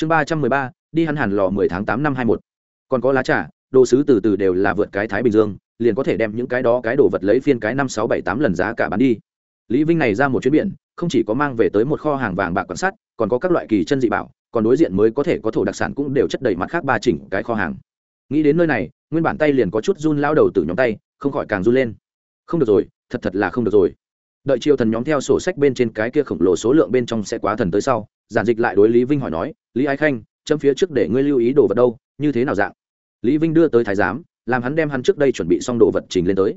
chương ba trăm mười ba, đi hắn hàn lò mười tháng tám năm hai một. Còn có lá trà, đồ sứ từ từ đều là vượt cái thái bình dương, liền có thể đem những cái đó cái đồ vật lấy phiên cái năm sáu bảy tám lần giá cả bán đi. Lý vinh này ra một chuyến biển, không chỉ có mang về tới một kho hàng vàng bạc quan sát, còn có các loại kỳ chân dị bảo, còn đối diện mới có thể có thổ đặc sản cũng đều chất đầy mặt khác ba chỉnh cái kho hàng. Nghĩ đến nơi này, nguyên bản tay liền có chút run lao đầu từ nhóm tay, không khỏi càng run lên. Không được rồi, thật thật là không được rồi. Đợi triều thần nhóm theo sổ sách bên trên cái kia khổng lồ số lượng bên trong sẽ quá thần tới sau giản dịch lại đối lý vinh hỏi nói, lý ái khanh, chấm phía trước để ngươi lưu ý đồ vật đâu, như thế nào dạng? Lý vinh đưa tới thái giám, làm hắn đem hắn trước đây chuẩn bị xong đồ vật trình lên tới.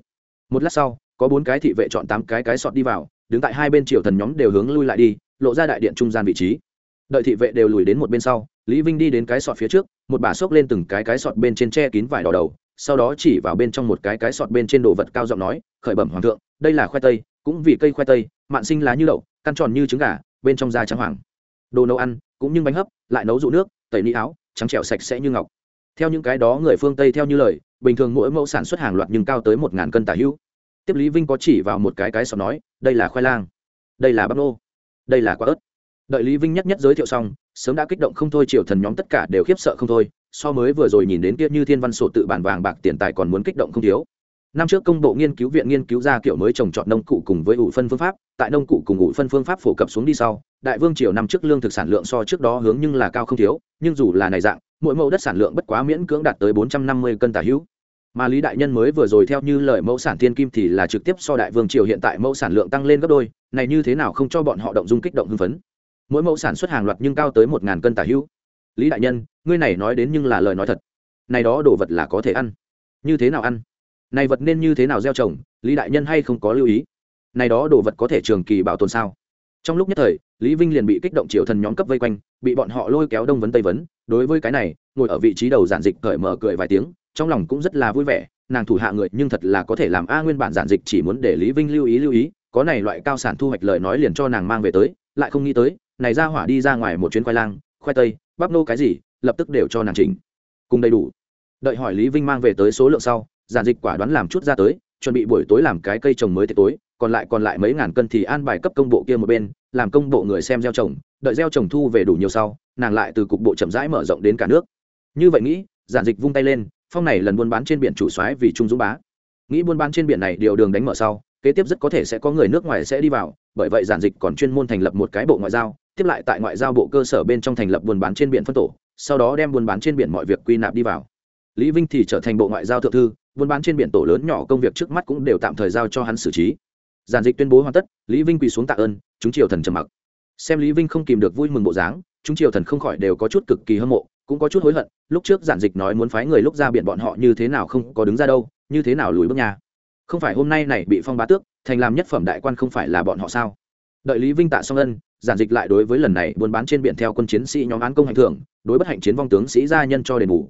Một lát sau, có bốn cái thị vệ chọn tám cái cái sọt đi vào, đứng tại hai bên triều thần nhóm đều hướng lui lại đi, lộ ra đại điện trung gian vị trí. Đợi thị vệ đều lùi đến một bên sau, lý vinh đi đến cái sọt phía trước, một bà xốc lên từng cái cái sọt bên trên che kín vải đỏ đầu, sau đó chỉ vào bên trong một cái cái sọt bên trên đồ vật cao giọng nói, khởi bẩm hoàng thượng, đây là khoai tây, cũng vì cây khoai tây, mạn sinh lá như đậu, căn tròn như trứng gà, bên trong da trắng hoàng đồ nấu ăn, cũng như bánh hấp, lại nấu rụ nước, tẩy ni áo, trắng trẻo sạch sẽ như ngọc. Theo những cái đó, người phương tây theo như lời, bình thường mỗi mẫu sản xuất hàng loạt nhưng cao tới một ngàn cân tả hữu. Tiếp lý vinh có chỉ vào một cái cái sọ nói, đây là khoai lang, đây là bắp nô, đây là quả ớt. Đợi lý vinh nhất nhất giới thiệu xong, sớm đã kích động không thôi, triều thần nhóm tất cả đều khiếp sợ không thôi. So mới vừa rồi nhìn đến kia như thiên văn sổ tự bản vàng bạc tiền tài còn muốn kích động không thiếu năm trước công bộ nghiên cứu viện nghiên cứu ra kiểu mới trồng trọt nông cụ cùng với ủ phân phương pháp, tại nông cụ cùng ủ phân phương pháp phổ cập xuống đi sau, đại vương triều năm trước lương thực sản lượng so trước đó hướng nhưng là cao không thiếu, nhưng dù là này dạng, mỗi mẫu đất sản lượng bất quá miễn cưỡng đạt tới bốn trăm năm mươi cân tả hữu. Mà lý đại nhân mới vừa rồi theo như lời mẫu sản thiên kim thì là trực tiếp so đại vương triều hiện tại mẫu sản lượng tăng lên gấp đôi, này như thế nào không cho bọn họ động dung kích động hưng phấn. Mỗi mẫu sản xuất hàng loạt nhưng cao tới một ngàn cân tả hữu. Lý đại nhân, ngươi này nói đến nhưng là lời nói thật. Này đó đồ vật là có thể ăn. Như thế nào ăn? Này vật nên như thế nào gieo trồng, lý đại nhân hay không có lưu ý? Này đó đồ vật có thể trường kỳ bảo tồn sao? Trong lúc nhất thời, lý vinh liền bị kích động triều thần nhóm cấp vây quanh, bị bọn họ lôi kéo đông vấn tây vấn. Đối với cái này, ngồi ở vị trí đầu giản dịch cởi mở cười vài tiếng, trong lòng cũng rất là vui vẻ, nàng thủ hạ người nhưng thật là có thể làm a nguyên bản giản dịch chỉ muốn để lý vinh lưu ý lưu ý, có này loại cao sản thu hoạch lời nói liền cho nàng mang về tới, lại không nghĩ tới, này ra hỏa đi ra ngoài một chuyến khoai lang, khoai tây, bắp nô cái gì, lập tức đều cho nàng chỉnh. Cùng đầy đủ. Đợi hỏi lý vinh mang về tới số lượng sau giản dịch quả đoán làm chút ra tới, chuẩn bị buổi tối làm cái cây trồng mới tới tối, còn lại còn lại mấy ngàn cân thì an bài cấp công bộ kia một bên, làm công bộ người xem gieo trồng, đợi gieo trồng thu về đủ nhiều sau, nàng lại từ cục bộ chậm rãi mở rộng đến cả nước. Như vậy nghĩ, giản dịch vung tay lên, phong này lần buôn bán trên biển chủ soái vì trung dũng bá. Nghĩ buôn bán trên biển này điều đường đánh mở sau, kế tiếp rất có thể sẽ có người nước ngoài sẽ đi vào, bởi vậy giản dịch còn chuyên môn thành lập một cái bộ ngoại giao, tiếp lại tại ngoại giao bộ cơ sở bên trong thành lập buôn bán trên biển phân tổ, sau đó đem buôn bán trên biển mọi việc quy nạp đi vào. Lý vinh thì trở thành bộ ngoại giao thượng thư buôn bán trên biển tổ lớn nhỏ công việc trước mắt cũng đều tạm thời giao cho hắn xử trí. Giản dịch tuyên bố hoàn tất, lý vinh quỳ xuống tạ ơn, chúng triều thần trầm mặc. Xem lý vinh không kìm được vui mừng bộ dáng, chúng triều thần không khỏi đều có chút cực kỳ hâm mộ, cũng có chút hối hận, lúc trước giản dịch nói muốn phái người lúc ra biển bọn họ như thế nào không có đứng ra đâu, như thế nào lùi bước nhà. Không phải hôm nay này bị phong bá tước, thành làm nhất phẩm đại quan không phải là bọn họ sao? Đợi lý vinh tạ xong ân giản dịch lại đối với lần này buôn bán trên biển theo quân chiến sĩ nhóm án công hành thưởng, đối bất hạnh chiến vong tướng sĩ gia nhân cho đền bù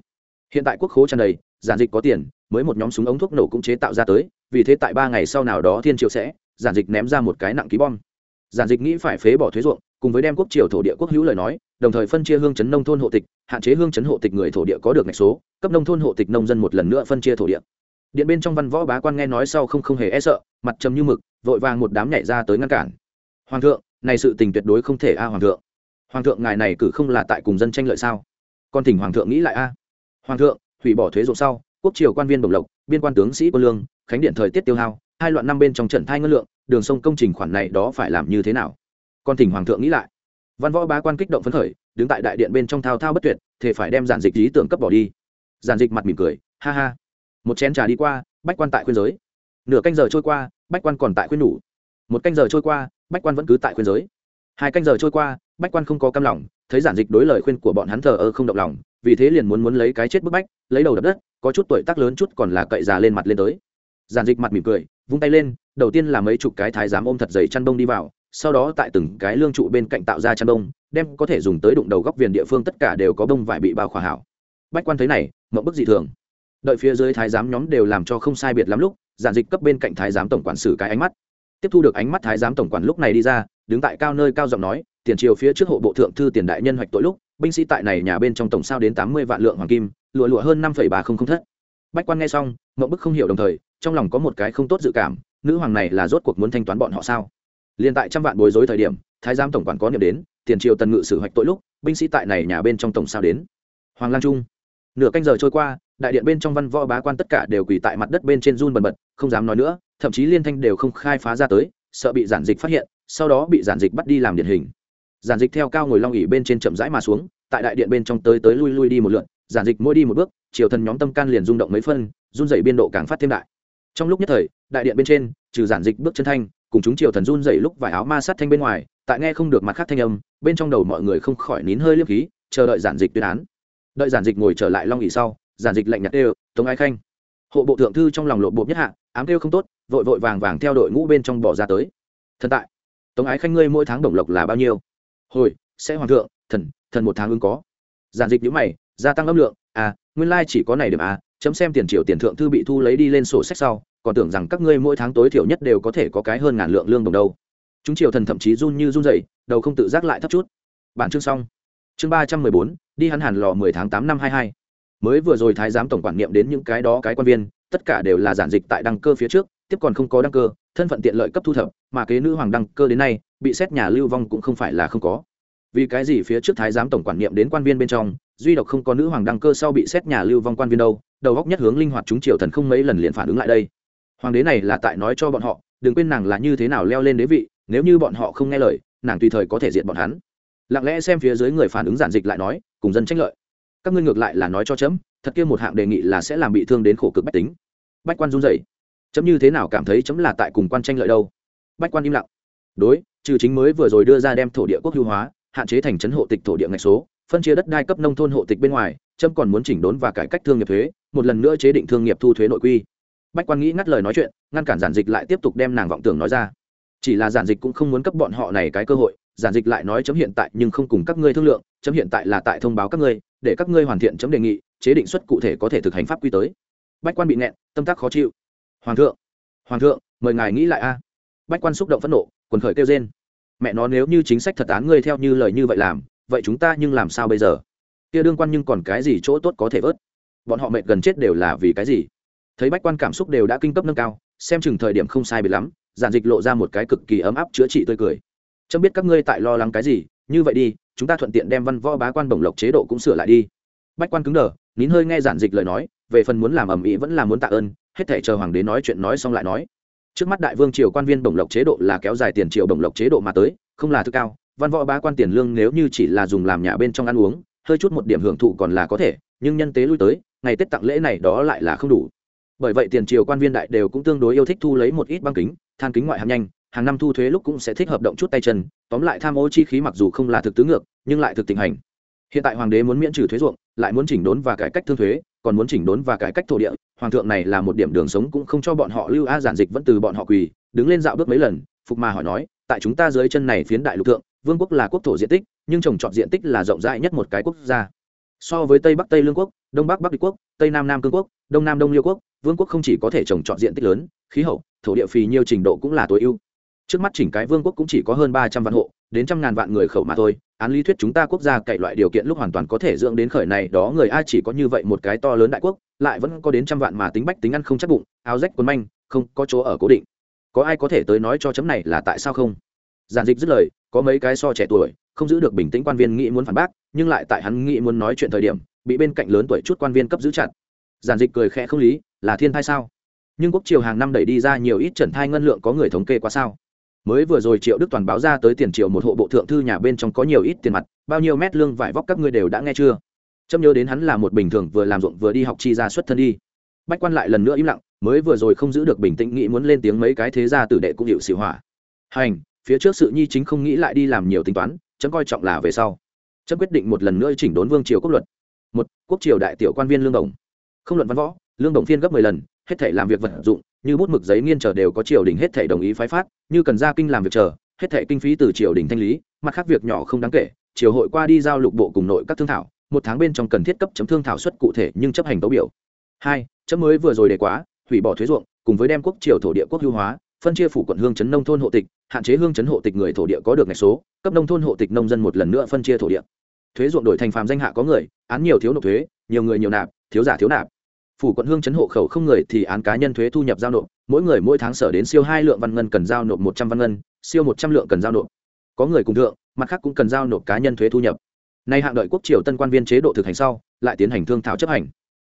hiện tại quốc khố tràn đầy, giản dịch có tiền, mới một nhóm súng ống thuốc nổ cũng chế tạo ra tới, vì thế tại ba ngày sau nào đó thiên triều sẽ, giản dịch ném ra một cái nặng ký bom. Giản dịch nghĩ phải phế bỏ thuế ruộng, cùng với đem quốc triều thổ địa quốc hữu lời nói, đồng thời phân chia hương chấn nông thôn hộ tịch, hạn chế hương chấn hộ tịch người thổ địa có được ngạch số, cấp nông thôn hộ tịch nông dân một lần nữa phân chia thổ địa. Điện bên trong văn võ bá quan nghe nói sau không không hề e sợ, mặt trầm như mực, vội vàng một đám nhảy ra tới ngăn cản. Hoàng thượng, này sự tình tuyệt đối không thể a à, hoàng thượng. Hoàng thượng ngài này cử không là tại cùng dân tranh lợi sao? Con thỉnh hoàng thượng nghĩ lại a hoàng thượng, hủy bỏ thuế ruộng sau, quốc triều quan viên đồng lộc, biên quan tướng sĩ quân lương, khánh điện thời tiết tiêu hao, hai loạn năm bên trong trận thai ngân lượng, đường sông công trình khoản này đó phải làm như thế nào? Con thỉnh hoàng thượng nghĩ lại. Văn võ bá quan kích động phấn khởi, đứng tại đại điện bên trong thao thao bất tuyệt thì phải đem giản dịch lý tưởng cấp bỏ đi. Giản dịch mặt mỉm cười, ha ha. Một chén trà đi qua, bách quan tại khuyên giới. Nửa canh giờ trôi qua, bách quan còn tại khuyên nhủ. Một canh giờ trôi qua, bách quan vẫn cứ tại khuyên giới. Hai canh giờ trôi qua, bách quan không có cam lòng, thấy giản dịch đối lời khuyên của bọn hắn thờ ơ không động lòng vì thế liền muốn muốn lấy cái chết bức bách lấy đầu đập đất có chút tuổi tác lớn chút còn là cậy già lên mặt lên tới. Giản dịch mặt mỉm cười vung tay lên đầu tiên là mấy chục cái thái giám ôm thật dày chăn đông đi vào sau đó tại từng cái lương trụ bên cạnh tạo ra chăn đông, đem có thể dùng tới đụng đầu góc viền địa phương tất cả đều có bông vải bị bao khỏa hảo. Bách quan thấy này mậu bức dị thường. Đợi phía dưới thái giám nhóm đều làm cho không sai biệt lắm lúc giản dịch cấp bên cạnh thái giám tổng quản xử cái ánh mắt. Tiếp thu được ánh mắt thái giám tổng quản lúc này đi ra đứng tại cao nơi cao giọng nói tiền triều phía trước hộ bộ thượng thư tiền đại nhân hoạch tội lúc binh sĩ tại này nhà bên trong tổng sao đến tám mươi vạn lượng hoàng kim, lụa lụa hơn năm ba không không thất. Bách quan nghe xong mậu bức không hiểu đồng thời, trong lòng có một cái không tốt dự cảm, nữ hoàng này là rốt cuộc muốn thanh toán bọn họ sao? Liền tại trăm vạn bối rối thời điểm, thái giám tổng quản có niệm đến, tiền triều tần ngự xử hoạch tội lúc, binh sĩ tại này nhà bên trong tổng sao đến. Hoàng lang trung. Nửa canh giờ trôi qua, đại điện bên trong văn võ bá quan tất cả đều quỳ tại mặt đất bên trên run bần bật, không dám nói nữa, thậm chí liên thanh đều không khai phá ra tới, sợ bị giản dịch phát hiện, sau đó bị giản dịch bắt đi làm điển hình giản dịch theo cao ngồi long ỉ bên trên chậm rãi mà xuống, tại đại điện bên trong tới tới lui lui đi một lượn, giản dịch mỗi đi một bước, triều thần nhóm tâm can liền rung động mấy phân, run dày biên độ càng phát thêm đại. Trong lúc nhất thời, đại điện bên trên, trừ giản dịch bước chân thanh, cùng chúng triều thần run dày lúc vải áo ma sát thanh bên ngoài, tại nghe không được mặt khác thanh âm, bên trong đầu mọi người không khỏi nín hơi liêm khí, chờ đợi giản dịch tuyên án. Đợi giản dịch ngồi trở lại long ỉ sau, giản dịch lạnh nhạt đều tống ái khanh. Hộ bộ thượng thư trong lòng lộ bộ nhất hạ, ám kêu không tốt, vội vội vàng vàng theo đội ngũ bên trong bỏ ra tới. Thần tại, tống ái khanh ngươi mỗi tháng đồng lộc là bao nhiêu? Hồi, sẽ hoàng thượng, thần thần một tháng ứng có. Giản dịch nhữ mày, gia tăng âm lượng à nguyên lai chỉ có này điểm à chấm xem tiền triệu tiền thượng thư bị thu lấy đi lên sổ sách sau, còn tưởng rằng các ngươi mỗi tháng tối thiểu nhất đều có thể có cái hơn ngàn lượng lương đồng đâu. Chúng triều thần thậm chí run như run dậy đầu không tự giác lại thấp chút. Bản chương xong. Chương ba trăm mười bốn, đi hắn hàn lò mười tháng tám năm hai hai. Mới vừa rồi thái giám tổng quản niệm đến những cái đó cái quan viên, tất cả đều là giản dịch tại đăng cơ phía trước, tiếp còn không có đăng cơ, thân phận tiện lợi cấp thu thập, mà kế nữ hoàng đăng cơ đến nay bị xét nhà lưu vong cũng không phải là không có. Vì cái gì phía trước thái giám tổng quản niệm đến quan viên bên trong, duy độc không có nữ hoàng đăng cơ sau bị xét nhà lưu vong quan viên đâu, đầu góc nhất hướng linh hoạt chúng triều thần không mấy lần liền phản ứng lại đây. Hoàng đế này là tại nói cho bọn họ, đừng quên nàng là như thế nào leo lên đế vị, nếu như bọn họ không nghe lời, nàng tùy thời có thể diện bọn hắn. Lặng lẽ xem phía dưới người phản ứng giản dịch lại nói, cùng dân tranh lợi. Các ngươi ngược lại là nói cho chấm, thật kia một hạng đề nghị là sẽ làm bị thương đến khổ cực bách tính. Bách quan run rẩy. Chấm như thế nào cảm thấy chấm là tại cùng quan tranh lợi đâu? Bách quan im lặng đối, trừ chính mới vừa rồi đưa ra đem thổ địa quốc hữu hóa, hạn chế thành trấn hộ tịch thổ địa ngạch số, phân chia đất đai cấp nông thôn hộ tịch bên ngoài, trâm còn muốn chỉnh đốn và cải cách thương nghiệp thuế, một lần nữa chế định thương nghiệp thu thuế nội quy. Bách quan nghĩ ngắt lời nói chuyện, ngăn cản giản dịch lại tiếp tục đem nàng vọng tưởng nói ra. Chỉ là giản dịch cũng không muốn cấp bọn họ này cái cơ hội, giản dịch lại nói chấm hiện tại nhưng không cùng các ngươi thương lượng chấm hiện tại là tại thông báo các ngươi, để các ngươi hoàn thiện chấm đề nghị, chế định xuất cụ thể có thể thực hành pháp quy tới. Bách quan bị nẹn tâm tác khó chịu. Hoàng thượng hoàng thượng, mời ngài nghĩ lại a. Bách quan xúc động phẫn nộ quần khởi kêu trên mẹ nó, nếu như chính sách thật án ngươi theo như lời như vậy làm, vậy chúng ta nhưng làm sao bây giờ? Kia đương quan nhưng còn cái gì chỗ tốt có thể vớt? Bọn họ mệt gần chết đều là vì cái gì? Thấy bách quan cảm xúc đều đã kinh cấp nâng cao, xem chừng thời điểm không sai bị lắm, giản dịch lộ ra một cái cực kỳ ấm áp chữa trị tươi cười. Chấm biết các ngươi tại lo lắng cái gì, như vậy đi, chúng ta thuận tiện đem văn võ bá quan bổng lộc chế độ cũng sửa lại đi. Bách quan cứng đờ, nín hơi nghe giản dịch lời nói, về phần muốn làm ầm ĩ vẫn là muốn tạ ơn, hết thể chờ hoàng đế nói chuyện nói xong lại nói trước mắt đại vương triều quan viên bổng lộc chế độ là kéo dài tiền triều bổng lộc chế độ mà tới, không là thứ cao, văn võ bá quan tiền lương nếu như chỉ là dùng làm nhà bên trong ăn uống, hơi chút một điểm hưởng thụ còn là có thể, nhưng nhân tế lui tới, ngày tết tặng lễ này đó lại là không đủ. Bởi vậy tiền triều quan viên đại đều cũng tương đối yêu thích thu lấy một ít băng kính, than kính ngoại hàm nhanh, hàng năm thu thuế lúc cũng sẽ thích hợp động chút tay chân, tóm lại tham ô chi khí mặc dù không là thực tứ ngược, nhưng lại thực tình hành. Hiện tại hoàng đế muốn miễn trừ thuế ruộng, lại muốn chỉnh đốn và cải cách thương thuế, còn muốn chỉnh đốn và cải cách thổ địa hoàng thượng này là một điểm đường sống cũng không cho bọn họ lưu a giản dịch vẫn từ bọn họ quỳ, đứng lên dạo bước mấy lần, phục mà hỏi nói, tại chúng ta dưới chân này phiến đại lục thượng, vương quốc là quốc thổ diện tích, nhưng trồng trọt diện tích là rộng rãi nhất một cái quốc gia. So với tây bắc tây lương quốc, đông bắc bắc địch quốc, tây nam nam cương quốc, đông nam đông liêu quốc, vương quốc không chỉ có thể trồng trọt diện tích lớn, khí hậu, thổ địa phì nhiều trình độ cũng là tối ưu. Trước mắt chỉnh cái vương quốc cũng chỉ có hơn ba trăm vạn hộ, đến trăm ngàn vạn người khẩu mà thôi, án lý thuyết chúng ta quốc gia cậy loại điều kiện lúc hoàn toàn có thể dưỡng đến khởi này, đó người ai chỉ có như vậy một cái to lớn đại quốc lại vẫn có đến trăm vạn mà tính bách tính ăn không chắc bụng, áo rách quần manh, không có chỗ ở cố định. Có ai có thể tới nói cho chấm này là tại sao không? Giản dịch dứt lời, có mấy cái so trẻ tuổi, không giữ được bình tĩnh quan viên nghĩ muốn phản bác, nhưng lại tại hắn nghĩ muốn nói chuyện thời điểm, bị bên cạnh lớn tuổi chút quan viên cấp giữ chặt. Giản dịch cười khẽ không lý, là thiên thai sao? Nhưng quốc triều hàng năm đẩy đi ra nhiều ít trần thai ngân lượng có người thống kê quá sao? Mới vừa rồi triệu đức toàn báo ra tới tiền triệu một hộ bộ thượng thư nhà bên trong có nhiều ít tiền mặt, bao nhiêu mét lương vải vóc các ngươi đều đã nghe chưa? Trâm nhớ đến hắn là một bình thường vừa làm ruộng vừa đi học chi ra xuất thân đi. Bách quan lại lần nữa im lặng, mới vừa rồi không giữ được bình tĩnh nghĩ muốn lên tiếng mấy cái thế gia tử đệ cũng hiệu xỉ hỏa. Hành, phía trước sự nhi chính không nghĩ lại đi làm nhiều tính toán, chấm coi trọng là về sau. Chấm quyết định một lần nữa chỉnh đốn vương triều quốc luật. Một, quốc triều đại tiểu quan viên lương đồng. Không luận văn võ, lương đồng phiên gấp mười lần, hết thể làm việc vật dụng, như bút mực giấy nghiên chờ đều có triều đình hết thể đồng ý phái phát, như cần ra kinh làm việc chờ, hết thể kinh phí từ triều đình thanh lý, mặt khác việc nhỏ không đáng kể, triều hội qua đi giao lục bộ cùng nội các thương thảo một tháng bên trong cần thiết cấp chấm thương thảo suất cụ thể nhưng chấp hành tấu biểu. Hai, chấm mới vừa rồi đề quá, hủy bỏ thuế ruộng, cùng với đem quốc triều thổ địa quốc hưu hóa, phân chia phủ quận hương chấn nông thôn hộ tịch, hạn chế hương chấn hộ tịch người thổ địa có được ngày số, cấp nông thôn hộ tịch nông dân một lần nữa phân chia thổ địa. Thuế ruộng đổi thành phàm danh hạ có người, án nhiều thiếu nộp thuế, nhiều người nhiều nạp, thiếu giả thiếu nạp. Phủ quận hương chấn hộ khẩu không người thì án cá nhân thuế thu nhập giao nộp, mỗi người mỗi tháng sở đến siêu hai lượng văn ngân cần giao nộp một trăm văn ngân, siêu một trăm lượng cần giao nộp. Có người cùng thượng, mặt khác cũng cần giao nộp cá nhân thuế thu nhập nay hạng đợi quốc triều tân quan viên chế độ thực hành sau, lại tiến hành thương thảo chấp hành.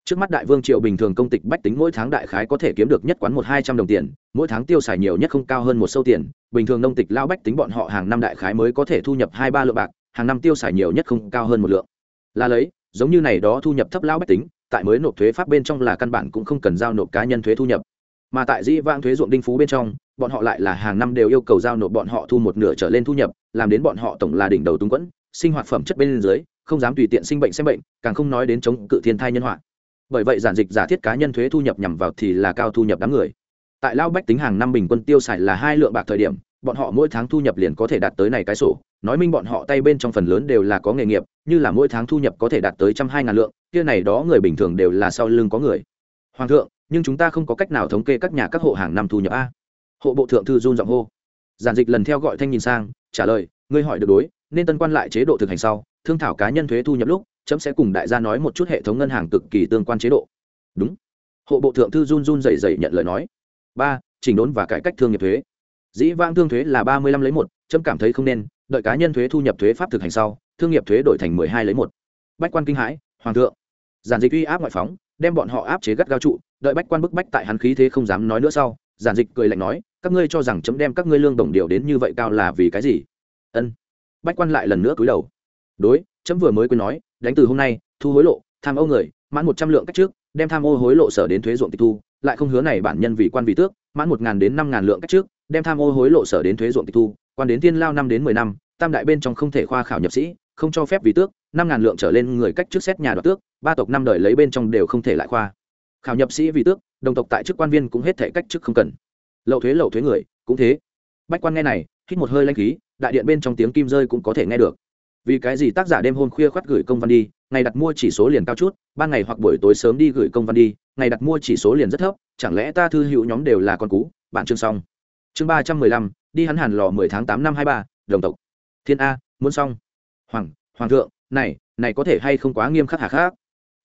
Trước mắt đại vương triều bình thường công tịch bách tính mỗi tháng đại khái có thể kiếm được nhất quán một hai trăm đồng tiền, mỗi tháng tiêu xài nhiều nhất không cao hơn một sâu tiền, bình thường nông tịch lao bách tính bọn họ hàng năm đại khái mới có thể thu nhập hai ba lượng bạc, hàng năm tiêu xài nhiều nhất không cao hơn một lượng. Là lấy, giống như này đó thu nhập thấp lao bách tính, tại mới nộp thuế pháp bên trong là căn bản cũng không cần giao nộp cá nhân thuế thu nhập. Mà tại dĩ vãng thuế ruộng đinh phú bên trong, bọn họ lại là hàng năm đều yêu cầu giao nộp bọn họ thu một nửa trở lên thu nhập, làm đến bọn họ tổng là đỉnh đầu túng quẫn sinh hoạt phẩm chất bên dưới, không dám tùy tiện sinh bệnh xem bệnh, càng không nói đến chống cự thiên thai nhân họa. Bởi vậy giản dịch giả thiết cá nhân thuế thu nhập nhằm vào thì là cao thu nhập đám người. Tại lao bách tính hàng năm bình quân tiêu xài là hai lượng bạc thời điểm, bọn họ mỗi tháng thu nhập liền có thể đạt tới này cái sổ. Nói minh bọn họ tay bên trong phần lớn đều là có nghề nghiệp, như là mỗi tháng thu nhập có thể đạt tới trăm hai ngàn lượng, kia này đó người bình thường đều là sau lưng có người. Hoàng thượng, nhưng chúng ta không có cách nào thống kê các nhà các hộ hàng năm thu nhập a. Hộ bộ thượng thư run giọng hô. Giản dịch lần theo gọi thanh nhìn sang, trả lời, ngươi hỏi được đối nên tân quan lại chế độ thực hành sau, thương thảo cá nhân thuế thu nhập lúc, chấm sẽ cùng đại gia nói một chút hệ thống ngân hàng cực kỳ tương quan chế độ. Đúng. Hộ bộ thượng thư run run dày dày nhận lời nói. Ba, chỉnh đốn và cải cách thương nghiệp thuế. Dĩ vãng thương thuế là ba mươi năm lấy một, chấm cảm thấy không nên, đợi cá nhân thuế thu nhập thuế pháp thực hành sau, thương nghiệp thuế đổi thành mười hai lấy một. Bách quan kinh hãi, hoàng thượng. Giản dịch uy áp ngoại phóng, đem bọn họ áp chế gắt gao trụ, đợi bách quan bức bách tại hắn khí thế không dám nói nữa sau, giản dịch cười lạnh nói, các ngươi cho rằng chấm đem các ngươi lương đồng điều đến như vậy cao là vì cái gì? Ân bách quan lại lần nữa cúi đầu. Đối chấm vừa mới quên nói, đánh từ hôm nay, thu hối lộ, tham ô người, mãn một trăm lượng cách trước, đem tham ô hối lộ sở đến thuế ruộng tịch thu, lại không hứa này bản nhân vì quan vị tước, mãn một ngàn đến năm ngàn lượng cách trước, đem tham ô hối lộ sở đến thuế ruộng tịch thu, quan đến tiên lao năm đến mười năm, tam đại bên trong không thể khoa khảo nhập sĩ, không cho phép vì tước, năm ngàn lượng trở lên người cách trước xét nhà đoạt tước, ba tộc năm đời lấy bên trong đều không thể lại khoa. Khảo nhập sĩ vì tước, đồng tộc tại chức quan viên cũng hết thể cách chức không cần. Lậu thuế lậu thuế người, cũng thế. Bách quan nghe này hít một hơi lanh khí, đại điện bên trong tiếng kim rơi cũng có thể nghe được. Vì cái gì tác giả đêm hôm khuya khoát gửi công văn đi, ngày đặt mua chỉ số liền cao chút, ban ngày hoặc buổi tối sớm đi gửi công văn đi, ngày đặt mua chỉ số liền rất thấp, chẳng lẽ ta thư hữu nhóm đều là con cú? Bạn chương xong. Chương ba trăm mười lăm, đi hắn hàn lò mười tháng tám năm hai ba, đồng tộc. Thiên a, muốn xong. Hoàng hoàng thượng, này này có thể hay không quá nghiêm khắc hà khác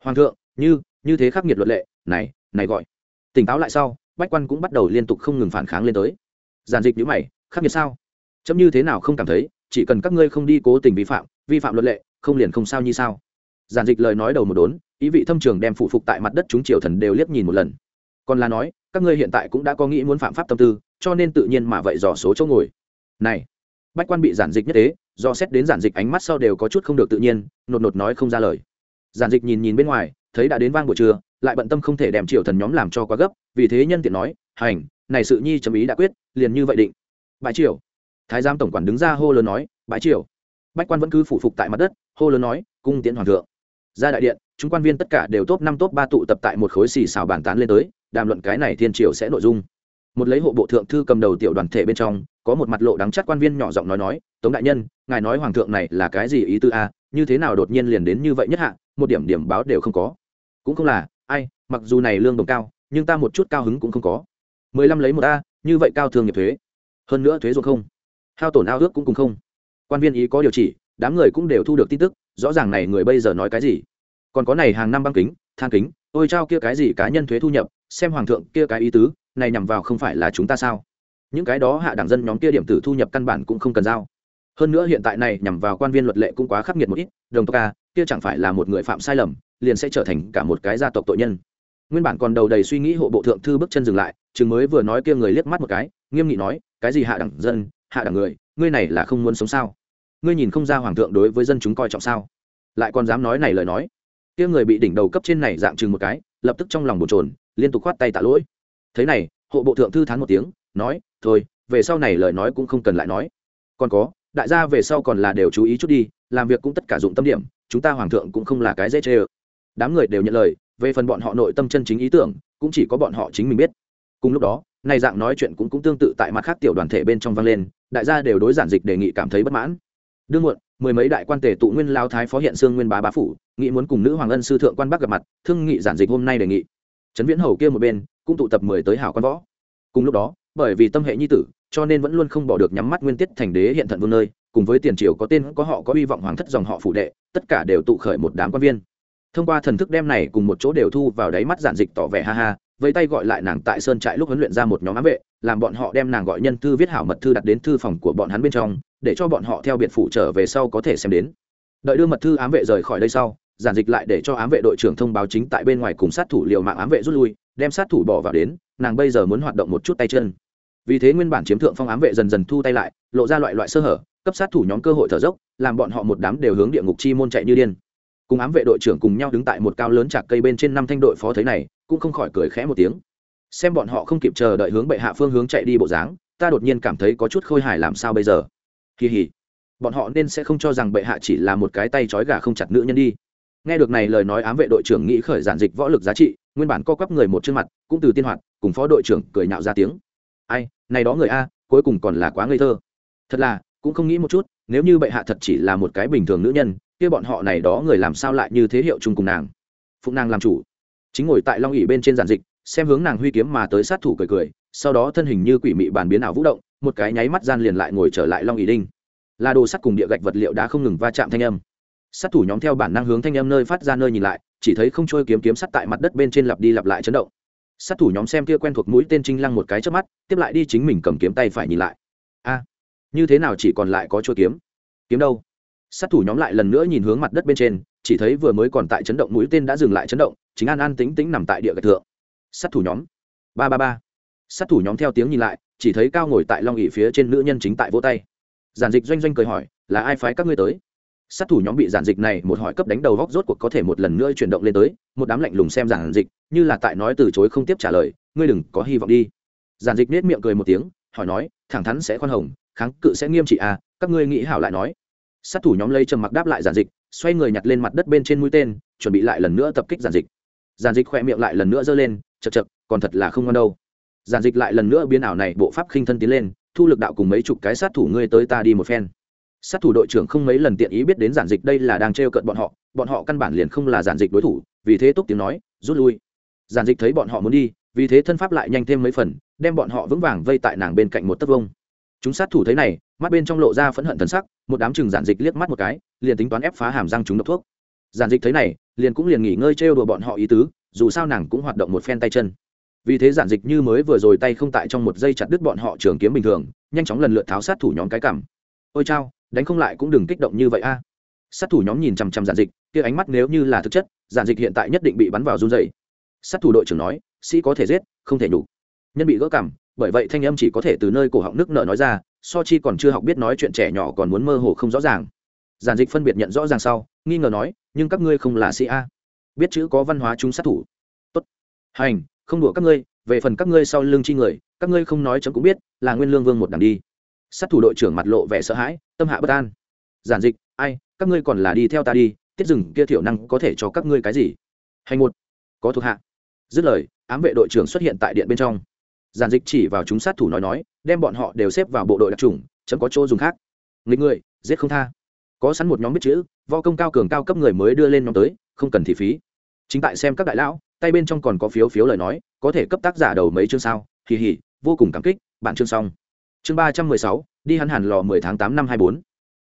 hoàng thượng, như như thế khắc nghiệt luật lệ, này này gọi. Tỉnh táo lại sau, bách quan cũng bắt đầu liên tục không ngừng phản kháng lên tới. Giàn dịch nhữ mày, khắc nghiệt sao? Chấm như thế nào không cảm thấy, chỉ cần các ngươi không đi cố tình vi phạm vi phạm luật lệ, không liền không sao như sao. Giản dịch lời nói đầu một đốn, ý vị thâm trường đem phụ phục tại mặt đất chúng triều thần đều liếc nhìn một lần. Còn là nói, các ngươi hiện tại cũng đã có nghĩ muốn phạm pháp tâm tư, cho nên tự nhiên mà vậy dò số chỗ ngồi. Này, bách quan bị giản dịch nhất thế, do xét đến giản dịch ánh mắt sau đều có chút không được tự nhiên, nột nột nói không ra lời. Giản dịch nhìn nhìn bên ngoài, thấy đã đến vang buổi trưa, lại bận tâm không thể đem triều thần nhóm làm cho quá gấp, vì thế nhân tiện nói, hành, này sự nhi chấm ý đã quyết, liền như vậy định. Bãi triều thái giám tổng quản đứng ra hô lớn nói bãi triều. Bách quan vẫn cứ phụ phục tại mặt đất, hô lớn nói, cung tiễn hoàng thượng. Ra đại điện, chúng quan viên tất cả đều top năm top ba tụ tập tại một khối xì xào bàn tán lên tới, đàm luận cái này thiên triều sẽ nội dung. Một lấy hộ bộ thượng thư cầm đầu tiểu đoàn thể bên trong, có một mặt lộ đắng chắc quan viên nhỏ giọng nói nói, tống đại nhân, ngài nói hoàng thượng này là cái gì ý tư a? Như thế nào đột nhiên liền đến như vậy nhất hạ, một điểm điểm báo đều không có. Cũng không là, ai, mặc dù này lương đồng cao, nhưng ta một chút cao hứng cũng không có. Mười lăm lấy một a, như vậy cao thường nghiệp thuế. Hơn nữa thuế ruộng không hao tổn ao ước cũng cùng không. Quan viên ý có điều chỉ, đám người cũng đều thu được tin tức, rõ ràng này người bây giờ nói cái gì. Còn có này hàng năm băng kính, than kính, ôi trao kia cái gì cá nhân thuế thu nhập, xem hoàng thượng kia cái ý tứ, này nhằm vào không phải là chúng ta sao? Những cái đó hạ đẳng dân nhóm kia điểm tử thu nhập căn bản cũng không cần giao. Hơn nữa hiện tại này nhằm vào quan viên luật lệ cũng quá khắc nghiệt một ít, đồng tộc ca kia chẳng phải là một người phạm sai lầm, liền sẽ trở thành cả một cái gia tộc tội nhân. Nguyên bản còn đầu đầy suy nghĩ hộ bộ thượng thư bước chân dừng lại, chừng mới vừa nói kia người liếc mắt một cái, nghiêm nghị nói, cái gì hạ đẳng dân hạ đẳng người, ngươi này là không muốn sống sao? Ngươi nhìn không ra hoàng thượng đối với dân chúng coi trọng sao? Lại còn dám nói này lời nói. Kia người bị đỉnh đầu cấp trên này dạng chừng một cái, lập tức trong lòng bồn trồn liên tục khoát tay tạ lỗi. Thế này, hộ bộ thượng thư thán một tiếng, nói, thôi, về sau này lời nói cũng không cần lại nói. Còn có, đại gia về sau còn là đều chú ý chút đi, làm việc cũng tất cả dụng tâm điểm, chúng ta hoàng thượng cũng không là cái dễ chê ơ. Đám người đều nhận lời, về phần bọn họ nội tâm chân chính ý tưởng, cũng chỉ có bọn họ chính mình biết. Cùng lúc đó này dạng nói chuyện cũng cũng tương tự tại mặt khác tiểu đoàn thể bên trong vang lên, đại gia đều đối giản dịch đề nghị cảm thấy bất mãn. Đương muộn, mười mấy đại quan tể tụ nguyên lao thái phó hiện xương nguyên bá bá phủ nghị muốn cùng nữ hoàng ân sư thượng quan bắc gặp mặt, thương nghị giản dịch hôm nay đề nghị. Trấn viễn hầu kia một bên, cũng tụ tập mười tới hảo quan võ. Cùng lúc đó, bởi vì tâm hệ nhi tử, cho nên vẫn luôn không bỏ được nhắm mắt nguyên tiết thành đế hiện thận vương nơi, cùng với tiền triều có tên, có họ, có hy vọng hoàng thất dòng họ phủ đệ, tất cả đều tụ khởi một đám quan viên. Thông qua thần thức đem này cùng một chỗ đều thu vào đáy mắt giản dịch tỏ vẻ ha ha vẫy tay gọi lại nàng tại sơn trại lúc huấn luyện ra một nhóm ám vệ, làm bọn họ đem nàng gọi nhân thư viết hảo mật thư đặt đến thư phòng của bọn hắn bên trong, để cho bọn họ theo biệt phủ trở về sau có thể xem đến. Đợi đưa mật thư ám vệ rời khỏi đây sau, giản dịch lại để cho ám vệ đội trưởng thông báo chính tại bên ngoài cùng sát thủ liều mạng ám vệ rút lui, đem sát thủ bỏ vào đến, nàng bây giờ muốn hoạt động một chút tay chân. Vì thế nguyên bản chiếm thượng phong ám vệ dần dần thu tay lại, lộ ra loại loại sơ hở, cấp sát thủ nhóm cơ hội thở dốc, làm bọn họ một đám đều hướng địa ngục chi môn chạy như điên cùng ám vệ đội trưởng cùng nhau đứng tại một cao lớn chạc cây bên trên năm thanh đội phó thấy này, cũng không khỏi cười khẽ một tiếng. Xem bọn họ không kịp chờ đợi hướng bệ hạ phương hướng chạy đi bộ dáng, ta đột nhiên cảm thấy có chút khôi hài làm sao bây giờ. Kỳ hỉ. Bọn họ nên sẽ không cho rằng bệ hạ chỉ là một cái tay trói gà không chặt nữ nhân đi. Nghe được này lời nói ám vệ đội trưởng nghĩ khởi giản dịch võ lực giá trị, nguyên bản co quắp người một chân mặt, cũng từ tiên hoạt, cùng phó đội trưởng cười nhạo ra tiếng. Ai, này đó người a, cuối cùng còn là quá ngây thơ. Thật là, cũng không nghĩ một chút, nếu như bệ hạ thật chỉ là một cái bình thường nữ nhân kia bọn họ này đó người làm sao lại như thế hiệu chung cùng nàng? Phụng nàng làm chủ. Chính ngồi tại long ỉ bên trên giản dịch, xem hướng nàng huy kiếm mà tới sát thủ cười cười, sau đó thân hình như quỷ mị bàn biến ảo vũ động, một cái nháy mắt gian liền lại ngồi trở lại long ỉ đinh. Là đồ sắt cùng địa gạch vật liệu đã không ngừng va chạm thanh âm. Sát thủ nhóm theo bản năng hướng thanh âm nơi phát ra nơi nhìn lại, chỉ thấy không trôi kiếm kiếm sắt tại mặt đất bên trên lặp đi lặp lại chấn động. Sát thủ nhóm xem kia quen thuộc mũi tên trinh lăng một cái trước mắt, tiếp lại đi chính mình cầm kiếm tay phải nhìn lại. A, như thế nào chỉ còn lại có trôi kiếm? Kiếm đâu? Sát thủ nhóm lại lần nữa nhìn hướng mặt đất bên trên, chỉ thấy vừa mới còn tại chấn động mũi tên đã dừng lại chấn động, chính an an tính tính nằm tại địa gạch thượng. Sát thủ nhóm. Ba ba ba. Sát thủ nhóm theo tiếng nhìn lại, chỉ thấy cao ngồi tại long ỉ phía trên nữ nhân chính tại vỗ tay. Giản dịch doanh doanh cười hỏi, là ai phái các ngươi tới? Sát thủ nhóm bị giản dịch này một hỏi cấp đánh đầu góc rốt cuộc có thể một lần nữa chuyển động lên tới, một đám lạnh lùng xem giản dịch, như là tại nói từ chối không tiếp trả lời, ngươi đừng có hy vọng đi. Giản dịch nết miệng cười một tiếng, hỏi nói, thẳng thắn sẽ khoan hồng, kháng cự sẽ nghiêm trị à các ngươi nghĩ hảo lại nói sát thủ nhóm lây trầm mặc đáp lại giản dịch, xoay người nhặt lên mặt đất bên trên mũi tên, chuẩn bị lại lần nữa tập kích giản dịch. Giản dịch khoe miệng lại lần nữa giơ lên chật chật còn thật là không ngon đâu. Giản dịch lại lần nữa biến ảo này, bộ pháp khinh thân tiến lên, thu lực đạo cùng mấy chục cái sát thủ ngươi tới ta đi một phen. Sát thủ đội trưởng không mấy lần tiện ý biết đến giản dịch đây là đang trêu cận bọn họ bọn họ căn bản liền không là giản dịch đối thủ, vì thế túc tiếng nói, rút lui. Giản dịch thấy bọn họ muốn đi, vì thế thân pháp lại nhanh thêm mấy phần, đem bọn họ vững vàng vây tại nàng bên cạnh một tấc vông chúng sát thủ thấy này, mắt bên trong lộ ra phẫn hận thần sắc, một đám chừng giản dịch liếc mắt một cái, liền tính toán ép phá hàm răng chúng độc thuốc. Giản dịch thấy này, liền cũng liền nghỉ ngơi trêu đùa bọn họ ý tứ, dù sao nàng cũng hoạt động một phen tay chân. Vì thế giản dịch như mới vừa rồi tay không tại trong một giây chặt đứt bọn họ trường kiếm bình thường, nhanh chóng lần lượt tháo sát thủ nhóm cái cảm ôi chao, đánh không lại cũng đừng kích động như vậy a. Sát thủ nhóm nhìn chằm chằm giản dịch, kia ánh mắt nếu như là thực chất, giản dịch hiện tại nhất định bị bắn vào run dày sát thủ đội trưởng nói, sĩ có thể giết, không thể nhục. Nhân bị gỡ cảm bởi vậy thanh âm chỉ có thể từ nơi cổ họng nước nợ nói ra, so chi còn chưa học biết nói chuyện trẻ nhỏ còn muốn mơ hồ không rõ ràng. Giản dịch phân biệt nhận rõ ràng sau, nghi ngờ nói, nhưng các ngươi không là sĩ a. Biết chữ có văn hóa chúng sát thủ. Tốt. Hành, không đùa các ngươi, về phần các ngươi sau lưng chi người, các ngươi không nói chấm cũng biết, là nguyên lương vương một đằng đi. Sát thủ đội trưởng mặt lộ vẻ sợ hãi, tâm hạ bất an. Giản dịch, ai, các ngươi còn là đi theo ta đi, tiết rừng kia thiểu năng có thể cho các ngươi cái gì? Hành một, có thuộc hạ. Dứt lời, ám vệ đội trưởng xuất hiện tại điện bên trong giản dịch chỉ vào chúng sát thủ nói nói, đem bọn họ đều xếp vào bộ đội đặc trùng, chấm có chỗ dùng khác. Nghịch người, giết không tha. Có sẵn một nhóm biết chữ vo công cao cường cao cấp người mới đưa lên nhóm tới, không cần thị phí. Chính tại xem các đại lão, tay bên trong còn có phiếu phiếu lời nói, có thể cấp tác giả đầu mấy chương sao? Kỳ hỉ vô cùng cảm kích, bạn chương xong. Chương ba trăm mười sáu, đi hắn hẳn lò mười tháng tám năm hai bốn.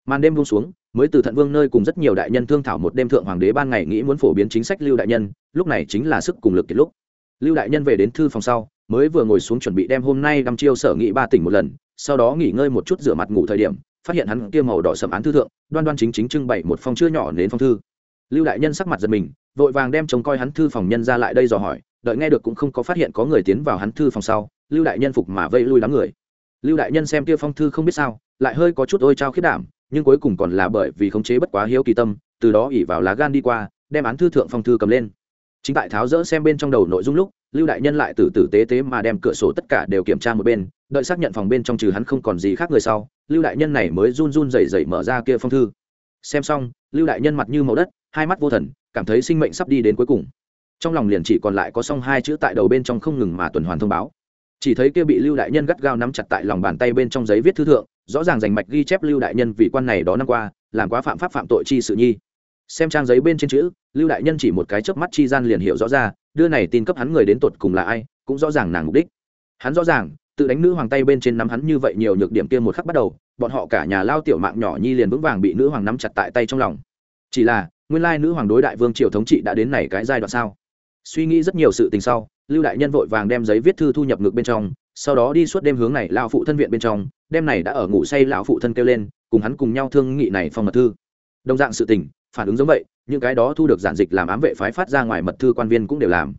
Màn đêm buông xuống, mới từ thận vương nơi cùng rất nhiều đại nhân thương thảo một đêm thượng hoàng đế ban ngày nghĩ muốn phổ biến chính sách lưu đại nhân, lúc này chính là sức cùng lực kiệt lúc. Lưu đại nhân về đến thư phòng sau mới vừa ngồi xuống chuẩn bị đem hôm nay đăm chiêu sở nghị ba tỉnh một lần, sau đó nghỉ ngơi một chút rửa mặt ngủ thời điểm, phát hiện hắn kia màu đỏ sầm án thư thượng, đoan đoan chính chính trưng bày một phong chưa nhỏ đến phong thư. Lưu đại nhân sắc mặt giật mình, vội vàng đem trông coi hắn thư phòng nhân ra lại đây dò hỏi, đợi nghe được cũng không có phát hiện có người tiến vào hắn thư phòng sau, lưu đại nhân phục mà vây lui đám người. Lưu đại nhân xem kia phong thư không biết sao, lại hơi có chút ôi trao khiết đảm, nhưng cuối cùng còn là bởi vì khống chế bất quá hiếu kỳ tâm, từ đó ỉ vào lá gan đi qua, đem án thư thượng phong thư cầm lên. Chính tại tháo rỡ xem bên trong đầu nội dung lúc lưu đại nhân lại từ tử tế tế mà đem cửa sổ tất cả đều kiểm tra một bên, đợi xác nhận phòng bên trong trừ hắn không còn gì khác người sau, lưu đại nhân này mới run run rẩy rẩy mở ra kia phong thư. Xem xong, lưu đại nhân mặt như màu đất, hai mắt vô thần, cảm thấy sinh mệnh sắp đi đến cuối cùng. Trong lòng liền chỉ còn lại có song hai chữ tại đầu bên trong không ngừng mà tuần hoàn thông báo. Chỉ thấy kia bị lưu đại nhân gắt gao nắm chặt tại lòng bàn tay bên trong giấy viết thư thượng, rõ ràng rành mạch ghi chép lưu đại nhân vì quan này đó năm qua, làm quá phạm pháp phạm tội chi sự nhi. Xem trang giấy bên trên chữ, lưu đại nhân chỉ một cái chớp mắt chi gian liền hiểu rõ ra đưa này tin cấp hắn người đến tột cùng là ai, cũng rõ ràng nàng mục đích. Hắn rõ ràng, tự đánh nữ hoàng tay bên trên nắm hắn như vậy nhiều nhược điểm kia một khắc bắt đầu, bọn họ cả nhà lao tiểu mạng nhỏ nhi liền vững vàng bị nữ hoàng nắm chặt tại tay trong lòng. Chỉ là, nguyên lai nữ hoàng đối đại vương triều thống trị đã đến này cái giai đoạn sao? Suy nghĩ rất nhiều sự tình sau, lưu đại nhân vội vàng đem giấy viết thư thu nhập ngực bên trong, sau đó đi suốt đêm hướng này lao phụ thân viện bên trong, đêm này đã ở ngủ say lão phụ thân kêu lên, cùng hắn cùng nhau thương nghị này phong mật thư. Đồng dạng sự tình, phản ứng giống vậy những cái đó thu được giản dịch làm ám vệ phái phát ra ngoài mật thư quan viên cũng đều làm.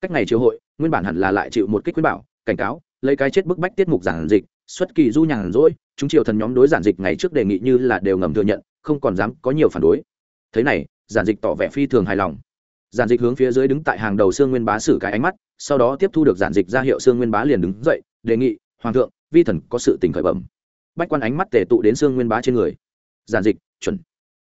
Cách ngày triều hội, nguyên bản hẳn là lại chịu một kích quyết bảo, cảnh cáo, lấy cái chết bức bách tiết mục giản dịch, xuất kỳ du nhàn rỗi, chúng triều thần nhóm đối giản dịch ngày trước đề nghị như là đều ngầm thừa nhận, không còn dám có nhiều phản đối. Thế này, giản dịch tỏ vẻ phi thường hài lòng. Giản dịch hướng phía dưới đứng tại hàng đầu xương nguyên bá xử cái ánh mắt, sau đó tiếp thu được giản dịch ra hiệu xương nguyên bá liền đứng dậy, đề nghị, hoàng thượng, vi thần có sự tình khởi bẩm. Bách quan ánh mắt tề tụ đến xương nguyên bá trên người. Giản dịch, chuẩn.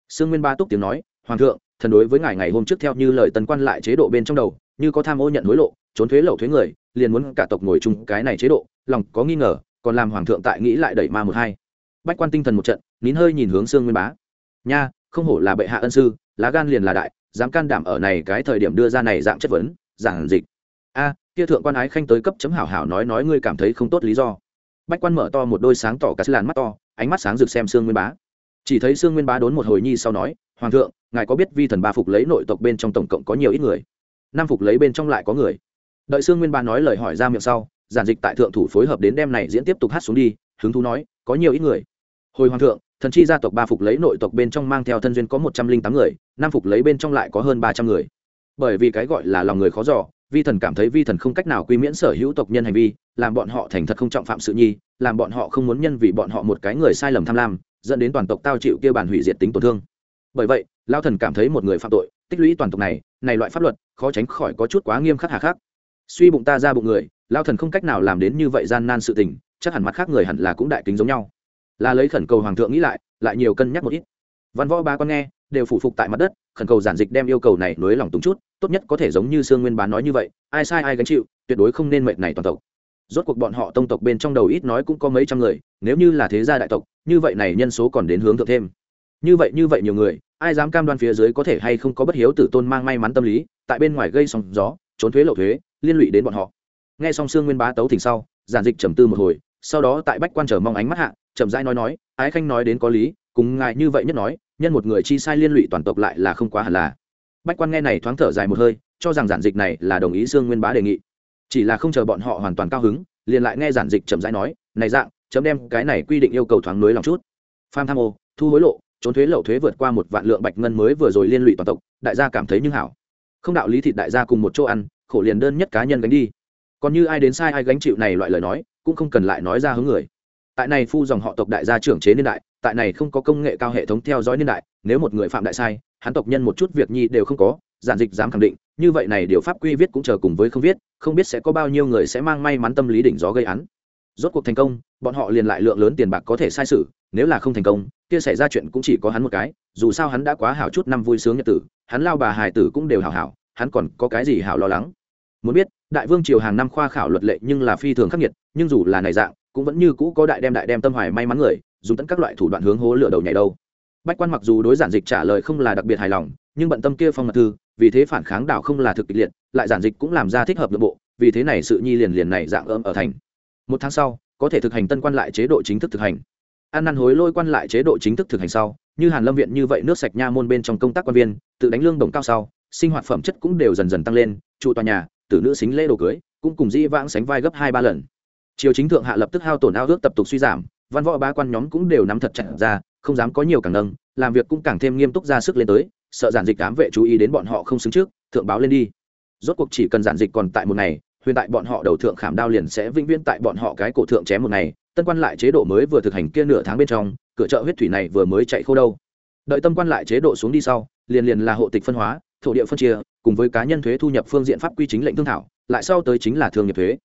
Xương nguyên bá túc tiếng nói, hoàng thượng thần đối với ngài ngày hôm trước theo như lời tần quan lại chế độ bên trong đầu, như có tham ô nhận hối lộ, trốn thuế lậu thuế người, liền muốn cả tộc ngồi chung cái này chế độ, lòng có nghi ngờ, còn làm hoàng thượng tại nghĩ lại đẩy ma một hai. Bách quan tinh thần một trận, nín hơi nhìn hướng xương nguyên bá. Nha, không hổ là bệ hạ ân sư, lá gan liền là đại, dám can đảm ở này cái thời điểm đưa ra này dạng chất vấn, giảng dịch. A, kia thượng quan ái khanh tới cấp chấm hảo hảo nói nói ngươi cảm thấy không tốt lý do. Bách quan mở to một đôi sáng tỏ cả làn mắt to, ánh mắt sáng rực xem xương nguyên bá chỉ thấy xương nguyên bá đốn một hồi nhi sau nói, hoàng thượng, ngài có biết vi thần ba phục lấy nội tộc bên trong tổng cộng có nhiều ít người? Năm phục lấy bên trong lại có người. Đợi xương nguyên bá nói lời hỏi ra miệng sau, giản dịch tại thượng thủ phối hợp đến đêm này diễn tiếp tục hát xuống đi, hứng thú nói, có nhiều ít người? Hồi hoàng thượng, thần chi gia tộc ba phục lấy nội tộc bên trong mang theo thân duyên có một trăm linh tám người, năm phục lấy bên trong lại có hơn ba trăm người. Bởi vì cái gọi là lòng người khó giỏ vi thần cảm thấy vi thần không cách nào quy miễn sở hữu tộc nhân hành vi, làm bọn họ thành thật không trọng phạm sự nhi, làm bọn họ không muốn nhân vì bọn họ một cái người sai lầm tham lam dẫn đến toàn tộc tao chịu kia bản hủy diệt tính tổn thương. Bởi vậy, lao thần cảm thấy một người phạm tội, tích lũy toàn tộc này này loại pháp luật, khó tránh khỏi có chút quá nghiêm khắc hà khắc. Suy bụng ta ra bụng người, lao thần không cách nào làm đến như vậy gian nan sự tình, chắc hẳn mặt khác người hẳn là cũng đại kính giống nhau. Là lấy khẩn cầu hoàng thượng nghĩ lại lại nhiều cân nhắc một ít. Văn võ ba con nghe, đều phụ phục tại mặt đất, khẩn cầu giản dịch đem yêu cầu này nối lòng túng chút, tốt nhất có thể giống như sương nguyên bán nói như vậy, ai sai ai gánh chịu, tuyệt đối không nên mệnh này toàn tộc. Rốt cuộc bọn họ tông tộc bên trong đầu ít nói cũng có mấy trăm người, nếu như là thế gia đại tộc như vậy này nhân số còn đến hướng thượng thêm. Như vậy như vậy nhiều người, ai dám cam đoan phía dưới có thể hay không có bất hiếu tử tôn mang may mắn tâm lý, tại bên ngoài gây sóng gió, trốn thuế lậu thuế, liên lụy đến bọn họ. Nghe xong sương nguyên bá tấu thỉnh sau, giản dịch trầm tư một hồi, sau đó tại bách quan chờ mong ánh mắt hạ, chậm rãi nói nói, ái khanh nói đến có lý, cùng ngài như vậy nhất nói, nhân một người chi sai liên lụy toàn tộc lại là không quá hẳn là. Bách quan nghe này thoáng thở dài một hơi, cho rằng giản dịch này là đồng ý sương nguyên bá đề nghị. Chỉ là không chờ bọn họ hoàn toàn cao hứng, liền lại nghe giản dịch chậm rãi nói, này dạng chấm đem cái này quy định yêu cầu thoáng nới lòng chút. Pham tham ô, thu hối lộ, trốn thuế lậu thuế vượt qua một vạn lượng bạch ngân mới vừa rồi liên lụy toàn tộc, đại gia cảm thấy như hảo. Không đạo lý thịt đại gia cùng một chỗ ăn, khổ liền đơn nhất cá nhân gánh đi. Còn như ai đến sai ai gánh chịu này loại lời nói, cũng không cần lại nói ra hướng người. Tại này phu dòng họ tộc đại gia trưởng chế niên đại, tại này không có công nghệ cao hệ thống theo dõi niên đại, nếu một người phạm đại sai, hắn tộc nhân một chút việc nhi đều không có, giản dịch dám khẳng định, như vậy này điều pháp quy viết cũng chờ cùng với không viết, không biết sẽ có bao nhiêu người sẽ mang may mắn tâm lý đỉnh gió gây án rốt cuộc thành công, bọn họ liền lại lượng lớn tiền bạc có thể sai sự nếu là không thành công, kia xảy ra chuyện cũng chỉ có hắn một cái, dù sao hắn đã quá hảo chút năm vui sướng nhật tử, hắn lao bà hài tử cũng đều hảo hảo, hắn còn có cái gì hảo lo lắng? Muốn biết, đại vương triều hàng năm khoa khảo luật lệ nhưng là phi thường khắc nghiệt, nhưng dù là này dạng, cũng vẫn như cũ có đại đem đại đem tâm hoài may mắn người, dùng tất các loại thủ đoạn hướng hố lửa đầu nhảy đâu. Bách quan mặc dù đối giản dịch trả lời không là đặc biệt hài lòng, nhưng bận tâm kia phong mật thư, vì thế phản kháng đảo không là thực kịch liệt, lại giản dịch cũng làm ra thích hợp nội bộ, vì thế này sự nhi liền liền này dạng ơm ở thành một tháng sau, có thể thực hành tân quan lại chế độ chính thức thực hành. An năn hối lôi quan lại chế độ chính thức thực hành sau, như hàn lâm viện như vậy nước sạch nha môn bên trong công tác quan viên, tự đánh lương đồng cao sau, sinh hoạt phẩm chất cũng đều dần dần tăng lên, trụ tòa nhà, tử nữ xính lễ đồ cưới, cũng cùng di vãng sánh vai gấp hai ba lần. Triều chính thượng hạ lập tức hao tổn ao ước tập tục suy giảm, văn võ ba quan nhóm cũng đều nắm thật chặt ra, không dám có nhiều càng nâng, làm việc cũng càng thêm nghiêm túc ra sức lên tới, sợ giản dịch cám vệ chú ý đến bọn họ không xứng trước, thượng báo lên đi. Rốt cuộc chỉ cần giản dịch còn tại một ngày huyền tại bọn họ đầu thượng khảm đao liền sẽ vĩnh viễn tại bọn họ cái cổ thượng chém một ngày, tân quan lại chế độ mới vừa thực hành kia nửa tháng bên trong, cửa chợ huyết thủy này vừa mới chạy khô đâu. Đợi tâm quan lại chế độ xuống đi sau, liền liền là hộ tịch phân hóa, thổ địa phân chia, cùng với cá nhân thuế thu nhập phương diện pháp quy chính lệnh thương thảo, lại sau tới chính là thương nghiệp thuế.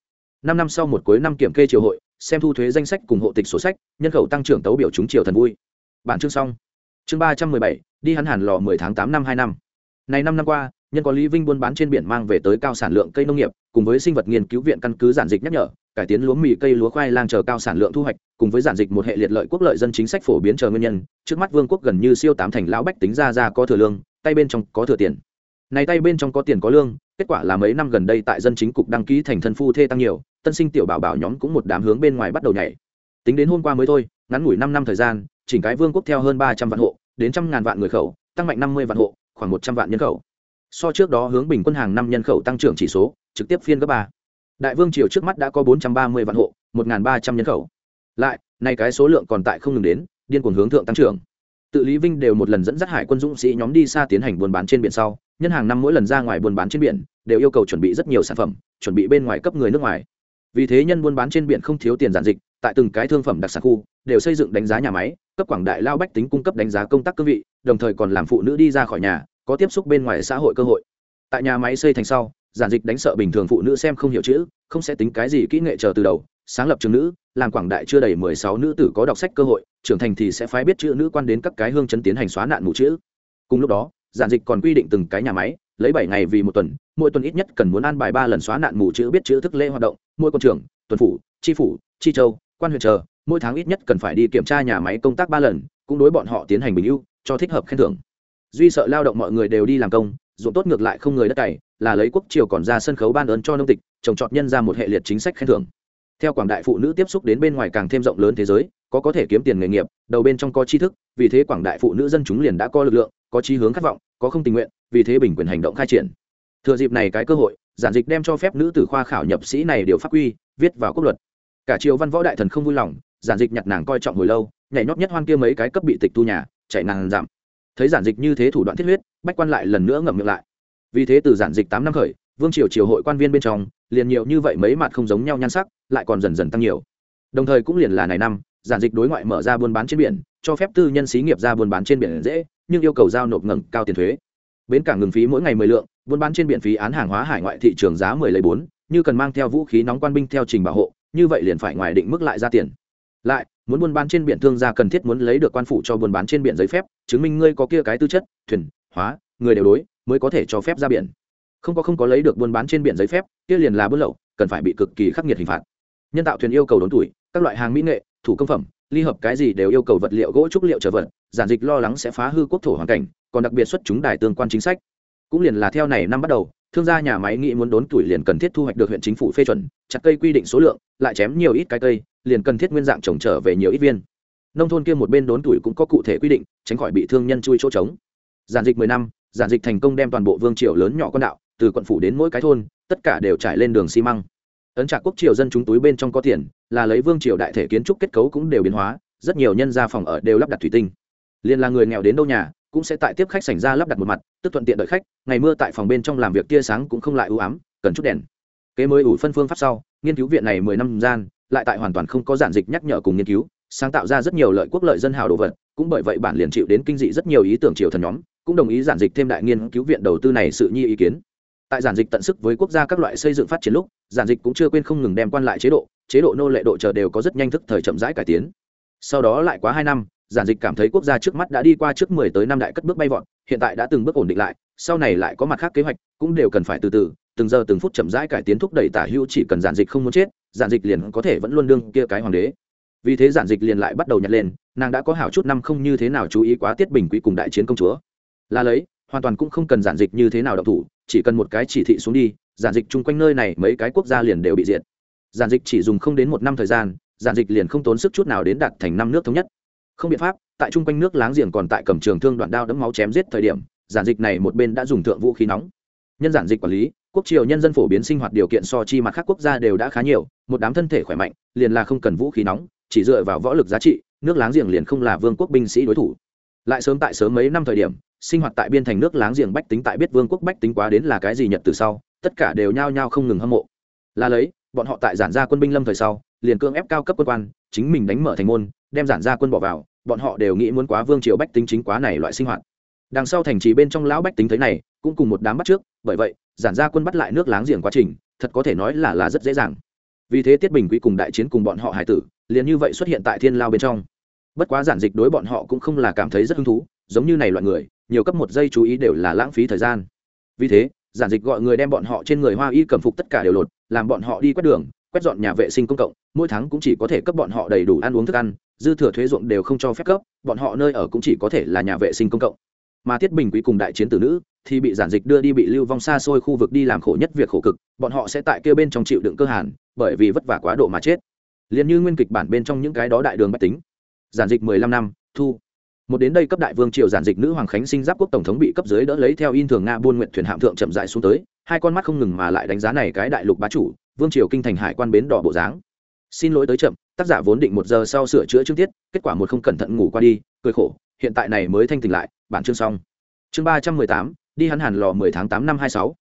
Năm năm sau một cuối năm kiểm kê triều hội, xem thu thuế danh sách cùng hộ tịch sổ sách, nhân khẩu tăng trưởng tấu biểu chúng triều thần vui. Bản chương xong. Chương ba trăm mười bảy, đi hắn hẳn lò mười tháng tám năm hai năm. Này năm năm qua nhân có lý vinh buôn bán trên biển mang về tới cao sản lượng cây nông nghiệp, cùng với sinh vật nghiên cứu viện căn cứ giản dịch nhắc nhở, cải tiến lúa mì cây lúa khoai lang chờ cao sản lượng thu hoạch, cùng với giản dịch một hệ liệt lợi quốc lợi dân chính sách phổ biến chờ nguyên nhân, trước mắt vương quốc gần như siêu tám thành lão bách tính ra ra có thừa lương, tay bên trong có thừa tiền. Này tay bên trong có tiền có lương, kết quả là mấy năm gần đây tại dân chính cục đăng ký thành thân phu thê tăng nhiều, tân sinh tiểu bảo bảo nhóm cũng một đám hướng bên ngoài bắt đầu nhảy. Tính đến hôm qua mới thôi, ngắn ngủi năm năm thời gian, chỉnh cái vương quốc theo hơn ba trăm vạn hộ, đến trăm ngàn vạn người khẩu, tăng mạnh năm mươi vạn hộ, khoảng một trăm vạn nhân khẩu so trước đó hướng bình quân hàng năm nhân khẩu tăng trưởng chỉ số, trực tiếp phiên gấp ba. Đại vương triều trước mắt đã có bốn trăm ba mươi vạn hộ, một ba trăm nhân khẩu. Lại, nay cái số lượng còn tại không ngừng đến, điên cuồng hướng thượng tăng trưởng. Tự lý vinh đều một lần dẫn dắt hải quân dũng sĩ nhóm đi xa tiến hành buôn bán trên biển sau, nhân hàng năm mỗi lần ra ngoài buôn bán trên biển, đều yêu cầu chuẩn bị rất nhiều sản phẩm, chuẩn bị bên ngoài cấp người nước ngoài. Vì thế nhân buôn bán trên biển không thiếu tiền giản dịch, tại từng cái thương phẩm đặc sản khu, đều xây dựng đánh giá nhà máy, cấp quảng đại lao bách tính cung cấp đánh giá công tác cương vị, đồng thời còn làm phụ nữ đi ra khỏi nhà có tiếp xúc bên ngoài xã hội cơ hội. Tại nhà máy xây thành sau, giản dịch đánh sợ bình thường phụ nữ xem không hiểu chữ, không sẽ tính cái gì kỹ nghệ chờ từ đầu, sáng lập trường nữ, làm quảng đại chưa đầy mười sáu nữ tử có đọc sách cơ hội, trưởng thành thì sẽ phái biết chữ nữ quan đến các cái hương chấn tiến hành xóa nạn mù chữ. Cùng lúc đó, giản dịch còn quy định từng cái nhà máy, lấy bảy ngày vì một tuần, mỗi tuần ít nhất cần muốn an bài ba lần xóa nạn mù chữ biết chữ thức lễ hoạt động, mỗi quân trưởng, tuần phủ, tri phủ, tri châu, quan huyện chờ, mỗi tháng ít nhất cần phải đi kiểm tra nhà máy công tác ba lần, cũng đối bọn họ tiến hành bình ưu, cho thích hợp khen thưởng duy sợ lao động mọi người đều đi làm công, ruộng tốt ngược lại không người đất cày, là lấy quốc triều còn ra sân khấu ban ơn cho nông tịch, trồng trọt nhân ra một hệ liệt chính sách khen thưởng. Theo quảng đại phụ nữ tiếp xúc đến bên ngoài càng thêm rộng lớn thế giới, có có thể kiếm tiền nghề nghiệp, đầu bên trong có tri thức, vì thế quảng đại phụ nữ dân chúng liền đã có lực lượng, có chí hướng khát vọng, có không tình nguyện, vì thế bình quyền hành động khai triển. Thừa dịp này cái cơ hội, giản dịch đem cho phép nữ tử khoa khảo nhập sĩ này điều pháp quy, viết vào quốc luật. Cả triều văn võ đại thần không vui lòng, giản dịch nhặt nàng coi trọng hồi lâu, nhảy nhót nhất hoan kia mấy cái cấp bị tịch tu nhà, chạy nàng giảm thấy giản dịch như thế thủ đoạn thiết huyết, bách quan lại lần nữa ngậm miệng lại. Vì thế từ giản dịch tám năm khởi, vương triều triều hội quan viên bên trong, liền nhiều như vậy mấy mặt không giống nhau nhan sắc, lại còn dần dần tăng nhiều. Đồng thời cũng liền là này năm, giản dịch đối ngoại mở ra buôn bán trên biển, cho phép tư nhân xí nghiệp ra buôn bán trên biển dễ, nhưng yêu cầu giao nộp ngẩng cao tiền thuế. Bến cảng ngừng phí mỗi ngày mười lượng, buôn bán trên biển phí án hàng hóa hải ngoại thị trường giá mười lấy bốn, như cần mang theo vũ khí nóng quan binh theo trình bảo hộ, như vậy liền phải ngoài định mức lại ra tiền lại, muốn buôn bán trên biển thương gia cần thiết muốn lấy được quan phủ cho buôn bán trên biển giấy phép, chứng minh ngươi có kia cái tư chất, thuyền, hóa, người đều đối, mới có thể cho phép ra biển. Không có không có lấy được buôn bán trên biển giấy phép, kia liền là buôn lậu, cần phải bị cực kỳ khắc nghiệt hình phạt. Nhân tạo thuyền yêu cầu đốn tuổi, các loại hàng mỹ nghệ, thủ công phẩm, ly hợp cái gì đều yêu cầu vật liệu gỗ trúc liệu trở vật, giản dịch lo lắng sẽ phá hư quốc thổ hoàn cảnh, còn đặc biệt xuất chúng đài tương quan chính sách. Cũng liền là theo này năm bắt đầu thương gia nhà máy nghĩ muốn đốn tuổi liền cần thiết thu hoạch được huyện chính phủ phê chuẩn, chặt cây quy định số lượng, lại chém nhiều ít cái cây, liền cần thiết nguyên dạng trồng trở về nhiều ít viên. Nông thôn kia một bên đốn tuổi cũng có cụ thể quy định, tránh khỏi bị thương nhân chui chỗ trống. Giản dịch mười năm, giản dịch thành công đem toàn bộ vương triều lớn nhỏ con đạo, từ quận phủ đến mỗi cái thôn, tất cả đều trải lên đường xi măng. Ấn trạc quốc triều dân chúng túi bên trong có tiền, là lấy vương triều đại thể kiến trúc kết cấu cũng đều biến hóa, rất nhiều nhân gia phòng ở đều lắp đặt thủy tinh. Liền là người nghèo đến đâu nhà cũng sẽ tại tiếp khách sảnh ra lắp đặt một mặt, tức thuận tiện đợi khách, ngày mưa tại phòng bên trong làm việc tia sáng cũng không lại ưu ám, cần chút đèn. Kế mới ủ phân phương pháp sau, nghiên cứu viện này mười năm gian, lại tại hoàn toàn không có giản dịch nhắc nhở cùng nghiên cứu, sáng tạo ra rất nhiều lợi quốc lợi dân hào đồ vật, cũng bởi vậy bản liền chịu đến kinh dị rất nhiều ý tưởng triều thần nhóm, cũng đồng ý giản dịch thêm đại nghiên cứu viện đầu tư này sự nhi ý kiến. Tại giản dịch tận sức với quốc gia các loại xây dựng phát triển lúc, giản dịch cũng chưa quên không ngừng đem quan lại chế độ chế độ nô lệ độ chờ đều có rất nhanh thức thời chậm rãi cải tiến. Sau đó lại quá hai năm giản dịch cảm thấy quốc gia trước mắt đã đi qua trước mười tới năm đại cất bước bay vọt, hiện tại đã từng bước ổn định lại, sau này lại có mặt khác kế hoạch, cũng đều cần phải từ từ, từng giờ từng phút chậm rãi cải tiến thúc đẩy tả hữu chỉ cần giản dịch không muốn chết, giản dịch liền có thể vẫn luôn đương kia cái hoàng đế. Vì thế giản dịch liền lại bắt đầu nhặt lên, nàng đã có hảo chút năm không như thế nào chú ý quá tiết bình quý cùng đại chiến công chúa. Là lấy, hoàn toàn cũng không cần giản dịch như thế nào độc thủ, chỉ cần một cái chỉ thị xuống đi, giản dịch chung quanh nơi này mấy cái quốc gia liền đều bị diệt. Giản dịch chỉ dùng không đến một năm thời gian, giản dịch liền không tốn sức chút nào đến đạt thành năm nước thống nhất không biện pháp, tại chung quanh nước láng giềng còn tại cầm trường thương đoạn đao đấm máu chém giết thời điểm, giản dịch này một bên đã dùng thượng vũ khí nóng. Nhân giản dịch quản lý, quốc triều nhân dân phổ biến sinh hoạt điều kiện so chi mặt khác quốc gia đều đã khá nhiều, một đám thân thể khỏe mạnh, liền là không cần vũ khí nóng, chỉ dựa vào võ lực giá trị, nước láng giềng liền không là vương quốc binh sĩ đối thủ. Lại sớm tại sớm mấy năm thời điểm, sinh hoạt tại biên thành nước láng giềng bách tính tại biết vương quốc bách tính quá đến là cái gì nhật từ sau, tất cả đều nhao nhao không ngừng hâm mộ. Là lấy, bọn họ tại giản gia quân binh lâm thời sau, liền cương ép cao cấp quân quan, chính mình đánh mở thành môn, đem giản gia quân bỏ vào bọn họ đều nghĩ muốn quá vương triều bách tính chính quá này loại sinh hoạt. Đằng sau thành trì bên trong lão bách tính thấy này, cũng cùng một đám bắt trước, bởi vậy, giản gia quân bắt lại nước láng giềng quá trình, thật có thể nói là là rất dễ dàng. Vì thế tiết bình quý cùng đại chiến cùng bọn họ hải tử, liền như vậy xuất hiện tại thiên lao bên trong. Bất quá giản dịch đối bọn họ cũng không là cảm thấy rất hứng thú, giống như này loại người, nhiều cấp một giây chú ý đều là lãng phí thời gian. Vì thế, giản dịch gọi người đem bọn họ trên người hoa y cầm phục tất cả đều lột, làm bọn họ đi quét đường quét dọn nhà vệ sinh công cộng, mỗi tháng cũng chỉ có thể cấp bọn họ đầy đủ ăn uống thức ăn, dư thừa thuế ruộng đều không cho phép cấp, bọn họ nơi ở cũng chỉ có thể là nhà vệ sinh công cộng. Mà tiết bình quý cùng đại chiến tử nữ thì bị giản dịch đưa đi bị lưu vong xa xôi khu vực đi làm khổ nhất việc khổ cực, bọn họ sẽ tại kia bên trong chịu đựng cơ hàn, bởi vì vất vả quá độ mà chết. Liền như nguyên kịch bản bên trong những cái đó đại đường bách tính. Giản dịch mười lăm năm, thu. Một đến đây cấp đại vương triều giản dịch nữ hoàng khánh sinh giáp quốc tổng thống bị cấp dưới đỡ lấy theo in thường nga buôn nguyện thuyền hạm thượng chậm dại xuống tới, hai con mắt không ngừng mà lại đánh giá này cái đại lục bá chủ vương triều kinh thành hải quan bến đỏ bộ dáng. Xin lỗi tới chậm, tác giả vốn định một giờ sau sửa chữa chương tiết, kết quả một không cẩn thận ngủ qua đi, cười khổ, hiện tại này mới thanh tỉnh lại, bản chương xong. Chương ba trăm mười tám, đi hắn hàn lò mười tháng tám năm hai sáu.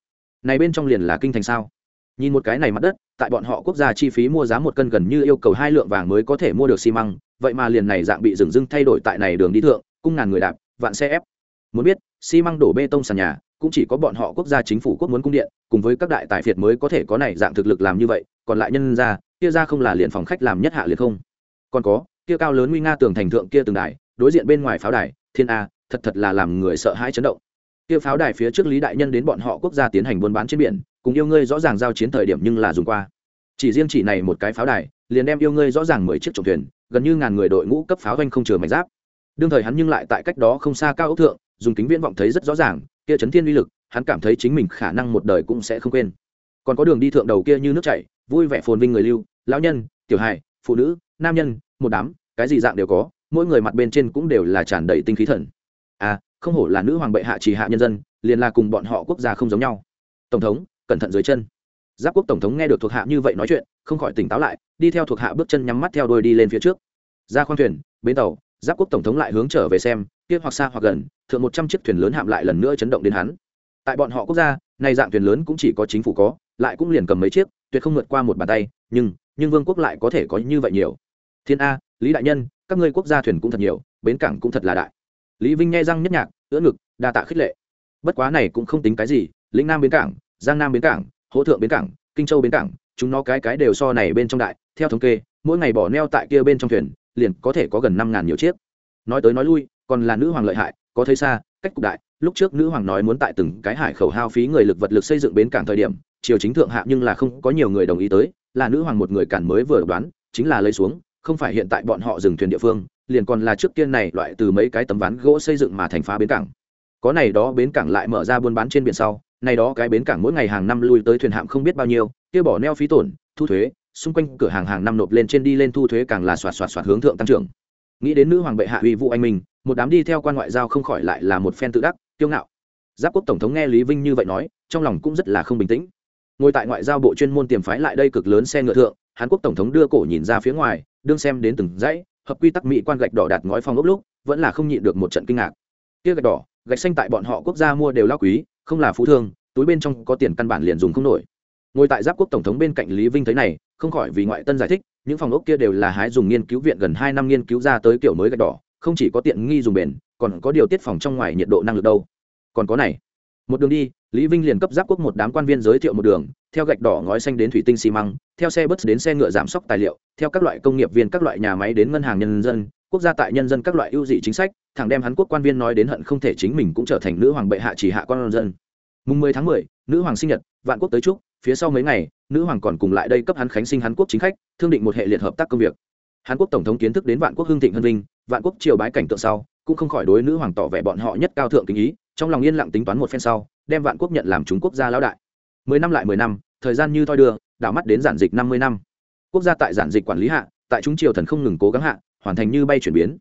Này bên trong liền là kinh thành sao? Nhìn một cái này mặt đất, tại bọn họ quốc gia chi phí mua giá một cân gần như yêu cầu hai lượng vàng mới có thể mua được xi măng, vậy mà liền này dạng bị dừng dưng thay đổi tại này đường đi thượng, cung ngàn người đạp, vạn xe ép. Muốn biết, xi măng đổ bê tông sàn nhà cũng chỉ có bọn họ quốc gia chính phủ quốc muốn cung điện, cùng với các đại tài phiệt mới có thể có này dạng thực lực làm như vậy, còn lại nhân ra, kia ra không là liền phòng khách làm nhất hạ liền không. Còn có, kia cao lớn nguy nga tường thành thượng kia từng đài, đối diện bên ngoài pháo đài, thiên a, thật thật là làm người sợ hãi chấn động. Kia pháo đài phía trước lý đại nhân đến bọn họ quốc gia tiến hành buôn bán trên biển, cùng yêu ngươi rõ ràng giao chiến thời điểm nhưng là dùng qua. Chỉ riêng chỉ này một cái pháo đài, liền đem yêu ngươi rõ ràng mười chiếc trọng thuyền, gần như ngàn người đội ngũ cấp pháo doanh không chừa mảnh giáp. Đương thời hắn nhưng lại tại cách đó không xa cao ốc thượng, dùng kính viễn vọng thấy rất rõ ràng kia chấn thiên uy lực, hắn cảm thấy chính mình khả năng một đời cũng sẽ không quên. Còn có đường đi thượng đầu kia như nước chảy, vui vẻ phồn vinh người lưu, lão nhân, tiểu hài, phụ nữ, nam nhân, một đám, cái gì dạng đều có, mỗi người mặt bên trên cũng đều là tràn đầy tinh khí thần. À không hổ là nữ hoàng bệ hạ chỉ hạ nhân dân, liền là cùng bọn họ quốc gia không giống nhau. Tổng thống, cẩn thận dưới chân. Giáp quốc tổng thống nghe được thuộc hạ như vậy nói chuyện, không khỏi tỉnh táo lại, đi theo thuộc hạ bước chân nhắm mắt theo đôi đi lên phía trước. Ra khoang thuyền, bến tàu giáp quốc tổng thống lại hướng trở về xem, kia hoặc xa hoặc gần, thượng một trăm chiếc thuyền lớn hạm lại lần nữa chấn động đến hắn. Tại bọn họ quốc gia này dạng thuyền lớn cũng chỉ có chính phủ có, lại cũng liền cầm mấy chiếc, tuyệt không vượt qua một bàn tay, nhưng nhưng vương quốc lại có thể có như vậy nhiều. Thiên a, lý đại nhân, các ngươi quốc gia thuyền cũng thật nhiều, bến cảng cũng thật là đại. Lý vinh nghe răng nhất nhạc, ưỡn ngực, đa tạ khích lệ. Bất quá này cũng không tính cái gì, lĩnh nam bến cảng, giang nam bến cảng, hỗ thượng bến cảng, kinh châu bến cảng, chúng nó cái cái đều so này bên trong đại, theo thống kê, mỗi ngày bỏ neo tại kia bên trong thuyền liền có thể có gần năm ngàn nhiều chiếc. Nói tới nói lui, còn là nữ hoàng lợi hại, có thấy xa, cách cục đại, lúc trước nữ hoàng nói muốn tại từng cái hải khẩu hao phí người lực vật lực xây dựng bến cảng thời điểm, triều chính thượng hạ nhưng là không có nhiều người đồng ý tới, là nữ hoàng một người cản mới vừa đoán, chính là lấy xuống, không phải hiện tại bọn họ dừng thuyền địa phương, liền còn là trước tiên này loại từ mấy cái tấm ván gỗ xây dựng mà thành phá bến cảng. Có này đó bến cảng lại mở ra buôn bán trên biển sau, này đó cái bến cảng mỗi ngày hàng năm lui tới thuyền hạm không biết bao nhiêu, kia bỏ neo phí tổn, thu thuế xung quanh cửa hàng hàng năm nộp lên trên đi lên thu thuế càng là xoạt xoạt xoạt hướng thượng tăng trưởng. Nghĩ đến nữ hoàng bệ hạ uy vũ anh minh, một đám đi theo quan ngoại giao không khỏi lại là một phen tự đắc, kiêu ngạo. Giáp quốc tổng thống nghe lý vinh như vậy nói, trong lòng cũng rất là không bình tĩnh. Ngồi tại ngoại giao bộ chuyên môn tiềm phái lại đây cực lớn xe ngựa thượng, hàn quốc tổng thống đưa cổ nhìn ra phía ngoài, đương xem đến từng dãy, hợp quy tắc mỹ quan gạch đỏ đặt ngói phong ốc lúc, vẫn là không nhịn được một trận kinh ngạc. Kia gạch đỏ, gạch xanh tại bọn họ quốc gia mua đều lao quý, không là phú thương, túi bên trong có tiền căn bản liền dùng không nổi. Ngồi tại giáp quốc tổng thống bên cạnh lý vinh thấy này không khỏi vì ngoại tân giải thích, những phòng ốc kia đều là hái dùng nghiên cứu viện gần hai năm nghiên cứu ra tới kiểu mới gạch đỏ, không chỉ có tiện nghi dùng bền, còn có điều tiết phòng trong ngoài nhiệt độ năng lực đâu. Còn có này, một đường đi, lý vinh liền cấp giáp quốc một đám quan viên giới thiệu một đường, theo gạch đỏ ngói xanh đến thủy tinh xi măng, theo xe bus đến xe ngựa giảm sốc tài liệu, theo các loại công nghiệp viên, các loại nhà máy đến ngân hàng nhân dân, quốc gia tại nhân dân các loại ưu dị chính sách, thẳng đem hắn quốc quan viên nói đến hận không thể chính mình cũng trở thành nữ hoàng bệ hạ chỉ hạ con dân. Mùng mười tháng mười, nữ hoàng sinh nhật, vạn quốc tới chúc phía sau mấy ngày, nữ hoàng còn cùng lại đây cấp hắn khánh sinh hàn quốc chính khách, thương định một hệ liệt hợp tác công việc. Hàn quốc tổng thống kiến thức đến vạn quốc hương thịnh hân vinh, vạn quốc triều bái cảnh tượng sau, cũng không khỏi đối nữ hoàng tỏ vẻ bọn họ nhất cao thượng kính ý, trong lòng yên lặng tính toán một phen sau, đem vạn quốc nhận làm chúng quốc gia lão đại. Mười năm lại mười năm, thời gian như thoi đưa, đảo mắt đến giản dịch năm mươi năm. Quốc gia tại giản dịch quản lý hạ, tại chúng triều thần không ngừng cố gắng hạ, hoàn thành như bay chuyển biến.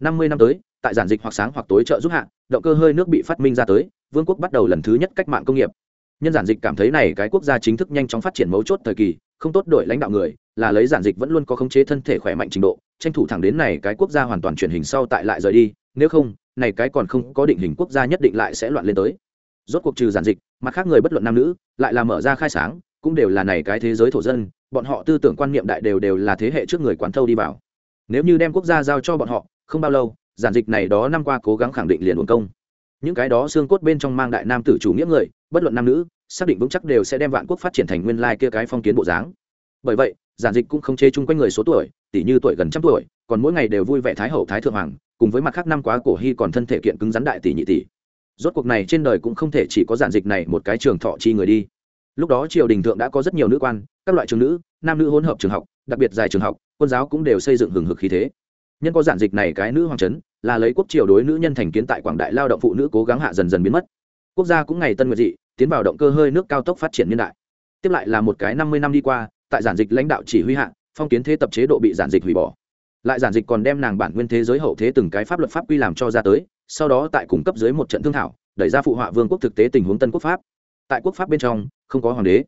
Năm mươi năm tới, tại giản dịch hoặc sáng hoặc tối trợ giúp hạ, động cơ hơi nước bị phát minh ra tới, vương quốc bắt đầu lần thứ nhất cách mạng công nghiệp nhân giản dịch cảm thấy này cái quốc gia chính thức nhanh chóng phát triển mấu chốt thời kỳ, không tốt đổi lãnh đạo người, là lấy giản dịch vẫn luôn có khống chế thân thể khỏe mạnh trình độ, tranh thủ thẳng đến này cái quốc gia hoàn toàn chuyển hình sau tại lại rời đi, nếu không, này cái còn không có định hình quốc gia nhất định lại sẽ loạn lên tới. Rốt cuộc trừ giản dịch mà khác người bất luận nam nữ, lại là mở ra khai sáng, cũng đều là này cái thế giới thổ dân, bọn họ tư tưởng quan niệm đại đều đều là thế hệ trước người quán thâu đi vào. Nếu như đem quốc gia giao cho bọn họ, không bao lâu, giản dịch này đó năm qua cố gắng khẳng định liền uổng công những cái đó xương cốt bên trong mang đại nam tử chủ nghĩa người, bất luận nam nữ, xác định vững chắc đều sẽ đem vạn quốc phát triển thành nguyên lai kia cái phong kiến bộ dáng. Bởi vậy, giản dịch cũng không chê chung quanh người số tuổi tỷ như tuổi gần trăm tuổi, còn mỗi ngày đều vui vẻ thái hậu, thái thượng hoàng, cùng với mặt khác năm quá cổ hy còn thân thể kiện cứng rắn đại tỷ nhị tỷ. Rốt cuộc này trên đời cũng không thể chỉ có giản dịch này một cái trường thọ chi người đi. Lúc đó triều đình thượng đã có rất nhiều nữ quan, các loại trường nữ, nam nữ hỗn hợp trường học, đặc biệt dài trường học, quân giáo cũng đều xây dựng hừng hực khí thế. Nhân có giản dịch này cái nữ hoàng trấn là lấy quốc triều đối nữ nhân thành kiến tại quảng đại lao động phụ nữ cố gắng hạ dần dần biến mất. Quốc gia cũng ngày tân nguyệt dị, tiến vào động cơ hơi nước cao tốc phát triển niên đại. Tiếp lại là một cái năm mươi năm đi qua, tại giản dịch lãnh đạo chỉ huy hạ, phong kiến thế tập chế độ bị giản dịch hủy bỏ. Lại giản dịch còn đem nàng bản nguyên thế giới hậu thế từng cái pháp luật pháp quy làm cho ra tới, sau đó tại cung cấp dưới một trận thương thảo, đẩy ra phụ họa vương quốc thực tế tình huống tân quốc pháp. Tại quốc pháp bên trong, không có hoàng đế.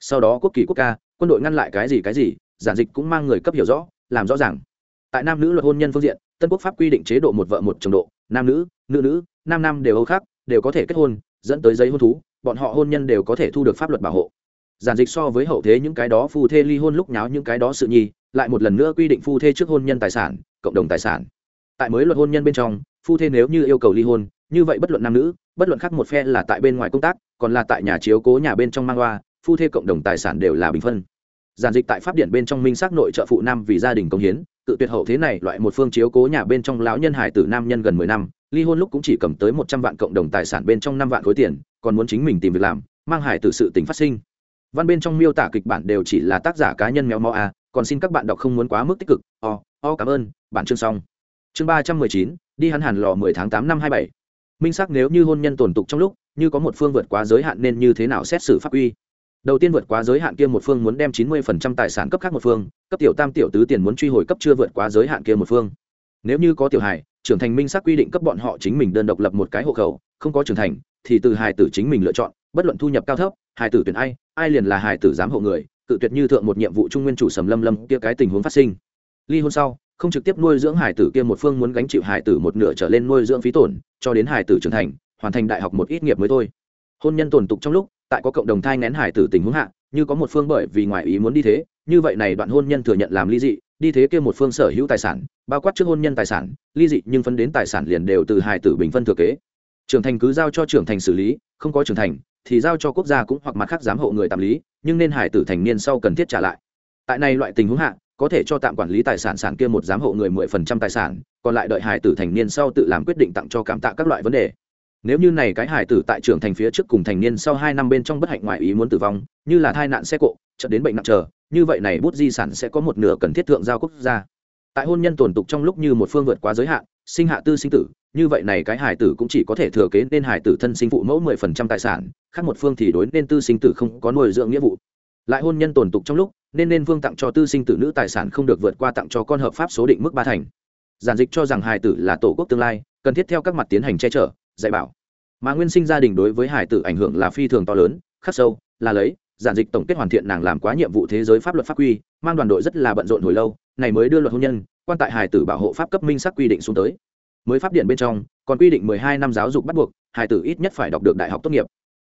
Sau đó quốc kỳ quốc ca, quân đội ngăn lại cái gì cái gì, giản dịch cũng mang người cấp hiểu rõ, làm rõ ràng. Tại nam nữ luật hôn nhân phương diện tân quốc pháp quy định chế độ một vợ một chồng độ, nam nữ nữ nữ, nam nam đều âu khác, đều có thể kết hôn, dẫn tới giấy hôn thú, bọn họ hôn nhân đều có thể thu được pháp luật bảo hộ. Giản dịch so với hậu thế những cái đó phu thê ly hôn lúc nháo những cái đó sự nhi, lại một lần nữa quy định phu thê trước hôn nhân tài sản, cộng đồng tài sản. Tại mới luật hôn nhân bên trong, phu thê nếu như yêu cầu ly hôn, như vậy bất luận nam nữ, bất luận khác một phe là tại bên ngoài công tác, còn là tại nhà chiếu cố nhà bên trong mang loa phu thê cộng đồng tài sản đều là bình phân. Giản dịch tại pháp điện bên trong minh xác nội trợ phụ nam vì gia đình công hiến tự tuyệt hậu thế này, loại một phương chiếu cố nhà bên trong lão nhân hải tử nam nhân gần mười năm, ly hôn lúc cũng chỉ cầm tới một trăm vạn cộng đồng tài sản bên trong năm vạn khối tiền, còn muốn chính mình tìm việc làm, mang hải tử sự tình phát sinh. Văn bên trong miêu tả kịch bản đều chỉ là tác giả cá nhân méo mó a, còn xin các bạn đọc không muốn quá mức tích cực. O o, cảm ơn, bản chương xong. Chương ba trăm mười chín, đi hắn Hàn lò mười tháng tám năm hai bảy. Minh xác nếu như hôn nhân tồn tục trong lúc, như có một phương vượt quá giới hạn nên như thế nào xét xử pháp uy? Đầu tiên vượt quá giới hạn kia một phương muốn đem chín mươi phần trăm tài sản cấp khác một phương, cấp tiểu tam tiểu tứ tiền muốn truy hồi cấp chưa vượt quá giới hạn kia một phương. Nếu như có tiểu hài, trưởng thành minh xác quy định cấp bọn họ chính mình đơn độc lập một cái hộ khẩu, không có trưởng thành, thì từ hài tử chính mình lựa chọn, bất luận thu nhập cao thấp, hài tử tuyển ai ai liền là hài tử giám hộ người tự tuyệt như thượng một nhiệm vụ trung nguyên chủ sầm lâm lâm kia cái tình huống phát sinh. Ly hôn sau, không trực tiếp nuôi dưỡng hài tử kia một phương muốn gánh chịu hài tử một nửa trở lên nuôi dưỡng phí tổn, cho đến hài tử trưởng thành, hoàn thành đại học một ít nghiệp mới thôi. Hôn nhân tồn tục trong lúc tại có cộng đồng thai ngén hải tử tình huống hạ, như có một phương bởi vì ngoại ý muốn đi thế, như vậy này đoạn hôn nhân thừa nhận làm ly dị, đi thế kia một phương sở hữu tài sản, bao quát trước hôn nhân tài sản, ly dị nhưng phân đến tài sản liền đều từ hải tử bình phân thừa kế. Trưởng thành cứ giao cho trưởng thành xử lý, không có trưởng thành, thì giao cho quốc gia cũng hoặc mặt khác giám hộ người tạm lý, nhưng nên hải tử thành niên sau cần thiết trả lại. Tại này loại tình huống hạ, có thể cho tạm quản lý tài sản sản kia một giám hộ người mười phần trăm tài sản, còn lại đợi hải tử thành niên sau tự làm quyết định tặng cho cảm tạ các loại vấn đề nếu như này cái hải tử tại trưởng thành phía trước cùng thành niên sau hai năm bên trong bất hạnh ngoại ý muốn tử vong, như là thai nạn xe cộ, chợt đến bệnh nặng chờ, như vậy này bút di sản sẽ có một nửa cần thiết thượng giao quốc gia. Tại hôn nhân tổn tục trong lúc như một phương vượt quá giới hạn, sinh hạ tư sinh tử, như vậy này cái hải tử cũng chỉ có thể thừa kế nên hải tử thân sinh phụ mẫu mười phần trăm tài sản, khác một phương thì đối nên tư sinh tử không có nuôi dưỡng nghĩa vụ. Lại hôn nhân tổn tục trong lúc, nên nên vương tặng cho tư sinh tử nữ tài sản không được vượt qua tặng cho con hợp pháp số định mức ba thành. Giản dịch cho rằng hải tử là tổ quốc tương lai, cần thiết theo các mặt tiến hành che chở dạy bảo. Mà nguyên sinh gia đình đối với hải tử ảnh hưởng là phi thường to lớn, khắc sâu, là lấy, giản dịch tổng kết hoàn thiện nàng làm quá nhiệm vụ thế giới pháp luật pháp quy, mang đoàn đội rất là bận rộn hồi lâu, này mới đưa luật hôn nhân, quan tại hải tử bảo hộ pháp cấp minh sắc quy định xuống tới. Mới pháp điện bên trong, còn quy định mười hai năm giáo dục bắt buộc, hải tử ít nhất phải đọc được đại học tốt nghiệp.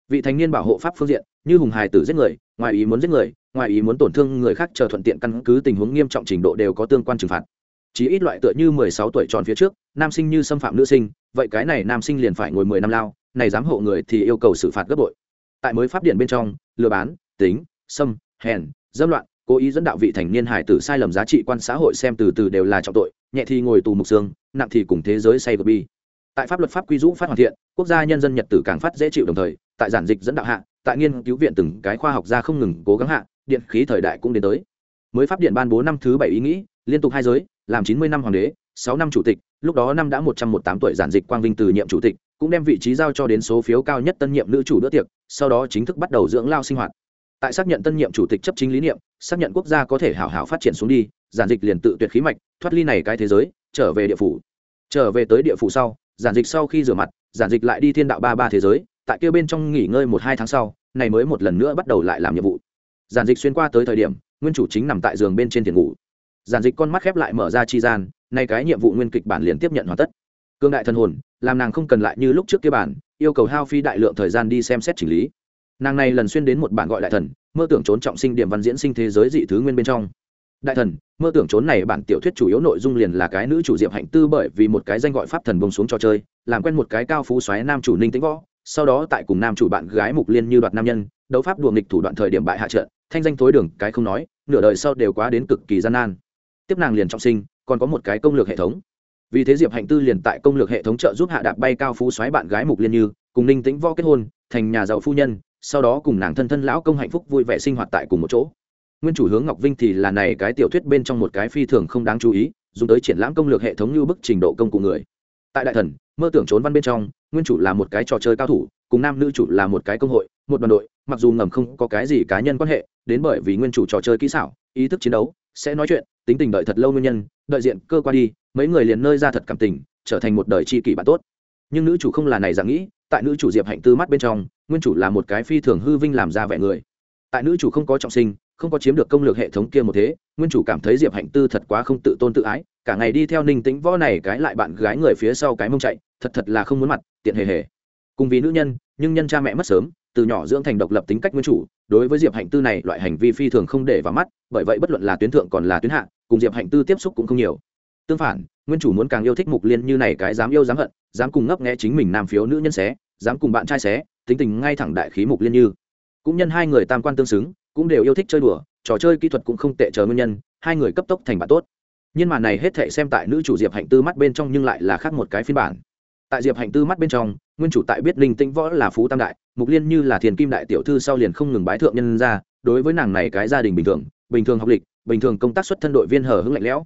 Vị thành niên bảo hộ pháp phương diện, như hùng hải tử giết người, ngoài ý muốn giết người, ngoài ý muốn tổn thương người khác chờ thuận tiện căn cứ tình huống nghiêm trọng trình độ đều có tương quan trừng phạt chỉ ít loại tựa như mười sáu tuổi tròn phía trước, nam sinh như xâm phạm nữ sinh, vậy cái này nam sinh liền phải ngồi mười năm lao, này dám hộ người thì yêu cầu xử phạt gấp bội. Tại mới pháp điện bên trong, lừa bán, tính, xâm, hèn, dâm loạn, cố ý dẫn đạo vị thành niên hải tử sai lầm giá trị quan xã hội xem từ từ đều là trọng tội, nhẹ thì ngồi tù mục xương, nặng thì cùng thế giới say bi. Tại pháp luật pháp quy dũ phát hoàn thiện, quốc gia nhân dân nhật tử càng phát dễ chịu đồng thời, tại giản dịch dẫn đạo hạ, tại nghiên cứu viện từng cái khoa học gia không ngừng cố gắng hạ, điện khí thời đại cũng đến tới. Mới pháp điện ban bố năm thứ bảy ý nghĩ liên tục hai giới, làm chín mươi năm hoàng đế, sáu năm chủ tịch, lúc đó năm đã một trăm một tám tuổi giản dịch quang vinh từ nhiệm chủ tịch, cũng đem vị trí giao cho đến số phiếu cao nhất tân nhiệm nữ chủ đỡ tiệc, sau đó chính thức bắt đầu dưỡng lao sinh hoạt. Tại xác nhận tân nhiệm chủ tịch chấp chính lý niệm, xác nhận quốc gia có thể hảo hảo phát triển xuống đi, giản dịch liền tự tuyệt khí mạch, thoát ly này cái thế giới, trở về địa phủ. Trở về tới địa phủ sau, giản dịch sau khi rửa mặt, giản dịch lại đi thiên đạo ba ba thế giới, tại kia bên trong nghỉ ngơi một hai tháng sau, này mới một lần nữa bắt đầu lại làm nhiệm vụ. Giản dịch xuyên qua tới thời điểm, nguyên chủ chính nằm tại giường bên trên tiền ngủ giản dịch con mắt khép lại mở ra chi gian, nay cái nhiệm vụ nguyên kịch bản liền tiếp nhận hoàn tất. Cương đại thần hồn, làm nàng không cần lại như lúc trước kia bản, yêu cầu hao phi đại lượng thời gian đi xem xét chỉnh lý. Nàng này lần xuyên đến một bản gọi đại thần, mơ tưởng trốn trọng sinh điểm văn diễn sinh thế giới dị thứ nguyên bên trong. Đại thần, mơ tưởng trốn này bản tiểu thuyết chủ yếu nội dung liền là cái nữ chủ diệm hạnh tư bởi vì một cái danh gọi pháp thần bông xuống trò chơi, làm quen một cái cao phú xoáy nam chủ ninh tĩnh võ, sau đó tại cùng nam chủ bạn gái mục liên như đoạt nam nhân, đấu pháp đùa nghịch thủ đoạn thời điểm bại hạ trận, thanh danh thối đường, cái không nói, nửa đời sau đều quá đến cực kỳ gian nan tiếp nàng liền trọng sinh, còn có một cái công lược hệ thống. Vì thế diệp hạnh tư liền tại công lược hệ thống trợ giúp hạ đạp bay cao phú xoáy bạn gái mục liên như, cùng ninh tĩnh võ kết hôn, thành nhà giàu phu nhân, sau đó cùng nàng thân thân lão công hạnh phúc vui vẻ sinh hoạt tại cùng một chỗ. Nguyên chủ hướng ngọc vinh thì là này cái tiểu thuyết bên trong một cái phi thường không đáng chú ý, dùng tới triển lãm công lược hệ thống như bức trình độ công cụ người. Tại đại thần, mơ tưởng trốn văn bên trong, nguyên chủ là một cái trò chơi cao thủ, cùng nam nữ chủ là một cái công hội, một đoàn đội, mặc dù ngầm không có cái gì cá nhân quan hệ, đến bởi vì nguyên chủ trò chơi kỹ xảo, ý thức chiến đấu, sẽ nói chuyện tính tình đợi thật lâu nguyên nhân, đợi diện cơ qua đi, mấy người liền nơi ra thật cảm tình, trở thành một đời tri kỷ bạn tốt. Nhưng nữ chủ không là này dạng nghĩ, tại nữ chủ diệp hạnh tư mắt bên trong, nguyên chủ là một cái phi thường hư vinh làm ra vẻ người. Tại nữ chủ không có trọng sinh, không có chiếm được công lược hệ thống kia một thế, nguyên chủ cảm thấy diệp hạnh tư thật quá không tự tôn tự ái, cả ngày đi theo ninh tính võ này cái lại bạn gái người phía sau cái mông chạy, thật thật là không muốn mặt, tiện hề hề. Cùng vì nữ nhân, nhưng nhân cha mẹ mất sớm, từ nhỏ dưỡng thành độc lập tính cách nguyên chủ, đối với diệp hạnh tư này, loại hành vi phi thường không để vào mắt, bởi vậy bất luận là tuyến thượng còn là tuyến hạ cùng diệp hạnh tư tiếp xúc cũng không nhiều tương phản nguyên chủ muốn càng yêu thích mục liên như này cái dám yêu dám hận dám cùng ngấp nghe chính mình nam phiếu nữ nhân xé dám cùng bạn trai xé tính tình ngay thẳng đại khí mục liên như cũng nhân hai người tam quan tương xứng cũng đều yêu thích chơi đùa trò chơi kỹ thuật cũng không tệ chờ nguyên nhân hai người cấp tốc thành bạn tốt nhưng mà này hết thệ xem tại nữ chủ diệp hạnh tư mắt bên trong nhưng lại là khác một cái phiên bản tại diệp hạnh tư mắt bên trong nguyên chủ tại biết linh tĩnh võ là phú tam đại mục liên như là thiền kim đại tiểu thư sau liền không ngừng bái thượng nhân ra đối với nàng này cái gia đình bình thường bình thường học lịch bình thường công tác xuất thân đội viên hở hững lạnh lẽo.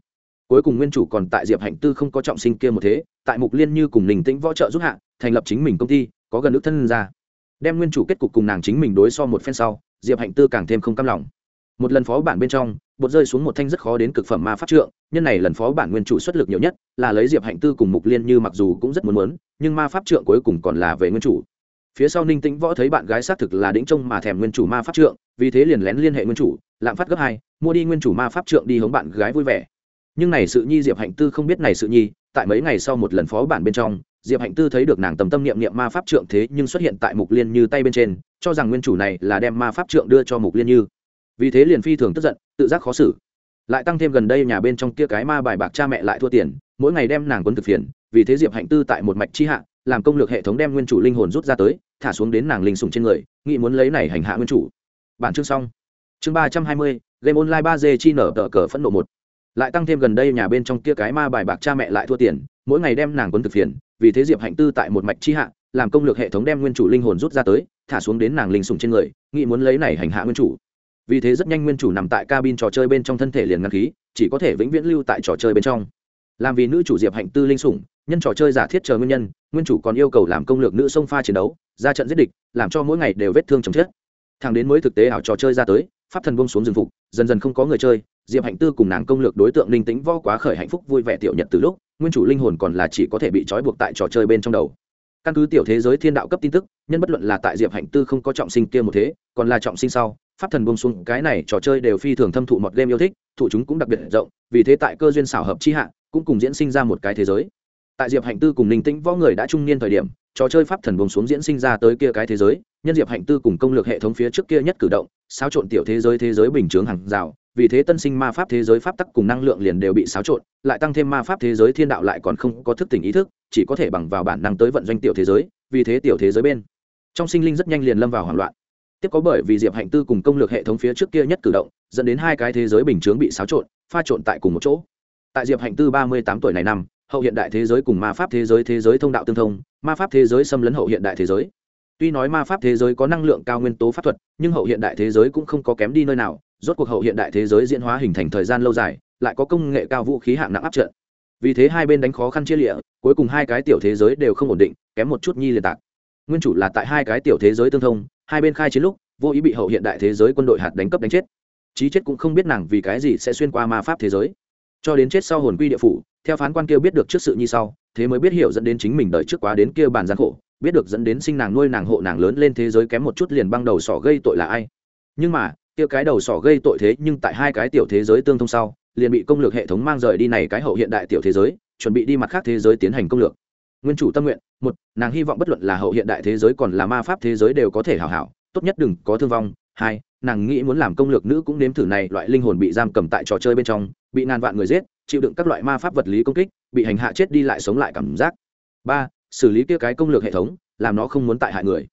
Cuối cùng nguyên chủ còn tại diệp hạnh tư không có trọng sinh kia một thế, tại mục liên như cùng linh tĩnh võ trợ giúp hạ, thành lập chính mình công ty, có gần ước thân ra. Đem nguyên chủ kết cục cùng nàng chính mình đối so một phen sau, diệp hạnh tư càng thêm không cam lòng. Một lần phó bản bên trong, bột rơi xuống một thanh rất khó đến cực phẩm ma pháp trượng, nhân này lần phó bản nguyên chủ xuất lực nhiều nhất, là lấy diệp hạnh tư cùng mục liên như mặc dù cũng rất muốn muốn, nhưng ma pháp trượng cuối cùng còn là về nguyên chủ phía sau ninh tĩnh võ thấy bạn gái xác thực là đĩnh trông mà thèm nguyên chủ ma pháp trượng, vì thế liền lén liên hệ nguyên chủ, lạm phát gấp hai, mua đi nguyên chủ ma pháp trượng đi hướng bạn gái vui vẻ. Nhưng này sự nhi diệp hạnh tư không biết này sự nhi, tại mấy ngày sau một lần phó bản bên trong, diệp hạnh tư thấy được nàng tầm tâm niệm niệm ma pháp trượng thế nhưng xuất hiện tại mục liên như tay bên trên, cho rằng nguyên chủ này là đem ma pháp trượng đưa cho mục liên như. Vì thế liền phi thường tức giận, tự giác khó xử. Lại tăng thêm gần đây nhà bên trong kia cái ma bài bạc cha mẹ lại thua tiền, mỗi ngày đem nàng quấn thực phiền, vì thế diệp hạnh tư tại một mạch chi hạ làm công lược hệ thống đem nguyên chủ linh hồn rút ra tới, thả xuống đến nàng linh sùng trên người, nghĩ muốn lấy này hành hạ nguyên chủ. Bản chương xong. Chương ba trăm hai mươi, game online ba d chi nở tờ cờ phẫn nộ một. Lại tăng thêm gần đây nhà bên trong kia cái ma bài bạc cha mẹ lại thua tiền, mỗi ngày đem nàng quấn thực phiền, vì thế diệp hạnh tư tại một mạch chi hạ, làm công lược hệ thống đem nguyên chủ linh hồn rút ra tới, thả xuống đến nàng linh sùng trên người, nghĩ muốn lấy này hành hạ nguyên chủ. Vì thế rất nhanh nguyên chủ nằm tại cabin trò chơi bên trong thân thể liền ngăn khí, chỉ có thể vĩnh viễn lưu tại trò chơi bên trong. Làm vì nữ chủ diệp hạnh tư linh sủng nhân trò chơi giả thiết chờ nguyên nhân, nguyên chủ còn yêu cầu làm công lược nữ sông pha chiến đấu, ra trận giết địch, làm cho mỗi ngày đều vết thương chồng chết. Thằng đến mới thực tế ảo trò chơi ra tới, pháp thần bông xuống rừng phục, dần dần không có người chơi, diệp hạnh tư cùng nàng công lược đối tượng linh tính vo quá khởi hạnh phúc vui vẻ tiểu nhật từ lúc, nguyên chủ linh hồn còn là chỉ có thể bị trói buộc tại trò chơi bên trong đầu. Căn cứ tiểu thế giới thiên đạo cấp tin tức, nhân bất luận là tại diệp hạnh tư không có trọng sinh kia một thế, còn là trọng sinh sau, pháp thần bông xuống cái này trò chơi đều phi thường thâm thụ một game yêu thích, thụ chúng cũng đặc biệt rộng, vì thế tại cơ duyên xảo hợp chi hạ, cũng cùng diễn sinh ra một cái thế giới tại diệp hạnh tư cùng ninh tĩnh võ người đã trung niên thời điểm, trò chơi pháp thần bông xuống diễn sinh ra tới kia cái thế giới, nhân diệp hạnh tư cùng công lược hệ thống phía trước kia nhất cử động, xáo trộn tiểu thế giới thế giới bình chướng hàng rào, vì thế tân sinh ma pháp thế giới pháp tắc cùng năng lượng liền đều bị xáo trộn, lại tăng thêm ma pháp thế giới thiên đạo lại còn không có thức tỉnh ý thức, chỉ có thể bằng vào bản năng tới vận doanh tiểu thế giới, vì thế tiểu thế giới bên trong sinh linh rất nhanh liền lâm vào hoảng loạn. Tiếp có bởi vì diệp hạnh tư cùng công lược hệ thống phía trước kia nhất cử động, dẫn đến hai cái thế giới bình chướng bị xáo trộn, pha trộn tại cùng một chỗ. Tại diệp hạnh tư ba mươi tám tuổi này năm hậu hiện đại thế giới cùng ma pháp thế giới thế giới thông đạo tương thông, ma pháp thế giới xâm lấn hậu hiện đại thế giới. Tuy nói ma pháp thế giới có năng lượng cao nguyên tố pháp thuật, nhưng hậu hiện đại thế giới cũng không có kém đi nơi nào, rốt cuộc hậu hiện đại thế giới diễn hóa hình thành thời gian lâu dài, lại có công nghệ cao vũ khí hạng nặng áp trận. Vì thế hai bên đánh khó khăn chia lịa, cuối cùng hai cái tiểu thế giới đều không ổn định, kém một chút nhi liền tạc. Nguyên chủ là tại hai cái tiểu thế giới tương thông, hai bên khai chiến lúc, vô ý bị hậu hiện đại thế giới quân đội hạt đánh cấp đánh chết. Chí chết cũng không biết nàng vì cái gì sẽ xuyên qua ma pháp thế giới. Cho đến chết sau hồn quy địa phủ theo phán quan kia biết được trước sự như sau, thế mới biết hiểu dẫn đến chính mình đợi trước quá đến kia bàn gian khổ, biết được dẫn đến sinh nàng nuôi nàng hộ nàng lớn lên thế giới kém một chút liền băng đầu sỏ gây tội là ai. Nhưng mà, kia cái đầu sỏ gây tội thế nhưng tại hai cái tiểu thế giới tương thông sau, liền bị công lược hệ thống mang rời đi này cái hậu hiện đại tiểu thế giới, chuẩn bị đi mặt khác thế giới tiến hành công lược. Nguyên chủ tâm nguyện, một, nàng hy vọng bất luận là hậu hiện đại thế giới còn là ma pháp thế giới đều có thể hảo hảo, tốt nhất đừng có thương vong. Hai, nàng nghĩ muốn làm công lược nữ cũng nếm thử này, loại linh hồn bị giam cầm tại trò chơi bên trong, bị ngàn vạn người giết chịu đựng các loại ma pháp vật lý công kích, bị hành hạ chết đi lại sống lại cảm giác. Ba, xử lý kia cái công lược hệ thống, làm nó không muốn tại hại người.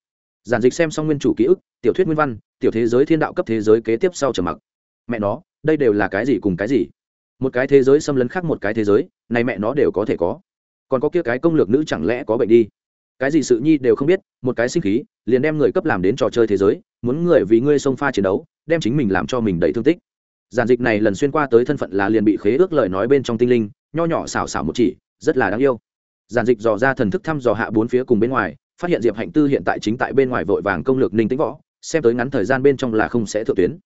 Giản dịch xem xong nguyên chủ ký ức, tiểu thuyết nguyên văn, tiểu thế giới thiên đạo cấp thế giới kế tiếp sau trầm mặc. Mẹ nó, đây đều là cái gì cùng cái gì? Một cái thế giới xâm lấn khác một cái thế giới, này mẹ nó đều có thể có. Còn có kia cái công lược nữ chẳng lẽ có bệnh đi? Cái gì sự nhi đều không biết, một cái sinh khí, liền đem người cấp làm đến trò chơi thế giới, muốn người vì ngươi xông pha chiến đấu, đem chính mình làm cho mình đầy thương tích giản dịch này lần xuyên qua tới thân phận là liền bị khế ước lời nói bên trong tinh linh, nho nhỏ xảo xảo một chỉ, rất là đáng yêu. Giản dịch dò ra thần thức thăm dò hạ bốn phía cùng bên ngoài, phát hiện diệp hạnh tư hiện tại chính tại bên ngoài vội vàng công lược ninh tĩnh võ, xem tới ngắn thời gian bên trong là không sẽ thượng tuyến.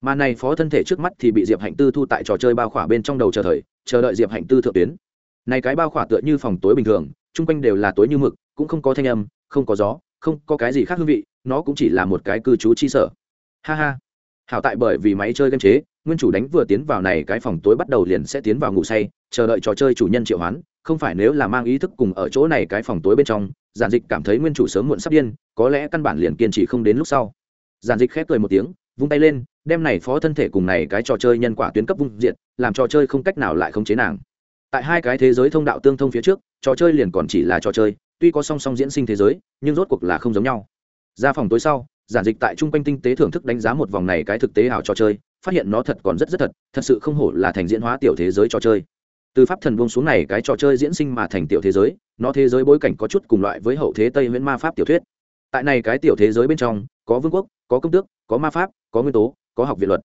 Mà này phó thân thể trước mắt thì bị diệp hạnh tư thu tại trò chơi bao khỏa bên trong đầu chờ thời, chờ đợi diệp hạnh tư thượng tuyến. Này cái bao khỏa tựa như phòng tối bình thường, chung quanh đều là tối như mực, cũng không có thanh âm, không có gió, không có cái gì khác hương vị, nó cũng chỉ là một cái cư trú chi sở. Ha ha. Hảo tại bởi vì máy chơi game chế nguyên chủ đánh vừa tiến vào này, cái phòng tối bắt đầu liền sẽ tiến vào ngủ say, chờ đợi trò chơi chủ nhân triệu hoán. Không phải nếu là mang ý thức cùng ở chỗ này cái phòng tối bên trong, giản dịch cảm thấy nguyên chủ sớm muộn sắp điên, có lẽ căn bản liền kiên trì không đến lúc sau. Giản dịch khép cười một tiếng, vung tay lên, đem này phó thân thể cùng này cái trò chơi nhân quả tuyến cấp vung diện, làm trò chơi không cách nào lại không chế nàng. Tại hai cái thế giới thông đạo tương thông phía trước, trò chơi liền còn chỉ là trò chơi, tuy có song song diễn sinh thế giới, nhưng rốt cuộc là không giống nhau. Ra phòng tối sau, giản dịch tại trung quanh tinh tế thưởng thức đánh giá một vòng này cái thực tế ảo trò chơi phát hiện nó thật còn rất rất thật thật sự không hổ là thành diễn hóa tiểu thế giới trò chơi. Từ pháp thần buông xuống này cái trò chơi diễn sinh mà thành tiểu thế giới, nó thế giới bối cảnh có chút cùng loại với hậu thế tây nguyễn ma pháp tiểu thuyết. Tại này cái tiểu thế giới bên trong, có vương quốc, có công tước, có ma pháp, có nguyên tố, có học viện luật.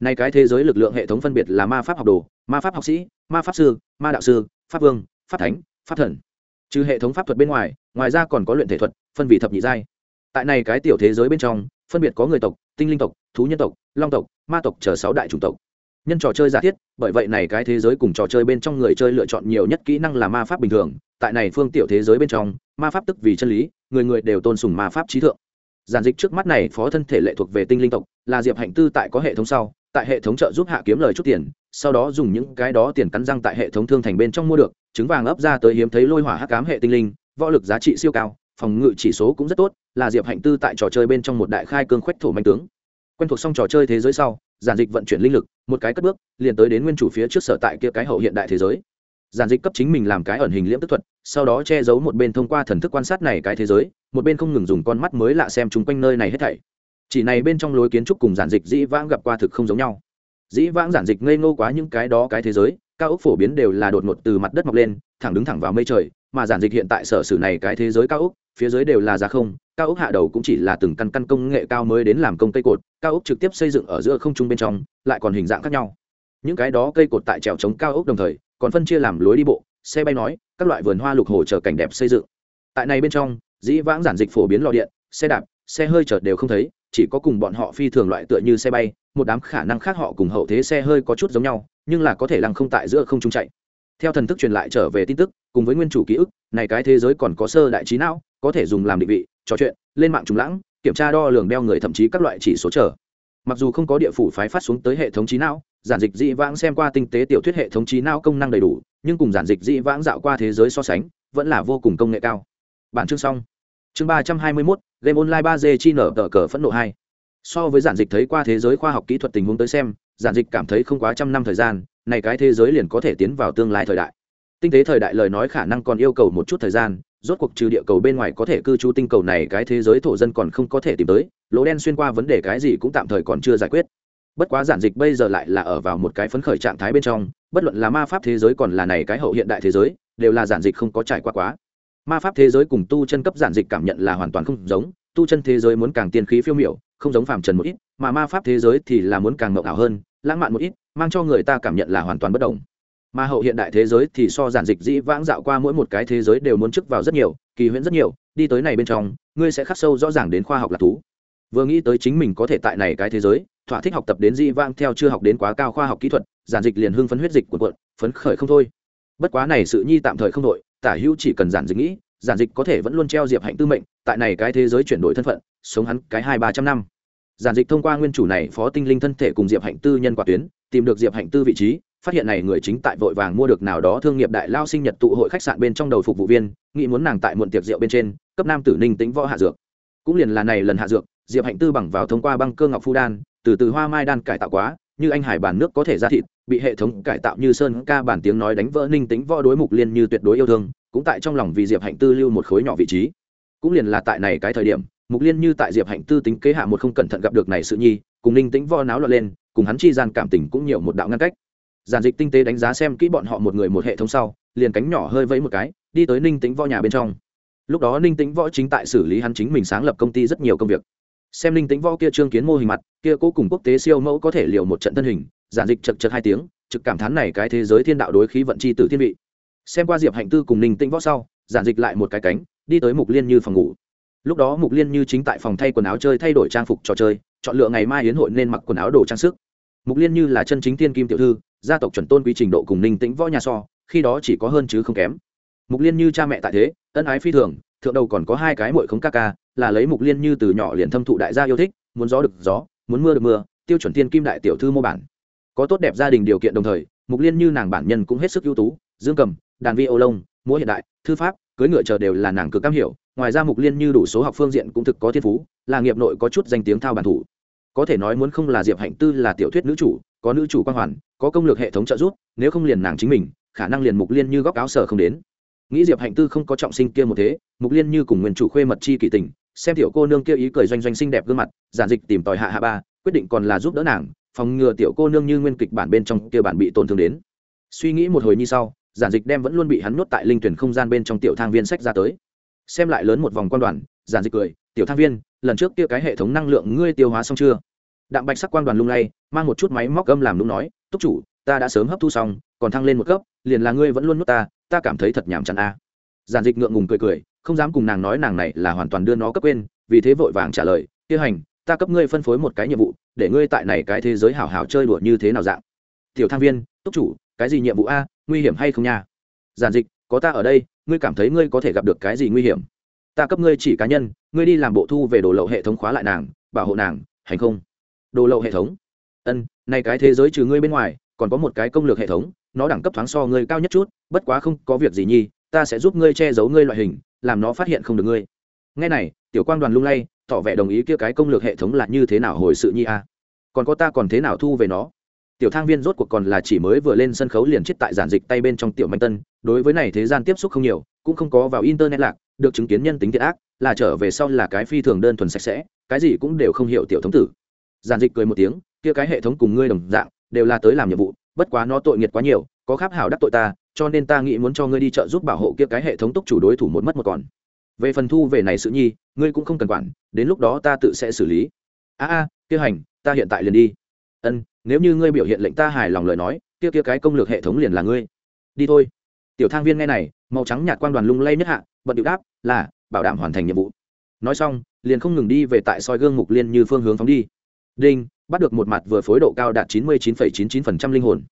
Này cái thế giới lực lượng hệ thống phân biệt là ma pháp học đồ, ma pháp học sĩ, ma pháp sư, ma đạo sư, pháp vương, pháp thánh, pháp thần. Trừ hệ thống pháp thuật bên ngoài ngoài ra còn có luyện thể thuật, phân vị thập nhị giai. Tại này cái tiểu thế giới bên trong, phân biệt có người tộc tinh linh tộc, thú nhân tộc, long tộc, ma tộc chờ sáu đại chủng tộc. Nhân trò chơi giả thiết, bởi vậy này cái thế giới cùng trò chơi bên trong người chơi lựa chọn nhiều nhất kỹ năng là ma pháp bình thường. Tại này phương tiểu thế giới bên trong, ma pháp tức vì chân lý, người người đều tôn sùng ma pháp trí thượng. Giản dịch trước mắt này phó thân thể lệ thuộc về tinh linh tộc, là diệp hạnh tư tại có hệ thống sau, tại hệ thống trợ giúp hạ kiếm lời chút tiền, sau đó dùng những cái đó tiền cắn răng tại hệ thống thương thành bên trong mua được, trứng vàng ấp ra tới hiếm thấy lôi hỏa hắc cám hệ tinh linh, võ lực giá trị siêu cao phòng ngự chỉ số cũng rất tốt, là diệp hạnh tư tại trò chơi bên trong một đại khai cương khoách thổ manh tướng. Quen thuộc xong trò chơi thế giới sau, giản dịch vận chuyển linh lực, một cái cất bước, liền tới đến nguyên chủ phía trước sở tại kia cái hậu hiện đại thế giới. Giản dịch cấp chính mình làm cái ẩn hình liễm tức thuật, sau đó che giấu một bên thông qua thần thức quan sát này cái thế giới, một bên không ngừng dùng con mắt mới lạ xem chung quanh nơi này hết thảy. Chỉ này bên trong lối kiến trúc cùng giản dịch dĩ vãng gặp qua thực không giống nhau. Dĩ vãng giản dịch ngây ngô quá những cái đó cái thế giới, cao ốc phổ biến đều là đột ngột từ mặt đất mọc lên, thẳng đứng thẳng vào mây trời mà giản dịch hiện tại sở sử này cái thế giới cao ốc, phía dưới đều là giá không, cao ốc hạ đầu cũng chỉ là từng căn căn công nghệ cao mới đến làm công cây cột, cao ốc trực tiếp xây dựng ở giữa không trung bên trong, lại còn hình dạng khác nhau. Những cái đó cây cột tại trèo chống cao ốc đồng thời, còn phân chia làm lối đi bộ, xe bay nói, các loại vườn hoa lục hồ chờ cảnh đẹp xây dựng. Tại này bên trong, dĩ vãng giản dịch phổ biến lò điện, xe đạp, xe hơi chợt đều không thấy, chỉ có cùng bọn họ phi thường loại tựa như xe bay, một đám khả năng khác họ cùng hậu thế xe hơi có chút giống nhau, nhưng là có thể lăng không tại giữa không trung chạy theo thần thức truyền lại trở về tin tức, cùng với nguyên chủ ký ức, này cái thế giới còn có sơ đại trí não, có thể dùng làm định vị, trò chuyện, lên mạng trùng lãng, kiểm tra đo lường đeo người thậm chí các loại chỉ số trở mặc dù không có địa phủ phái phát xuống tới hệ thống trí não, giản dịch dị vãng xem qua tinh tế tiểu thuyết hệ thống trí não công năng đầy đủ, nhưng cùng giản dịch dị vãng dạo qua thế giới so sánh, vẫn là vô cùng công nghệ cao. Bản chương xong. Chương ba trăm hai mươi mốt, game online ba d chi nở tờ cờ phẫn nộ hai. So với giản dịch thấy qua thế giới khoa học kỹ thuật tình huống tới xem, giản dịch cảm thấy không quá trăm năm thời gian này cái thế giới liền có thể tiến vào tương lai thời đại. Tinh tế thời đại lời nói khả năng còn yêu cầu một chút thời gian, rốt cuộc trừ địa cầu bên ngoài có thể cư trú tinh cầu này cái thế giới thổ dân còn không có thể tìm tới, lỗ đen xuyên qua vấn đề cái gì cũng tạm thời còn chưa giải quyết. Bất quá giản dịch bây giờ lại là ở vào một cái phấn khởi trạng thái bên trong, bất luận là ma pháp thế giới còn là này cái hậu hiện đại thế giới, đều là giản dịch không có trải qua quá. Ma pháp thế giới cùng tu chân cấp giản dịch cảm nhận là hoàn toàn không giống, tu chân thế giới muốn càng tiên khí phiêu miểu, không giống phàm trần một ít, mà ma pháp thế giới thì là muốn càng mộng ảo hơn, lãng mạn một ít mang cho người ta cảm nhận là hoàn toàn bất đồng. Mà hậu hiện đại thế giới thì so giản dịch dĩ vãng dạo qua mỗi một cái thế giới đều muốn chức vào rất nhiều, kỳ huyễn rất nhiều, đi tới này bên trong, ngươi sẽ khắc sâu rõ ràng đến khoa học là thú. Vừa nghĩ tới chính mình có thể tại này cái thế giới, thỏa thích học tập đến dĩ vãng theo chưa học đến quá cao khoa học kỹ thuật, giản dịch liền hưng phấn huyết dịch của quận phấn khởi không thôi. Bất quá này sự nhi tạm thời không đội tả hữu chỉ cần giản dịch nghĩ, giản dịch có thể vẫn luôn treo diệp hạnh tư mệnh, tại này cái thế giới chuyển đổi thân phận, sống hắn cái hai ba trăm năm. Giản dịch thông qua nguyên chủ này phó tinh linh thân thể cùng diệp hạnh tư nhân quả tuyến tìm được diệp hạnh tư vị trí, phát hiện này người chính tại vội vàng mua được nào đó thương nghiệp đại lao sinh nhật tụ hội khách sạn bên trong đầu phục vụ viên, nghĩ muốn nàng tại muộn tiệc rượu bên trên, cấp nam tử ninh tính võ hạ dược. Cũng liền là này lần hạ dược, diệp hạnh tư bằng vào thông qua băng cơ ngọc phu đan, từ từ hoa mai đan cải tạo quá, như anh hải bản nước có thể ra thịt, bị hệ thống cải tạo như sơn ca bản tiếng nói đánh vỡ ninh tính võ đối mục liên như tuyệt đối yêu thương, cũng tại trong lòng vì diệp hạnh tư lưu một khối nhỏ vị trí. Cũng liền là tại này cái thời điểm, mục liên như tại diệp hạnh tư tính kế hạ một không cẩn thận gặp được này sự nhi, cùng ninh tính võ náo loạn lên cùng hắn chi gian cảm tình cũng nhiều một đạo ngăn cách. Giản dịch tinh tế đánh giá xem kỹ bọn họ một người một hệ thống sau, liền cánh nhỏ hơi vẫy một cái, đi tới ninh tính võ nhà bên trong. Lúc đó ninh tính võ chính tại xử lý hắn chính mình sáng lập công ty rất nhiều công việc. Xem ninh tính võ kia trương kiến mô hình mặt, kia cố cùng quốc tế siêu mẫu có thể liều một trận thân hình, giản dịch chật chật hai tiếng, trực cảm thán này cái thế giới thiên đạo đối khí vận chi tử thiên vị. Xem qua diệp hạnh tư cùng ninh tĩnh võ sau, giản dịch lại một cái cánh, đi tới mục liên như phòng ngủ. Lúc đó mục liên như chính tại phòng thay quần áo chơi thay đổi trang phục trò chơi chọn lựa ngày mai hiến hội nên mặc quần áo đồ trang sức. Mục liên như là chân chính thiên kim tiểu thư, gia tộc chuẩn tôn quy trình độ cùng ninh tĩnh võ nhà so, khi đó chỉ có hơn chứ không kém. Mục liên như cha mẹ tại thế, ân ái phi thường, thượng đầu còn có hai cái mội khống ca ca, là lấy mục liên như từ nhỏ liền thâm thụ đại gia yêu thích, muốn gió được gió, muốn mưa được mưa, tiêu chuẩn tiên kim đại tiểu thư mô bản. Có tốt đẹp gia đình điều kiện đồng thời, mục liên như nàng bản nhân cũng hết sức ưu tú, dương cầm, đàn vi ô lông, múa hiện đại, thư pháp cưới ngựa chờ đều là nàng cực cam hiểu, ngoài ra mục liên như đủ số học phương diện cũng thực có thiên phú, là nghiệp nội có chút danh tiếng thao bản thủ. Có thể nói muốn không là diệp hạnh tư là tiểu thuyết nữ chủ, có nữ chủ quan hoàn, có công lược hệ thống trợ giúp, nếu không liền nàng chính mình, khả năng liền mục liên như góc áo sở không đến. Nghĩ diệp hạnh tư không có trọng sinh kia một thế, mục liên như cùng nguyên chủ khuê mật chi kỳ tình, xem tiểu cô nương kia ý cười doanh doanh xinh đẹp gương mặt, giản dịch tìm tòi hạ hạ ba, quyết định còn là giúp đỡ nàng, phòng ngừa tiểu cô nương như nguyên kịch bản bên trong kia bản bị tổn thương đến. Suy nghĩ một hồi như sau giản dịch đem vẫn luôn bị hắn nuốt tại linh tuyển không gian bên trong tiểu thang viên sách ra tới. Xem lại lớn một vòng quan đoàn, giản dịch cười, tiểu thang viên, lần trước kia cái hệ thống năng lượng ngươi tiêu hóa xong chưa? Đạm bạch sắc quan đoàn lung lay, mang một chút máy móc gâm làm lung nói, túc chủ, ta đã sớm hấp thu xong, còn thăng lên một cấp, liền là ngươi vẫn luôn nuốt ta ta cảm thấy thật nhàm chán a. Giản dịch ngượng ngùng cười cười, không dám cùng nàng nói nàng này là hoàn toàn đưa nó cấp quên, vì thế vội vàng trả lời, kia hành, ta cấp ngươi phân phối một cái nhiệm vụ, để ngươi tại này cái thế giới hảo hảo chơi đùa như thế nào dạng? Tiểu thang viên, túc chủ, cái gì nhiệm vụ a? Nguy hiểm hay không nha? Giản dịch, có ta ở đây, ngươi cảm thấy ngươi có thể gặp được cái gì nguy hiểm? Ta cấp ngươi chỉ cá nhân, ngươi đi làm bộ thu về đồ lậu hệ thống khóa lại nàng, bảo hộ nàng, hành không? Đồ lậu hệ thống? Ân, này cái thế giới trừ ngươi bên ngoài, còn có một cái công lược hệ thống, nó đẳng cấp thoáng so ngươi cao nhất chút, bất quá không có việc gì nhi, ta sẽ giúp ngươi che giấu ngươi loại hình, làm nó phát hiện không được ngươi. Ngay này, tiểu quang đoàn lung lay, tỏ vẻ đồng ý kia cái công lược hệ thống là như thế nào hồi sự nhi a? Còn có ta còn thế nào thu về nó? Tiểu thang viên rốt cuộc còn là chỉ mới vừa lên sân khấu liền chết tại giản dịch tay bên trong tiểu manh tân, đối với này thế gian tiếp xúc không nhiều, cũng không có vào internet lạc, được chứng kiến nhân tính thiệt ác, là trở về sau là cái phi thường đơn thuần sạch sẽ, cái gì cũng đều không hiểu tiểu thống tử. Giản dịch cười một tiếng, kia cái hệ thống cùng ngươi đồng dạng, đều là tới làm nhiệm vụ, bất quá nó tội nghiệt quá nhiều, có kháp hảo đắc tội ta, cho nên ta nghĩ muốn cho ngươi đi chợ giúp bảo hộ kia cái hệ thống túc chủ đối thủ một mất một còn. Về phần thu về này sự nhi, ngươi cũng không cần quản, đến lúc đó ta tự sẽ xử lý. A a, kia hành, ta hiện tại liền đi ân, nếu như ngươi biểu hiện lệnh ta hài lòng lời nói, kia kia cái công lược hệ thống liền là ngươi. Đi thôi. Tiểu thang viên nghe này, màu trắng nhạt quan đoàn lung lay nhất hạ bật điệu đáp, là, bảo đảm hoàn thành nhiệm vụ. Nói xong, liền không ngừng đi về tại soi gương mục liên như phương hướng phóng đi. Đinh, bắt được một mặt vừa phối độ cao đạt chín mươi chín chín chín phần trăm linh hồn.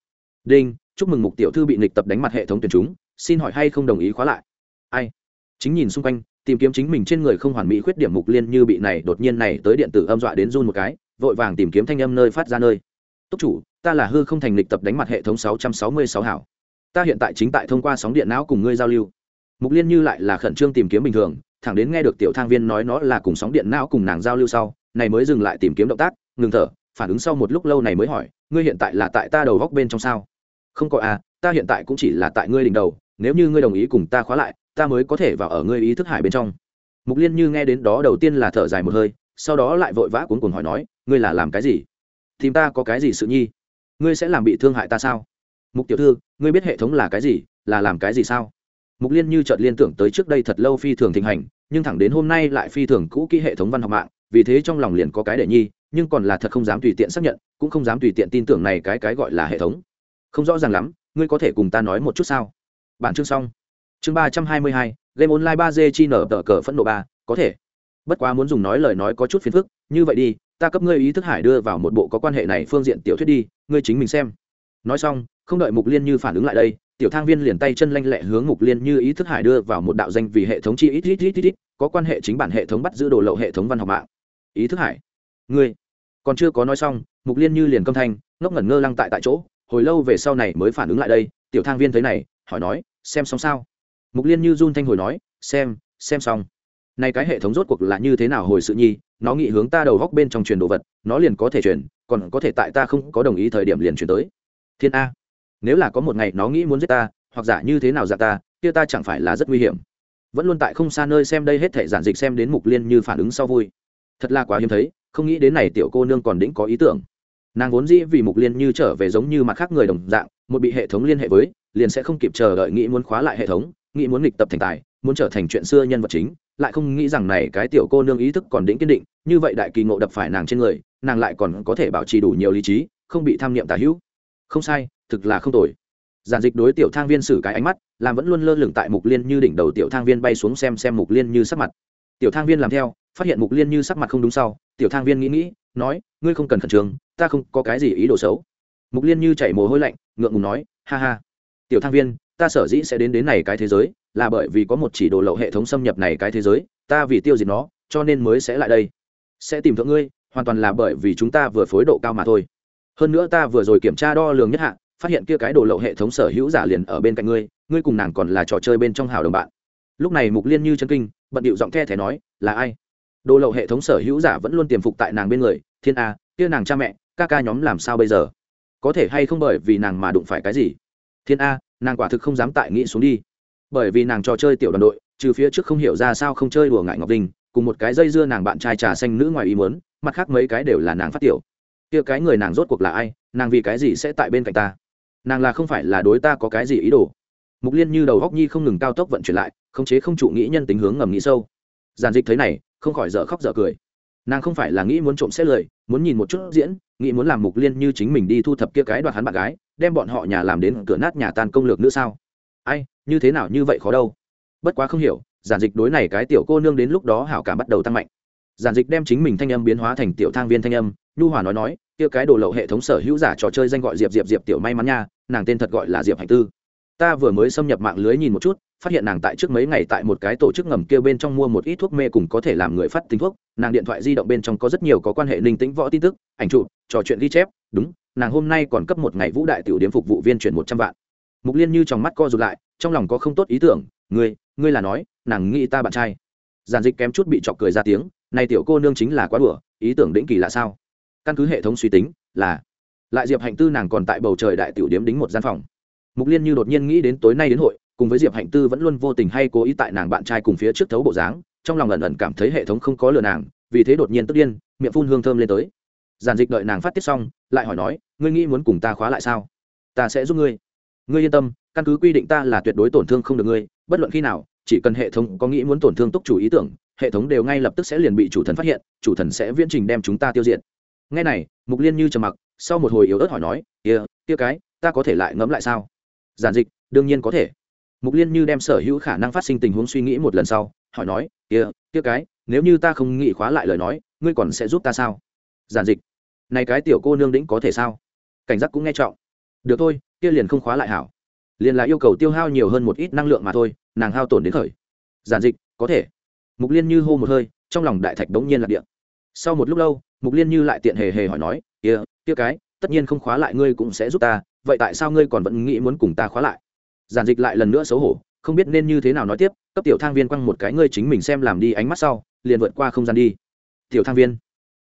Đinh, chúc mừng mục tiểu thư bị nịch tập đánh mặt hệ thống tuyển chúng, xin hỏi hay không đồng ý khóa lại? Ai? Chính nhìn xung quanh, tìm kiếm chính mình trên người không hoàn mỹ khuyết điểm mục liên như bị này đột nhiên này tới điện tử âm dọa đến run một cái vội vàng tìm kiếm thanh âm nơi phát ra nơi. Túc chủ, ta là hư không thành lịch tập đánh mặt hệ thống sáu trăm sáu mươi sáu hảo. Ta hiện tại chính tại thông qua sóng điện não cùng ngươi giao lưu. Mục liên như lại là khẩn trương tìm kiếm bình thường, thẳng đến nghe được tiểu thang viên nói nó là cùng sóng điện não cùng nàng giao lưu sau, này mới dừng lại tìm kiếm động tác, ngừng thở, phản ứng sau một lúc lâu này mới hỏi, ngươi hiện tại là tại ta đầu góc bên trong sao? Không có à ta hiện tại cũng chỉ là tại ngươi đỉnh đầu, nếu như ngươi đồng ý cùng ta khóa lại, ta mới có thể vào ở ngươi ý thức hải bên trong. Mục liên như nghe đến đó đầu tiên là thở dài một hơi, sau đó lại vội vã cuốn cuồng hỏi nói ngươi là làm cái gì? Tìm ta có cái gì sự nhi? Ngươi sẽ làm bị thương hại ta sao? Mục tiểu thư, ngươi biết hệ thống là cái gì, là làm cái gì sao? Mục liên như chợt liên tưởng tới trước đây thật lâu phi thường thịnh hành, nhưng thẳng đến hôm nay lại phi thường cũ kỹ hệ thống văn học mạng, vì thế trong lòng liền có cái để nhi, nhưng còn là thật không dám tùy tiện xác nhận, cũng không dám tùy tiện tin tưởng này cái cái gọi là hệ thống. Không rõ ràng lắm, ngươi có thể cùng ta nói một chút sao? Bản chương xong. Chương ba trăm hai mươi hai, game online ba d chi nở tờ cờ phẫn nộ ba, có thể. Bất quá muốn dùng nói lời nói có chút phiền phức, như vậy đi ta cấp ngươi ý thức hải đưa vào một bộ có quan hệ này phương diện tiểu thuyết đi, ngươi chính mình xem. Nói xong, không đợi mục liên như phản ứng lại đây, tiểu thang viên liền tay chân lanh lẹ hướng mục liên như ý thức hải đưa vào một đạo danh vì hệ thống chi ít ít ít ít ít, có quan hệ chính bản hệ thống bắt giữ đồ lậu hệ thống văn học mạng. Ý thức hải, ngươi. Còn chưa có nói xong, mục liên như liền câm thanh, ngốc ngẩn ngơ lăng tại tại chỗ, hồi lâu về sau này mới phản ứng lại đây, tiểu thang viên thấy này, hỏi nói, xem xong sao? Mục liên như run thanh hồi nói, xem xem xong nay cái hệ thống rốt cuộc là như thế nào hồi sự nhi? Nó nghĩ hướng ta đầu góc bên trong truyền đồ vật, nó liền có thể truyền, còn có thể tại ta không có đồng ý thời điểm liền truyền tới. Thiên a, nếu là có một ngày nó nghĩ muốn giết ta, hoặc giả như thế nào giả ta, kia ta chẳng phải là rất nguy hiểm. Vẫn luôn tại không xa nơi xem đây hết thể giản dịch xem đến mục liên như phản ứng sau vui. Thật là quá hiếm thấy, không nghĩ đến này tiểu cô nương còn đĩnh có ý tưởng. Nàng vốn dĩ vì mục liên như trở về giống như mặt khác người đồng dạng, một bị hệ thống liên hệ với, liền sẽ không kịp chờ đợi nghĩ muốn khóa lại hệ thống, nghĩ muốn nghịch tập thành tài, muốn trở thành chuyện xưa nhân vật chính lại không nghĩ rằng này cái tiểu cô nương ý thức còn đĩnh kiên định, như vậy đại kỳ ngộ đập phải nàng trên người, nàng lại còn có thể bảo trì đủ nhiều lý trí, không bị tham niệm tà hữu. Không sai, thực là không tồi. Giản dịch đối tiểu thang viên xử cái ánh mắt, làm vẫn luôn lơ lửng tại mục liên như đỉnh đầu tiểu thang viên bay xuống xem xem mục liên như sắc mặt. Tiểu thang viên làm theo, phát hiện mục liên như sắc mặt không đúng sau, tiểu thang viên nghĩ nghĩ, nói, ngươi không cần khẩn trương, ta không có cái gì ý đồ xấu. Mục liên như chảy mồ hôi lạnh, ngượng ngùng nói, ha ha. Tiểu thang viên ta sở dĩ sẽ đến đến này cái thế giới, là bởi vì có một chỉ đồ lậu hệ thống xâm nhập này cái thế giới, ta vì tiêu diệt nó, cho nên mới sẽ lại đây. Sẽ tìm thượng ngươi, hoàn toàn là bởi vì chúng ta vừa phối độ cao mà thôi. Hơn nữa ta vừa rồi kiểm tra đo lường nhất hạ, phát hiện kia cái đồ lậu hệ thống sở hữu giả liền ở bên cạnh ngươi ngươi cùng nàng còn là trò chơi bên trong hào đồng bạn. Lúc này mục liên như chân kinh, bận điệu giọng the thẻ nói, là ai? Đồ lậu hệ thống sở hữu giả vẫn luôn tiềm phục tại nàng bên người, thiên a, kia nàng cha mẹ, ca ca nhóm làm sao bây giờ? Có thể hay không bởi vì nàng mà đụng phải cái gì? Thiên a nàng quả thực không dám tại nghĩ xuống đi. Bởi vì nàng trò chơi tiểu đoàn đội trừ phía trước không hiểu ra sao không chơi đùa ngại ngọc đình, cùng một cái dây dưa nàng bạn trai trà xanh nữ ngoài ý muốn mặt khác mấy cái đều là nàng phát tiểu. Kia cái người nàng rốt cuộc là ai nàng vì cái gì sẽ tại bên cạnh ta? Nàng là không phải là đối ta có cái gì ý đồ. Mục liên như đầu góc nhi không ngừng cao tốc vận chuyển lại khống chế không chủ nghĩ nhân tính hướng ngầm nghĩ sâu. Giàn dịch thấy này không khỏi dở khóc dở cười. Nàng không phải là nghĩ muốn trộm xét lời muốn nhìn một chút diễn nghĩ muốn làm mục liên như chính mình đi thu thập kia cái đoạt hắn bạn gái đem bọn họ nhà làm đến cửa nát nhà tan công lược nữa sao? Ai, như thế nào như vậy khó đâu. Bất quá không hiểu, giản dịch đối này cái tiểu cô nương đến lúc đó hảo cảm bắt đầu tăng mạnh. Giản dịch đem chính mình thanh âm biến hóa thành tiểu thang viên thanh âm, nhu hòa nói nói, kia cái đồ lậu hệ thống sở hữu giả trò chơi danh gọi diệp diệp diệp tiểu may mắn nha, nàng tên thật gọi là diệp hạnh tư. Ta vừa mới xâm nhập mạng lưới nhìn một chút, phát hiện nàng tại trước mấy ngày tại một cái tổ chức ngầm kêu bên trong mua một ít thuốc mê cùng có thể làm người phát tính thuốc, nàng điện thoại di động bên trong có rất nhiều có quan hệ linh tĩnh võ tin tức, ảnh chụp, trò chuyện ghi chép, đúng nàng hôm nay còn cấp một ngày vũ đại tiểu điếm phục vụ viên chuyển một trăm vạn. Mục liên như trong mắt co rụt lại, trong lòng có không tốt ý tưởng, ngươi ngươi là nói, nàng nghĩ ta bạn trai. Giản dịch kém chút bị chọc cười ra tiếng, này tiểu cô nương chính là quá đùa, ý tưởng đĩnh kỳ là sao? Căn cứ hệ thống suy tính, là lại diệp hạnh tư nàng còn tại bầu trời đại tiểu điếm đính một gian phòng. Mục liên như đột nhiên nghĩ đến tối nay đến hội, cùng với diệp hạnh tư vẫn luôn vô tình hay cố ý tại nàng bạn trai cùng phía trước thấu bộ dáng, trong lòng ẩn ẩn cảm thấy hệ thống không có lừa nàng, vì thế đột nhiên tức điên, miệng phun hương thơm lên tới giản dịch đợi nàng phát tiết xong, lại hỏi nói, ngươi nghĩ muốn cùng ta khóa lại sao? Ta sẽ giúp ngươi. Ngươi yên tâm, căn cứ quy định ta là tuyệt đối tổn thương không được ngươi, bất luận khi nào, chỉ cần hệ thống có nghĩ muốn tổn thương túc chủ ý tưởng, hệ thống đều ngay lập tức sẽ liền bị chủ thần phát hiện, chủ thần sẽ viễn trình đem chúng ta tiêu diệt. Ngay này, mục liên như trầm mặc, sau một hồi yếu ớt hỏi nói, kia kia cái, ta có thể lại ngẫm lại sao? Giản dịch, đương nhiên có thể. Mục liên như đem sở hữu khả năng phát sinh tình huống suy nghĩ một lần sau, hỏi nói, kia kia cái, nếu như ta không nghĩ khóa lại lời nói, ngươi còn sẽ giúp ta sao? Giản dịch này cái tiểu cô nương đĩnh có thể sao? Cảnh giác cũng nghe trọng. Được thôi, kia liền không khóa lại hảo. Liền là yêu cầu tiêu hao nhiều hơn một ít năng lượng mà thôi, nàng hao tổn đến khởi. Giản dịch, có thể. Mục liên như hô một hơi, trong lòng đại thạch đống nhiên lạc điện sau một lúc lâu, mục liên như lại tiện hề hề hỏi nói, kia kia cái, tất nhiên không khóa lại ngươi cũng sẽ giúp ta, vậy tại sao ngươi còn vẫn nghĩ muốn cùng ta khóa lại? Giản dịch lại lần nữa xấu hổ, không biết nên như thế nào nói tiếp, cấp tiểu thang viên quăng một cái ngươi chính mình xem làm đi ánh mắt sau, liền vượt qua không gian đi. Tiểu thang viên,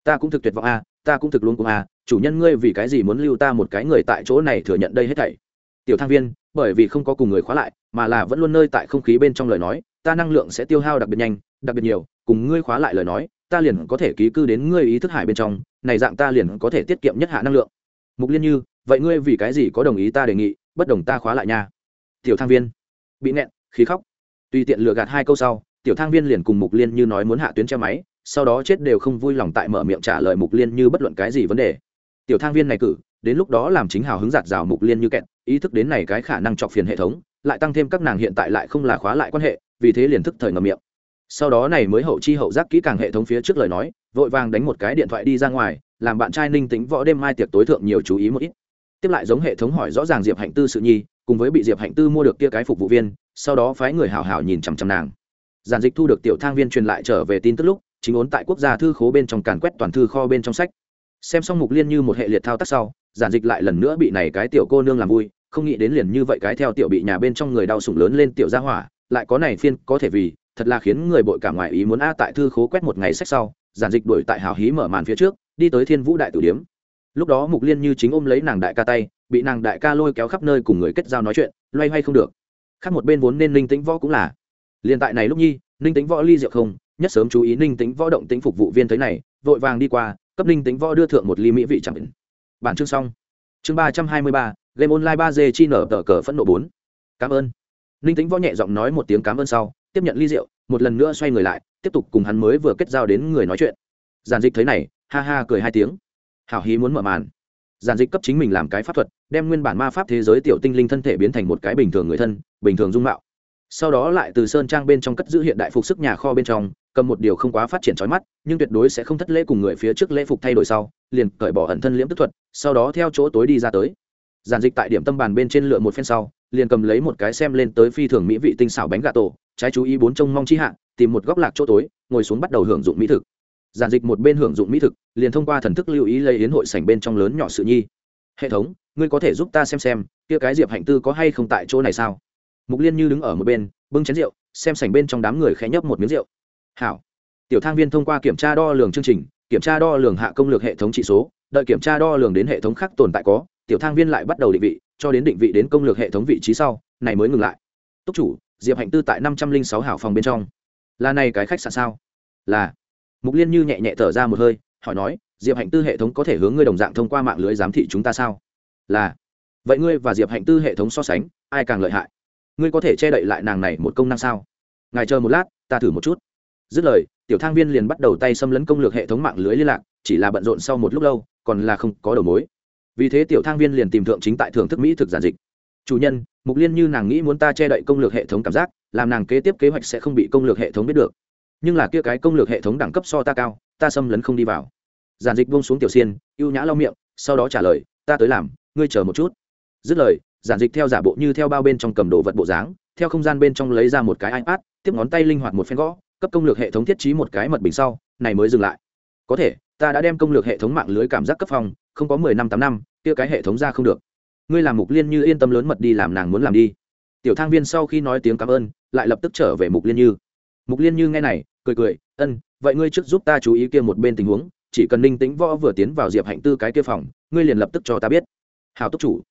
ta cũng thực tuyệt vọng a ta cũng thực luôn cùng à chủ nhân ngươi vì cái gì muốn lưu ta một cái người tại chỗ này thừa nhận đây hết thảy? Tiểu thang viên, bởi vì không có cùng người khóa lại, mà là vẫn luôn nơi tại không khí bên trong lời nói, ta năng lượng sẽ tiêu hao đặc biệt nhanh, đặc biệt nhiều, cùng ngươi khóa lại lời nói, ta liền có thể ký cư đến ngươi ý thức hải bên trong, này dạng ta liền có thể tiết kiệm nhất hạ năng lượng. Mục liên như, vậy ngươi vì cái gì có đồng ý ta đề nghị, bất đồng ta khóa lại nha. Tiểu thang viên, bị nẹn, khí khóc. Tùy tiện lừa gạt hai câu sau, tiểu thang viên liền cùng mục liên như nói muốn hạ tuyến che máy sau đó chết đều không vui lòng tại mở miệng trả lời mục liên như bất luận cái gì vấn đề. Tiểu thang viên này cử, đến lúc đó làm chính hào hứng giạt rào mục liên như kẹt, ý thức đến này cái khả năng chọc phiền hệ thống, lại tăng thêm các nàng hiện tại lại không là khóa lại quan hệ, vì thế liền thức thời ngầm miệng. Sau đó này mới hậu chi hậu giác kỹ càng hệ thống phía trước lời nói, vội vàng đánh một cái điện thoại đi ra ngoài, làm bạn trai ninh tính võ đêm mai tiệc tối thượng nhiều chú ý một ít. Tiếp lại giống hệ thống hỏi rõ ràng diệp hạnh tư sự nhi, cùng với bị diệp hạnh tư mua được kia cái phục vụ viên, sau đó phái người hảo hảo nhìn chằm chằm nàng. Giản dịch thu được tiểu thang viên truyền lại trở về tin tức lúc chính ốn tại quốc gia thư khố bên trong càn quét toàn thư kho bên trong sách. Xem xong mục liên như một hệ liệt thao tác sau, giản dịch lại lần nữa bị này cái tiểu cô nương làm vui, không nghĩ đến liền như vậy cái theo tiểu bị nhà bên trong người đau sủng lớn lên tiểu gia hỏa, lại có này phiên, có thể vì, thật là khiến người bội cả ngoài ý muốn a tại thư khố quét một ngày sách sau, giản dịch đuổi tại hào hí mở màn phía trước, đi tới thiên vũ đại tử điếm. Lúc đó mục liên như chính ôm lấy nàng đại ca tay, bị nàng đại ca lôi kéo khắp nơi cùng người kết giao nói chuyện, loay hoay không được. Khác một bên vốn nên ninh tĩnh võ cũng là. Liền tại này lúc nhi, ninh tĩnh võ ly rượu không nhất sớm chú ý ninh tính võ động tính phục vụ viên thấy này, vội vàng đi qua, cấp ninh tính võ đưa thượng một ly mỹ vị chẳng định bản chương xong. Chương ba trăm hai mươi ba, game online ba d chi nở tờ cờ phẫn nộ bốn. Cảm ơn. Ninh tính võ nhẹ giọng nói một tiếng cảm ơn sau, tiếp nhận ly rượu, một lần nữa xoay người lại, tiếp tục cùng hắn mới vừa kết giao đến người nói chuyện. Giản dịch thấy này, ha ha cười hai tiếng. Hảo hí muốn mở màn. Giản dịch cấp chính mình làm cái pháp thuật, đem nguyên bản ma pháp thế giới tiểu tinh linh thân thể biến thành một cái bình thường người thân, bình thường dung mạo. Sau đó lại từ sơn trang bên trong cất giữ hiện đại phục sức nhà kho bên trong cầm một điều không quá phát triển trói mắt, nhưng tuyệt đối sẽ không thất lễ cùng người phía trước lễ phục thay đổi sau, liền cởi bỏ ẩn thân liễm tức thuật, sau đó theo chỗ tối đi ra tới. Giản dịch tại điểm tâm bàn bên trên lựa một phen sau, liền cầm lấy một cái xem lên tới phi thường mỹ vị tinh xảo bánh gà tổ, trái chú ý bốn trông mong chi hạ, tìm một góc lạc chỗ tối, ngồi xuống bắt đầu hưởng dụng mỹ thực. Giản dịch một bên hưởng dụng mỹ thực, liền thông qua thần thức lưu ý lấy yến hội sảnh bên trong lớn nhỏ sự nhi. Hệ thống, ngươi có thể giúp ta xem xem, kia cái diệp hạnh tư có hay không tại chỗ này sao? Mục liên như đứng ở một bên, bưng chén rượu, xem sảnh bên trong đám người khẽ nhấp một miếng rượu hảo. Tiểu thang viên thông qua kiểm tra đo lường chương trình, kiểm tra đo lường hạ công lược hệ thống trị số, đợi kiểm tra đo lường đến hệ thống khác tồn tại có, tiểu thang viên lại bắt đầu định vị, cho đến định vị đến công lược hệ thống vị trí sau, này mới ngừng lại. Túc chủ, diệp hạnh tư tại năm trăm linh sáu hảo phòng bên trong. Là này cái khách sạn sao? Là. Mục liên như nhẹ nhẹ thở ra một hơi, hỏi nói, diệp hạnh tư hệ thống có thể hướng ngươi đồng dạng thông qua mạng lưới giám thị chúng ta sao? Là. Vậy ngươi và diệp hạnh tư hệ thống so sánh, ai càng lợi hại? Ngươi có thể che đậy lại nàng này một công năng sao? Ngài chờ một lát, ta thử một chút dứt lời, tiểu thang viên liền bắt đầu tay xâm lấn công lược hệ thống mạng lưới liên lạc, chỉ là bận rộn sau một lúc lâu, còn là không có đầu mối. Vì thế tiểu thang viên liền tìm thượng chính tại thưởng thức mỹ thực giản dịch. Chủ nhân, mục liên như nàng nghĩ muốn ta che đậy công lược hệ thống cảm giác, làm nàng kế tiếp kế hoạch sẽ không bị công lược hệ thống biết được. Nhưng là kia cái công lược hệ thống đẳng cấp so ta cao, ta xâm lấn không đi vào. Giản dịch buông xuống tiểu xiên, ưu nhã lau miệng, sau đó trả lời, ta tới làm, ngươi chờ một chút. Dứt lời, giản dịch theo giả bộ như theo bao bên trong cầm đồ vật bộ dáng, theo không gian bên trong lấy ra một cái ipad, tiếp ngón tay linh hoạt một phen gõ cấp công lược hệ thống thiết trí một cái mật bình sau, này mới dừng lại. Có thể, ta đã đem công lược hệ thống mạng lưới cảm giác cấp phòng, không có mười năm tám năm, kia cái hệ thống ra không được. Ngươi làm mục liên như yên tâm lớn mật đi làm nàng muốn làm đi. Tiểu thang viên sau khi nói tiếng cảm ơn, lại lập tức trở về mục liên như. Mục liên như nghe này, cười cười, ân, vậy ngươi trước giúp ta chú ý kia một bên tình huống, chỉ cần ninh tĩnh võ vừa tiến vào diệp hạnh tư cái kia phòng, ngươi liền lập tức cho ta biết. Hào túc chủ.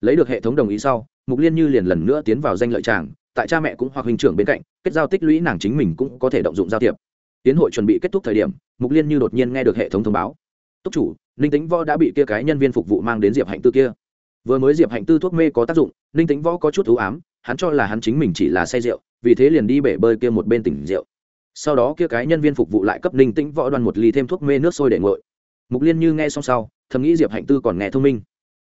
Lấy được hệ thống đồng ý sau, mục liên như liền lần nữa tiến vào danh lợi tràng tại cha mẹ cũng hoặc huynh trưởng bên cạnh, kết giao tích lũy nàng chính mình cũng có thể động dụng giao thiệp. Tiến hội chuẩn bị kết thúc thời điểm, mục liên như đột nhiên nghe được hệ thống thông báo. Túc chủ, ninh tĩnh võ đã bị kia cái nhân viên phục vụ mang đến diệp hạnh tư kia. Vừa mới diệp hạnh tư thuốc mê có tác dụng, ninh tĩnh võ có chút thú ám, hắn cho là hắn chính mình chỉ là say rượu, vì thế liền đi bể bơi kia một bên tỉnh rượu. Sau đó kia cái nhân viên phục vụ lại cấp ninh tĩnh võ đoan một ly thêm thuốc mê nước sôi để nguội. Mục liên như nghe xong sau, thầm nghĩ diệp hạnh tư còn nghe thông minh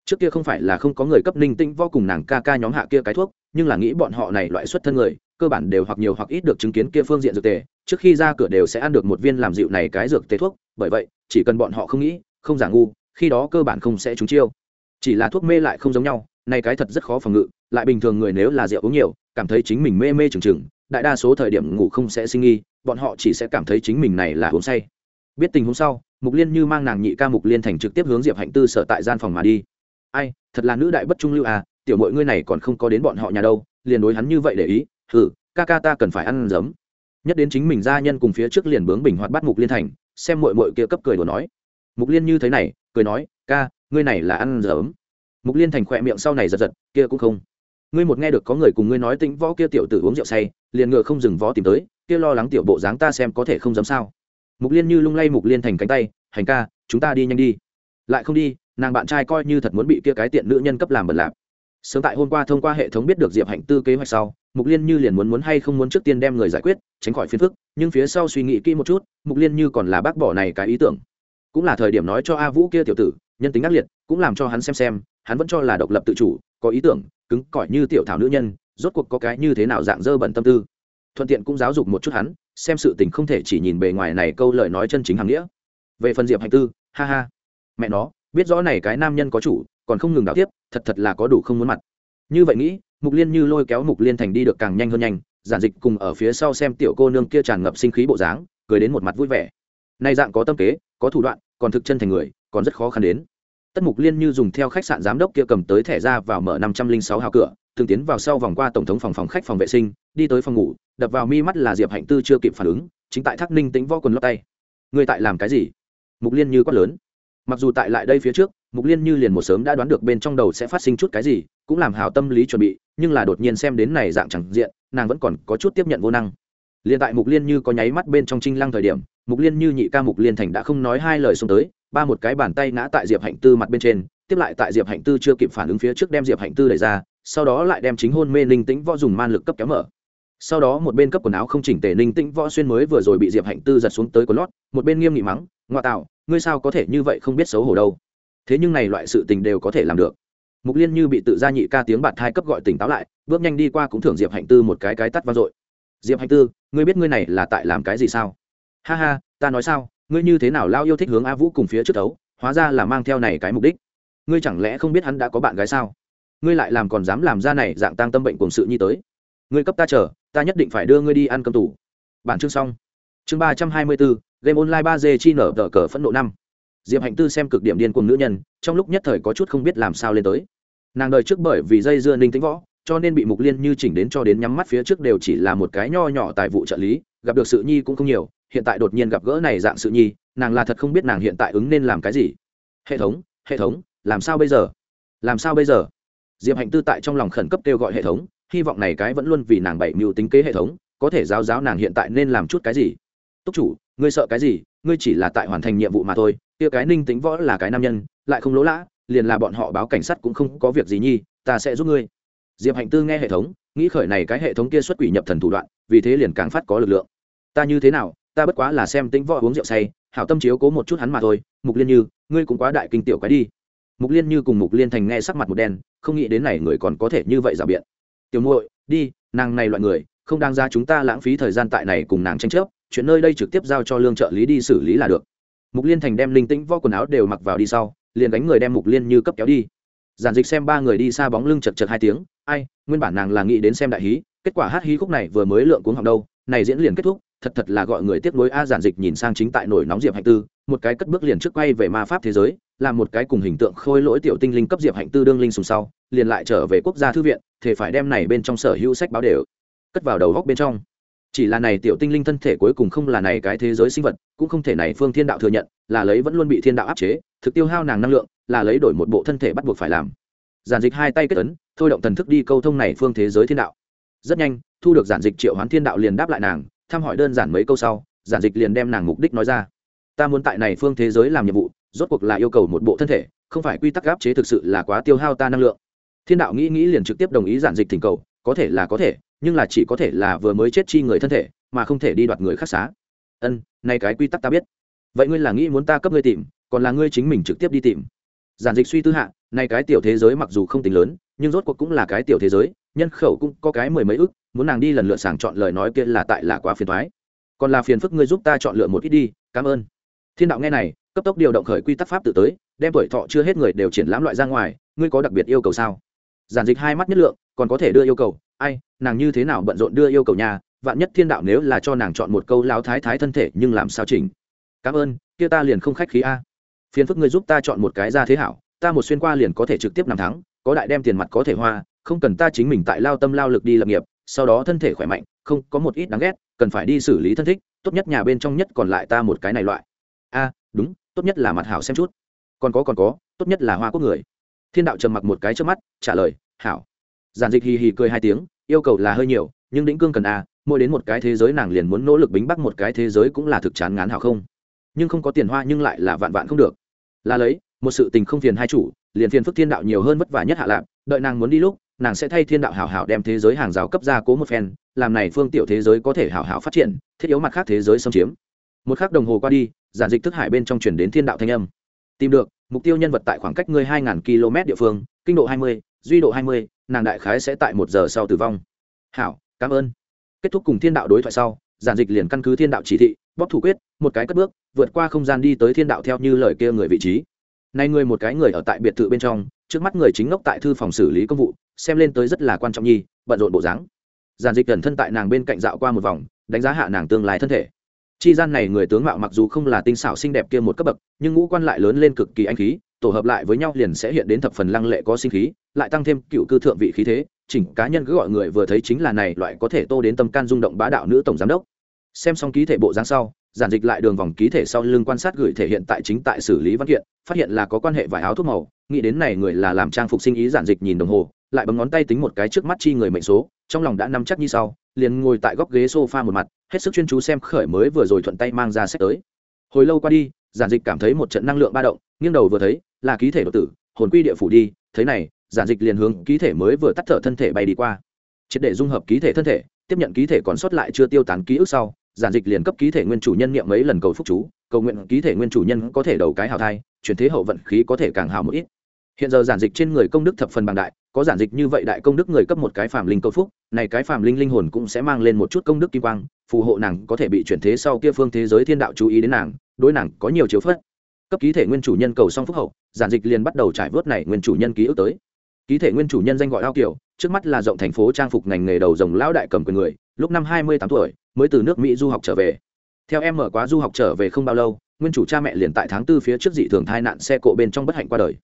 trước kia không phải là không có người cấp ninh tĩnh vô cùng nàng ca ca nhóm hạ kia cái thuốc, nhưng là nghĩ bọn họ này loại xuất thân người, cơ bản đều hoặc nhiều hoặc ít được chứng kiến kia phương diện dược tề. Trước khi ra cửa đều sẽ ăn được một viên làm dịu này cái dược tề thuốc, bởi vậy, chỉ cần bọn họ không nghĩ, không giả ngu, khi đó cơ bản không sẽ trúng chiêu. Chỉ là thuốc mê lại không giống nhau, này cái thật rất khó phòng ngự, lại bình thường người nếu là rượu uống nhiều, cảm thấy chính mình mê mê chừng chừng, đại đa số thời điểm ngủ không sẽ sinh nghi, bọn họ chỉ sẽ cảm thấy chính mình này là uống say. Biết tình huống sau, mục liên như mang nàng nhị ca mục liên thành trực tiếp hướng diệp hạnh tư sở tại gian phòng mà đi ai, thật là nữ đại bất trung lưu à tiểu mội ngươi này còn không có đến bọn họ nhà đâu, liền đối hắn như vậy để ý, hừ, ca ca ta cần phải ăn giấm. Nhất đến chính mình gia nhân cùng phía trước liền bướng bình hoạt bắt mục liên thành, xem mội mội kia cấp cười đùa nói. Mục liên như thế này, cười nói, ca, ngươi này là ăn giấm. Mục liên thành khỏe miệng sau này giật giật, kia cũng không. Ngươi một nghe được có người cùng ngươi nói tĩnh võ kia tiểu tử uống rượu say, liền ngựa không dừng võ tìm tới, kia lo lắng tiểu bộ dáng ta xem có thể không dám sao. Mục liên như lung lay mục liên thành cánh tay, hành ca, chúng ta đi nhanh đi lại không đi, nàng bạn trai coi như thật muốn bị kia cái tiện nữ nhân cấp làm bật lạp sớm tại hôm qua thông qua hệ thống biết được diệp hạnh tư kế hoạch sau, mục liên như liền muốn muốn hay không muốn trước tiên đem người giải quyết, tránh khỏi phiền phức, nhưng phía sau suy nghĩ kỹ một chút, mục liên như còn là bác bỏ này cái ý tưởng. Cũng là thời điểm nói cho a vũ kia tiểu tử, nhân tính ác liệt, cũng làm cho hắn xem xem, hắn vẫn cho là độc lập tự chủ, có ý tưởng, cứng cỏi như tiểu thảo nữ nhân, rốt cuộc có cái như thế nào dạng dơ bẩn tâm tư. Thuận tiện cũng giáo dục một chút hắn, xem sự tình không thể chỉ nhìn bề ngoài này câu lời nói chân chính hàng nghĩa. Về phần diệp hạnh tư, ha ha mẹ nó, biết rõ này cái nam nhân có chủ, còn không ngừng đảo tiếp, thật thật là có đủ không muốn mặt. Như vậy nghĩ, mục liên như lôi kéo mục liên thành đi được càng nhanh hơn nhanh, giản dịch cùng ở phía sau xem tiểu cô nương kia tràn ngập sinh khí bộ dáng, cười đến một mặt vui vẻ. Nay dạng có tâm kế, có thủ đoạn, còn thực chân thành người, còn rất khó khăn đến. Tất mục liên như dùng theo khách sạn giám đốc kia cầm tới thẻ ra vào mở năm trăm linh sáu hào cửa, thường tiến vào sau vòng qua tổng thống phòng phòng khách phòng vệ sinh, đi tới phòng ngủ, đập vào mi mắt là diệp hạnh tư chưa kịp phản ứng, chính tại thác ninh tính vo quần lót tay. Người tại làm cái gì? Mục liên như quát lớn mặc dù tại lại đây phía trước, mục liên như liền một sớm đã đoán được bên trong đầu sẽ phát sinh chút cái gì, cũng làm hào tâm lý chuẩn bị, nhưng là đột nhiên xem đến này dạng chẳng diện, nàng vẫn còn có chút tiếp nhận vô năng. Liền tại mục liên như có nháy mắt bên trong trinh lăng thời điểm, mục liên như nhị ca mục liên thành đã không nói hai lời xuống tới, ba một cái bàn tay ngã tại diệp hạnh tư mặt bên trên, tiếp lại tại diệp hạnh tư chưa kịp phản ứng phía trước đem diệp hạnh tư đẩy ra, sau đó lại đem chính hôn mê ninh tĩnh võ dùng man lực cấp kéo mở. Sau đó một bên cấp quần áo không chỉnh tề ninh tĩnh võ xuyên mới vừa rồi bị diệp hạnh tư giật xuống tới quần lót, một bên nghiêm nghị mắng, ngoa tạo ngươi sao có thể như vậy không biết xấu hổ đâu? Thế nhưng này loại sự tình đều có thể làm được. Mục liên như bị tự gia nhị ca tiếng bạt thai cấp gọi tỉnh táo lại, bước nhanh đi qua cũng thưởng diệp hạnh tư một cái cái tắt vang dội. Diệp hạnh tư, ngươi biết ngươi này là tại làm cái gì sao? Ha ha, ta nói sao, ngươi như thế nào lao yêu thích hướng a vũ cùng phía trước đấu, hóa ra là mang theo này cái mục đích. Ngươi chẳng lẽ không biết hắn đã có bạn gái sao? Ngươi lại làm còn dám làm ra này dạng tăng tâm bệnh cùng sự nhi tới. Ngươi cấp ta chờ, ta nhất định phải đưa ngươi đi ăn cơm tủ. Bản chương xong chương ba trăm hai mươi bốn game online ba d chi nở tờ cờ phẫn nộ năm. Diệp hạnh tư xem cực điểm điên cuồng nữ nhân, trong lúc nhất thời có chút không biết làm sao lên tới. Nàng đời trước bởi vì dây dưa ninh tĩnh võ, cho nên bị mục liên như chỉnh đến cho đến nhắm mắt phía trước đều chỉ là một cái nho nhỏ tại vụ trợ lý, gặp được sự nhi cũng không nhiều, hiện tại đột nhiên gặp gỡ này dạng sự nhi, nàng là thật không biết nàng hiện tại ứng nên làm cái gì. Hệ thống hệ thống, làm sao bây giờ? Làm sao bây giờ? Diệp hạnh tư tại trong lòng khẩn cấp kêu gọi hệ thống, hy vọng này cái vẫn luôn vì nàng bảy mưu tính kế hệ thống, có thể giáo giáo nàng hiện tại nên làm chút cái gì túc chủ, ngươi sợ cái gì? Ngươi chỉ là tại hoàn thành nhiệm vụ mà thôi. Kia cái ninh tính võ là cái nam nhân, lại không lỗ lã, liền là bọn họ báo cảnh sát cũng không có việc gì nhi, ta sẽ giúp ngươi. Diệp hạnh tư nghe hệ thống, nghĩ khởi này cái hệ thống kia xuất quỷ nhập thần thủ đoạn, vì thế liền càng phát có lực lượng. Ta như thế nào? Ta bất quá là xem tính võ uống rượu say, hảo tâm chiếu cố một chút hắn mà thôi. Mục liên như, ngươi cũng quá đại kinh tiểu cái đi. Mục liên như cùng mục liên thành nghe sắc mặt một đen, không nghĩ đến này người còn có thể như vậy rào biện. Tiểu muội, đi, nàng này loại người, không đáng ra chúng ta lãng phí thời gian tại này cùng nàng tranh chấp chuyện nơi đây trực tiếp giao cho lương trợ lý đi xử lý là được. Mục liên thành đem linh tĩnh vo quần áo đều mặc vào đi sau, liền đánh người đem mục liên như cấp kéo đi. Giản dịch xem ba người đi xa bóng lưng chật chật hai tiếng, ai, nguyên bản nàng là nghĩ đến xem đại hí, kết quả hát hí khúc này vừa mới lượng cuống học đâu, này diễn liền kết thúc, thật thật là gọi người tiếp nối a. Giản dịch nhìn sang chính tại nổi nóng diệp hạnh tư, một cái cất bước liền trước quay về ma pháp thế giới, làm một cái cùng hình tượng khôi lỗi tiểu tinh linh cấp diệp hạnh tư đương linh sùng sau, liền lại trở về quốc gia thư viện thể phải đem này bên trong sở hữu sách báo đều cất vào đầu góc bên trong chỉ là này tiểu tinh linh thân thể cuối cùng không là này cái thế giới sinh vật, cũng không thể này phương thiên đạo thừa nhận, là lấy vẫn luôn bị thiên đạo áp chế, thực tiêu hao nàng năng lượng, là lấy đổi một bộ thân thể bắt buộc phải làm. Giản dịch hai tay kết ấn, thôi động thần thức đi câu thông này phương thế giới thiên đạo. Rất nhanh, thu được giản dịch triệu hoán thiên đạo liền đáp lại nàng, thăm hỏi đơn giản mấy câu sau, giản dịch liền đem nàng mục đích nói ra. Ta muốn tại này phương thế giới làm nhiệm vụ, rốt cuộc là yêu cầu một bộ thân thể, không phải quy tắc áp chế thực sự là quá tiêu hao ta năng lượng. Thiên đạo nghĩ nghĩ liền trực tiếp đồng ý giản dịch thỉnh cầu, có thể là có thể nhưng là chỉ có thể là vừa mới chết chi người thân thể, mà không thể đi đoạt người khác xá. Ân nay cái quy tắc ta biết. Vậy ngươi là nghĩ muốn ta cấp ngươi tìm, còn là ngươi chính mình trực tiếp đi tìm? Giản dịch suy tư hạ nay cái tiểu thế giới mặc dù không tính lớn, nhưng rốt cuộc cũng là cái tiểu thế giới, nhân khẩu cũng có cái mười mấy ức, muốn nàng đi lần lượt sàng chọn lời nói kia là tại là quá phiền thoái còn là phiền phức ngươi giúp ta chọn lựa một ít đi, cảm ơn. Thiên đạo nghe này, cấp tốc điều động khởi quy tắc pháp tự tới, đem tuổi thọ chưa hết người đều triển lãm loại ra ngoài, ngươi có đặc biệt yêu cầu sao? Giản dịch hai mắt nhất lượng, còn có thể đưa yêu cầu ai, nàng như thế nào bận rộn đưa yêu cầu nhà, vạn nhất thiên đạo nếu là cho nàng chọn một câu lao thái thái thân thể, nhưng làm sao chỉnh? Cảm ơn, kia ta liền không khách khí a. Phiền phức ngươi giúp ta chọn một cái ra thế hảo, ta một xuyên qua liền có thể trực tiếp nằm thắng, có đại đem tiền mặt có thể hoa, không cần ta chính mình tại lao tâm lao lực đi lập nghiệp, sau đó thân thể khỏe mạnh, không, có một ít đáng ghét, cần phải đi xử lý thân thích, tốt nhất nhà bên trong nhất còn lại ta một cái này loại. A, đúng, tốt nhất là mặt hảo xem chút. Còn có còn có, tốt nhất là hoa quốc người. Thiên đạo trầm mặc một cái trước mắt, trả lời, hảo giản dịch hì hì cười hai tiếng, yêu cầu là hơi nhiều, nhưng đĩnh cương cần a mỗi đến một cái thế giới nàng liền muốn nỗ lực bính bắc một cái thế giới cũng là thực chán ngán hảo không? Nhưng không có tiền hoa nhưng lại là vạn vạn không được. Là lấy, một sự tình không phiền hai chủ, liền phiền phức thiên đạo nhiều hơn vất vả nhất hạ lạp đợi nàng muốn đi lúc, nàng sẽ thay thiên đạo hảo hảo đem thế giới hàng rào cấp ra cố một phen, làm này phương tiểu thế giới có thể hảo hảo phát triển, thiết yếu mặt khác thế giới xâm chiếm. Một khắc đồng hồ qua đi, giản dịch thức hải bên trong chuyển đến thiên đạo thanh âm. Tìm được, mục tiêu nhân vật tại khoảng cách ngươi hai ngàn km địa phương, kinh độ hai mươi duy độ hai mươi, nàng đại khái sẽ tại một giờ sau tử vong. Hảo, cảm ơn. Kết thúc cùng thiên đạo đối thoại sau, giản dịch liền căn cứ thiên đạo chỉ thị, bóp thủ quyết, một cái cất bước, vượt qua không gian đi tới thiên đạo theo như lời kia người vị trí. Nay người một cái người ở tại biệt thự bên trong, trước mắt người chính ngốc tại thư phòng xử lý công vụ, xem lên tới rất là quan trọng nhi, bận rộn bộ dáng. Giản dịch cẩn thân tại nàng bên cạnh dạo qua một vòng, đánh giá hạ nàng tương lai thân thể. Chi gian này người tướng mạo mặc dù không là tinh xảo xinh đẹp kia một cấp bậc, nhưng ngũ quan lại lớn lên cực kỳ anh khí tổ hợp lại với nhau liền sẽ hiện đến thập phần lăng lệ có sinh khí, lại tăng thêm cựu cư thượng vị khí thế. Chỉnh cá nhân cứ gọi người vừa thấy chính là này loại có thể tô đến tâm can rung động bá đạo nữ tổng giám đốc. Xem xong ký thể bộ dáng sau, giản dịch lại đường vòng ký thể sau lưng quan sát gửi thể hiện tại chính tại xử lý văn kiện, phát hiện là có quan hệ vải áo thuốc màu, nghĩ đến này người là làm trang phục sinh ý giản dịch nhìn đồng hồ, lại bấm ngón tay tính một cái trước mắt chi người mệnh số, trong lòng đã nắm chắc như sau, liền ngồi tại góc ghế sofa một mặt, hết sức chuyên chú xem khởi mới vừa rồi thuận tay mang ra sách tới. Hồi lâu qua đi giản dịch cảm thấy một trận năng lượng ba động, nghiêng đầu vừa thấy, là ký thể đột tử, hồn quy địa phủ đi thế này, giản dịch liền hướng ký thể mới vừa tắt thở thân thể bay đi qua. Triệt để dung hợp ký thể thân thể, tiếp nhận ký thể còn sót lại chưa tiêu tán ký ức sau, giản dịch liền cấp ký thể nguyên chủ nhân niệm mấy lần cầu phúc chú, cầu nguyện ký thể nguyên chủ nhân có thể đầu cái hào thai, chuyển thế hậu vận khí có thể càng hào một ít. Hiện giờ giản dịch trên người công đức thập phần bằng đại, có giản dịch như vậy đại công đức người cấp một cái phàm linh cầu phúc, này cái phàm linh linh hồn cũng sẽ mang lên một chút công đức kim quang, phù hộ nàng có thể bị chuyển thế sau kia phương thế giới thiên đạo chú ý đến nàng đối nàng có nhiều chiếu phất cấp ký thể nguyên chủ nhân cầu xong phúc hậu, giản dịch liền bắt đầu trải vớt này nguyên chủ nhân ký ức tới. Ký thể nguyên chủ nhân danh gọi ao kiều, trước mắt là rộng thành phố trang phục ngành nghề đầu rồng lão đại cầm quyền người, lúc năm hai mươi tám tuổi, mới từ nước mỹ du học trở về. Theo em mở quá du học trở về không bao lâu, nguyên chủ cha mẹ liền tại tháng tư phía trước dị thường thai nạn xe cộ bên trong bất hạnh qua đời.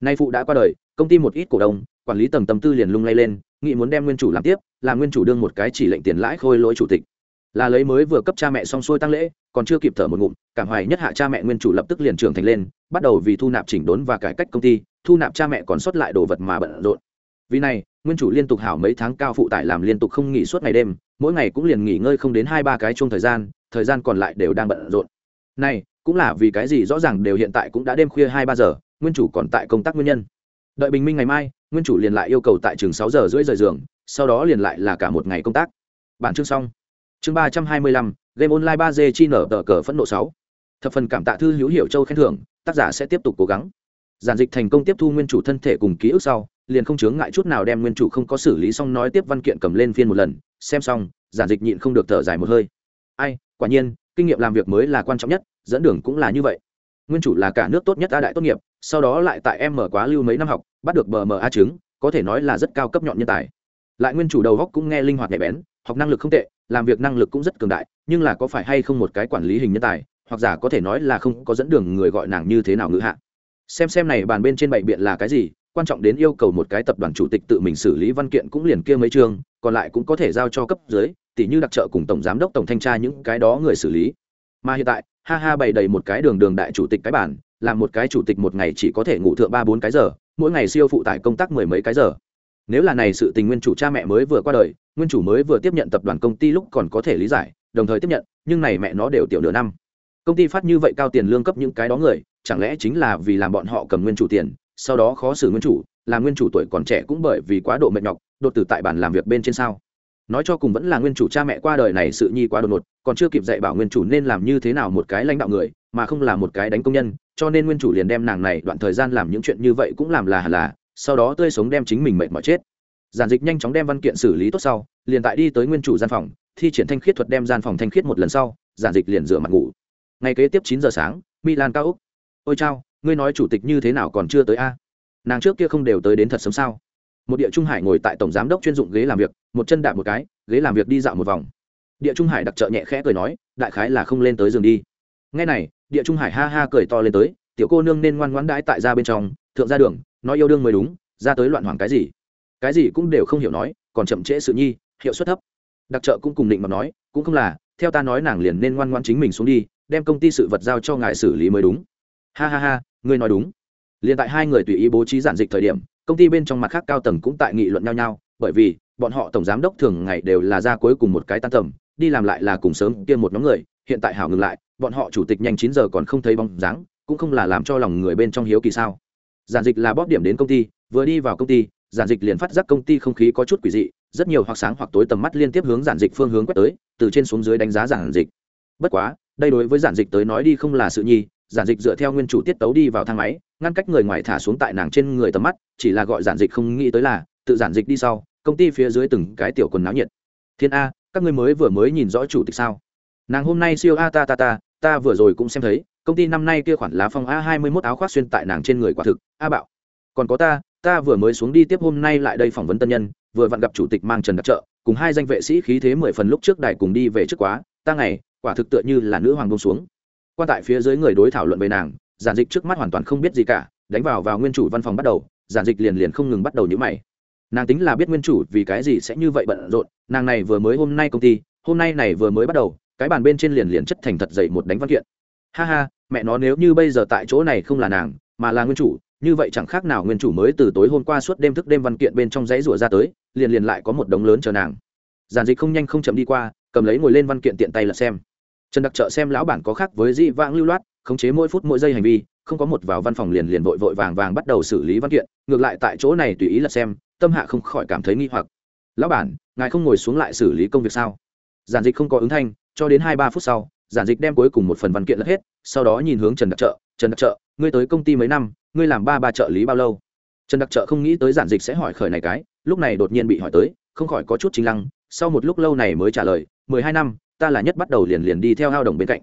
Nay phụ đã qua đời, công ty một ít cổ đông, quản lý tầng tâm tư liền lung lay lên nghị muốn đem nguyên chủ làm tiếp, là nguyên chủ đương một cái chỉ lệnh tiền lãi khôi lỗi chủ tịch là lấy mới vừa cấp cha mẹ xong xuôi tăng lễ, còn chưa kịp thở một ngụm, cảm hoài nhất hạ cha mẹ nguyên chủ lập tức liền trưởng thành lên, bắt đầu vì thu nạp chỉnh đốn và cải cách công ty, thu nạp cha mẹ còn sót lại đồ vật mà bận rộn. Vì này, nguyên chủ liên tục hảo mấy tháng cao phụ tải làm liên tục không nghỉ suốt ngày đêm, mỗi ngày cũng liền nghỉ ngơi không đến hai ba cái chung thời gian thời gian còn lại đều đang bận rộn. Này, cũng là vì cái gì rõ ràng đều hiện tại cũng đã đêm khuya hai ba giờ, nguyên chủ còn tại công tác nguyên nhân. Đợi bình minh ngày mai, nguyên chủ liền lại yêu cầu tại trường sáu giờ rưỡi rời giường, sau đó liền lại là cả một ngày công tác. Bản chương xong chương ba trăm hai mươi lăm, game online ba d chi nở tờ cờ phẫn nộ sáu. Thập phần cảm tạ thư hữu hiệu châu khen thưởng, tác giả sẽ tiếp tục cố gắng. Giản dịch thành công tiếp thu nguyên chủ thân thể cùng ký ức sau, liền không chướng ngại chút nào đem nguyên chủ không có xử lý xong nói tiếp văn kiện cầm lên phiên một lần, xem xong, giản dịch nhịn không được thở dài một hơi. Ai, quả nhiên, kinh nghiệm làm việc mới là quan trọng nhất, dẫn đường cũng là như vậy. Nguyên chủ là cả nước tốt nhất a đại tốt nghiệp, sau đó lại tại em mở quá lưu mấy năm học, bắt được bờ mờ a chứng, có thể nói là rất cao cấp nhọn nhân tài. Lại nguyên chủ đầu góc cũng nghe linh hoạt nhạy bén, học năng lực không tệ làm việc năng lực cũng rất cường đại, nhưng là có phải hay không một cái quản lý hình nhân tài, hoặc giả có thể nói là không có dẫn đường người gọi nàng như thế nào ngữ hạ. Xem xem này bàn bên trên bảy biện là cái gì, quan trọng đến yêu cầu một cái tập đoàn chủ tịch tự mình xử lý văn kiện cũng liền kia mấy chương, còn lại cũng có thể giao cho cấp dưới tỷ như đặc trợ cùng tổng giám đốc, tổng thanh tra những cái đó người xử lý. Mà hiện tại, ha ha bày đầy một cái đường đường đại chủ tịch cái bản làm một cái chủ tịch một ngày chỉ có thể ngủ thượng ba bốn cái giờ, mỗi ngày siêu phụ tải công tác mười mấy cái giờ nếu là này sự tình nguyên chủ cha mẹ mới vừa qua đời, nguyên chủ mới vừa tiếp nhận tập đoàn công ty lúc còn có thể lý giải, đồng thời tiếp nhận, nhưng này mẹ nó đều tiểu nửa năm. Công ty phát như vậy cao tiền lương cấp những cái đó người, chẳng lẽ chính là vì làm bọn họ cầm nguyên chủ tiền, sau đó khó xử nguyên chủ là nguyên chủ tuổi còn trẻ cũng bởi vì quá độ mệt nhọc, đột tử tại bàn làm việc bên trên sao? Nói cho cùng vẫn là nguyên chủ cha mẹ qua đời này sự nhi quá đột ngột, còn chưa kịp dạy bảo nguyên chủ nên làm như thế nào một cái lãnh đạo người, mà không là một cái đánh công nhân, cho nên nguyên chủ liền đem nàng này đoạn thời gian làm những chuyện như vậy cũng làm là là sau đó tươi sống đem chính mình mệt mỏi chết. Giản dịch nhanh chóng đem văn kiện xử lý tốt sau, liền tại đi tới nguyên chủ gian phòng, thi triển thanh khiết thuật đem gian phòng thanh khiết một lần sau, giản dịch liền rửa mặt ngủ. Ngày kế tiếp chín giờ sáng, milan cao úc. Ôi chao, ngươi nói chủ tịch như thế nào còn chưa tới a? Nàng trước kia không đều tới đến thật sớm sao? Một địa trung hải ngồi tại tổng giám đốc chuyên dụng ghế làm việc, một chân đạp một cái, ghế làm việc đi dạo một vòng. Địa trung hải đặc trợ nhẹ khẽ cười nói, đại khái là không lên tới giường đi. Ngay này, địa trung hải ha ha cười to lên tới, tiểu cô nương nên ngoan ngoãn đãi tại ra bên trong, thượng ra đường nói yêu đương mới đúng, ra tới loạn hoảng cái gì? Cái gì cũng đều không hiểu nói, còn chậm trễ sự nhi, hiệu suất thấp. Đặc trợ cũng cùng định mà nói, cũng không là, theo ta nói nàng liền nên ngoan ngoan chính mình xuống đi, đem công ty sự vật giao cho ngài xử lý mới đúng. Ha ha ha, ngươi nói đúng. Liền tại hai người tùy ý bố trí giản dịch thời điểm, công ty bên trong mặt khác cao tầng cũng tại nghị luận nhau nhau, bởi vì, bọn họ tổng giám đốc thường ngày đều là ra cuối cùng một cái tan tầm, đi làm lại là cùng sớm kia một nhóm người, hiện tại hảo ngừng lại, bọn họ chủ tịch nhanh chín giờ còn không thấy bóng dáng, cũng không là làm cho lòng người bên trong hiếu kỳ sao giản dịch là bóp điểm đến công ty, vừa đi vào công ty, giản dịch liền phát giác công ty không khí có chút quỷ dị, rất nhiều hoặc sáng hoặc tối tầm mắt liên tiếp hướng giản dịch phương hướng quét tới, từ trên xuống dưới đánh giá giản dịch. Bất quá, đây đối với giản dịch tới nói đi không là sự nhi, giản dịch dựa theo nguyên chủ tiết tấu đi vào thang máy, ngăn cách người ngoài thả xuống tại nàng trên người tầm mắt, chỉ là gọi giản dịch không nghĩ tới là, tự giản dịch đi sau, công ty phía dưới từng cái tiểu quần náo nhiệt. Thiên a, các ngươi mới vừa mới nhìn rõ chủ tịch sao? Nàng hôm nay siêu a ta ta ta ta vừa rồi cũng xem thấy công ty năm nay kia khoản lá phong a hai mươi mốt áo khoác xuyên tại nàng trên người quả thực, a bạo. Còn có ta ta vừa mới xuống đi tiếp hôm nay lại đây phỏng vấn tân nhân, vừa vặn gặp chủ tịch mang trần đặc trợ cùng hai danh vệ sĩ khí thế mười phần lúc trước đài cùng đi về trước quá, ta ngày, quả thực tựa như là nữ hoàng bông xuống. Quan tại phía dưới người đối thảo luận về nàng, giản dịch trước mắt hoàn toàn không biết gì cả, đánh vào vào nguyên chủ văn phòng bắt đầu, giản dịch liền liền không ngừng bắt đầu nhữ mày. Nàng tính là biết nguyên chủ vì cái gì sẽ như vậy bận rộn, nàng này vừa mới hôm nay công ty, hôm nay này vừa mới bắt đầu, cái bàn bên trên liền liền chất thành thật dậy một đánh văn kiện. Ha ha mẹ nó nếu như bây giờ tại chỗ này không là nàng, mà là nguyên chủ, như vậy chẳng khác nào nguyên chủ mới từ tối hôm qua suốt đêm thức đêm văn kiện bên trong giấy rủa ra tới, liền liền lại có một đống lớn chờ nàng. Giản dịch không nhanh không chậm đi qua, cầm lấy ngồi lên văn kiện tiện tay là xem. Trần đặc trợ xem lão bản có khác với dị vãng lưu loát, khống chế mỗi phút mỗi giây hành vi, không có một vào văn phòng liền liền vội vội vàng vàng bắt đầu xử lý văn kiện, ngược lại tại chỗ này tùy ý là xem, tâm hạ không khỏi cảm thấy nghi hoặc. Lão bản, ngài không ngồi xuống lại xử lý công việc sao? Giản dịch không có ứng thanh, cho đến hai ba phút sau giản dịch đem cuối cùng một phần văn kiện lật hết, sau đó nhìn hướng trần đặc trợ, trần đặc trợ, ngươi tới công ty mấy năm, ngươi làm ba ba trợ lý bao lâu? Trần đặc trợ không nghĩ tới giản dịch sẽ hỏi khởi này cái, lúc này đột nhiên bị hỏi tới, không khỏi có chút chính lăng, sau một lúc lâu này mới trả lời, mười hai năm, ta là nhất bắt đầu liền liền đi theo hao đồng bên cạnh.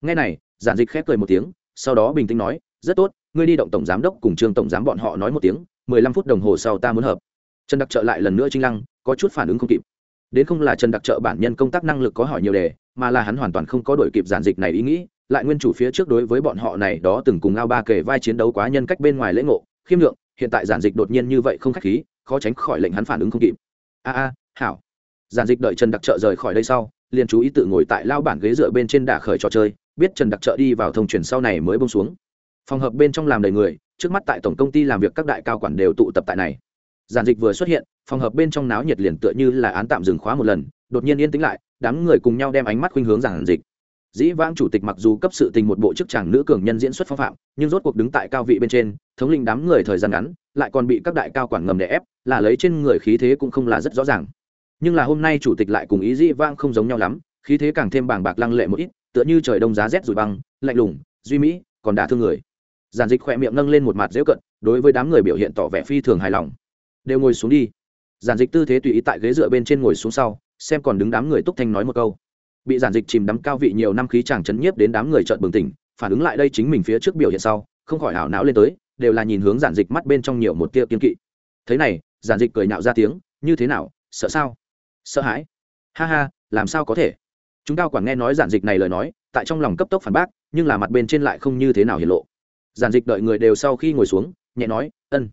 Ngay này, giản dịch khép cười một tiếng, sau đó bình tĩnh nói, rất tốt, ngươi đi động tổng giám đốc cùng trương tổng giám bọn họ nói một tiếng, mười lăm phút đồng hồ sau ta muốn hợp. Trần đặc trợ lại lần nữa chính lăng, có chút phản ứng không kịp đến không là trần đặc trợ bản nhân công tác năng lực có hỏi nhiều đề, mà là hắn hoàn toàn không có đổi kịp giản dịch này ý nghĩ, lại nguyên chủ phía trước đối với bọn họ này đó từng cùng ngao ba kể vai chiến đấu quá nhân cách bên ngoài lễ ngộ, khiêm lượng hiện tại giản dịch đột nhiên như vậy không khách khí, khó tránh khỏi lệnh hắn phản ứng không kịp. A a, hảo. Giản dịch đợi trần đặc trợ rời khỏi đây sau, liền chú ý tự ngồi tại lao bản ghế dựa bên trên đả khởi trò chơi, biết trần đặc trợ đi vào thông truyền sau này mới bông xuống. Phòng hợp bên trong làm đầy người, trước mắt tại tổng công ty làm việc các đại cao quản đều tụ tập tại này giản dịch vừa xuất hiện, phòng hợp bên trong náo nhiệt liền tựa như là án tạm dừng khóa một lần, đột nhiên yên tĩnh lại, đám người cùng nhau đem ánh mắt khuynh hướng giản dịch. Dĩ vãng chủ tịch mặc dù cấp sự tình một bộ chức chàng nữ cường nhân diễn xuất phong phạm, nhưng rốt cuộc đứng tại cao vị bên trên, thống linh đám người thời gian ngắn, lại còn bị các đại cao quản ngầm đè ép, là lấy trên người khí thế cũng không là rất rõ ràng. Nhưng là hôm nay chủ tịch lại cùng ý dĩ vãng không giống nhau lắm, khí thế càng thêm bàng bạc lăng lệ một ít, tựa như trời đông giá rét rủi băng, lạnh lùng, duy mỹ, còn đả thương người. Giản dịch khỏe miệng nâng lên một mặt dễu cận, đối với đám người biểu hiện tỏ vẻ phi thường hài lòng đều ngồi xuống đi. Giản dịch tư thế tùy ý tại ghế dựa bên trên ngồi xuống sau, xem còn đứng đám người túc thanh nói một câu. Bị giản dịch chìm đắm cao vị nhiều năm khí chàng chấn nhiếp đến đám người trợn bừng tỉnh, phản ứng lại đây chính mình phía trước biểu hiện sau, không khỏi hảo não lên tới, đều là nhìn hướng giản dịch mắt bên trong nhiều một tia kiên kỵ. Thế này, giản dịch cười nhạo ra tiếng, như thế nào, sợ sao? Sợ hãi. Ha ha, làm sao có thể? Chúng cao quản nghe nói giản dịch này lời nói, tại trong lòng cấp tốc phản bác, nhưng là mặt bên trên lại không như thế nào hiển lộ. Giản dịch đợi người đều sau khi ngồi xuống, nhẹ nói, ân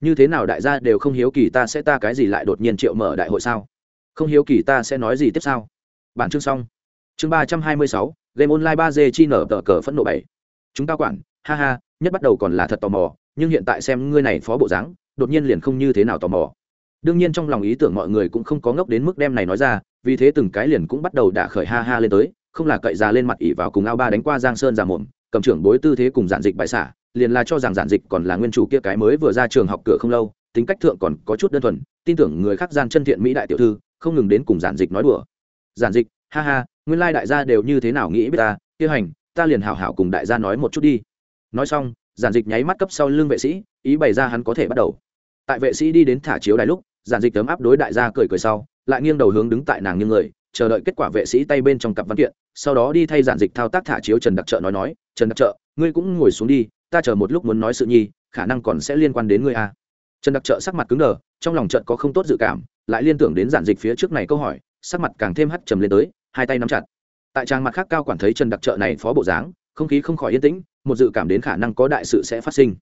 như thế nào đại gia đều không hiếu kỳ ta sẽ ta cái gì lại đột nhiên triệu mở đại hội sao? Không hiếu kỳ ta sẽ nói gì tiếp sau bản chương xong. Chương ba trăm hai mươi sáu, game online ba d chi nở tờ cờ phẫn nộ bảy. Chúng ta quản, ha ha, nhất bắt đầu còn là thật tò mò, nhưng hiện tại xem ngươi này phó bộ dáng, đột nhiên liền không như thế nào tò mò. Đương nhiên trong lòng ý tưởng mọi người cũng không có ngốc đến mức đem này nói ra, vì thế từng cái liền cũng bắt đầu đả khởi ha ha lên tới, không là cậy ra lên mặt ỉ vào cùng ao ba đánh qua giang sơn ra mồm, cầm trưởng bối tư thế cùng giản dịch bại xả liền là cho rằng giản dịch còn là nguyên chủ kia cái mới vừa ra trường học cửa không lâu, tính cách thượng còn có chút đơn thuần, tin tưởng người khác gian chân thiện mỹ đại tiểu thư, không ngừng đến cùng giản dịch nói đùa. Giản dịch, ha ha, nguyên lai đại gia đều như thế nào nghĩ biết ta, kia hành, ta liền hảo hảo cùng đại gia nói một chút đi. Nói xong, giản dịch nháy mắt cấp sau lưng vệ sĩ, ý bày ra hắn có thể bắt đầu. Tại vệ sĩ đi đến thả chiếu đài lúc, giản dịch tấm áp đối đại gia cười cười sau, lại nghiêng đầu hướng đứng tại nàng như người, chờ đợi kết quả vệ sĩ tay bên trong cặp văn kiện, sau đó đi thay giản dịch thao tác thả chiếu trần đặc trợ nói nói, trần đặc trợ, ngươi cũng ngồi xuống đi ta chờ một lúc muốn nói sự nhi, khả năng còn sẽ liên quan đến ngươi a trần đặc trợ sắc mặt cứng đờ, trong lòng trận có không tốt dự cảm, lại liên tưởng đến giản dịch phía trước này câu hỏi, sắc mặt càng thêm hắt trầm lên tới, hai tay nắm chặt. Tại trang mặt khác cao quản thấy trần đặc trợ này phó bộ dáng, không khí không khỏi yên tĩnh, một dự cảm đến khả năng có đại sự sẽ phát sinh.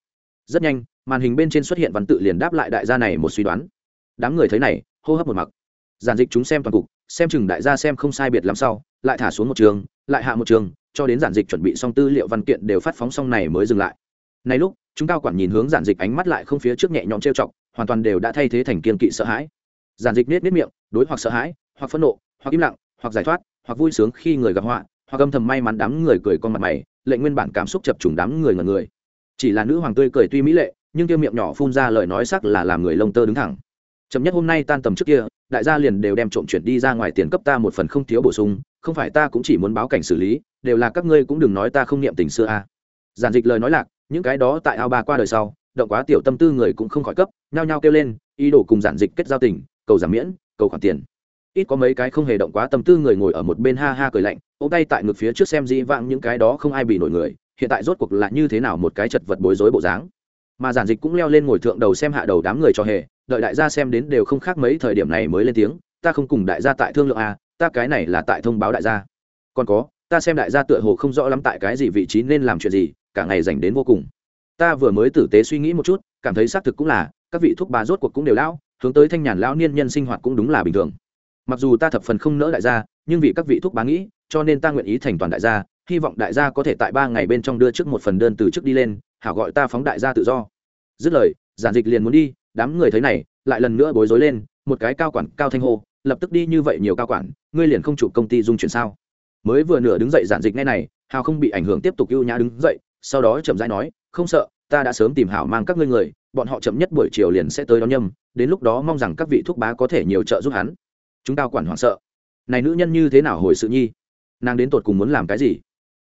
Rất nhanh, màn hình bên trên xuất hiện văn tự liền đáp lại đại gia này một suy đoán. Đám người thấy này, hô hấp một mặc. Giản dịch chúng xem toàn cục, xem chừng đại gia xem không sai biệt lắm sau, lại thả xuống một trường, lại hạ một trường cho đến giản dịch chuẩn bị xong tư liệu văn kiện đều phát phóng xong này mới dừng lại. Này lúc, chúng cao quản nhìn hướng giản dịch ánh mắt lại không phía trước nhẹ nhõm trêu chọc, hoàn toàn đều đã thay thế thành kiên kỵ sợ hãi. Giản dịch nết nết miệng, đối hoặc sợ hãi, hoặc phẫn nộ, hoặc im lặng, hoặc giải thoát, hoặc vui sướng khi người gặp họa, hoặc âm thầm may mắn đám người cười con mặt mày, lệnh nguyên bản cảm xúc chập trùng đám người ngần người. Chỉ là nữ hoàng tươi cười tuy mỹ lệ, nhưng tiêu miệng nhỏ phun ra lời nói sắc là làm người lông tơ đứng thẳng chậm nhất hôm nay tan tầm trước kia, đại gia liền đều đem trộm chuyển đi ra ngoài tiền cấp ta một phần không thiếu bổ sung, không phải ta cũng chỉ muốn báo cảnh xử lý, đều là các ngươi cũng đừng nói ta không niệm tình xưa a à. giản dịch lời nói lạc, những cái đó tại ao ba qua đời sau, động quá tiểu tâm tư người cũng không khỏi cấp, nhao nhao kêu lên, ý đồ cùng giản dịch kết giao tình, cầu giảm miễn, cầu khoản tiền ít có mấy cái không hề động quá tâm tư người ngồi ở một bên ha ha cười lạnh, ôm tay tại ngực phía trước xem dĩ vãng những cái đó không ai bị nổi người, hiện tại rốt cuộc là như thế nào một cái chật vật bối rối bộ dáng mà giản dịch cũng leo lên ngồi thượng đầu xem hạ đầu đám người cho hề, đợi đại gia xem đến đều không khác mấy thời điểm này mới lên tiếng, ta không cùng đại gia tại thương lượng a ta cái này là tại thông báo đại gia. Còn có, ta xem đại gia tựa hồ không rõ lắm tại cái gì vị trí nên làm chuyện gì, cả ngày dành đến vô cùng. Ta vừa mới tử tế suy nghĩ một chút, cảm thấy xác thực cũng là, các vị thuốc bà rốt cuộc cũng đều lão, hướng tới thanh nhàn lão niên nhân sinh hoạt cũng đúng là bình thường. Mặc dù ta thập phần không nỡ đại gia, nhưng vì các vị thuốc bá nghĩ, cho nên ta nguyện ý thành toàn đại gia, hy vọng đại gia có thể tại ba ngày bên trong đưa trước một phần đơn từ trước đi lên hảo gọi ta phóng đại gia tự do. Dứt lời, giản dịch liền muốn đi, đám người thấy này, lại lần nữa bối rối lên, một cái cao quản, cao thanh hô, lập tức đi như vậy nhiều cao quản, ngươi liền không chụp công ty dung chuyển sao? Mới vừa nửa đứng dậy giản dịch ngay này, hào không bị ảnh hưởng tiếp tục ưu nhã đứng dậy, sau đó chậm rãi nói, không sợ, ta đã sớm tìm hảo mang các ngươi người, bọn họ chậm nhất buổi chiều liền sẽ tới đón nhâm, đến lúc đó mong rằng các vị thuốc bá có thể nhiều trợ giúp hắn. Chúng ta quản hoảng sợ. Này nữ nhân như thế nào hồi sự nhi? Nàng đến tột cùng muốn làm cái gì?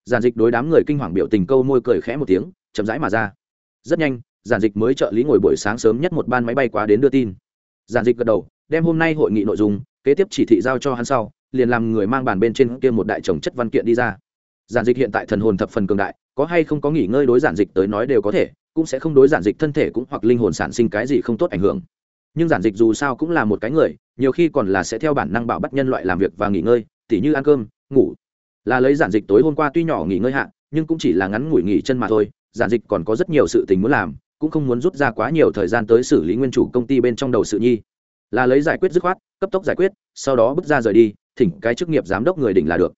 Giản dịch đối đám người kinh hoàng biểu tình câu môi cười khẽ một tiếng chậm rãi mà ra. Rất nhanh, giản dịch mới trợ lý ngồi buổi sáng sớm nhất một ban máy bay quá đến đưa tin. Giản dịch gật đầu, đem hôm nay hội nghị nội dung, kế tiếp chỉ thị giao cho hắn sau, liền làm người mang bàn bên trên kia một đại chồng chất văn kiện đi ra. Giản dịch hiện tại thần hồn thập phần cường đại, có hay không có nghỉ ngơi đối giản dịch tới nói đều có thể, cũng sẽ không đối giản dịch thân thể cũng hoặc linh hồn sản sinh cái gì không tốt ảnh hưởng. Nhưng giản dịch dù sao cũng là một cái người, nhiều khi còn là sẽ theo bản năng bảo bắt nhân loại làm việc và nghỉ ngơi, tỉ như ăn cơm, ngủ. Là lấy giản dịch tối hôm qua tuy nhỏ nghỉ ngơi hạ, nhưng cũng chỉ là ngắn ngủi nghỉ chân mà thôi giản dịch còn có rất nhiều sự tình muốn làm, cũng không muốn rút ra quá nhiều thời gian tới xử lý nguyên chủ công ty bên trong đầu sự nhi. Là lấy giải quyết dứt khoát, cấp tốc giải quyết, sau đó bước ra rời đi, thỉnh cái chức nghiệp giám đốc người đỉnh là được.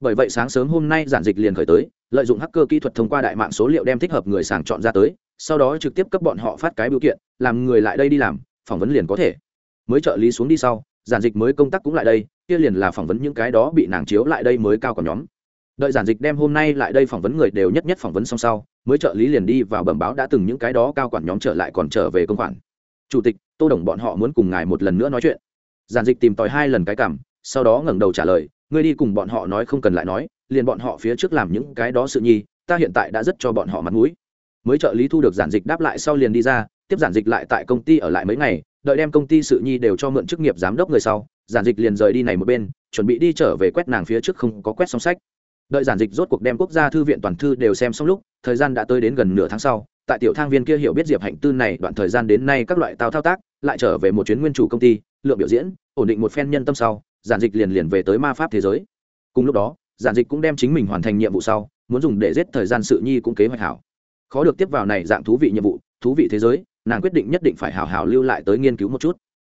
Bởi vậy sáng sớm hôm nay giản dịch liền khởi tới, lợi dụng hacker kỹ thuật thông qua đại mạng số liệu đem thích hợp người sàng chọn ra tới, sau đó trực tiếp cấp bọn họ phát cái biểu kiện, làm người lại đây đi làm, phỏng vấn liền có thể. Mới trợ lý xuống đi sau, giản dịch mới công tác cũng lại đây, kia liền là phỏng vấn những cái đó bị nàng chiếu lại đây mới cao còn nhóm. Đợi giản dịch đem hôm nay lại đây phỏng vấn người đều nhất nhất phỏng vấn xong sau mới trợ lý liền đi vào bẩm báo đã từng những cái đó cao quản nhóm trở lại còn trở về công khoản. Chủ tịch, tô đồng bọn họ muốn cùng ngài một lần nữa nói chuyện. Giản dịch tìm tòi hai lần cái cảm, sau đó ngẩng đầu trả lời, ngươi đi cùng bọn họ nói không cần lại nói, liền bọn họ phía trước làm những cái đó sự nhi, ta hiện tại đã rất cho bọn họ mặt mũi. Mới trợ lý thu được giản dịch đáp lại sau liền đi ra, tiếp giản dịch lại tại công ty ở lại mấy ngày, đợi đem công ty sự nhi đều cho mượn chức nghiệp giám đốc người sau, giản dịch liền rời đi này một bên, chuẩn bị đi trở về quét nàng phía trước không có quét xong sách đợi giản dịch rốt cuộc đem quốc gia thư viện toàn thư đều xem xong lúc, thời gian đã tới đến gần nửa tháng sau, tại tiểu thang viên kia hiểu biết diệp hạnh tư này, đoạn thời gian đến nay các loại tao thao tác, lại trở về một chuyến nguyên chủ công ty, lượng biểu diễn, ổn định một phen nhân tâm sau, giản dịch liền liền về tới ma pháp thế giới. Cùng lúc đó, giản dịch cũng đem chính mình hoàn thành nhiệm vụ sau, muốn dùng để giết thời gian sự nhi cũng kế hoạch hảo. Khó được tiếp vào này dạng thú vị nhiệm vụ, thú vị thế giới, nàng quyết định nhất định phải hảo hảo lưu lại tới nghiên cứu một chút.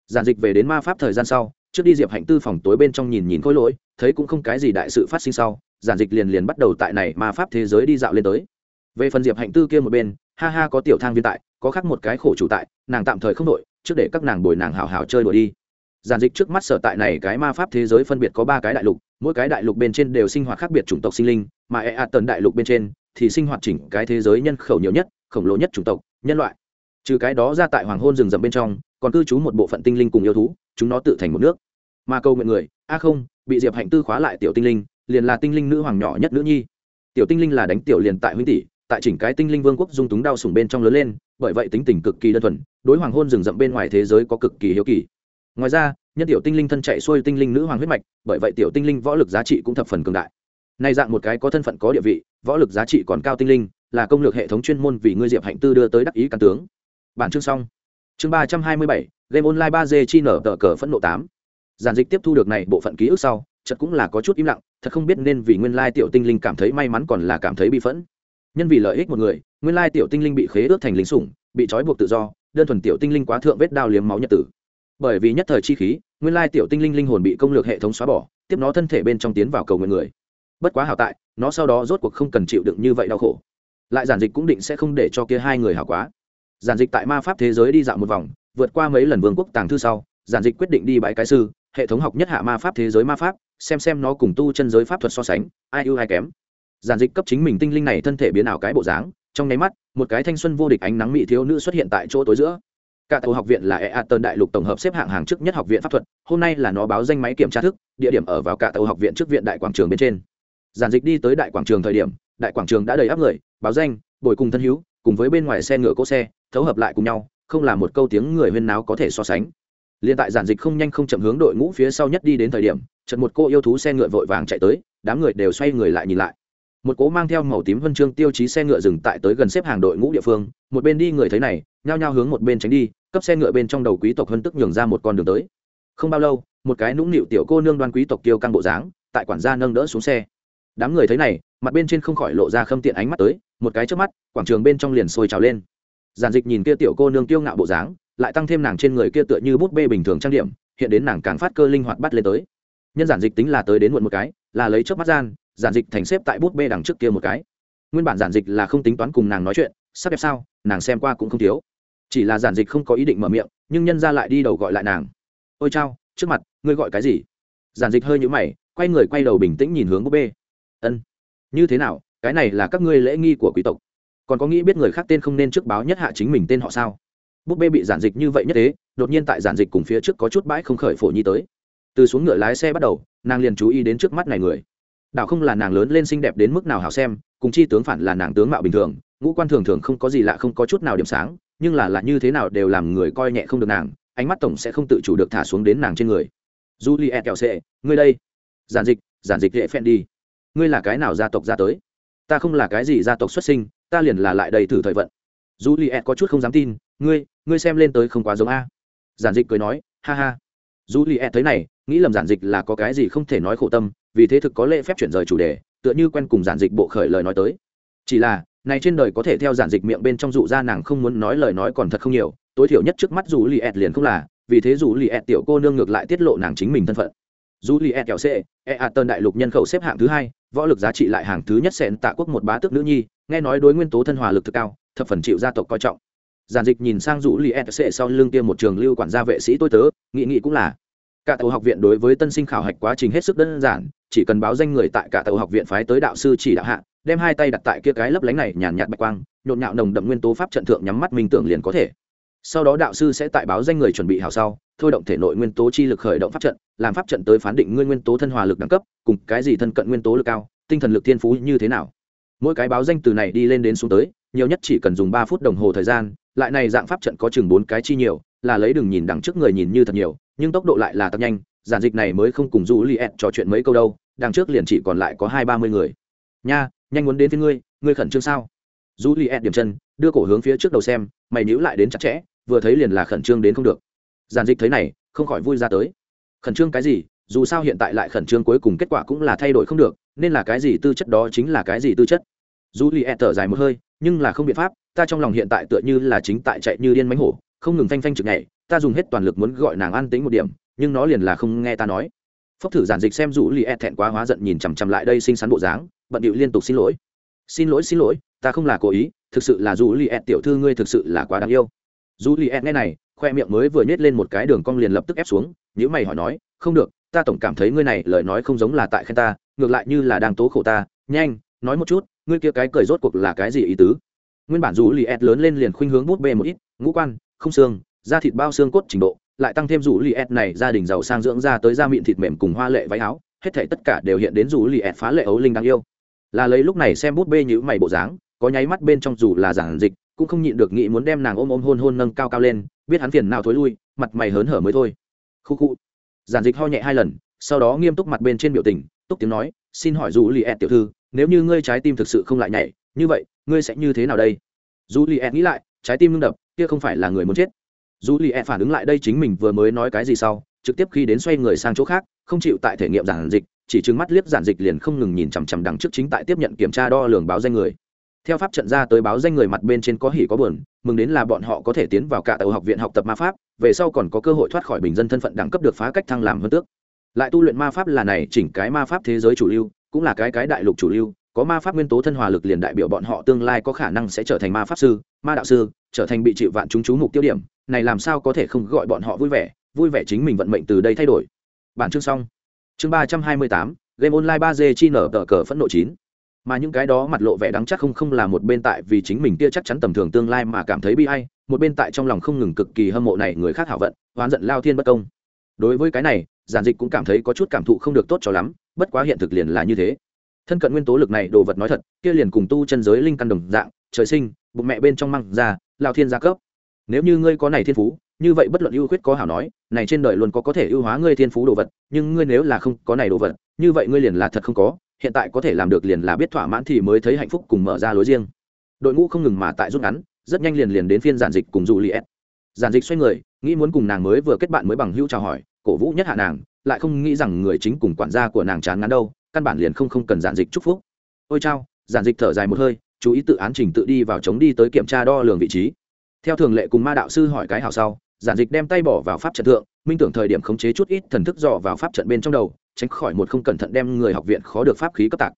Giản dịch về đến ma pháp thời gian sau, trước đi diệp hạnh tư phòng tối bên trong nhìn nhìn khối lỗi, thấy cũng không cái gì đại sự phát sinh sau giản dịch liền liền bắt đầu tại này ma pháp thế giới đi dạo lên tới. Về phần diệp hạnh tư kia một bên, ha ha có tiểu thang viên tại, có khác một cái khổ chủ tại, nàng tạm thời không đội trước để các nàng bồi nàng hào hào chơi đùa đi. Giản dịch trước mắt sở tại này cái ma pháp thế giới phân biệt có ba cái đại lục, mỗi cái đại lục bên trên đều sinh hoạt khác biệt chủng tộc sinh linh, mà e a tần đại lục bên trên thì sinh hoạt chỉnh cái thế giới nhân khẩu nhiều nhất, khổng lồ nhất chủng tộc, nhân loại. Trừ cái đó ra tại hoàng hôn rừng rậm bên trong, còn cư trú một bộ phận tinh linh cùng yêu thú, chúng nó tự thành một nước. Mà câu nguyện người, a không, bị diệp hạnh tư khóa lại tiểu tinh linh liền là tinh linh nữ hoàng nhỏ nhất nữ nhi. Tiểu tinh linh là đánh tiểu liền tại huynh tỷ, tại chỉnh cái tinh linh vương quốc dung túng đau sủng bên trong lớn lên, bởi vậy tính tình cực kỳ đơn thuần, đối hoàng hôn rừng rậm bên ngoài thế giới có cực kỳ hiếu kỳ. Ngoài ra nhân tiểu tinh linh thân chạy xuôi tinh linh nữ hoàng huyết mạch, bởi vậy tiểu tinh linh võ lực giá trị cũng thập phần cường đại. Nay dạng một cái có thân phận có địa vị, võ lực giá trị còn cao tinh linh, là công lược hệ thống chuyên môn vì ngươi diệp hạnh tư đưa tới đắc ý căn tướng. Bản chương xong. Chương ba trăm hai mươi bảy, game online ba d chi nở tờ cờ phẫn nộ tám. Giản dịch tiếp thu được này bộ phận ký ức sau, chợt cũng là có chút im lặng thật không biết nên vì nguyên lai tiểu tinh linh cảm thấy may mắn còn là cảm thấy bị phẫn. Nhân vì lợi ích một người, nguyên lai tiểu tinh linh bị khế ước thành lính sủng, bị trói buộc tự do, đơn thuần tiểu tinh linh quá thượng vết đao liếm máu nhật tử. Bởi vì nhất thời chi khí, nguyên lai tiểu tinh linh linh hồn bị công lược hệ thống xóa bỏ, tiếp nó thân thể bên trong tiến vào cầu nguyện người. Bất quá hảo tại, nó sau đó rốt cuộc không cần chịu đựng như vậy đau khổ. Lại giản dịch cũng định sẽ không để cho kia hai người hảo quá. Giản dịch tại ma pháp thế giới đi dạo một vòng, vượt qua mấy lần vương quốc tàng thư sau, giản dịch quyết định đi bãi cái sư hệ thống học nhất hạ ma pháp thế giới ma pháp, xem xem nó cùng tu chân giới pháp thuật so sánh, ai ưu ai kém. Giản dịch cấp chính mình tinh linh này thân thể biến ảo cái bộ dáng, trong nháy mắt, một cái thanh xuân vô địch ánh nắng mỹ thiếu nữ xuất hiện tại chỗ tối giữa. Cả tàu học viện là e a tơn đại lục tổng hợp xếp hạng hàng trước nhất học viện pháp thuật, hôm nay là nó báo danh máy kiểm tra thức, địa điểm ở vào cả tàu học viện trước viện đại quảng trường bên trên. Giản dịch đi tới đại quảng trường thời điểm, đại quảng trường đã đầy áp người, báo danh, bồi cùng thân hữu, cùng với bên ngoài xe ngựa cỗ xe, thấu hợp lại cùng nhau, không là một câu tiếng người huyên náo có thể so sánh liên tại giản dịch không nhanh không chậm hướng đội ngũ phía sau nhất đi đến thời điểm, chợt một cô yêu thú xe ngựa vội vàng chạy tới, đám người đều xoay người lại nhìn lại. Một cố mang theo màu tím huân chương tiêu chí xe ngựa dừng tại tới gần xếp hàng đội ngũ địa phương, một bên đi người thấy này, nhao nhao hướng một bên tránh đi, cấp xe ngựa bên trong đầu quý tộc hân tức nhường ra một con đường tới. Không bao lâu, một cái nũng nịu tiểu cô nương đoan quý tộc tiêu căng bộ dáng, tại quản gia nâng đỡ xuống xe. Đám người thấy này, mặt bên trên không khỏi lộ ra khâm tiện ánh mắt tới, một cái trước mắt, quảng trường bên trong liền sôi trào lên. Giản dịch nhìn kia tiểu cô nương kiêu ngạo bộ dáng lại tăng thêm nàng trên người kia tựa như bút bê bình thường trang điểm, hiện đến nàng càng phát cơ linh hoạt bắt lên tới. Nhân giản dịch tính là tới đến muộn một cái, là lấy trước mắt gian, giản dịch thành xếp tại bút bê đằng trước kia một cái. Nguyên bản giản dịch là không tính toán cùng nàng nói chuyện, sắp đẹp sao, nàng xem qua cũng không thiếu. Chỉ là giản dịch không có ý định mở miệng, nhưng nhân ra lại đi đầu gọi lại nàng. Ôi chao, trước mặt, ngươi gọi cái gì? Giản dịch hơi nhũ mày, quay người quay đầu bình tĩnh nhìn hướng bút bê. Ân. Như thế nào, cái này là các ngươi lễ nghi của quý tộc. Còn có nghĩ biết người khác tên không nên trước báo nhất hạ chính mình tên họ sao? Búp bê bị giản dịch như vậy nhất thế, đột nhiên tại giản dịch cùng phía trước có chút bãi không khởi phổ nhi tới. Từ xuống ngựa lái xe bắt đầu, nàng liền chú ý đến trước mắt này người. Đảo không là nàng lớn lên xinh đẹp đến mức nào hảo xem, cùng chi tướng phản là nàng tướng mạo bình thường, ngũ quan thường thường không có gì lạ không có chút nào điểm sáng, nhưng là là như thế nào đều làm người coi nhẹ không được nàng, ánh mắt tổng sẽ không tự chủ được thả xuống đến nàng trên người. Juliet kẹo sệ, ngươi đây. Giản dịch giản dịch dễ phen đi. Ngươi là cái nào gia tộc ra tới? Ta không là cái gì gia tộc xuất sinh, ta liền là lại đầy thử thời vận. Juliet có chút không dám tin ngươi ngươi xem lên tới không quá giống a. Giản dịch cười nói, ha ha. Dù li E thấy này, nghĩ lầm giản dịch là có cái gì không thể nói khổ tâm, vì thế thực có lễ phép chuyển rời chủ đề, tựa như quen cùng giản dịch bộ khởi lời nói tới. Chỉ là, này trên đời có thể theo giản dịch miệng bên trong dụ ra nàng không muốn nói lời nói còn thật không nhiều, tối thiểu nhất trước mắt dù li E liền không là, vì thế dù li E tiểu cô nương ngược lại tiết lộ nàng chính mình thân phận. Dù li E kẹo c e a tân đại lục nhân khẩu xếp hạng thứ hai, võ lực giá trị lại hàng thứ nhất xẹn tạ quốc một bá tước nữ nhi, nghe nói đối nguyên tố thân hòa lực thực cao, thập phần chịu gia tộc coi trọng giản dịch nhìn sang rũ li ed sau lưng kia một trường lưu quản gia vệ sĩ tôi tớ, nghị nghị cũng là, cả tàu học viện đối với tân sinh khảo hạch quá trình hết sức đơn giản, chỉ cần báo danh người tại cả tàu học viện phái tới đạo sư chỉ đạo hạ, đem hai tay đặt tại kia cái lấp lánh này nhàn nhạt bạch quang, nhộn nhạo nồng đậm nguyên tố pháp trận thượng nhắm mắt minh tưởng liền có thể. Sau đó đạo sư sẽ tại báo danh người chuẩn bị hào sau, thôi động thể nội nguyên tố chi lực khởi động pháp trận, làm pháp trận tới phán định nguyên nguyên tố thân hòa lực đẳng cấp, cùng cái gì thân cận nguyên tố lực cao, tinh thần lực thiên phú như thế nào. Mỗi cái báo danh từ này đi lên đến xuống tới, nhiều nhất chỉ cần dùng ba phút đồng hồ thời gian lại này dạng pháp trận có chừng bốn cái chi nhiều, là lấy đừng nhìn đằng trước người nhìn như thật nhiều, nhưng tốc độ lại là tăng nhanh, giản dịch này mới không cùng du li ed trò chuyện mấy câu đâu, đằng trước liền chỉ còn lại có hai ba mươi người. Nha, nhanh muốn đến với ngươi ngươi khẩn trương sao? Du li ed điểm chân, đưa cổ hướng phía trước đầu xem, mày níu lại đến chặt chẽ, vừa thấy liền là khẩn trương đến không được. Giản dịch thấy này, không khỏi vui ra tới. Khẩn trương cái gì, dù sao hiện tại lại khẩn trương cuối cùng kết quả cũng là thay đổi không được, nên là cái gì tư chất đó chính là cái gì tư chất. Du li e thở dài một hơi, nhưng là không biện pháp ta trong lòng hiện tại tựa như là chính tại chạy như điên mánh hổ, không ngừng phanh phanh trực nhảy, ta dùng hết toàn lực muốn gọi nàng an tính một điểm, nhưng nó liền là không nghe ta nói. Phốc thử giản dịch xem rủ li e thẹn quá hóa giận nhìn chằm chằm lại đây xinh xắn bộ dáng, bận điệu liên tục xin lỗi. Xin lỗi xin lỗi, ta không là cố ý, thực sự là rủ li e tiểu thư ngươi thực sự là quá đáng yêu. Rủ li e nghe này, khoe miệng mới vừa nhét lên một cái đường cong liền lập tức ép xuống nếu mày hỏi nói, không được, ta tổng cảm thấy ngươi này lời nói không giống là tại khen ta, ngược lại như là đang tố khổ ta, nhanh, nói một chút, ngươi kia cái cười rốt cuộc là cái gì ý tứ? Nguyên bản dù lì ed lớn lên liền khuynh hướng bút bê một ít, ngũ quan, không xương, da thịt bao xương cốt trình độ, lại tăng thêm dù lì ed này gia đình giàu sang dưỡng ra tới da miệng thịt mềm cùng hoa lệ váy áo, hết thảy tất cả đều hiện đến dù lì ed phá lệ ấu linh đáng yêu. Là lấy lúc này xem bút bê như mày bộ dáng, có nháy mắt bên trong dù là giản dịch, cũng không nhịn được nghĩ muốn đem nàng ôm ôm hôn hôn nâng cao cao lên, biết hắn phiền nào thối lui, mặt mày hớn hở mới thôi. Khu khu. Giản dịch ho nhẹ hai lần, sau đó nghiêm túc mặt bên trên biểu tình, túc tiếng nói, xin hỏi dù lì ed tiểu thư, nếu như ngươi trái tim thực sự không lại nhảy, như vậy ngươi sẽ như thế nào đây? Dù li ed nghĩ lại, trái tim ngưng đập, kia không phải là người muốn chết. Dù li ed phản ứng lại đây chính mình vừa mới nói cái gì sau, trực tiếp khi đến xoay người sang chỗ khác, không chịu tại thể nghiệm giản dịch, chỉ trừng mắt liếc giản dịch liền không ngừng nhìn chằm chằm đằng trước chính tại tiếp nhận kiểm tra đo lường báo danh người. Theo pháp trận ra tới báo danh người mặt bên trên có hỉ có buồn, mừng đến là bọn họ có thể tiến vào cả tàu học viện học tập ma pháp, về sau còn có cơ hội thoát khỏi bình dân thân phận đẳng cấp được phá cách thăng làm hơn tước. Lại tu luyện ma pháp là này, chỉnh cái ma pháp thế giới chủ lưu, cũng là cái cái đại lục chủ lưu có ma pháp nguyên tố thân hòa lực liền đại biểu bọn họ tương lai có khả năng sẽ trở thành ma pháp sư ma đạo sư trở thành bị chịu vạn chúng chú mục tiêu điểm. Này làm sao có thể không gọi bọn họ vui vẻ? Vui vẻ chính mình vận mệnh từ đây thay đổi. Bản chương xong. Chương ba trăm hai mươi tám game online ba d chi nở tờ cờ phẫn nộ chín. Mà những cái đó mặt lộ vẻ đắng chắc không không là một bên tại vì chính mình kia chắc chắn tầm thường tương lai mà cảm thấy bi ai, một bên tại trong lòng không ngừng cực kỳ hâm mộ này người khác hảo vận oán giận lao thiên bất công. Đối với cái này giản dịch cũng cảm thấy có chút cảm thụ không được tốt cho lắm bất quá hiện thực liền là như thế thân cận nguyên tố lực này đồ vật nói thật, kia liền cùng tu chân giới linh căn đồng dạng, trời sinh, bụng mẹ bên trong măng ra lao thiên gia cấp. Nếu như ngươi có này thiên phú, như vậy bất luận ưu khuyết có hảo nói, này trên đời luôn có có thể ưu hóa ngươi thiên phú đồ vật, nhưng ngươi nếu là không có này đồ vật, như vậy ngươi liền là thật không có, hiện tại có thể làm được liền là biết thỏa mãn thì mới thấy hạnh phúc cùng mở ra lối riêng. Đội ngũ không ngừng mà tại rút ngắn, rất nhanh liền liền đến phiên giản dịch cùng dù liệt giản dịch xoay người, nghĩ muốn cùng nàng mới vừa kết bạn mới bằng hữu chào hỏi, cổ vũ nhất hạ nàng, lại không nghĩ rằng người chính cùng quản gia của nàng chán ngắn đâu căn bản liền không không cần giản dịch chúc phúc. Ôi chao, giản dịch thở dài một hơi, chú ý tự án trình tự đi vào chống đi tới kiểm tra đo lường vị trí. Theo thường lệ cùng ma đạo sư hỏi cái hào sau, giản dịch đem tay bỏ vào pháp trận thượng, minh tưởng thời điểm khống chế chút ít thần thức dò vào pháp trận bên trong đầu, tránh khỏi một không cẩn thận đem người học viện khó được pháp khí cấp tạc.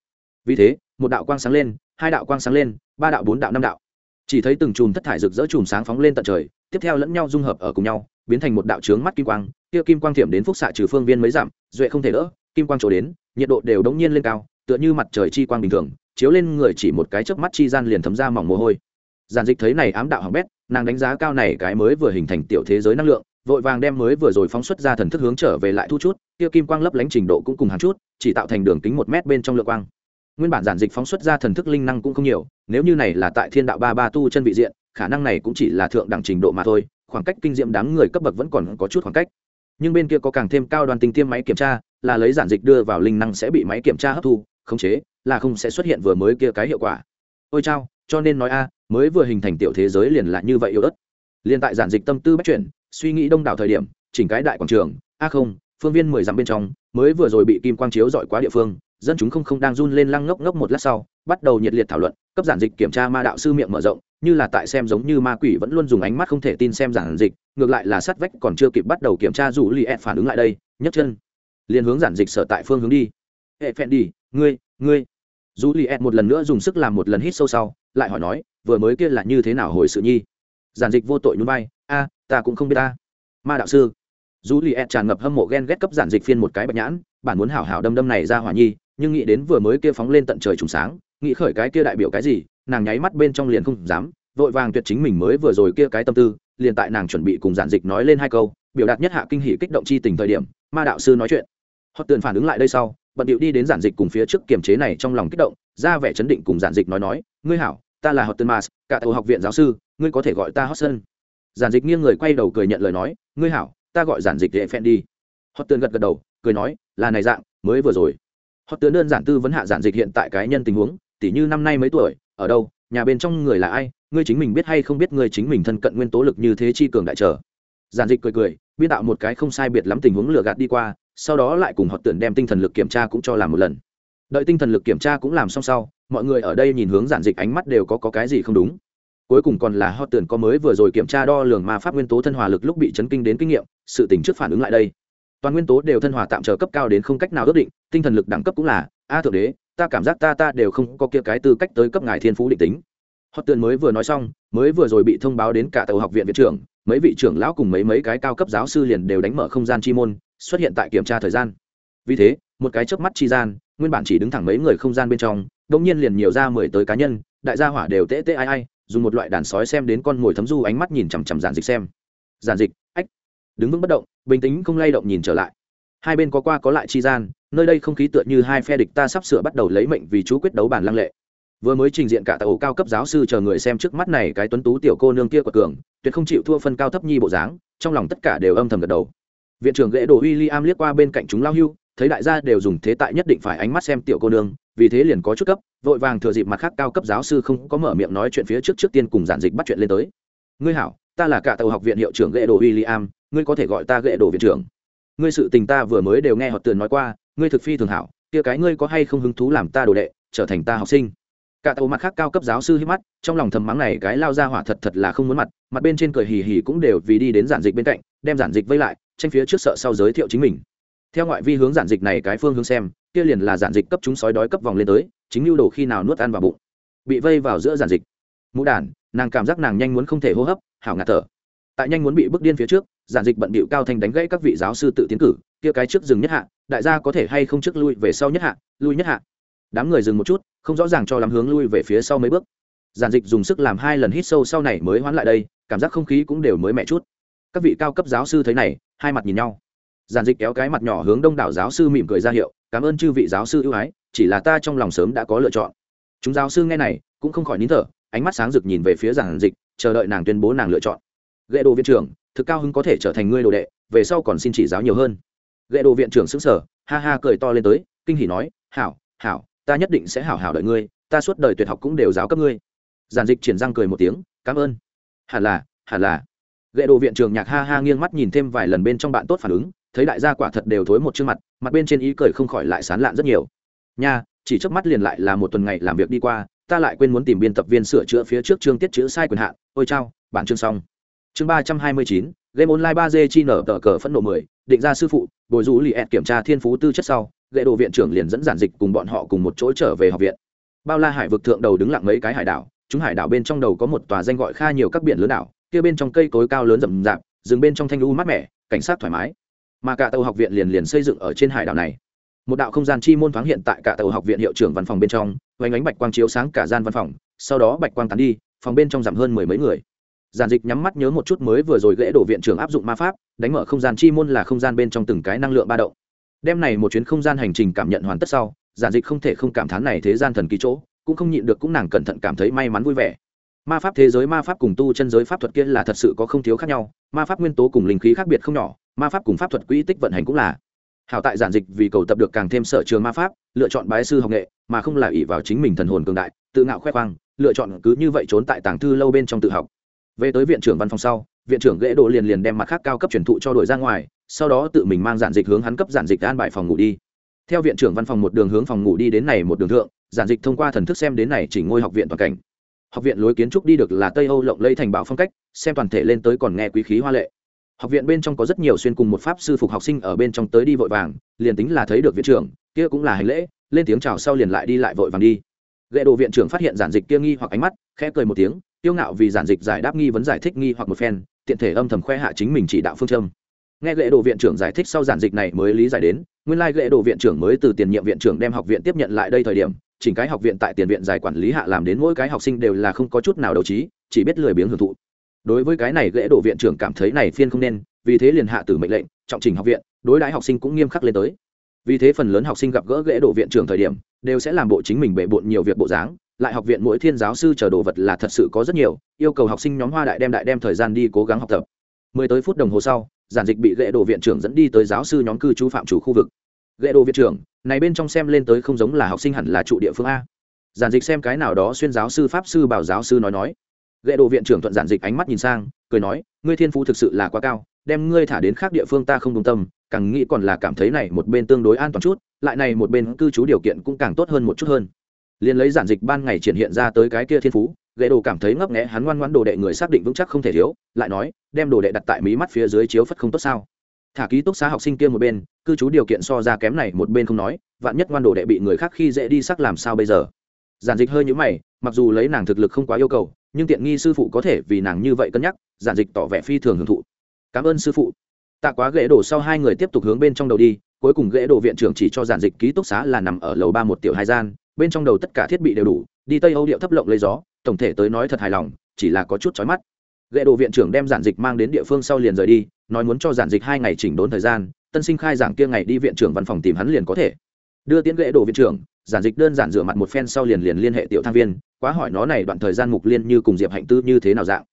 Vì thế, một đạo quang sáng lên, hai đạo quang sáng lên, ba đạo, bốn đạo, năm đạo. Chỉ thấy từng chùm thất thải rực rỡ chùm sáng phóng lên tận trời, tiếp theo lẫn nhau dung hợp ở cùng nhau, biến thành một đạo trướng mắt kim quang, kia kim quang thiểm đến phúc xạ trừ phương viên mấy dặm, duệ không thể đỡ kim quang trổ đến, nhiệt độ đều đống nhiên lên cao, tựa như mặt trời chi quang bình thường, chiếu lên người chỉ một cái chớp mắt chi gian liền thấm ra mỏng mồ hôi. Giản dịch thấy này ám đạo hỏng bét, nàng đánh giá cao này cái mới vừa hình thành tiểu thế giới năng lượng, vội vàng đem mới vừa rồi phóng xuất ra thần thức hướng trở về lại thu chút, kia kim quang lấp lánh trình độ cũng cùng hàng chút, chỉ tạo thành đường kính một mét bên trong lượng quang. Nguyên bản giản dịch phóng xuất ra thần thức linh năng cũng không nhiều, nếu như này là tại thiên đạo ba ba tu chân vị diện, khả năng này cũng chỉ là thượng đẳng trình độ mà thôi, khoảng cách kinh diệm đám người cấp bậc vẫn còn có chút khoảng cách. Nhưng bên kia có càng thêm cao đoàn tình tiêm máy kiểm tra là lấy giản dịch đưa vào linh năng sẽ bị máy kiểm tra hấp thu, khống chế, là không sẽ xuất hiện vừa mới kia cái hiệu quả. Ôi chao, cho nên nói a, mới vừa hình thành tiểu thế giới liền là như vậy yếu ớt liền tại giản dịch tâm tư bắt chuyển, suy nghĩ đông đảo thời điểm, chỉnh cái đại quảng trường, a không, phương viên mười dặm bên trong, mới vừa rồi bị kim quang chiếu dọi quá địa phương, dân chúng không không đang run lên lăng ngốc ngốc một lát sau, bắt đầu nhiệt liệt thảo luận, cấp giản dịch kiểm tra ma đạo sư miệng mở rộng, như là tại xem giống như ma quỷ vẫn luôn dùng ánh mắt không thể tin xem giản dịch, ngược lại là sát vách còn chưa kịp bắt đầu kiểm tra dù li ed phản ứng lại đây, nhấc chân liền hướng giản dịch sở tại phương hướng đi. Hệ phẹn đi, ngươi ngươi. Dù li ed một lần nữa dùng sức làm một lần hít sâu sau, lại hỏi nói, vừa mới kia là như thế nào hồi sự nhi? Giản dịch vô tội nhún vai, a, ta cũng không biết ta. Ma đạo sư. Dù li ed tràn ngập hâm mộ ghen ghét cấp giản dịch phiên một cái bạch nhãn, bản muốn hảo hảo đâm đâm này ra hỏa nhi, nhưng nghĩ đến vừa mới kia phóng lên tận trời trùng sáng, nghĩ khởi cái kia đại biểu cái gì, nàng nháy mắt bên trong liền không dám, vội vàng tuyệt chính mình mới vừa rồi kia cái tâm tư, liền tại nàng chuẩn bị cùng giản dịch nói lên hai câu, biểu đạt nhất hạ kinh hỉ kích động chi tình thời điểm, ma đạo sư nói chuyện họ tường phản ứng lại đây sau, bận điệu đi đến giản dịch cùng phía trước kiềm chế này trong lòng kích động, ra vẻ chấn định cùng giản dịch nói nói, ngươi hảo, ta là họ tường mas, cả tàu học viện giáo sư, ngươi có thể gọi ta hot sơn. Giản dịch nghiêng người quay đầu cười nhận lời nói, ngươi hảo, ta gọi giản dịch để phen đi. Họ tường gật gật đầu, cười nói, là này dạng, mới vừa rồi. Họ tường đơn giản tư vấn hạ giản dịch hiện tại cái nhân tình huống tỉ như năm nay mấy tuổi, ở đâu, nhà bên trong người là ai, ngươi chính mình biết hay không biết ngươi chính mình thân cận nguyên tố lực như thế chi cường đại trở. Giản dịch cười cười, biên tạo một cái không sai biệt lắm tình huống lừa gạt đi qua sau đó lại cùng họ tưởng đem tinh thần lực kiểm tra cũng cho làm một lần. Đợi tinh thần lực kiểm tra cũng làm xong sau mọi người ở đây nhìn hướng giản dịch ánh mắt đều có, có cái gì không đúng. Cuối cùng còn là họ tưởng có mới vừa rồi kiểm tra đo lường ma pháp nguyên tố thân hòa lực lúc bị chấn kinh đến kinh nghiệm sự tỉnh trước phản ứng lại đây. Toàn nguyên tố đều thân hòa tạm trở cấp cao đến không cách nào ước định tinh thần lực đẳng cấp cũng là a thượng đế ta cảm giác ta ta đều không có kia cái tư cách tới cấp ngài thiên phú định tính. Họ Tưởng mới vừa nói xong mới vừa rồi bị thông báo đến cả tàu học viện viện trưởng mấy vị trưởng lão cùng mấy mấy cái cao cấp giáo sư liền đều đánh mở không gian chi môn, xuất hiện tại kiểm tra thời gian. Vì thế, một cái chớp mắt chi gian, nguyên bản chỉ đứng thẳng mấy người không gian bên trong đông nhiên liền nhiều ra mười tới cá nhân, đại gia hỏa đều tê tê ai ai, dùng một loại đàn sói xem đến con ngồi thấm du ánh mắt nhìn chằm chằm giản dịch xem. Giản dịch, ách, đứng vững bất động, bình tĩnh không lay động nhìn trở lại. Hai bên có qua có lại chi gian, nơi đây không khí tựa như hai phe địch ta sắp sửa bắt đầu lấy mệnh vì chú quyết đấu bản lăng lệ vừa mới trình diện cả tại ổ cao cấp giáo sư chờ người xem trước mắt này cái tuấn tú tiểu cô nương kia của cường, tuyệt không chịu thua phân cao thấp nhi bộ dáng, trong lòng tất cả đều âm thầm gật đầu. Viện trưởng ghệ đồ w i am liếc qua bên cạnh chúng lao hưu, thấy đại gia đều dùng thế tại nhất định phải ánh mắt xem tiểu cô nương, vì thế liền có chút cấp vội vàng thừa dịp mặt khác cao cấp giáo sư không có mở miệng nói chuyện phía trước trước tiên cùng giản dịch bắt chuyện lên tới. Ngươi hảo, ta là cả tàu học viện hiệu trưởng ghệ đồ w i am ngươi có thể gọi ta ghệ đồ viện trưởng. Ngươi sự tình ta vừa mới đều nghe họ tường nói qua, ngươi thực phi thường hảo, kia cái ngươi có hay không hứng thú làm ta đồ đệ, trở thành ta học sinh? Cả tàu mặt khác cao cấp giáo sư hít mắt, trong lòng thầm mắng này cái lao ra hỏa thật thật là không muốn mặt mặt bên trên cười hì hì cũng đều vì đi đến giản dịch bên cạnh, đem giản dịch vây lại, tranh phía trước sợ sau giới thiệu chính mình. Theo ngoại vi hướng giản dịch này cái phương hướng xem, kia liền là giản dịch cấp chúng sói đói cấp vòng lên tới, chính lưu đồ khi nào nuốt ăn vào bụng. Bị vây vào giữa giản dịch. Mũ đàn, nàng cảm giác nàng nhanh muốn không thể hô hấp, hảo ngạt thở. Tại nhanh muốn bị bước điên phía trước, giản dịch bận bịu cao thanh đánh gãy các vị giáo sư tự tiến cử, kia cái trước dừng nhất hạ, đại gia có thể hay không trước lui về sau nhất hạ, lui nhất hạ đám người dừng một chút, không rõ ràng cho lắm hướng lui về phía sau mấy bước. Giản dịch dùng sức làm hai lần hít sâu sau này mới hoán lại đây, cảm giác không khí cũng đều mới mẹ chút. Các vị cao cấp giáo sư thấy này, hai mặt nhìn nhau. Giản dịch kéo cái mặt nhỏ hướng đông đảo giáo sư mỉm cười ra hiệu, cảm ơn chư vị giáo sư ưu ái, chỉ là ta trong lòng sớm đã có lựa chọn. Chúng giáo sư nghe này, cũng không khỏi nín thở, ánh mắt sáng rực nhìn về phía giản dịch, chờ đợi nàng tuyên bố nàng lựa chọn. Ghệ đồ viện trưởng, thực cao hứng có thể trở thành ngươi đồ đệ, về sau còn xin chỉ giáo nhiều hơn. Ghệ đồ viện trưởng xứng sở ha ha cười to lên tới, kinh hỉ nói, hảo hảo ta nhất định sẽ hảo hảo đợi ngươi, ta suốt đời tuyệt học cũng đều giáo cấp ngươi. Giản dịch triển răng cười một tiếng, cảm ơn. Hẳn là hẳn là. Gậy đồ viện trường nhạc ha ha nghiêng mắt nhìn thêm vài lần bên trong bạn tốt phản ứng, thấy đại gia quả thật đều thối một chương mặt mặt bên trên ý cười không khỏi lại sán lạn rất nhiều. Nha, chỉ trước mắt liền lại là một tuần ngày làm việc đi qua, ta lại quên muốn tìm biên tập viên sửa chữa phía trước chương tiết chữ sai quyền hạn. Ôi chao, bản chương xong. Chương ba trăm hai mươi chín, game online ba d chi nở tờ cờ phẫn nộ mười, định ra sư phụ, bồi rũ lì ẹt kiểm tra thiên phú tư chất sau gậy đồ viện trưởng liền dẫn giản dịch cùng bọn họ cùng một chỗ trở về học viện. Bao la hải vực thượng đầu đứng lặng mấy cái hải đảo, chúng hải đảo bên trong đầu có một tòa danh gọi kha nhiều các biển lớn đảo, kia bên trong cây cối cao lớn rậm rạp, rừng bên trong thanh lưu mát mẻ, cảnh sát thoải mái. Mà cả tàu học viện liền liền xây dựng ở trên hải đảo này. Một đạo không gian chi môn thoáng hiện tại cả tàu học viện hiệu trưởng văn phòng bên trong vánh ánh bạch quang chiếu sáng cả gian văn phòng, sau đó bạch quang tán đi, phòng bên trong giảm hơn mười mấy người. Giản dịch nhắm mắt nhớ một chút mới vừa rồi gãy đổ viện trưởng áp dụng ma pháp, đánh mở không gian chi môn là không gian bên trong từng cái năng lượng ba động đem này một chuyến không gian hành trình cảm nhận hoàn tất sau, giản dịch không thể không cảm thán này thế gian thần kỳ chỗ, cũng không nhịn được cũng nàng cẩn thận cảm thấy may mắn vui vẻ. Ma pháp thế giới, ma pháp cùng tu chân giới pháp thuật kia là thật sự có không thiếu khác nhau, ma pháp nguyên tố cùng linh khí khác biệt không nhỏ, ma pháp cùng pháp thuật quỹ tích vận hành cũng là. Hảo tại giản dịch vì cầu tập được càng thêm sở trường ma pháp, lựa chọn bái sư học nghệ, mà không là ỷ vào chính mình thần hồn cường đại, tự ngạo khoe khoang, lựa chọn cứ như vậy trốn tại tàng thư lâu bên trong tự học. Về tới viện trưởng văn phòng sau, viện trưởng ghế đồ liền liền đem mặt khác cao cấp truyền thụ cho đổi ra ngoài sau đó tự mình mang giản dịch hướng hắn cấp giản dịch an bài phòng ngủ đi. Theo viện trưởng văn phòng một đường hướng phòng ngủ đi đến này một đường thượng, giản dịch thông qua thần thức xem đến này chỉ ngôi học viện toàn cảnh. Học viện lối kiến trúc đi được là tây âu lộng lây thành bảo phong cách, xem toàn thể lên tới còn nghe quý khí hoa lệ. Học viện bên trong có rất nhiều xuyên cùng một pháp sư phục học sinh ở bên trong tới đi vội vàng, liền tính là thấy được viện trưởng, kia cũng là hành lễ, lên tiếng chào sau liền lại đi lại vội vàng đi. Gậy đồ viện trưởng phát hiện giản dịch kia nghi hoặc ánh mắt, khẽ cười một tiếng tiêu ngạo vì giản dịch giải đáp nghi vấn giải thích nghi hoặc một phen, tiện thể âm thầm khoe hạ chính mình chỉ đạo phương châm nghe lệ đồ viện trưởng giải thích sau giản dịch này mới lý giải đến, nguyên lai gậy đồ viện trưởng mới từ tiền nhiệm viện trưởng đem học viện tiếp nhận lại đây thời điểm, chỉnh cái học viện tại tiền viện giải quản lý hạ làm đến mỗi cái học sinh đều là không có chút nào đấu trí, chỉ biết lười biếng hưởng thụ. Đối với cái này lễ đồ viện trưởng cảm thấy này phiên không nên, vì thế liền hạ tử mệnh lệnh, trọng trình học viện, đối đãi học sinh cũng nghiêm khắc lên tới. Vì thế phần lớn học sinh gặp gỡ lễ đồ viện trưởng thời điểm, đều sẽ làm bộ chính mình bề bộn nhiều việc bộ dáng, lại học viện mỗi thiên giáo sư chờ đồ vật là thật sự có rất nhiều, yêu cầu học sinh nhóm hoa đại đem đại đem thời gian đi cố gắng học tập mười tới phút đồng hồ sau, giản dịch bị ghệ đồ viện trưởng dẫn đi tới giáo sư nhóm cư trú phạm chủ khu vực. Ghệ đồ viện trưởng, này bên trong xem lên tới không giống là học sinh hẳn là trụ địa phương a. Giản dịch xem cái nào đó xuyên giáo sư pháp sư bảo giáo sư nói nói. Ghệ đồ viện trưởng thuận giản dịch ánh mắt nhìn sang, cười nói, ngươi thiên phú thực sự là quá cao, đem ngươi thả đến khác địa phương ta không đồng tâm, càng nghĩ còn là cảm thấy này một bên tương đối an toàn chút, lại này một bên cư trú điều kiện cũng càng tốt hơn một chút hơn. Liền lấy giản dịch ban ngày triển hiện ra tới cái kia thiên phú gậy đồ cảm thấy ngấp nghẽ hắn ngoan ngoãn đồ đệ người xác định vững chắc không thể thiếu, lại nói, đem đồ đệ đặt tại mí mắt phía dưới chiếu phất không tốt sao? Thả ký túc xá học sinh kia một bên, cư trú điều kiện so ra kém này, một bên không nói, vạn nhất ngoan đồ đệ bị người khác khi dễ đi sắc làm sao bây giờ? Giản dịch hơi nhũ mày, mặc dù lấy nàng thực lực không quá yêu cầu, nhưng tiện nghi sư phụ có thể vì nàng như vậy cân nhắc, giản dịch tỏ vẻ phi thường hưởng thụ. Cảm ơn sư phụ. Tạ quá ghế đổ sau hai người tiếp tục hướng bên trong đầu đi, cuối cùng ghế đổ viện trưởng chỉ cho giản dịch ký túc xá là nằm ở lầu ba một tiểu hai gian, bên trong đầu tất cả thiết bị đều đủ, đi tây âu điệu thấp lộng lấy gió tổng thể tới nói thật hài lòng, chỉ là có chút chói mắt. Ghệ đồ viện trưởng đem giản dịch mang đến địa phương sau liền rời đi, nói muốn cho giản dịch hai ngày chỉnh đốn thời gian, tân sinh khai giảng kia ngày đi viện trưởng văn phòng tìm hắn liền có thể. Đưa tiến ghệ đồ viện trưởng, giản dịch đơn giản rửa mặt một phen sau liền liền liên hệ tiểu thang viên, quá hỏi nó này đoạn thời gian mục liên như cùng diệp hạnh tư như thế nào dạng.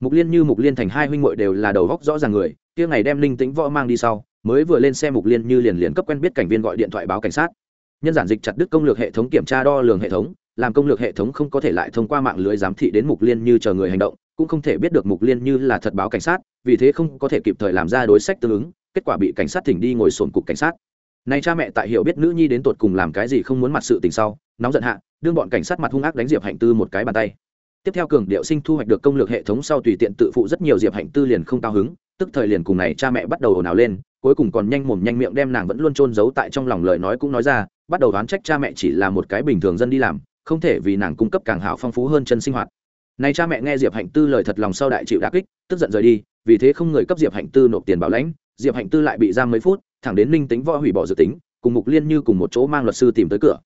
Mục liên như mục liên thành hai huynh muội đều là đầu góc rõ ràng người, kia ngày đem linh tĩnh võ mang đi sau, mới vừa lên xe mục liên như liền liền cấp quen biết cảnh viên gọi điện thoại báo cảnh sát. Nhân giản dịch chặt đứt công lược hệ thống kiểm tra đo lường hệ thống làm công lược hệ thống không có thể lại thông qua mạng lưới giám thị đến mục liên như chờ người hành động, cũng không thể biết được mục liên như là thật báo cảnh sát, vì thế không có thể kịp thời làm ra đối sách tương ứng, kết quả bị cảnh sát thỉnh đi ngồi sồn cục cảnh sát. Này cha mẹ tại hiểu biết nữ nhi đến tột cùng làm cái gì không muốn mặt sự tình sau, nóng giận hạ, đương bọn cảnh sát mặt hung ác đánh diệp hạnh tư một cái bàn tay. Tiếp theo cường điệu sinh thu hoạch được công lược hệ thống sau tùy tiện tự phụ rất nhiều diệp hạnh tư liền không cao hứng, tức thời liền cùng này cha mẹ bắt đầu ồn ào lên, cuối cùng còn nhanh mồm nhanh miệng đem nàng vẫn luôn trôn giấu tại trong lòng lời nói cũng nói ra, bắt đầu đoán trách cha mẹ chỉ là một cái bình thường dân đi làm không thể vì nàng cung cấp càng hảo phong phú hơn chân sinh hoạt. Này cha mẹ nghe diệp hạnh tư lời thật lòng sau đại chịu đà kích, tức giận rời đi, vì thế không người cấp diệp hạnh tư nộp tiền bảo lãnh, diệp hạnh tư lại bị giam mấy phút, thẳng đến ninh tính võ hủy bỏ dự tính, cùng mục liên như cùng một chỗ mang luật sư tìm tới cửa.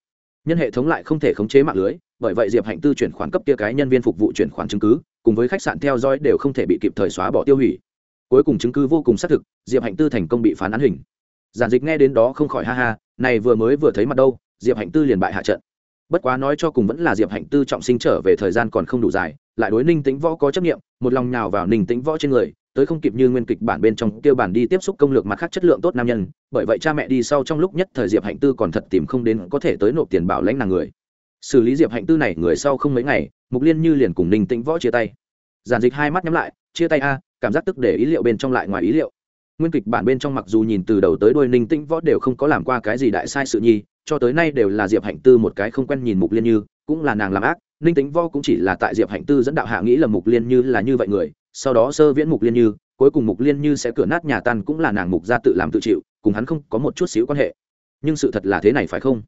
Nhân hệ thống lại không thể khống chế mạng lưới, bởi vậy diệp hạnh tư chuyển khoản cấp kia cái nhân viên phục vụ chuyển khoản chứng cứ, cùng với khách sạn theo dõi đều không thể bị kịp thời xóa bỏ tiêu hủy. Cuối cùng chứng cứ vô cùng xác thực, diệp hạnh tư thành công bị phán án hình. Giản dịch nghe đến đó không khỏi ha ha, này vừa mới vừa thấy mặt đâu, diệp hạnh tư liền bại hạ trận bất quá nói cho cùng vẫn là diệp hạnh tư trọng sinh trở về thời gian còn không đủ dài, lại đối ninh tĩnh võ có trách nhiệm một lòng nhào vào ninh tĩnh võ trên người, tới không kịp như nguyên kịch bản bên trong kêu bản đi tiếp xúc công lược mặt khác chất lượng tốt nam nhân, bởi vậy cha mẹ đi sau trong lúc nhất thời diệp hạnh tư còn thật tìm không đến có thể tới nộp tiền bảo lãnh nàng người. Xử lý diệp hạnh tư này người sau không mấy ngày, mục liên như liền cùng ninh tĩnh võ chia tay. Giản dịch hai mắt nhắm lại, chia tay a, cảm giác tức để ý liệu bên trong lại ngoài ý liệu. Nguyên kịch bản bên trong mặc dù nhìn từ đầu tới đuôi ninh tĩnh võ đều không có làm qua cái gì đại sai sự nhi cho tới nay đều là diệp hạnh tư một cái không quen nhìn mục liên như, cũng là nàng làm ác, ninh Tính võ cũng chỉ là tại diệp hạnh tư dẫn đạo hạ nghĩ là mục liên như là như vậy người, sau đó sơ viễn mục liên như, cuối cùng mục liên như sẽ cửa nát nhà tan cũng là nàng mục ra tự làm tự chịu, cùng hắn không có một chút xíu quan hệ. Nhưng sự thật là thế này phải không?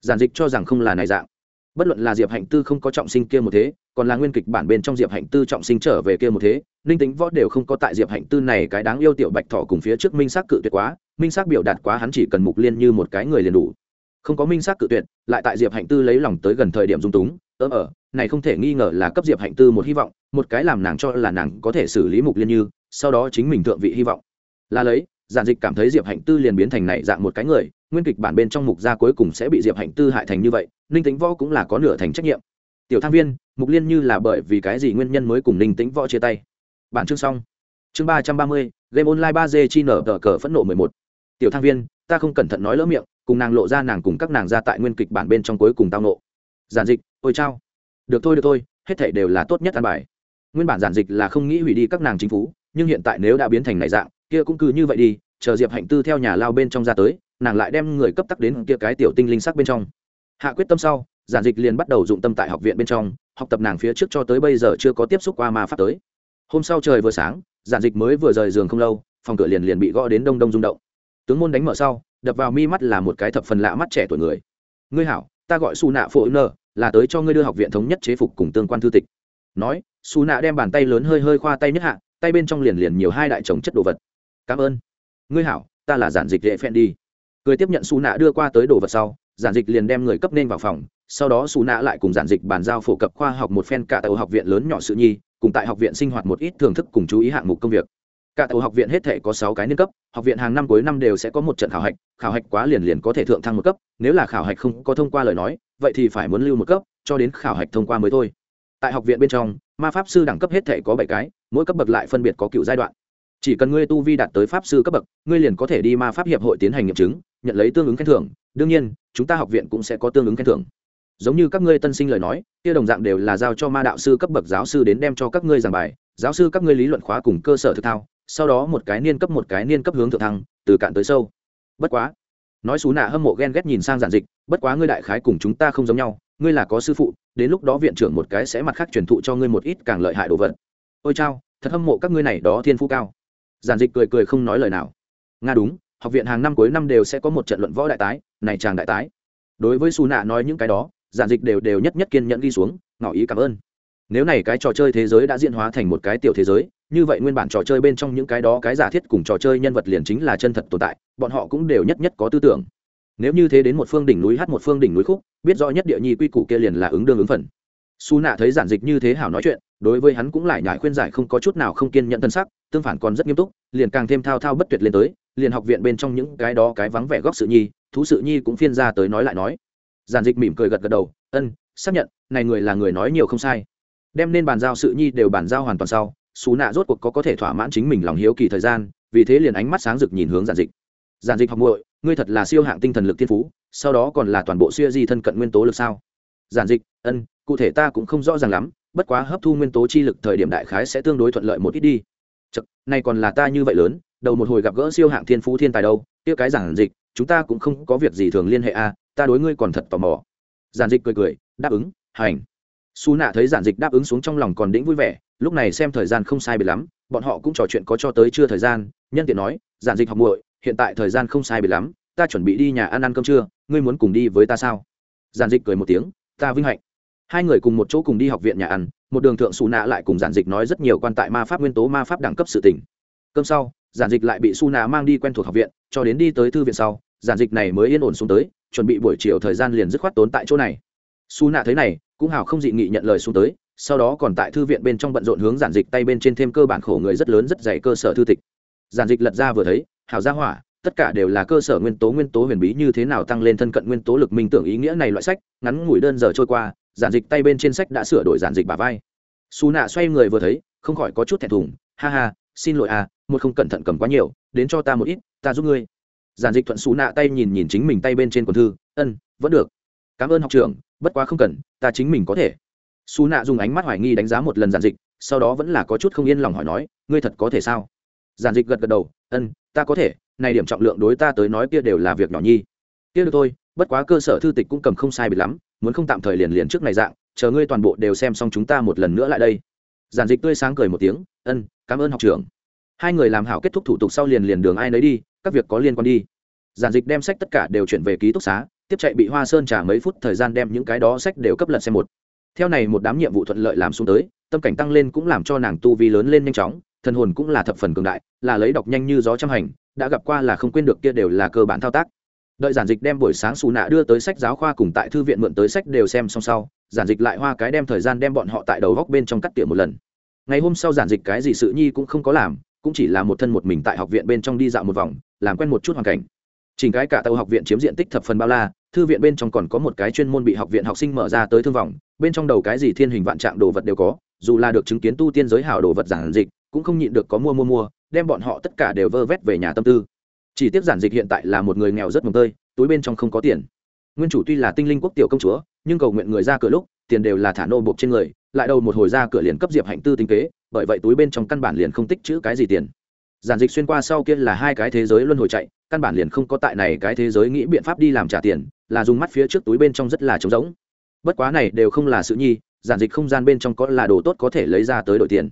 Giản dịch cho rằng không là này dạng. Bất luận là diệp hạnh tư không có trọng sinh kia một thế, còn là nguyên kịch bản bên trong diệp hạnh tư trọng sinh trở về kia một thế, ninh tính võ đều không có tại diệp hạnh tư này cái đáng yêu tiểu bạch thọ cùng phía trước minh xác cự tuyệt quá, minh xác biểu đạt quá hắn chỉ cần mục liên như một cái người liền đủ không có minh xác cự tuyệt, lại tại diệp hạnh tư lấy lòng tới gần thời điểm dung túng ớ ở ờ, này không thể nghi ngờ là cấp diệp hạnh tư một hy vọng, một cái làm nàng cho là nàng có thể xử lý mục liên như, sau đó chính mình thượng vị hy vọng. Là lấy, giản dịch cảm thấy diệp hạnh tư liền biến thành này dạng một cái người, nguyên kịch bản bên trong mục gia cuối cùng sẽ bị diệp hạnh tư hại thành như vậy, ninh tính võ cũng là có nửa thành trách nhiệm. Tiểu thang viên, mục liên như là bởi vì cái gì nguyên nhân mới cùng ninh tính võ chia tay? Bản chương xong. Chương ba trăm ba mươi, game online ba d chi nở tờ cờ phẫn nộ mười một. Tiểu thang viên, ta không cẩn thận nói lỡ miệng cùng nàng lộ ra nàng cùng các nàng ra tại nguyên kịch bản bên trong cuối cùng tao nộ. Giản dịch, ôi chao. Được thôi được thôi, hết thể đều là tốt nhất an bài. Nguyên bản giản dịch là không nghĩ hủy đi các nàng chính phủ nhưng hiện tại nếu đã biến thành này dạng, kia cũng cứ như vậy đi, chờ diệp hạnh tư theo nhà lao bên trong ra tới, nàng lại đem người cấp tắc đến kia cái tiểu tinh linh sắc bên trong. Hạ quyết tâm sau, giản dịch liền bắt đầu dụng tâm tại học viện bên trong, học tập nàng phía trước cho tới bây giờ chưa có tiếp xúc qua ma pháp tới. Hôm sau trời vừa sáng, giản dịch mới vừa rời giường không lâu, phòng cửa liền liền bị gõ đến đông đông rung động. Tướng môn đánh mở sau đập vào mi mắt là một cái thập phần lạ mắt trẻ tuổi người. Ngươi hảo, ta gọi su nạ phổ nơ là tới cho ngươi đưa học viện thống nhất chế phục cùng tương quan thư tịch. Nói, su nạ đem bàn tay lớn hơi hơi khoa tay nhất hạ, tay bên trong liền liền nhiều hai đại chồng chất đồ vật. Cảm ơn. Ngươi hảo, ta là giản dịch dễ phen đi. Cười tiếp nhận su nạ đưa qua tới đồ vật sau, giản dịch liền đem người cấp nên vào phòng, sau đó su nạ lại cùng giản dịch bàn giao phổ cập khoa học một phen cả tàu học viện lớn nhỏ sự nhi, cùng tại học viện sinh hoạt một ít thưởng thức cùng chú ý hạng mục công việc cả tàu học viện hết thể có sáu cái niên cấp, học viện hàng năm cuối năm đều sẽ có một trận khảo hạch khảo hạch quá liền liền có thể thượng thăng một cấp, nếu là khảo hạch không có thông qua lời nói, vậy thì phải muốn lưu một cấp, cho đến khảo hạch thông qua mới thôi. Tại học viện bên trong, ma pháp sư đẳng cấp hết thể có bảy cái, mỗi cấp bậc lại phân biệt có cựu giai đoạn. Chỉ cần ngươi tu vi đạt tới pháp sư cấp bậc, ngươi liền có thể đi ma pháp hiệp hội tiến hành nghiệm chứng, nhận lấy tương ứng khen thưởng. Đương nhiên, chúng ta học viện cũng sẽ có tương ứng khen thưởng. Giống như các ngươi tân sinh lời nói, kia đồng dạng đều là giao cho ma đạo sư cấp bậc giáo sư đến đem cho các ngươi giảng bài. Giáo sư các ngươi lý luận khóa cùng cơ sở thực thao sau đó một cái niên cấp một cái niên cấp hướng thượng thăng, từ cạn tới sâu. Bất quá, nói xú nạ hâm mộ ghen ghét nhìn sang giản dịch, bất quá ngươi đại khái cùng chúng ta không giống nhau, ngươi là có sư phụ, đến lúc đó viện trưởng một cái sẽ mặt khác truyền thụ cho ngươi một ít càng lợi hại đồ vật. Ôi chao, thật hâm mộ các ngươi này đó thiên phú cao. Giản dịch cười cười không nói lời nào. Nga đúng, học viện hàng năm cuối năm đều sẽ có một trận luận võ đại tái, này chàng đại tái. Đối với xù nạ nói những cái đó, giản dịch đều đều nhất nhất kiên nhẫn ghi xuống, ngỏ ý cảm ơn. Nếu này cái trò chơi thế giới đã diễn hóa thành một cái tiểu thế giới như vậy nguyên bản trò chơi bên trong những cái đó cái giả thiết cùng trò chơi nhân vật liền chính là chân thật tồn tại, bọn họ cũng đều nhất nhất có tư tưởng. Nếu như thế đến một phương đỉnh núi hát một phương đỉnh núi khúc, biết rõ nhất địa nhi quy củ kia liền là ứng đương ứng phần. Su nạ thấy giản dịch như thế hảo nói chuyện, đối với hắn cũng lại nhải khuyên giải không có chút nào không kiên nhận thân sắc, tương phản còn rất nghiêm túc, liền càng thêm thao thao bất tuyệt lên tới, liền học viện bên trong những cái đó cái vắng vẻ góc sự nhi, thú sự nhi cũng phiên ra tới nói lại nói. Giản dịch mỉm cười gật gật đầu, ân, xác nhận, này người là người nói nhiều không sai. Đem nên bàn giao sự nhi đều bàn giao hoàn toàn sau xù nạ rốt cuộc có có thể thỏa mãn chính mình lòng hiếu kỳ thời gian vì thế liền ánh mắt sáng rực nhìn hướng giản dịch. Giản dịch học muội ngươi thật là siêu hạng tinh thần lực thiên phú sau đó còn là toàn bộ siêu di thân cận nguyên tố lực sao? Giản dịch ân cụ thể ta cũng không rõ ràng lắm bất quá hấp thu nguyên tố chi lực thời điểm đại khái sẽ tương đối thuận lợi một ít đi. Chật, này còn là ta như vậy lớn đầu một hồi gặp gỡ siêu hạng thiên phú thiên tài đâu kia cái giản dịch chúng ta cũng không có việc gì thường liên hệ a ta đối ngươi còn thật tò mò. Giản dịch cười cười đáp ứng hành su nạ thấy giản dịch đáp ứng xuống trong lòng còn đĩnh vui vẻ, lúc này xem thời gian không sai biệt lắm, bọn họ cũng trò chuyện có cho tới chưa thời gian, nhân tiện nói, giản dịch học muội, hiện tại thời gian không sai biệt lắm, ta chuẩn bị đi nhà ăn ăn cơm trưa, ngươi muốn cùng đi với ta sao? Giản dịch cười một tiếng, ta vinh hạnh. Hai người cùng một chỗ cùng đi học viện nhà ăn, một đường thượng xù nạ lại cùng giản dịch nói rất nhiều quan tại ma pháp nguyên tố, ma pháp đẳng cấp sự tỉnh cơm sau, giản dịch lại bị su nạ mang đi quen thuộc học viện, cho đến đi tới thư viện sau, giản dịch này mới yên ổn xuống tới, chuẩn bị buổi chiều thời gian liền dứt khoát tốn tại chỗ này. Su nạ thấy này cũng hào không dị nghị nhận lời xuống tới, sau đó còn tại thư viện bên trong bận rộn hướng giản dịch tay bên trên thêm cơ bản khổ người rất lớn rất dày cơ sở thư tịch. Giản dịch lật ra vừa thấy, hào gia hỏa, tất cả đều là cơ sở nguyên tố nguyên tố huyền bí như thế nào tăng lên thân cận nguyên tố lực minh tưởng ý nghĩa này loại sách, ngắn ngủi đơn giờ trôi qua, giản dịch tay bên trên sách đã sửa đổi giản dịch bà vai. Xù nạ xoay người vừa thấy, không khỏi có chút thẹn thùng, ha ha, xin lỗi à một không cẩn thận cầm quá nhiều, đến cho ta một ít, ta giúp ngươi. Giản dịch thuận xù nạ tay nhìn nhìn chính mình tay bên trên quần thư, ân, vẫn được. Cảm ơn học trưởng bất quá không cần, ta chính mình có thể. Xù nạ dùng ánh mắt hoài nghi đánh giá một lần giản dịch, sau đó vẫn là có chút không yên lòng hỏi nói, ngươi thật có thể sao? Giản dịch gật gật đầu ân ta có thể, này điểm trọng lượng đối ta tới nói kia đều là việc nhỏ nhi. Kia được thôi, bất quá cơ sở thư tịch cũng cầm không sai biệt lắm, muốn không tạm thời liền liền trước này dạng, chờ ngươi toàn bộ đều xem xong chúng ta một lần nữa lại đây. Giản dịch tươi sáng cười một tiếng ân cảm ơn học trưởng. Hai người làm hảo kết thúc thủ tục sau liền liền đường ai nấy đi, các việc có liên quan đi. Giản dịch đem sách tất cả đều chuyển về ký túc xá tiếp chạy bị hoa sơn trả mấy phút thời gian đem những cái đó sách đều cấp lật xem một. Theo này một đám nhiệm vụ thuận lợi làm xuống tới, tâm cảnh tăng lên cũng làm cho nàng tu vi lớn lên nhanh chóng, thần hồn cũng là thập phần cường đại, là lấy đọc nhanh như gió trăm hành, đã gặp qua là không quên được kia đều là cơ bản thao tác. Đợi giản dịch đem buổi sáng xù nạ đưa tới sách giáo khoa cùng tại thư viện mượn tới sách đều xem xong sau, giản dịch lại hoa cái đem thời gian đem bọn họ tại đầu góc bên trong cắt tỉa một lần. Ngày hôm sau giản dịch cái gì sự nhi cũng không có làm, cũng chỉ là một thân một mình tại học viện bên trong đi dạo một vòng, làm quen một chút hoàn cảnh. Chỉnh cái cả tàu học viện chiếm diện tích thập phần bao la thư viện bên trong còn có một cái chuyên môn bị học viện học sinh mở ra tới thương vọng. bên trong đầu cái gì thiên hình vạn trạng đồ vật đều có, dù là được chứng kiến tu tiên giới hảo đồ vật giản dịch, cũng không nhịn được có mua mua mua, đem bọn họ tất cả đều vơ vét về nhà tâm tư chỉ tiếc giản dịch hiện tại là một người nghèo rất mồm tơi, túi bên trong không có tiền nguyên chủ tuy là tinh linh quốc tiểu công chúa, nhưng cầu nguyện người ra cửa lúc, tiền đều là thả nô bộc trên người, lại đầu một hồi ra cửa liền cấp diệp hạnh tư tính kế, bởi vậy túi bên trong căn bản liền không tích chữ cái gì tiền giản dịch xuyên qua sau kia là hai cái thế giới luân hồi chạy, căn bản liền không có tại này cái thế giới nghĩ biện pháp đi làm trả tiền, là dùng mắt phía trước túi bên trong rất là trống rỗng. Bất quá này đều không là sự nhi, giản dịch không gian bên trong có là đồ tốt có thể lấy ra tới đổi tiền.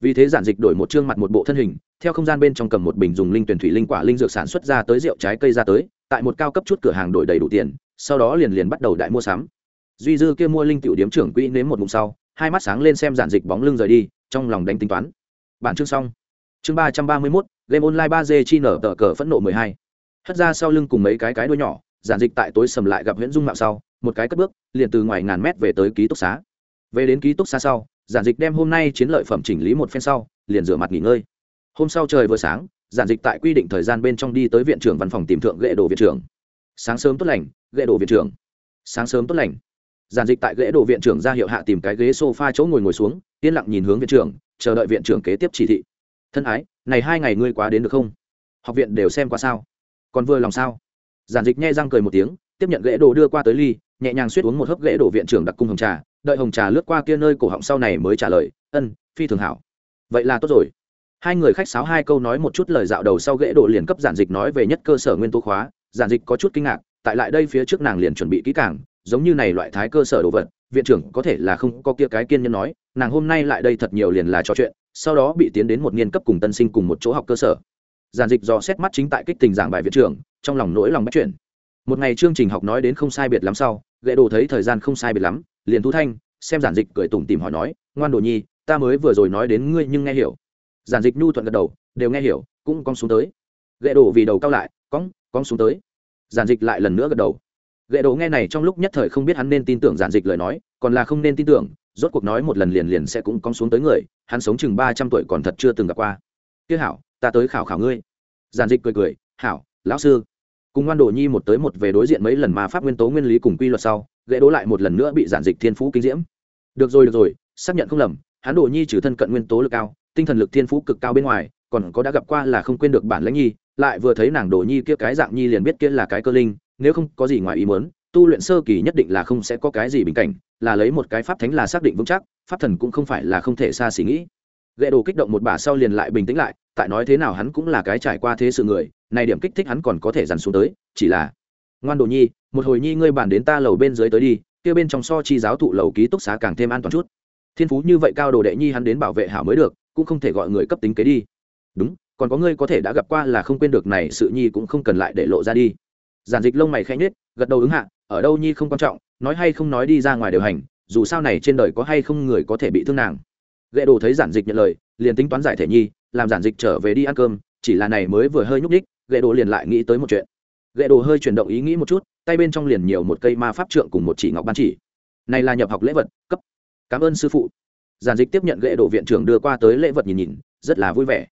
Vì thế giản dịch đổi một chương mặt một bộ thân hình, theo không gian bên trong cầm một bình dùng linh tuyển thủy linh quả linh dược sản xuất ra tới rượu trái cây ra tới, tại một cao cấp chút cửa hàng đổi đầy đủ tiền, sau đó liền liền bắt đầu đại mua sắm. Duy dư kia mua linh tiểu điếm trưởng quỹ nếm một mùng sau, hai mắt sáng lên xem giản dịch bóng lưng rời đi, trong lòng đánh tính toán. Bản chương xong chương ba trăm ba mươi mốt, game online ba d chi nở tờ cờ phẫn nộ mười hai. Hất ra sau lưng cùng mấy cái cái đuôi nhỏ, giản dịch tại tối sầm lại gặp nguyễn dung mạo sau, một cái cất bước, liền từ ngoài ngàn mét về tới ký túc xá. Về đến ký túc xá sau, giản dịch đem hôm nay chiến lợi phẩm chỉnh lý một phen sau, liền rửa mặt nghỉ ngơi. Hôm sau trời vừa sáng, giản dịch tại quy định thời gian bên trong đi tới viện trưởng văn phòng tìm thượng ghệ đồ viện trưởng. Sáng sớm tốt lành, ghệ đồ viện trưởng. Sáng sớm tốt lành. Giản dịch tại ghệ đồ viện trưởng ra hiệu hạ tìm cái ghế s o f a chỗ ngồi ngồi xuống, yên lặng nhìn hướng viện trưởng, chờ đợi viện trưởng kế tiếp chỉ thị thân ái, này hai ngày ngươi quá đến được không? Học viện đều xem qua sao? Còn vừa lòng sao? Giản dịch nhai răng cười một tiếng, tiếp nhận ghế đồ đưa qua tới ly, nhẹ nhàng suýt uống một hớp ghế đồ viện trưởng đặc cung hồng trà, đợi hồng trà lướt qua kia nơi cổ họng sau này mới trả lời, ân, phi thường hảo. Vậy là tốt rồi. Hai người khách sáo hai câu nói một chút lời dạo đầu sau ghế đồ liền cấp giản dịch nói về nhất cơ sở nguyên tố khóa, giản dịch có chút kinh ngạc, tại lại đây phía trước nàng liền chuẩn bị kỹ càng giống như này loại thái cơ sở đồ vật, viện trưởng có thể là không có kia cái kiên nhân nói, nàng hôm nay lại đây thật nhiều liền là trò chuyện, sau đó bị tiến đến một niên cấp cùng tân sinh cùng một chỗ học cơ sở. Giản dịch do xét mắt chính tại kích tình giảng bài viện trưởng, trong lòng nỗi lòng bắt chuyển. Một ngày chương trình học nói đến không sai biệt lắm sau, ghệ đồ thấy thời gian không sai biệt lắm, liền thu thanh, xem giản dịch cười tủm tìm hỏi nói, ngoan đồ nhi, ta mới vừa rồi nói đến ngươi nhưng nghe hiểu. Giản dịch nhu thuận gật đầu, đều nghe hiểu, cũng cong xuống tới. Ghệ đồ vì đầu cao lại, cong cong xuống tới. Giản dịch lại lần nữa gật đầu gậy đồ nghe này trong lúc nhất thời không biết hắn nên tin tưởng giản dịch lời nói, còn là không nên tin tưởng, rốt cuộc nói một lần liền liền sẽ cũng cong xuống tới người, hắn sống chừng ba trăm tuổi còn thật chưa từng gặp qua. Tiếc hảo, ta tới khảo khảo ngươi. Giản dịch cười cười, hảo, lão sư. Cùng ngoan đồ nhi một tới một về đối diện mấy lần mà pháp nguyên tố nguyên lý cùng quy luật sau gãy đố lại một lần nữa bị giản dịch thiên phú kinh diễm. Được rồi được rồi, xác nhận không lầm, hắn đồ nhi trừ thân cận nguyên tố lực cao, tinh thần lực thiên phú cực cao bên ngoài, còn có đã gặp qua là không quên được bản lãnh nhi, lại vừa thấy nàng đồ nhi kia cái dạng nhi liền biết kia là cái cơ linh nếu không có gì ngoài ý muốn, tu luyện sơ kỳ nhất định là không sẽ có cái gì bình cảnh, là lấy một cái pháp thánh là xác định vững chắc, pháp thần cũng không phải là không thể xa xỉ nghĩ. Gậy đồ kích động một bà sau liền lại bình tĩnh lại, tại nói thế nào hắn cũng là cái trải qua thế sự người này điểm kích thích hắn còn có thể dằn xuống tới, chỉ là, ngoan đồ nhi, một hồi nhi ngươi bàn đến ta lầu bên dưới tới đi, kia bên trong so chi giáo thụ lầu ký túc xá càng thêm an toàn chút. Thiên phú như vậy cao đồ đệ nhi hắn đến bảo vệ hảo mới được, cũng không thể gọi người cấp tính kế đi. Đúng, còn có ngươi có thể đã gặp qua là không quên được này sự nhi cũng không cần lại để lộ ra đi giản dịch lông mày khẽ nhếch, gật đầu ứng hạ, ở đâu nhi không quan trọng, nói hay không nói đi ra ngoài điều hành, dù sao này trên đời có hay không người có thể bị thương nàng. Ghệ đồ thấy giản dịch nhận lời, liền tính toán giải thể nhi, làm giản dịch trở về đi ăn cơm, chỉ là này mới vừa hơi nhúc ních ghệ đồ liền lại nghĩ tới một chuyện. Ghệ đồ hơi chuyển động ý nghĩ một chút, tay bên trong liền nhiều một cây ma pháp trượng cùng một chỉ ngọc ban chỉ. Này là nhập học lễ vật, cấp. Cảm ơn sư phụ. Giản dịch tiếp nhận ghệ đồ viện trưởng đưa qua tới lễ vật nhìn nhìn, rất là vui vẻ.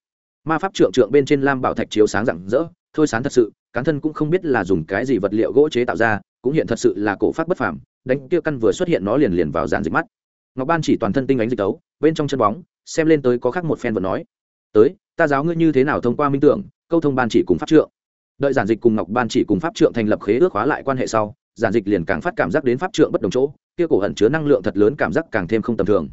Ma pháp trượng trượng bên trên lam bảo thạch chiếu sáng rạng rỡ, thôi sáng thật sự cán thân cũng không biết là dùng cái gì vật liệu gỗ chế tạo ra, cũng hiện thật sự là cổ pháp bất phàm, đánh kia căn vừa xuất hiện nó liền liền vào dàn dịch mắt. Ngọc ban chỉ toàn thân tinh ánh dịch tấu, bên trong chân bóng, xem lên tới có khác một phen vật nói. Tới, ta giáo ngươi như thế nào thông qua minh tưởng, câu thông ban chỉ cùng pháp trượng. Đợi giản dịch cùng ngọc ban chỉ cùng pháp trượng thành lập khế ước hóa lại quan hệ sau, giản dịch liền càng phát cảm giác đến pháp trượng bất đồng chỗ, kia cổ hận chứa năng lượng thật lớn cảm giác càng thêm không tầm thường.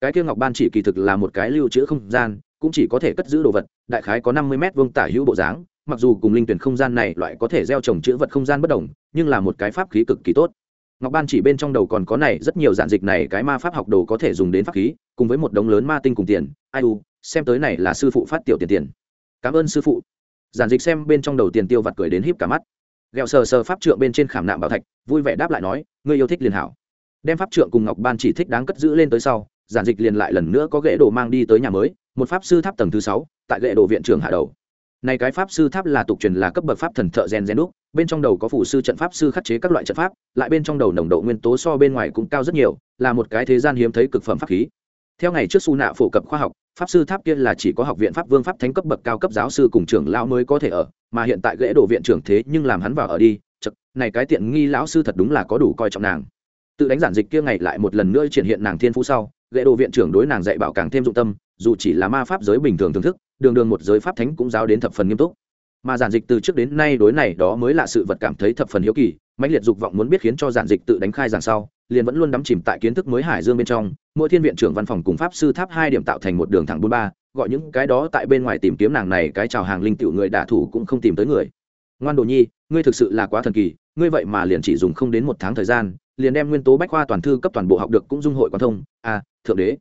Cái kia ngọc ban chỉ kỳ thực là một cái lưu trữ không gian, cũng chỉ có thể cất giữ đồ vật, đại khái có năm mươi m vuông tả hữu bộ dáng mặc dù cùng linh tuyển không gian này loại có thể gieo trồng chữ vật không gian bất đồng, nhưng là một cái pháp khí cực kỳ tốt. Ngọc ban chỉ bên trong đầu còn có này, rất nhiều giản dịch này cái ma pháp học đồ có thể dùng đến pháp khí, cùng với một đống lớn ma tinh cùng tiền, ai u, xem tới này là sư phụ phát tiểu tiền tiền. Cảm ơn sư phụ. Giản dịch xem bên trong đầu tiền tiêu vặt cười đến híp cả mắt. Ghẹo sờ sờ pháp trượng bên trên khảm nạm bảo thạch, vui vẻ đáp lại nói, ngươi yêu thích liền hảo. Đem pháp trượng cùng ngọc ban chỉ thích đáng cất giữ lên tới sau, giản dịch liền lại lần nữa có ghế đồ mang đi tới nhà mới, một pháp sư tháp tầng thứ sáu, tại ghệ đồ viện trường hạ đầu này cái pháp sư tháp là tục truyền là cấp bậc pháp thần thợ gen gen đúc, bên trong đầu có phủ sư trận pháp sư khắc chế các loại trận pháp, lại bên trong đầu nồng độ nguyên tố so bên ngoài cũng cao rất nhiều, là một cái thế gian hiếm thấy cực phẩm pháp khí. Theo ngày trước su nạ phổ cập khoa học, pháp sư tháp kia là chỉ có học viện pháp vương pháp thánh cấp bậc cao cấp giáo sư cùng trưởng lão mới có thể ở, mà hiện tại gãy đồ viện trưởng thế nhưng làm hắn vào ở đi, chật, này cái tiện nghi lão sư thật đúng là có đủ coi trọng nàng. Tự đánh giản dịch kia ngày lại một lần nữa triển hiện nàng thiên phú sau, gãy đồ viện trưởng đối nàng dạy bảo càng thêm dụng tâm dù chỉ là ma pháp giới bình thường thưởng thức đường đường một giới pháp thánh cũng giáo đến thập phần nghiêm túc. Mà giản dịch từ trước đến nay đối này đó mới là sự vật cảm thấy thập phần hiếu kỳ mãnh liệt dục vọng muốn biết khiến cho giản dịch tự đánh khai giảng sau liền vẫn luôn đắm chìm tại kiến thức mới hải dương bên trong mỗi thiên viện trưởng văn phòng cùng pháp sư tháp hai điểm tạo thành một đường thẳng bốn ba gọi những cái đó tại bên ngoài tìm kiếm nàng này cái chào hàng linh tiểu người đả thủ cũng không tìm tới người. Ngoan đồ nhi ngươi thực sự là quá thần kỳ ngươi vậy mà liền chỉ dùng không đến một tháng thời gian liền đem nguyên tố bách khoa toàn thư cấp toàn bộ học được cũng dung hội quan thông. A à, thượng đế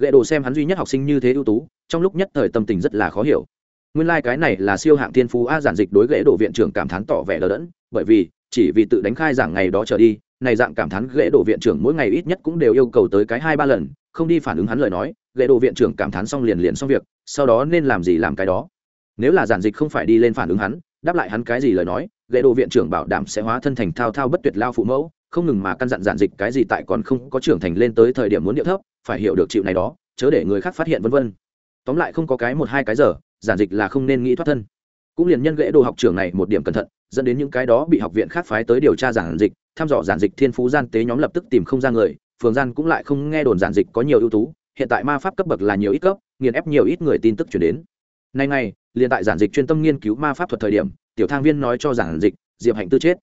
ghệ đồ xem hắn duy nhất học sinh như thế ưu tú, trong lúc nhất thời tâm tình rất là khó hiểu. Nguyên lai、like、cái này là siêu hạng thiên phú a giản dịch đối ghệ đồ viện trưởng cảm thán tỏ vẻ đờ đẫn, bởi vì, chỉ vì tự đánh khai giảng ngày đó trở đi, này dạng cảm thán ghệ đồ viện trưởng mỗi ngày ít nhất cũng đều yêu cầu tới cái hai ba lần, không đi phản ứng hắn lời nói ghệ đồ viện trưởng cảm thán xong liền liền xong việc, sau đó nên làm gì làm cái đó. Nếu là giản dịch không phải đi lên phản ứng hắn, đáp lại hắn cái gì lời nói ghệ đồ viện trưởng bảo đảm sẽ hóa thân thành thao thao bất tuyệt lao phụ mẫu không ngừng mà căn dặn giản dịch cái gì tại còn không có trưởng thành lên tới thời điểm muốn điệu thấp, phải hiểu được chịu này đó, chớ để người khác phát hiện vân vân. Tóm lại không có cái một hai cái giờ, giản dịch là không nên nghĩ thoát thân. Cũng liền nhân gãy đồ học trường này một điểm cẩn thận, dẫn đến những cái đó bị học viện khác phái tới điều tra giản dịch, thăm dò giản dịch thiên phú gian tế nhóm lập tức tìm không ra người, phường gian cũng lại không nghe đồn giản dịch có nhiều ưu tú, hiện tại ma pháp cấp bậc là nhiều ít cấp, nghiền ép nhiều ít người tin tức chuyển đến. Nay này liền tại giản dịch chuyên tâm nghiên cứu ma pháp thuật thời điểm, tiểu thang viên nói cho giản dịch, diệp hạnh tư chết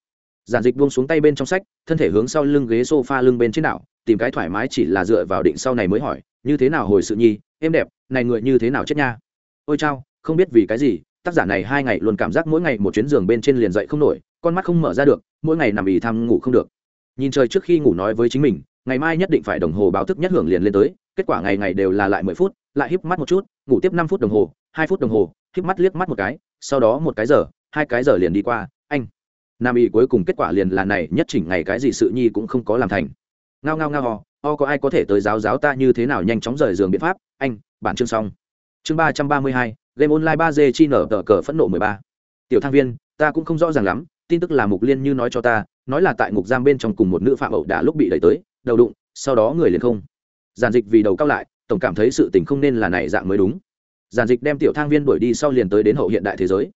giản dịch buông xuống tay bên trong sách, thân thể hướng sau lưng ghế s o f a lưng bên trên đảo, tìm cái thoải mái chỉ là dựa vào định sau này mới hỏi, như thế nào hồi sự nhi? Êm đẹp, này người như thế nào chết nha? Ôi chao, không biết vì cái gì, tác giả này hai ngày luôn cảm giác mỗi ngày một chuyến giường bên trên liền dậy không nổi, con mắt không mở ra được, mỗi ngày nằm ì thăm ngủ không được. Nhìn trời trước khi ngủ nói với chính mình, ngày mai nhất định phải đồng hồ báo thức nhất hưởng liền lên tới, kết quả ngày ngày đều là lại mười phút, lại híp mắt một chút, ngủ tiếp năm phút đồng hồ, hai phút đồng hồ, híp mắt liếc mắt một cái, sau đó một cái giờ, hai cái giờ liền đi qua, anh nam y cuối cùng kết quả liền là này, nhất chỉnh ngày cái gì sự nhi cũng không có làm thành. Ngao ngao ngao ho ho có ai có thể tới giáo giáo ta như thế nào nhanh chóng rời giường biện pháp? Anh, bản chương xong. Chương ba trăm ba mươi hai, game online ba d chi nở tờ cờ phẫn nộ mười ba. Tiểu thang viên, ta cũng không rõ ràng lắm, tin tức là mục liên như nói cho ta, nói là tại ngục giam bên trong cùng một nữ phạm ẩu đã lúc bị đẩy tới, đầu đụng, sau đó người liền không. Giàn dịch vì đầu cao lại, tổng cảm thấy sự tình không nên là này dạng mới đúng. Giàn dịch đem tiểu thang viên đuổi đi sau liền tới đến hậu hiện đại thế giới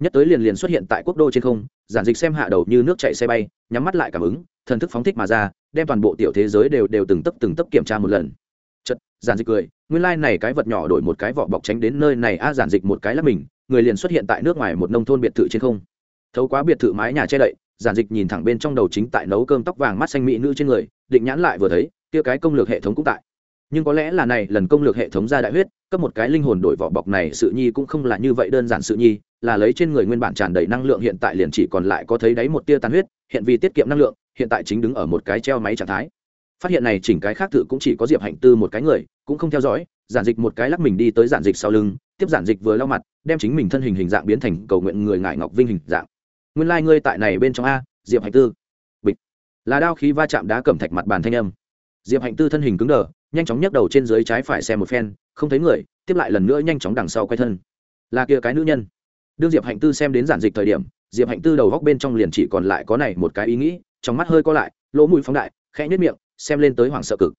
nhất tới liền liền xuất hiện tại quốc đô trên không, giản dịch xem hạ đầu như nước chạy xe bay, nhắm mắt lại cảm ứng, thần thức phóng thích mà ra, đem toàn bộ tiểu thế giới đều đều từng tấp từng tấp kiểm tra một lần. Chật giản dịch cười, nguyên lai、like、này cái vật nhỏ đổi một cái vỏ bọc tránh đến nơi này, a, giản dịch một cái là mình, người liền xuất hiện tại nước ngoài một nông thôn biệt thự trên không. Thấu quá biệt thự mái nhà che đậy, giản dịch nhìn thẳng bên trong đầu chính tại nấu cơm tóc vàng mắt xanh mỹ nữ trên người, định nhãn lại vừa thấy, kia cái công lược hệ thống cũng tại nhưng có lẽ là này, lần công lược hệ thống ra đại huyết, cấp một cái linh hồn đổi vỏ bọc này sự nhi cũng không là như vậy đơn giản sự nhi, là lấy trên người nguyên bản tràn đầy năng lượng hiện tại liền chỉ còn lại có thấy đáy một tia tàn huyết, hiện vì tiết kiệm năng lượng, hiện tại chính đứng ở một cái treo máy trạng thái. Phát hiện này chỉnh cái khác thử cũng chỉ có diệp hạnh tư một cái người, cũng không theo dõi, giản dịch một cái lắc mình đi tới giản dịch sau lưng, tiếp giản dịch vừa lau mặt, đem chính mình thân hình hình dạng biến thành cầu nguyện người ngại ngọc vinh hình dạng. Nguyên lai、like、ngươi tại này bên trong a, diệp hạnh tư. Bịch. Là đao khí va chạm đá cẩm thạch mặt bàn thanh âm diệp hạnh tư thân hình cứng đờ, nhanh chóng nhấc đầu trên dưới trái phải xem một phen, không thấy người, tiếp lại lần nữa nhanh chóng đằng sau quay thân. Là kia cái nữ nhân. Đương diệp hạnh tư xem đến giản dịch thời điểm, diệp hạnh tư đầu góc bên trong liền chỉ còn lại có này một cái ý nghĩ, trong mắt hơi co lại, lỗ mũi phóng đại, khẽ nhất miệng, xem lên tới hoảng sợ cực.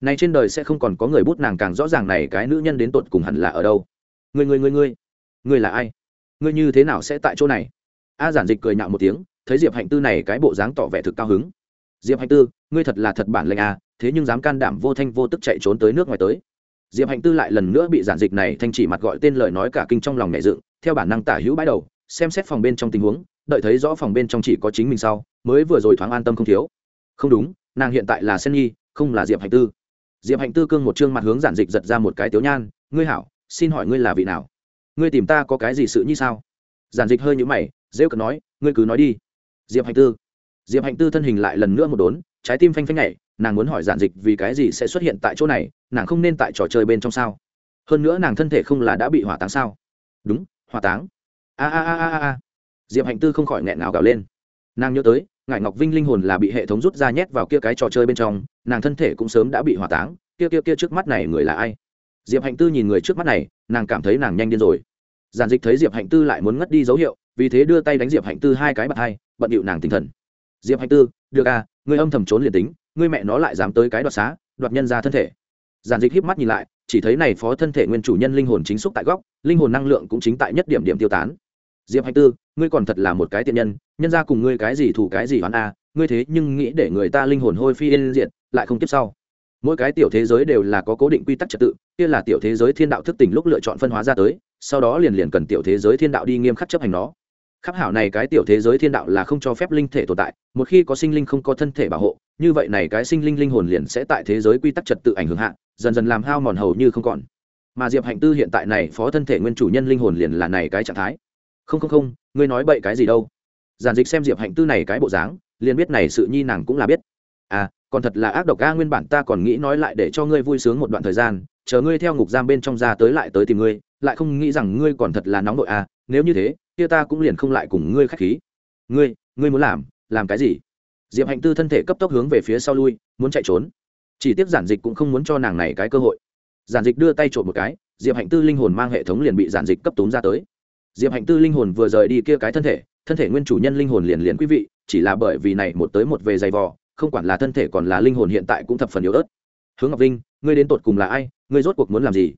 Này trên đời sẽ không còn có người bút nàng càng rõ ràng này cái nữ nhân đến tột cùng hẳn là ở đâu. Người người người người. Người là ai? Người như thế nào sẽ tại chỗ này? A giản dịch cười nhạo một tiếng, thấy diệp hạnh tư này cái bộ dáng tỏ vẻ thực cao hứng. Diệp hạnh tư, ngươi thật là thật bản lệnh à thế nhưng dám can đảm vô thanh vô tức chạy trốn tới nước ngoài tới. Diệp hạnh tư lại lần nữa bị giản dịch này thanh chỉ mặt gọi tên lời nói cả kinh trong lòng nhẹ dựng, theo bản năng tả hữu bãi đầu, xem xét phòng bên trong tình huống, đợi thấy rõ phòng bên trong chỉ có chính mình sau, mới vừa rồi thoáng an tâm không thiếu. Không đúng, nàng hiện tại là sen nhi, không là diệp hạnh tư. Diệp hạnh tư cương một chương mặt hướng giản dịch giật ra một cái tiếu nhan, ngươi hảo, xin hỏi ngươi là vị nào? Ngươi tìm ta có cái gì sự như sao? Giản dịch hơi nhũ mày, rêu cần nói, ngươi cứ nói đi. Diệp hạnh tư. Diệp hạnh tư thân hình lại lần nữa một đốn, trái tim phanh phanh nhảy nàng muốn hỏi giản dịch vì cái gì sẽ xuất hiện tại chỗ này, nàng không nên tại trò chơi bên trong sao? Hơn nữa nàng thân thể không là đã bị hỏa táng sao? Đúng, hỏa táng. A a a a a diệp hạnh tư không khỏi nghẹn ngào gào lên. Nàng nhớ tới ngài ngọc vinh linh hồn là bị hệ thống rút ra nhét vào kia cái trò chơi bên trong, nàng thân thể cũng sớm đã bị hỏa táng. Kia kia kia trước mắt này người là ai? Diệp hạnh tư nhìn người trước mắt này, nàng cảm thấy nàng nhanh điên rồi. Giản dịch thấy diệp hạnh tư lại muốn ngất đi dấu hiệu, vì thế đưa tay đánh diệp hạnh tư hai cái bật hai, bận điệu nàng tinh thần. Diệp hạnh tư, được à người âm thầm trốn liền tính ngươi mẹ nó lại dám tới cái đoạt xá, đoạt nhân ra thân thể. Giản dịch híp mắt nhìn lại, chỉ thấy này phó thân thể nguyên chủ nhân linh hồn chính xúc tại góc, linh hồn năng lượng cũng chính tại nhất điểm điểm tiêu tán. Diệp hạnh tư, ngươi còn thật là một cái tiện nhân nhân ra cùng ngươi cái gì thủ cái gì hoán a, ngươi thế nhưng nghĩ để người ta linh hồn hôi phi yên diện lại không tiếp sau. Mỗi cái tiểu thế giới đều là có cố định quy tắc trật tự, kia là tiểu thế giới thiên đạo thức tỉnh lúc lựa chọn phân hóa ra tới, sau đó liền liền cần tiểu thế giới thiên đạo đi nghiêm khắc chấp hành nó. Khắp hảo này cái tiểu thế giới thiên đạo là không cho phép linh thể tồn tại, một khi có sinh linh không có thân thể bảo hộ như vậy này cái sinh linh linh hồn liền sẽ tại thế giới quy tắc trật tự ảnh hưởng hạ, dần dần làm hao mòn hầu như không còn. Mà diệp hạnh tư hiện tại này phó thân thể nguyên chủ nhân linh hồn liền là này cái trạng thái. Không không không, ngươi nói bậy cái gì đâu? Giản dịch xem diệp hạnh tư này cái bộ dáng, liền biết này sự nhi nàng cũng là biết. À còn thật là ác độc ga nguyên bản ta còn nghĩ nói lại để cho ngươi vui sướng một đoạn thời gian, chờ ngươi theo ngục giam bên trong ra tới lại tới tìm ngươi, lại không nghĩ rằng ngươi còn thật là nóng đội à? nếu như thế, kia ta cũng liền không lại cùng ngươi khách khí. Ngươi ngươi muốn làm làm cái gì? Diệp hạnh tư thân thể cấp tốc hướng về phía sau lui, muốn chạy trốn. Chỉ tiếc giản dịch cũng không muốn cho nàng này cái cơ hội. Giản dịch đưa tay trộm một cái, diệp hạnh tư linh hồn mang hệ thống liền bị giản dịch cấp tốn ra tới. Diệp hạnh tư linh hồn vừa rời đi kia cái thân thể thân thể nguyên chủ nhân linh hồn liền liền quý vị, chỉ là bởi vì này một tới một về dày vò, không quản là thân thể còn là linh hồn hiện tại cũng thập phần yếu ớt. Hướng ngọc vinh, ngươi đến tột cùng là ai, ngươi rốt cuộc muốn làm gì?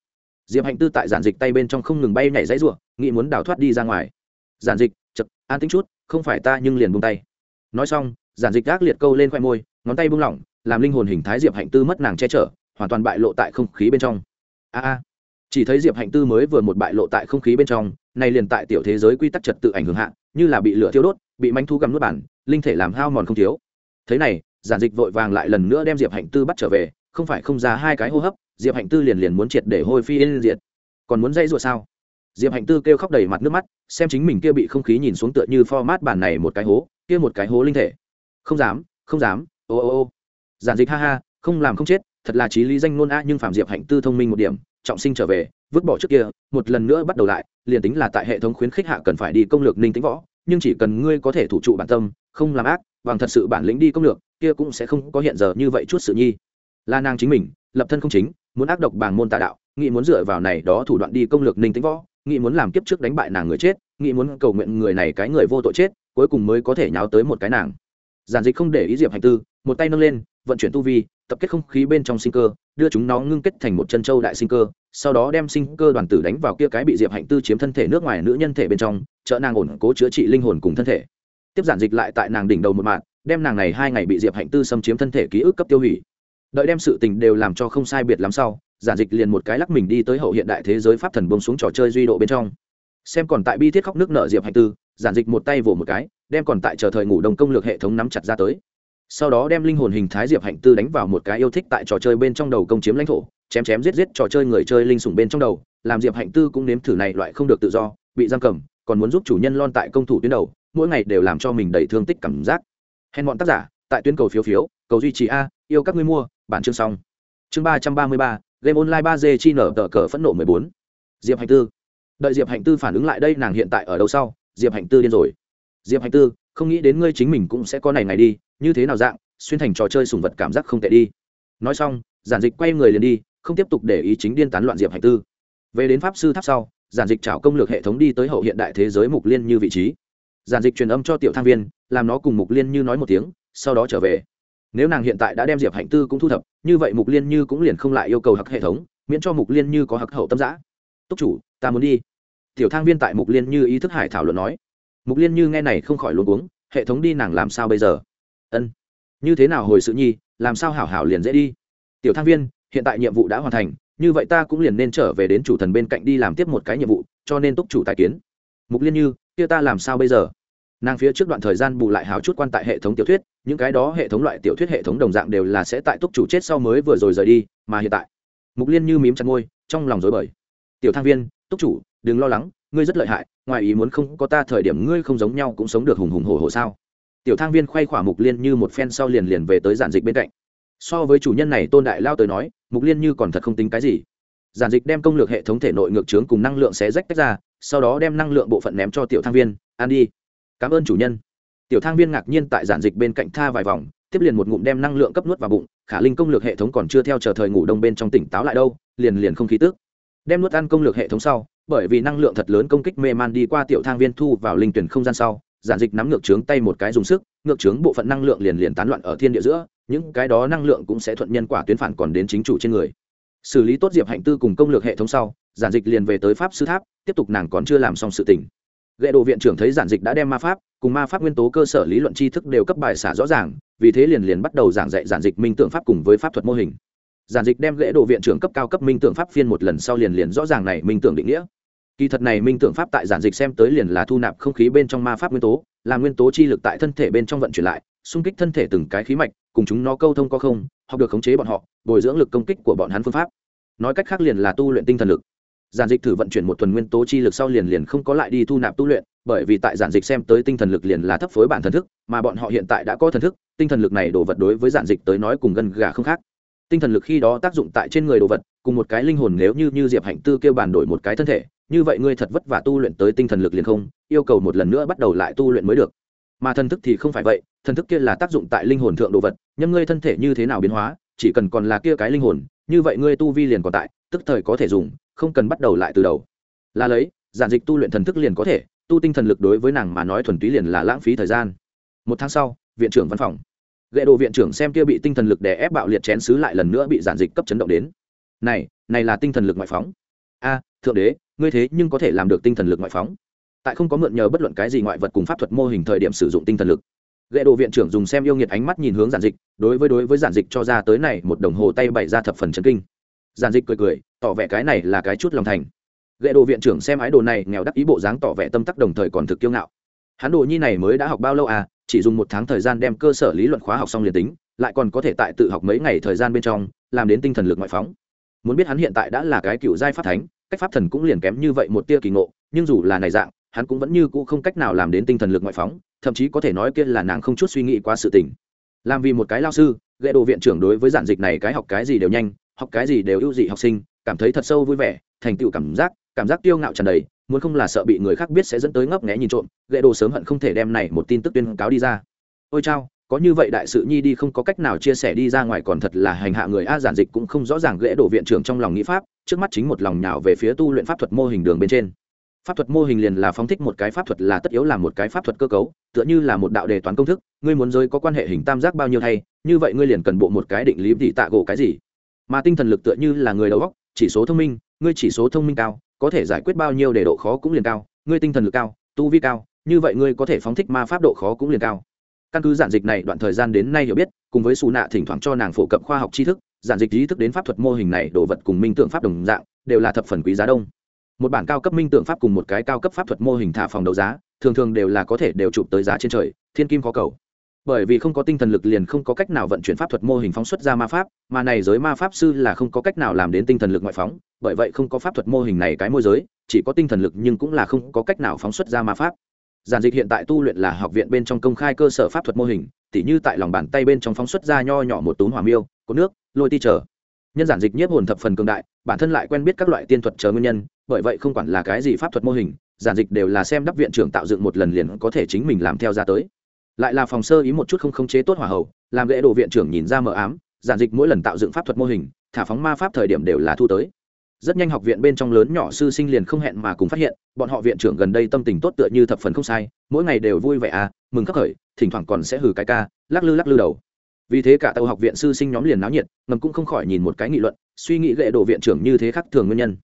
Diệp hạnh tư tại giản dịch tay bên trong không ngừng bay nhảy dãy ruộng nghĩ muốn đào thoát đi ra ngoài. Giản dịch chật an tính chút, không phải ta nhưng liền buông tay. Nói xong giản dịch gác liệt câu lên khoe môi, ngón tay buông lỏng, làm linh hồn hình thái diệp hạnh tư mất nàng che chở, hoàn toàn bại lộ tại không khí bên trong. A chỉ thấy diệp hạnh tư mới vừa một bại lộ tại không khí bên trong, nay liền tại tiểu thế giới quy tắc trật tự ảnh hưởng hạ, như là bị lửa thiêu đốt, bị manh thu găm nuốt bản, linh thể làm hao mòn không thiếu. Thế này, giản dịch vội vàng lại lần nữa đem diệp hạnh tư bắt trở về, không phải không ra hai cái hô hấp, diệp hạnh tư liền liền muốn triệt để hôi phi yên diệt. Còn muốn dây ruột sao? Diệp hạnh tư kêu khóc đầy mặt nước mắt, xem chính mình kia bị không khí nhìn xuống tựa như format bản này một cái hố, kia một cái hố linh thể không dám không dám, ô ô ô. Giản dịch ha ha, không làm không chết, thật là trí lý danh ngôn a nhưng phạm diệp hạnh tư thông minh một điểm, trọng sinh trở về, vứt bỏ trước kia, một lần nữa bắt đầu lại, liền tính là tại hệ thống khuyến khích hạ cần phải đi công lược ninh tĩnh võ, nhưng chỉ cần ngươi có thể thủ trụ bản tâm, không làm ác, bằng thật sự bản lĩnh đi công lược, kia cũng sẽ không có hiện giờ như vậy chút sự nhi. Là nàng chính mình, lập thân không chính, muốn ác độc bảng môn tà đạo, nghĩ muốn dựa vào này đó thủ đoạn đi công lược ninh tĩnh võ, nghĩ muốn làm kiếp trước đánh bại nàng người chết, nghĩ muốn cầu nguyện người này cái người vô tội chết, cuối cùng mới có thể nháo tới một cái nàng giản dịch không để ý diệp hành tư, một tay nâng lên, vận chuyển tu vi, tập kết không khí bên trong sinh cơ, đưa chúng nó ngưng kết thành một chân châu đại sinh cơ, sau đó đem sinh cơ đoàn tử đánh vào kia cái bị diệp hạnh tư chiếm thân thể nước ngoài nữ nhân thể bên trong, trợ nàng ổn cố chữa trị linh hồn cùng thân thể. Tiếp giản dịch lại tại nàng đỉnh đầu một mạng, đem nàng này hai ngày bị diệp hạnh tư xâm chiếm thân thể ký ức cấp tiêu hủy. Đợi đem sự tình đều làm cho không sai biệt lắm sau, giản dịch liền một cái lắc mình đi tới hậu hiện đại thế giới pháp thần bông xuống trò chơi duy độ bên trong. Xem còn tại bi thiết khóc nước nợ diệp hạnh tư, giản dịch một tay vỗ một cái đem còn tại chờ thời ngủ đông công lược hệ thống nắm chặt ra tới. Sau đó đem linh hồn hình thái diệp hạnh tư đánh vào một cái yêu thích tại trò chơi bên trong đầu công chiếm lãnh thổ, chém chém giết giết trò chơi người chơi linh sủng bên trong đầu, làm diệp hạnh tư cũng nếm thử này loại không được tự do, bị giam cầm, còn muốn giúp chủ nhân lon tại công thủ tuyến đầu, mỗi ngày đều làm cho mình đầy thương tích cảm giác. Hèn bọn tác giả, tại tuyến cầu phiếu phiếu, cầu duy trì a, yêu các ngươi mua, bản chương xong. Chương ba trăm ba mươi ba, game online ba g chi nở tờ cờ phẫn nộ mười bốn. Diệp hạnh tư. Đợi diệp hạnh tư phản ứng lại đây, nàng hiện tại ở đâu sau? Diệp hạnh tư điên rồi diệp hạnh tư, không nghĩ đến ngươi chính mình cũng sẽ có này ngày đi, như thế nào dạng, xuyên thành trò chơi sùng vật cảm giác không tệ đi. Nói xong, giản dịch quay người liền đi, không tiếp tục để ý chính điên tán loạn diệp hạnh tư. Về đến pháp sư tháp sau, giản dịch trảo công lược hệ thống đi tới hậu hiện đại thế giới mục liên như vị trí. Giản dịch truyền âm cho tiểu thang viên, làm nó cùng mục liên như nói một tiếng, sau đó trở về. Nếu nàng hiện tại đã đem diệp hạnh tư cũng thu thập, như vậy mục liên như cũng liền không lại yêu cầu hặc hệ thống, miễn cho mục liên như có hặc hậu tâm giã túc chủ, ta muốn đi. Tiểu thang viên tại mục liên như ý thức hải thảo luận nói mục liên như nghe này không khỏi luôn uống hệ thống đi nàng làm sao bây giờ? Ân, như thế nào hồi sự nhi, làm sao hảo hảo liền dễ đi? Tiểu thang viên, hiện tại nhiệm vụ đã hoàn thành, như vậy ta cũng liền nên trở về đến chủ thần bên cạnh đi làm tiếp một cái nhiệm vụ, cho nên túc chủ tài kiến. Mục liên như, kia ta làm sao bây giờ? Nàng phía trước đoạn thời gian bù lại hào chút quan tại hệ thống tiểu thuyết, những cái đó hệ thống loại tiểu thuyết hệ thống đồng dạng đều là sẽ tại túc chủ chết sau mới vừa rồi rời đi, mà hiện tại. Mục liên như mím chặt ngôi trong lòng dối bời. Tiểu thang viên, túc chủ, đừng lo lắng ngươi rất lợi hại, ngoài ý muốn không có ta thời điểm ngươi không giống nhau cũng sống được hùng hùng hổ hổ sao? Tiểu thang viên khoay khỏa mục liên như một phen sau liền liền về tới giản dịch bên cạnh. So với chủ nhân này tôn đại lao tới nói, mục liên như còn thật không tính cái gì. Giản dịch đem công lược hệ thống thể nội ngược trướng cùng năng lượng xé rách tách ra, sau đó đem năng lượng bộ phận ném cho tiểu thang viên. Ăn đi. Cảm ơn chủ nhân. Tiểu thang viên ngạc nhiên tại giản dịch bên cạnh tha vài vòng, tiếp liền một ngụm đem năng lượng cấp nuốt vào bụng, khả linh công lược hệ thống còn chưa theo chờ thời ngủ đông bên trong tỉnh táo lại đâu, liền liền không khí tức. Đem nuốt ăn công lược hệ thống sau bởi vì năng lượng thật lớn công kích mê man đi qua tiểu thang viên thu vào linh tuyển không gian sau, giản dịch nắm ngược trướng tay một cái dùng sức, ngược trướng bộ phận năng lượng liền liền tán loạn ở thiên địa giữa, những cái đó năng lượng cũng sẽ thuận nhân quả tuyến phản còn đến chính chủ trên người. Xử lý tốt diệp hạnh tư cùng công lược hệ thống sau, giản dịch liền về tới pháp sư tháp, tiếp tục nàng còn chưa làm xong sự tình. Gậy đồ viện trưởng thấy giản dịch đã đem ma pháp, cùng ma pháp nguyên tố cơ sở lý luận tri thức đều cấp bài xả rõ ràng, vì thế liền liền bắt đầu giảng dạy giản dịch minh tượng pháp cùng với pháp thuật mô hình. Giản dịch đem gậy đồ viện trưởng cấp cao cấp minh tượng pháp phiên một lần sau liền liền rõ ràng này minh tượng định nghĩa kỳ thật này minh tưởng pháp tại giản dịch xem tới liền là thu nạp không khí bên trong ma pháp nguyên tố, là nguyên tố chi lực tại thân thể bên trong vận chuyển lại, xung kích thân thể từng cái khí mạch, cùng chúng nó câu thông có không, học được khống chế bọn họ, bồi dưỡng lực công kích của bọn hắn phương pháp. Nói cách khác liền là tu luyện tinh thần lực. Giản dịch thử vận chuyển một thuần nguyên tố chi lực sau liền liền không có lại đi thu nạp tu luyện, bởi vì tại giản dịch xem tới tinh thần lực liền là thấp phối bản thần thức, mà bọn họ hiện tại đã có thần thức, tinh thần lực này đồ vật đối với giản dịch tới nói cùng gần gà không khác. Tinh thần lực khi đó tác dụng tại trên người đồ vật, cùng một cái linh hồn nếu như như diệp hạnh tư kêu bản đổi một cái thân thể như vậy ngươi thật vất vả tu luyện tới tinh thần lực liền không, yêu cầu một lần nữa bắt đầu lại tu luyện mới được. Mà thần thức thì không phải vậy, thần thức kia là tác dụng tại linh hồn thượng đồ vật, nhâm ngươi thân thể như thế nào biến hóa, chỉ cần còn là kia cái linh hồn, như vậy ngươi tu vi liền còn tại, tức thời có thể dùng, không cần bắt đầu lại từ đầu. Là lấy, giản dịch tu luyện thần thức liền có thể, tu tinh thần lực đối với nàng mà nói thuần túy liền là lãng phí thời gian. Một tháng sau, viện trưởng văn phòng. Gậy đồ viện trưởng xem kia bị tinh thần lực đè ép bạo liệt chén xứ lại lần nữa bị giản dịch cấp chấn động đến. Này này là tinh thần lực ngoại phóng. A thượng đế, ngươi thế nhưng có thể làm được tinh thần lực ngoại phóng. Tại không có mượn nhờ bất luận cái gì ngoại vật cùng pháp thuật mô hình thời điểm sử dụng tinh thần lực. Ghệ đồ viện trưởng dùng xem yêu nghiệt ánh mắt nhìn hướng giản dịch, đối với đối với giản dịch cho ra tới này một đồng hồ tay bày ra thập phần chấn kinh. Giản dịch cười cười, tỏ vẻ cái này là cái chút lòng thành. Ghệ đồ viện trưởng xem ái đồ này nghèo đắc ý bộ dáng tỏ vẻ tâm tắc đồng thời còn thực kiêu ngạo. Hắn đồ nhi này mới đã học bao lâu à chỉ dùng một tháng thời gian đem cơ sở lý luận khóa học xong liền tính, lại còn có thể tại tự học mấy ngày thời gian bên trong, làm đến tinh thần lực ngoại phóng muốn biết hắn hiện tại đã là cái cựu giai pháp thánh, cách pháp thần cũng liền kém như vậy một tia kỳ ngộ, nhưng dù là này dạng, hắn cũng vẫn như cũ không cách nào làm đến tinh thần lực ngoại phóng, thậm chí có thể nói kia là nàng không chút suy nghĩ qua sự tình. Làm vì một cái lao sư ghệ đồ viện trưởng đối với giản dịch này cái học cái gì đều nhanh, học cái gì đều ưu dị học sinh, cảm thấy thật sâu vui vẻ, thành tựu cảm giác cảm giác tiêu ngạo tràn đầy, muốn không là sợ bị người khác biết sẽ dẫn tới ngấp nghẽ nhìn trộm ghệ đồ sớm hận không thể đem này một tin tức tuyên cáo đi ra. Ôi chao có như vậy đại sự nhi đi không có cách nào chia sẻ đi ra ngoài còn thật là hành hạ người a giản dịch cũng không rõ ràng ghệ đổ viện trưởng trong lòng nghĩ pháp, trước mắt chính một lòng nhào về phía tu luyện pháp thuật mô hình đường bên trên. Pháp thuật mô hình liền là phóng thích một cái pháp thuật là tất yếu là một cái pháp thuật cơ cấu, tựa như là một đạo đề toán công thức, ngươi muốn giới có quan hệ hình tam giác bao nhiêu thay, như vậy ngươi liền cần bộ một cái định lý thì tạ gỗ cái gì. Mà tinh thần lực tựa như là người đầu óc, chỉ số thông minh, ngươi chỉ số thông minh cao, có thể giải quyết bao nhiêu để độ khó cũng liền cao, ngươi tinh thần lực cao, tu vi cao, như vậy ngươi có thể phóng thích ma pháp độ khó cũng liền cao căn cứ giản dịch này đoạn thời gian đến nay hiểu biết, cùng với xù nạ thỉnh thoảng cho nàng phổ cập khoa học tri thức, giản dịch ý thức đến pháp thuật mô hình này đồ vật cùng minh tượng pháp đồng dạng, đều là thập phần quý giá đông. Một bản cao cấp minh tượng pháp cùng một cái cao cấp pháp thuật mô hình thả phòng đấu giá, thường thường đều là có thể đều chụp tới giá trên trời, thiên kim khó cầu. Bởi vì không có tinh thần lực liền không có cách nào vận chuyển pháp thuật mô hình phóng xuất ra ma pháp, mà này giới ma pháp sư là không có cách nào làm đến tinh thần lực ngoại phóng, bởi vậy không có pháp thuật mô hình này cái môi giới, chỉ có tinh thần lực nhưng cũng là không có cách nào phóng xuất ra ma pháp giản dịch hiện tại tu luyện là học viện bên trong công khai cơ sở pháp thuật mô hình, tỉ như tại lòng bàn tay bên trong phóng xuất ra nho nhỏ một túm hỏa miêu có nước, lôi ti trở. Nhân giản dịch nhiếp hồn thập phần cường đại, bản thân lại quen biết các loại tiên thuật chờ nguyên nhân, bởi vậy không quản là cái gì pháp thuật mô hình, giản dịch đều là xem đắp viện trưởng tạo dựng một lần liền có thể chính mình làm theo ra tới. Lại là phòng sơ ý một chút không khống chế tốt hỏa hậu làm lễ đồ viện trưởng nhìn ra mờ ám, giản dịch mỗi lần tạo dựng pháp thuật mô hình, thả phóng ma pháp thời điểm đều là thu tới rất nhanh học viện bên trong lớn nhỏ sư sinh liền không hẹn mà cùng phát hiện, bọn họ viện trưởng gần đây tâm tình tốt tựa như thập phần không sai, mỗi ngày đều vui vẻ à mừng khắc khởi, thỉnh thoảng còn sẽ hử cái ca, lắc lư lắc lư đầu. Vì thế cả tàu học viện sư sinh nhóm liền náo nhiệt, ngầm cũng không khỏi nhìn một cái nghị luận, suy nghĩ gãy đồ viện trưởng như thế khác thường nguyên nhân.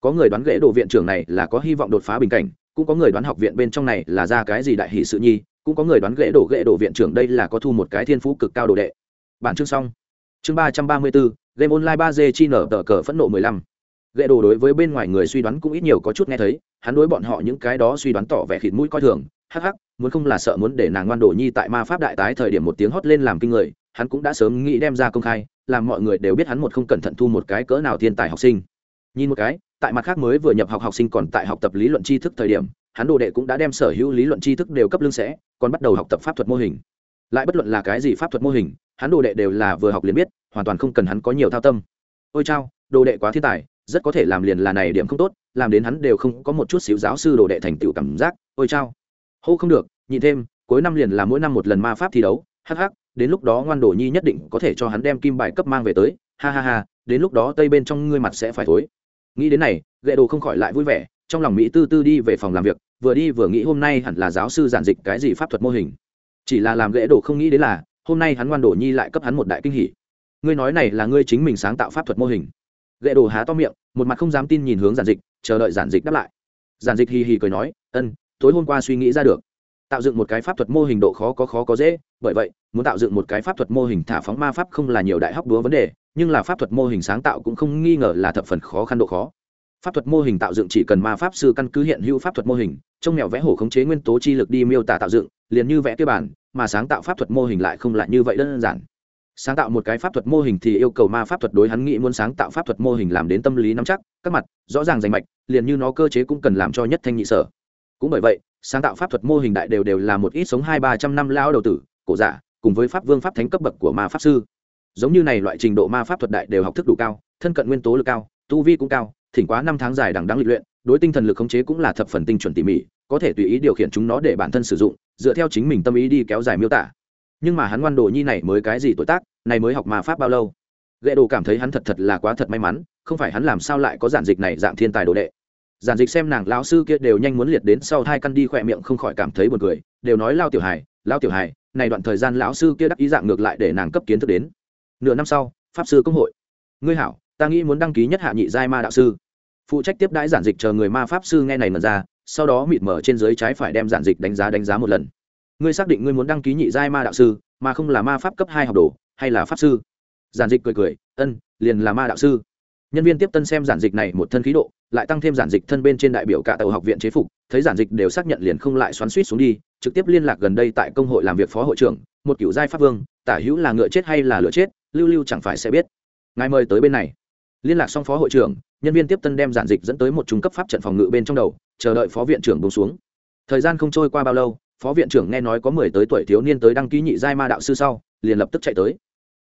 Có người đoán gãy đồ viện trưởng này là có hy vọng đột phá bình cảnh, cũng có người đoán học viện bên trong này là ra cái gì đại hỷ sự nhi, cũng có người đoán gãy đồ gãy đồ viện trưởng đây là có thu một cái thiên phú cực cao đồ đệ. Bản chương xong. Chương ba trăm ba mươi bốn game online ba d chi nở tờ cờ phẫn nộ mười lăm ghệ đồ đối với bên ngoài người suy đoán cũng ít nhiều có chút nghe thấy, hắn đối bọn họ những cái đó suy đoán tỏ vẻ khịt mũi coi thường, hắc hắc, muốn không là sợ muốn để nàng ngoan đồ nhi tại ma pháp đại tái thời điểm một tiếng hót lên làm kinh người, hắn cũng đã sớm nghĩ đem ra công khai, làm mọi người đều biết hắn một không cẩn thận thu một cái cỡ nào thiên tài học sinh. Nhìn một cái, tại mặt khác mới vừa nhập học học sinh còn tại học tập lý luận tri thức thời điểm, hắn đồ đệ cũng đã đem sở hữu lý luận tri thức đều cấp lương sẽ, còn bắt đầu học tập pháp thuật mô hình. Lại bất luận là cái gì pháp thuật mô hình, hắn đồ đệ đều là vừa học liền biết, hoàn toàn không cần hắn có nhiều thao tâm. Ôi chao, đồ đệ quá thiên tài rất có thể làm liền là này điểm không tốt, làm đến hắn đều không có một chút xíu giáo sư đồ đệ thành tựu cảm giác, ôi chao. Hô không được, nhịn thêm, cuối năm liền là mỗi năm một lần ma pháp thi đấu hh đến lúc đó ngoan đồ nhi nhất định có thể cho hắn đem kim bài cấp mang về tới, ha ha ha, đến lúc đó tây bên trong ngươi mặt sẽ phải thối. Nghĩ đến này, gậy đồ không khỏi lại vui vẻ, trong lòng mỹ tư tư đi về phòng làm việc, vừa đi vừa nghĩ hôm nay hẳn là giáo sư giản dịch cái gì pháp thuật mô hình. Chỉ là làm gậy đồ không nghĩ đến là, hôm nay hắn ngoan đồ nhi lại cấp hắn một đại kinh hỉ. Ngươi nói này là ngươi chính mình sáng tạo pháp thuật mô hình gậy đồ há to miệng, một mặt không dám tin nhìn hướng giản dịch, chờ đợi giản dịch đáp lại. Giản dịch hì hì cười nói, ân, tối hôm qua suy nghĩ ra được. Tạo dựng một cái pháp thuật mô hình độ khó có khó có dễ, bởi vậy, muốn tạo dựng một cái pháp thuật mô hình thả phóng ma pháp không là nhiều đại hóc đúa vấn đề, nhưng là pháp thuật mô hình sáng tạo cũng không nghi ngờ là thập phần khó khăn độ khó. Pháp thuật mô hình tạo dựng chỉ cần ma pháp sư căn cứ hiện hữu pháp thuật mô hình trong mèo vẽ hổ khống chế nguyên tố chi lực đi miêu tả tạo dựng, liền như vẽ cơ bản, mà sáng tạo pháp thuật mô hình lại không lại như vậy đơn giản sáng tạo một cái pháp thuật mô hình thì yêu cầu ma pháp thuật đối hắn nghĩ muốn sáng tạo pháp thuật mô hình làm đến tâm lý nắm chắc, các mặt, rõ ràng rành mạch, liền như nó cơ chế cũng cần làm cho nhất thanh nhị sở. Cũng bởi vậy, sáng tạo pháp thuật mô hình đại đều đều là một ít sống hai ba trăm năm lao đầu tử, cổ giả, cùng với pháp vương pháp thánh cấp bậc của ma pháp sư. Giống như này loại trình độ ma pháp thuật đại đều học thức đủ cao, thân cận nguyên tố lực cao, tu vi cũng cao, thỉnh quá năm tháng dài đằng đáng lịch luyện, đối tinh thần lực khống chế cũng là thập phần tinh chuẩn tỉ mỉ, có thể tùy ý điều khiển chúng nó để bản thân sử dụng, dựa theo chính mình tâm ý đi kéo dài miêu tả nhưng mà hắn ngoan đồ nhi này mới cái gì tuổi tác, này mới học ma pháp bao lâu? Ghệ đồ cảm thấy hắn thật thật là quá thật may mắn, không phải hắn làm sao lại có giản dịch này dạng thiên tài đồ đệ. Giản dịch xem nàng lão sư kia đều nhanh muốn liệt đến sau hai căn đi khỏe miệng không khỏi cảm thấy buồn cười, đều nói lao tiểu hài lao tiểu hài này đoạn thời gian lão sư kia đắc ý dạng ngược lại để nàng cấp kiến thức đến. Nửa năm sau, pháp sư công hội. Ngươi hảo, ta nghĩ muốn đăng ký nhất hạ nhị giai ma đạo sư. Phụ trách tiếp đãi giản dịch chờ người ma pháp sư nghe này mật ra, sau đó mịt mở trên dưới trái phải đem giản dịch đánh giá đánh giá một lần ngươi xác định ngươi muốn đăng ký nhị giai ma đạo sư, mà không là ma pháp cấp hai học đồ, hay là pháp sư? Giản dịch cười cười, ân, liền là ma đạo sư. Nhân viên tiếp tân xem giản dịch này một thân khí độ, lại tăng thêm giản dịch thân bên trên đại biểu cả tàu học viện chế phục, thấy giản dịch đều xác nhận liền không lại xoắn suýt xuống đi, trực tiếp liên lạc gần đây tại công hội làm việc phó hội trưởng, một cựu giai pháp vương, tả hữu là ngựa chết hay là lựa chết, lưu lưu chẳng phải sẽ biết. Ngài mời tới bên này. Liên lạc xong phó hội trưởng, nhân viên tiếp tân đem giản dịch dẫn tới một trung cấp pháp trận phòng ngự bên trong đầu, chờ đợi phó viện trưởng bông xuống. Thời gian không trôi qua bao lâu phó viện trưởng nghe nói có mười tới tuổi thiếu niên tới đăng ký nhị giai ma đạo sư sau, liền lập tức chạy tới.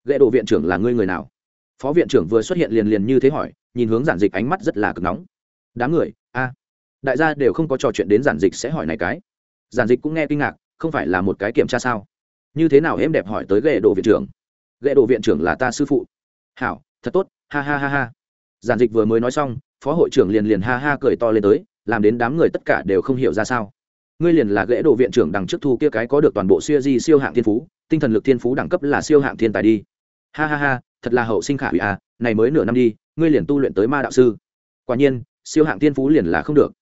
Ghệ độ viện trưởng là ngươi người nào? Phó viện trưởng vừa xuất hiện liền liền như thế hỏi, nhìn hướng giản dịch ánh mắt rất là cực nóng. Đám người, a, đại gia đều không có trò chuyện đến giản dịch sẽ hỏi này cái. Giản dịch cũng nghe kinh ngạc, không phải là một cái kiểm tra sao? Như thế nào em đẹp hỏi tới ghệ độ viện trưởng? Ghệ độ viện trưởng là ta sư phụ. Hảo, thật tốt, ha ha ha ha. Giản dịch vừa mới nói xong, phó hội trưởng liền liền ha ha cười to lên tới, làm đến đám người tất cả đều không hiểu ra sao ngươi liền là ghệ độ viện trưởng đằng trước thu kia cái có được toàn bộ siêu di siêu hạng thiên phú, tinh thần lực thiên phú đẳng cấp là siêu hạng thiên tài đi. Ha ha ha, thật là hậu sinh khả hủy à này mới nửa năm đi, ngươi liền tu luyện tới ma đạo sư. Quả nhiên, siêu hạng thiên phú liền là không được.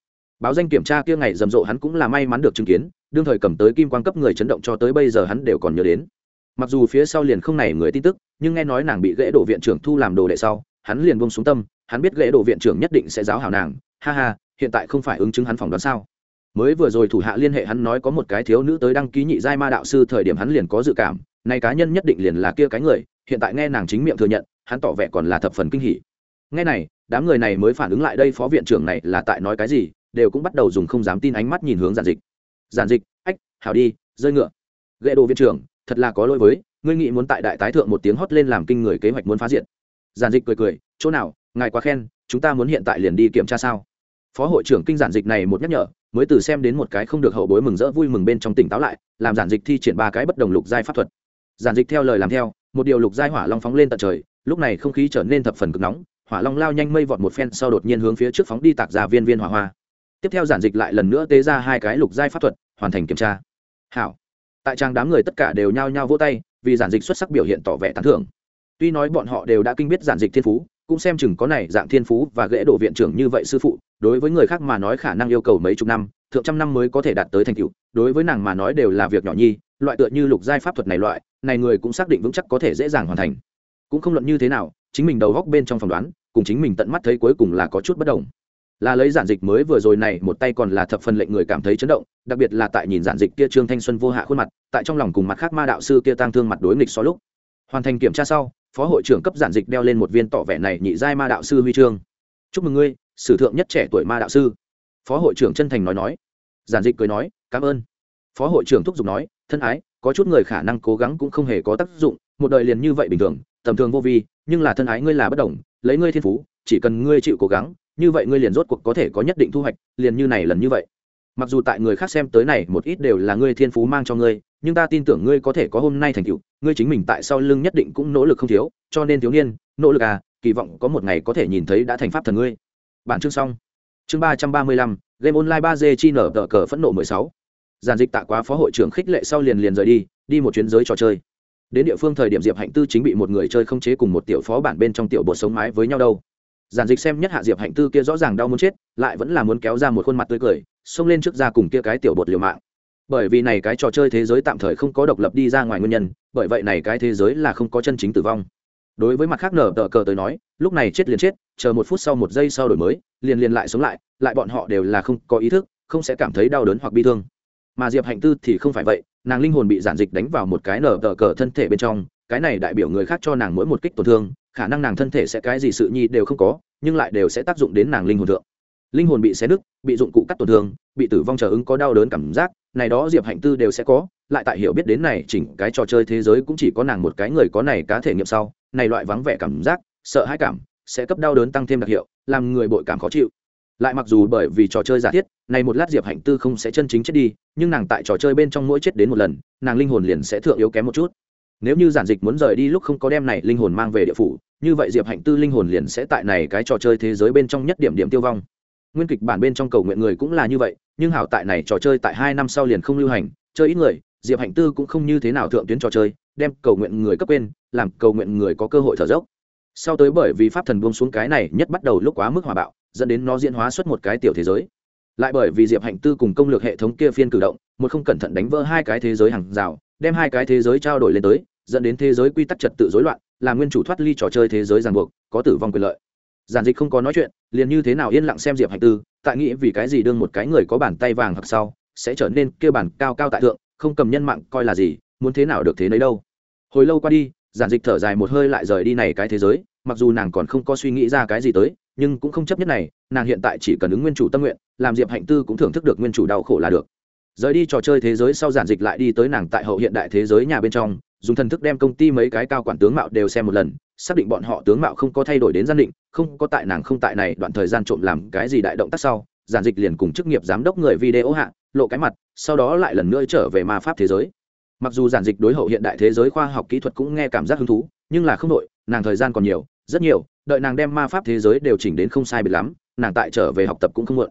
Báo danh kiểm tra kia ngày rầm rộ hắn cũng là may mắn được chứng kiến, đương thời cầm tới kim quan cấp người chấn động cho tới bây giờ hắn đều còn nhớ đến. Mặc dù phía sau liền không này người tin tức, nhưng nghe nói nàng bị gãy đổ viện trưởng thu làm đồ đệ sau, hắn liền buông xuống tâm, hắn biết gãy đổ viện trưởng nhất định sẽ giáo hảo nàng. Ha ha, hiện tại không phải ứng chứng hắn phỏng đoán sao? Mới vừa rồi thủ hạ liên hệ hắn nói có một cái thiếu nữ tới đăng ký nhị giai ma đạo sư thời điểm hắn liền có dự cảm, nay cá nhân nhất định liền là kia cái người, hiện tại nghe nàng chính miệng thừa nhận, hắn tỏ vẻ còn là thập phần kinh hỉ. Nghe này, đám người này mới phản ứng lại đây phó viện trưởng này là tại nói cái gì, đều cũng bắt đầu dùng không dám tin ánh mắt nhìn hướng giản dịch. Giản dịch, ách, hảo đi, rơi ngựa. Ghệ đồ viện trưởng, thật là có lỗi với, ngươi nghĩ muốn tại đại tái thượng một tiếng hót lên làm kinh người kế hoạch muốn phá diện giản dịch cười cười, chỗ nào, ngài quá khen, chúng ta muốn hiện tại liền đi kiểm tra sao? Phó hội trưởng kinh giản dịch này một nhắc nhở mới từ xem đến một cái không được hậu bối mừng rỡ vui mừng bên trong tỉnh táo lại, làm giản dịch thi triển ba cái bất đồng lục giai pháp thuật. Giản dịch theo lời làm theo, một điều lục giai hỏa long phóng lên tận trời, lúc này không khí trở nên thập phần cực nóng, hỏa long lao nhanh mây vọt một phen sau đột nhiên hướng phía trước phóng đi tạc ra viên viên hỏa hoa. Tiếp theo giản dịch lại lần nữa tế ra hai cái lục giai pháp thuật, hoàn thành kiểm tra. Hảo. Tại trang đám người tất cả đều nhao nhao vỗ tay, vì giản dịch xuất sắc biểu hiện tỏ vẻ tán thưởng. Tuy nói bọn họ đều đã kinh biết giản dịch thiên phú cũng xem chừng có này dạng thiên phú và ghế đổ viện trưởng như vậy sư phụ, đối với người khác mà nói khả năng yêu cầu mấy chục năm, thượng trăm năm mới có thể đạt tới thành tựu. Đối với nàng mà nói đều là việc nhỏ nhi, loại tựa như lục giai pháp thuật này loại, này người cũng xác định vững chắc có thể dễ dàng hoàn thành. Cũng không luận như thế nào, chính mình đầu góc bên trong phỏng đoán, cùng chính mình tận mắt thấy cuối cùng là có chút bất đồng. Là lấy giản dịch mới vừa rồi này, một tay còn là thập phần lệnh người cảm thấy chấn động, đặc biệt là tại nhìn giản dịch kia trương thanh xuân vô hạ khuôn mặt, tại trong lòng cùng mặt khác ma đạo sư kia tăng thương mặt đối nghịch so lúc. Hoàn thành kiểm tra sau phó hội trưởng cấp giản dịch đeo lên một viên tỏ vẻ này nhị giai ma đạo sư huy chương. Chúc mừng ngươi, sử thượng nhất trẻ tuổi ma đạo sư. Phó hội trưởng chân thành nói nói. Giản dịch cười nói, cảm ơn. Phó hội trưởng thúc giục nói, thân ái, có chút người khả năng cố gắng cũng không hề có tác dụng, một đời liền như vậy bình thường, tầm thường vô vi, nhưng là thân ái ngươi là bất đồng, lấy ngươi thiên phú, chỉ cần ngươi chịu cố gắng, như vậy ngươi liền rốt cuộc có thể có nhất định thu hoạch, liền như này lần như vậy. Mặc dù tại người khác xem tới này, một ít đều là ngươi thiên phú mang cho ngươi nhưng ta tin tưởng ngươi có thể có hôm nay thành tựu, ngươi chính mình tại sau lưng nhất định cũng nỗ lực không thiếu, cho nên thiếu niên, nỗ lực à kỳ vọng có một ngày có thể nhìn thấy đã thành pháp thần ngươi. Bản chương xong. Chương ba trăm ba mươi lăm, game online ba d chi nở tờ cờ phẫn nộ mười sáu. Giàn dịch tạ quá phó hội trưởng khích lệ sau liền liền rời đi đi một chuyến giới trò chơi. Đến địa phương thời điểm diệp hạnh tư chính bị một người chơi không chế cùng một tiểu phó bản bên trong tiểu bột sống mái với nhau đâu. Giản dịch xem nhất hạ diệp hạnh tư kia rõ ràng đau muốn chết, lại vẫn là muốn kéo ra một khuôn mặt tươi cười, xông lên trước ra cùng kia cái tiểu bột liều mạng bởi vì này cái trò chơi thế giới tạm thời không có độc lập đi ra ngoài nguyên nhân, bởi vậy này cái thế giới là không có chân chính tử vong. Đối với mặt khác nở tờ cờ tới nói, lúc này chết liền chết, chờ một phút sau một giây sau đổi mới, liền liền lại sống lại lại bọn họ đều là không có ý thức, không sẽ cảm thấy đau đớn hoặc bi thương. Mà diệp hạnh tư thì không phải vậy, nàng linh hồn bị giản dịch đánh vào một cái nở tờ cờ thân thể bên trong, cái này đại biểu người khác cho nàng mỗi một kích tổn thương, khả năng nàng thân thể sẽ cái gì sự nhi đều không có, nhưng lại đều sẽ tác dụng đến nàng linh hồn thượng linh hồn bị xé nứt bị dụng cụ cắt tổn thương, bị tử vong trở ứng có đau đớn cảm giác, này đó diệp hạnh tư đều sẽ có, lại tại hiểu biết đến này chỉnh cái trò chơi thế giới cũng chỉ có nàng một cái người có này cá thể nghiệm sau, này loại vắng vẻ cảm giác, sợ hãi cảm, sẽ cấp đau đớn tăng thêm đặc hiệu, làm người bội cảm khó chịu. Lại mặc dù bởi vì trò chơi giả thiết, này một lát diệp hạnh tư không sẽ chân chính chết đi, nhưng nàng tại trò chơi bên trong mỗi chết đến một lần, nàng linh hồn liền sẽ thượng yếu kém một chút. Nếu như giản dịch muốn rời đi lúc không có đem này linh hồn mang về địa phủ, như vậy diệp hạnh tư linh hồn liền sẽ tại này cái trò chơi thế giới bên trong nhất điểm điểm tiêu vong nguyên kịch bản bên trong cầu nguyện người cũng là như vậy nhưng hảo tại này trò chơi tại hai năm sau liền không lưu hành chơi ít người diệp hạnh tư cũng không như thế nào thượng tuyến trò chơi đem cầu nguyện người cấp bên, làm cầu nguyện người có cơ hội thở dốc. Sau tới bởi vì pháp thần buông xuống cái này nhất bắt đầu lúc quá mức hòa bạo dẫn đến nó diễn hóa xuất một cái tiểu thế giới. Lại bởi vì diệp hạnh tư cùng công lược hệ thống kia phiên cử động một không cẩn thận đánh vỡ hai cái thế giới hàng rào đem hai cái thế giới trao đổi lên tới dẫn đến thế giới quy tắc trật tự rối loạn làm nguyên chủ thoát ly trò chơi thế giới ràng buộc có tử vong quyền lợi giản dịch không có nói chuyện, liền như thế nào yên lặng xem diệp hạnh tư, tại nghĩ vì cái gì đương một cái người có bàn tay vàng hoặc sau, sẽ trở nên kêu bản cao cao tại thượng, không cầm nhân mạng coi là gì, muốn thế nào được thế nấy đâu. Hồi lâu qua đi, giản dịch thở dài một hơi lại rời đi này cái thế giới, mặc dù nàng còn không có suy nghĩ ra cái gì tới, nhưng cũng không chấp nhất này, nàng hiện tại chỉ cần ứng nguyên chủ tâm nguyện, làm diệp hạnh tư cũng thưởng thức được nguyên chủ đau khổ là được. Rời đi trò chơi thế giới sau giản dịch lại đi tới nàng tại hậu hiện đại thế giới nhà bên trong dùng thần thức đem công ty mấy cái cao quản tướng mạo đều xem một lần, xác định bọn họ tướng mạo không có thay đổi đến gian định, không có tại nàng không tại này, đoạn thời gian trộm làm cái gì đại động tác sau, giản dịch liền cùng chức nghiệp giám đốc người video hạ, lộ cái mặt, sau đó lại lần nữa trở về ma pháp thế giới. Mặc dù giản dịch đối hậu hiện đại thế giới khoa học kỹ thuật cũng nghe cảm giác hứng thú, nhưng là không đội nàng thời gian còn nhiều, rất nhiều, đợi nàng đem ma pháp thế giới đều chỉnh đến không sai biệt lắm, nàng tại trở về học tập cũng không muộn.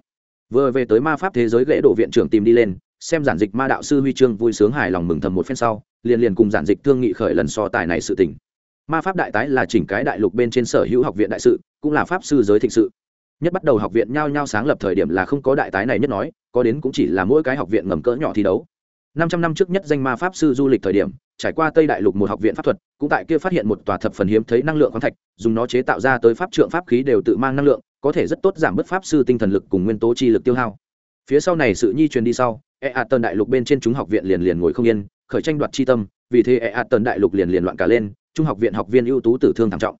Vừa về tới ma pháp thế giới lễ đổ viện trưởng tìm đi lên, xem giản dịch ma đạo sư huy chương vui sướng hài lòng mừng thầm một phen sau liền liền cùng giản dịch thương nghị khởi lần so tài này sự tình. Ma pháp đại tái là chỉnh cái đại lục bên trên sở hữu học viện đại sự, cũng là pháp sư giới thịnh sự. Nhất bắt đầu học viện nhao nhao sáng lập thời điểm là không có đại tái này nhất nói, có đến cũng chỉ là mỗi cái học viện ngầm cỡ nhỏ thi đấu. Năm trăm năm trước nhất danh ma pháp sư du lịch thời điểm, trải qua tây đại lục một học viện pháp thuật, cũng tại kia phát hiện một tòa thập phần hiếm thấy năng lượng khoáng thạch, dùng nó chế tạo ra tới pháp trượng pháp khí đều tự mang năng lượng, có thể rất tốt giảm bớt pháp sư tinh thần lực cùng nguyên tố chi lực tiêu hao. Phía sau này sự nhi truyền đi sau e a tần đại lục bên trên chúng học viện liền liền ngồi không yên khởi tranh đoạt chi tâm, vì thế e a tần đại lục liền liền loạn cả lên, trung học viện học viên ưu tú tử thương thảm trọng.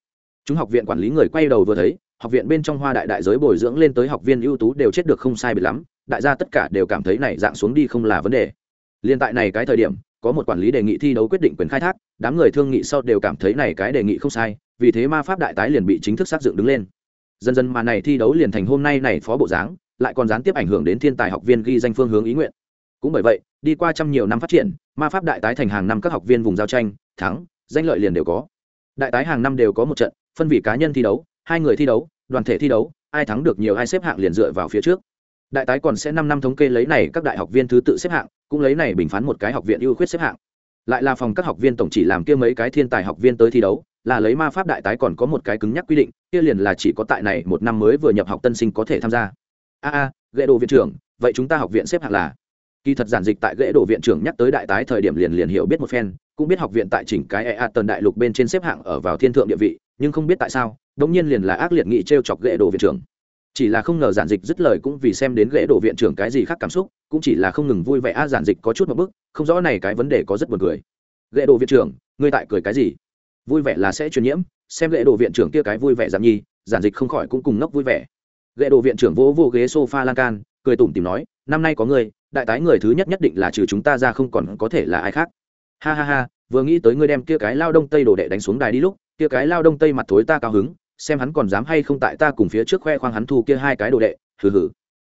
Chúng học viện quản lý người quay đầu vừa thấy, học viện bên trong hoa đại đại giới bồi dưỡng lên tới học viên ưu tú đều chết được không sai bị lắm, đại gia tất cả đều cảm thấy này dạng xuống đi không là vấn đề. Liên tại này cái thời điểm, có một quản lý đề nghị thi đấu quyết định quyền khai thác, đám người thương nghị sau đều cảm thấy này cái đề nghị không sai, vì thế ma pháp đại tái liền bị chính thức xác dựng đứng lên. Dần dần mà này thi đấu liền thành hôm nay này phó bộ dáng, lại còn gián tiếp ảnh hưởng đến thiên tài học viên ghi danh phương hướng ý nguyện cũng bởi vậy, đi qua trăm nhiều năm phát triển, ma pháp đại tái thành hàng năm các học viên vùng giao tranh, thắng, danh lợi liền đều có. Đại tái hàng năm đều có một trận, phân vị cá nhân thi đấu, hai người thi đấu, đoàn thể thi đấu, ai thắng được nhiều ai xếp hạng liền dựa vào phía trước. Đại tái còn sẽ năm năm thống kê lấy này các đại học viên thứ tự xếp hạng, cũng lấy này bình phán một cái học viện ưu khuyết xếp hạng. Lại là phòng các học viên tổng chỉ làm kia mấy cái thiên tài học viên tới thi đấu, là lấy ma pháp đại tái còn có một cái cứng nhắc quy định, kia liền là chỉ có tại này một năm mới vừa nhập học tân sinh có thể tham gia. A a ghệ đồ viện trưởng, vậy chúng ta học viện xếp hạng là kỳ thật giản dịch tại ghế đồ viện trưởng nhắc tới đại tái thời điểm liền liền hiểu biết một phen, cũng biết học viện tại chỉnh cái ea tần đại lục bên trên xếp hạng ở vào thiên thượng địa vị, nhưng không biết tại sao, đống nhiên liền là ác liệt nghị t r e o chọc ghế đồ viện trưởng. Chỉ là không ngờ giản dịch dứt lời cũng vì xem đến ghế đồ viện trưởng cái gì khác cảm xúc, cũng chỉ là không ngừng vui vẻ, a, giản dịch có chút một bức, không rõ này cái vấn đề có rất buồn cười. Gãy đồ viện trưởng, ngươi tại cười cái gì? Vui vẻ là sẽ truyền nhiễm, xem ghế đồ viện trưởng kia cái vui vẻ giảm nhi giản dịch không khỏi cũng cùng ngốc vui vẻ. Gãy đồ viện trưởng vỗ vô ghế sofa lan can, cười tủm tìm nói, năm nay có ngươi đại tái người thứ nhất nhất định là trừ chúng ta ra không còn có thể là ai khác. Ha ha ha, vừa nghĩ tới ngươi đem kia cái lao đông tây đồ đệ đánh xuống đài đi lúc, kia cái lao đông tây mặt thối ta cao hứng, xem hắn còn dám hay không tại ta cùng phía trước khoe khoang hắn thu kia hai cái đồ đệ, hừ hừ.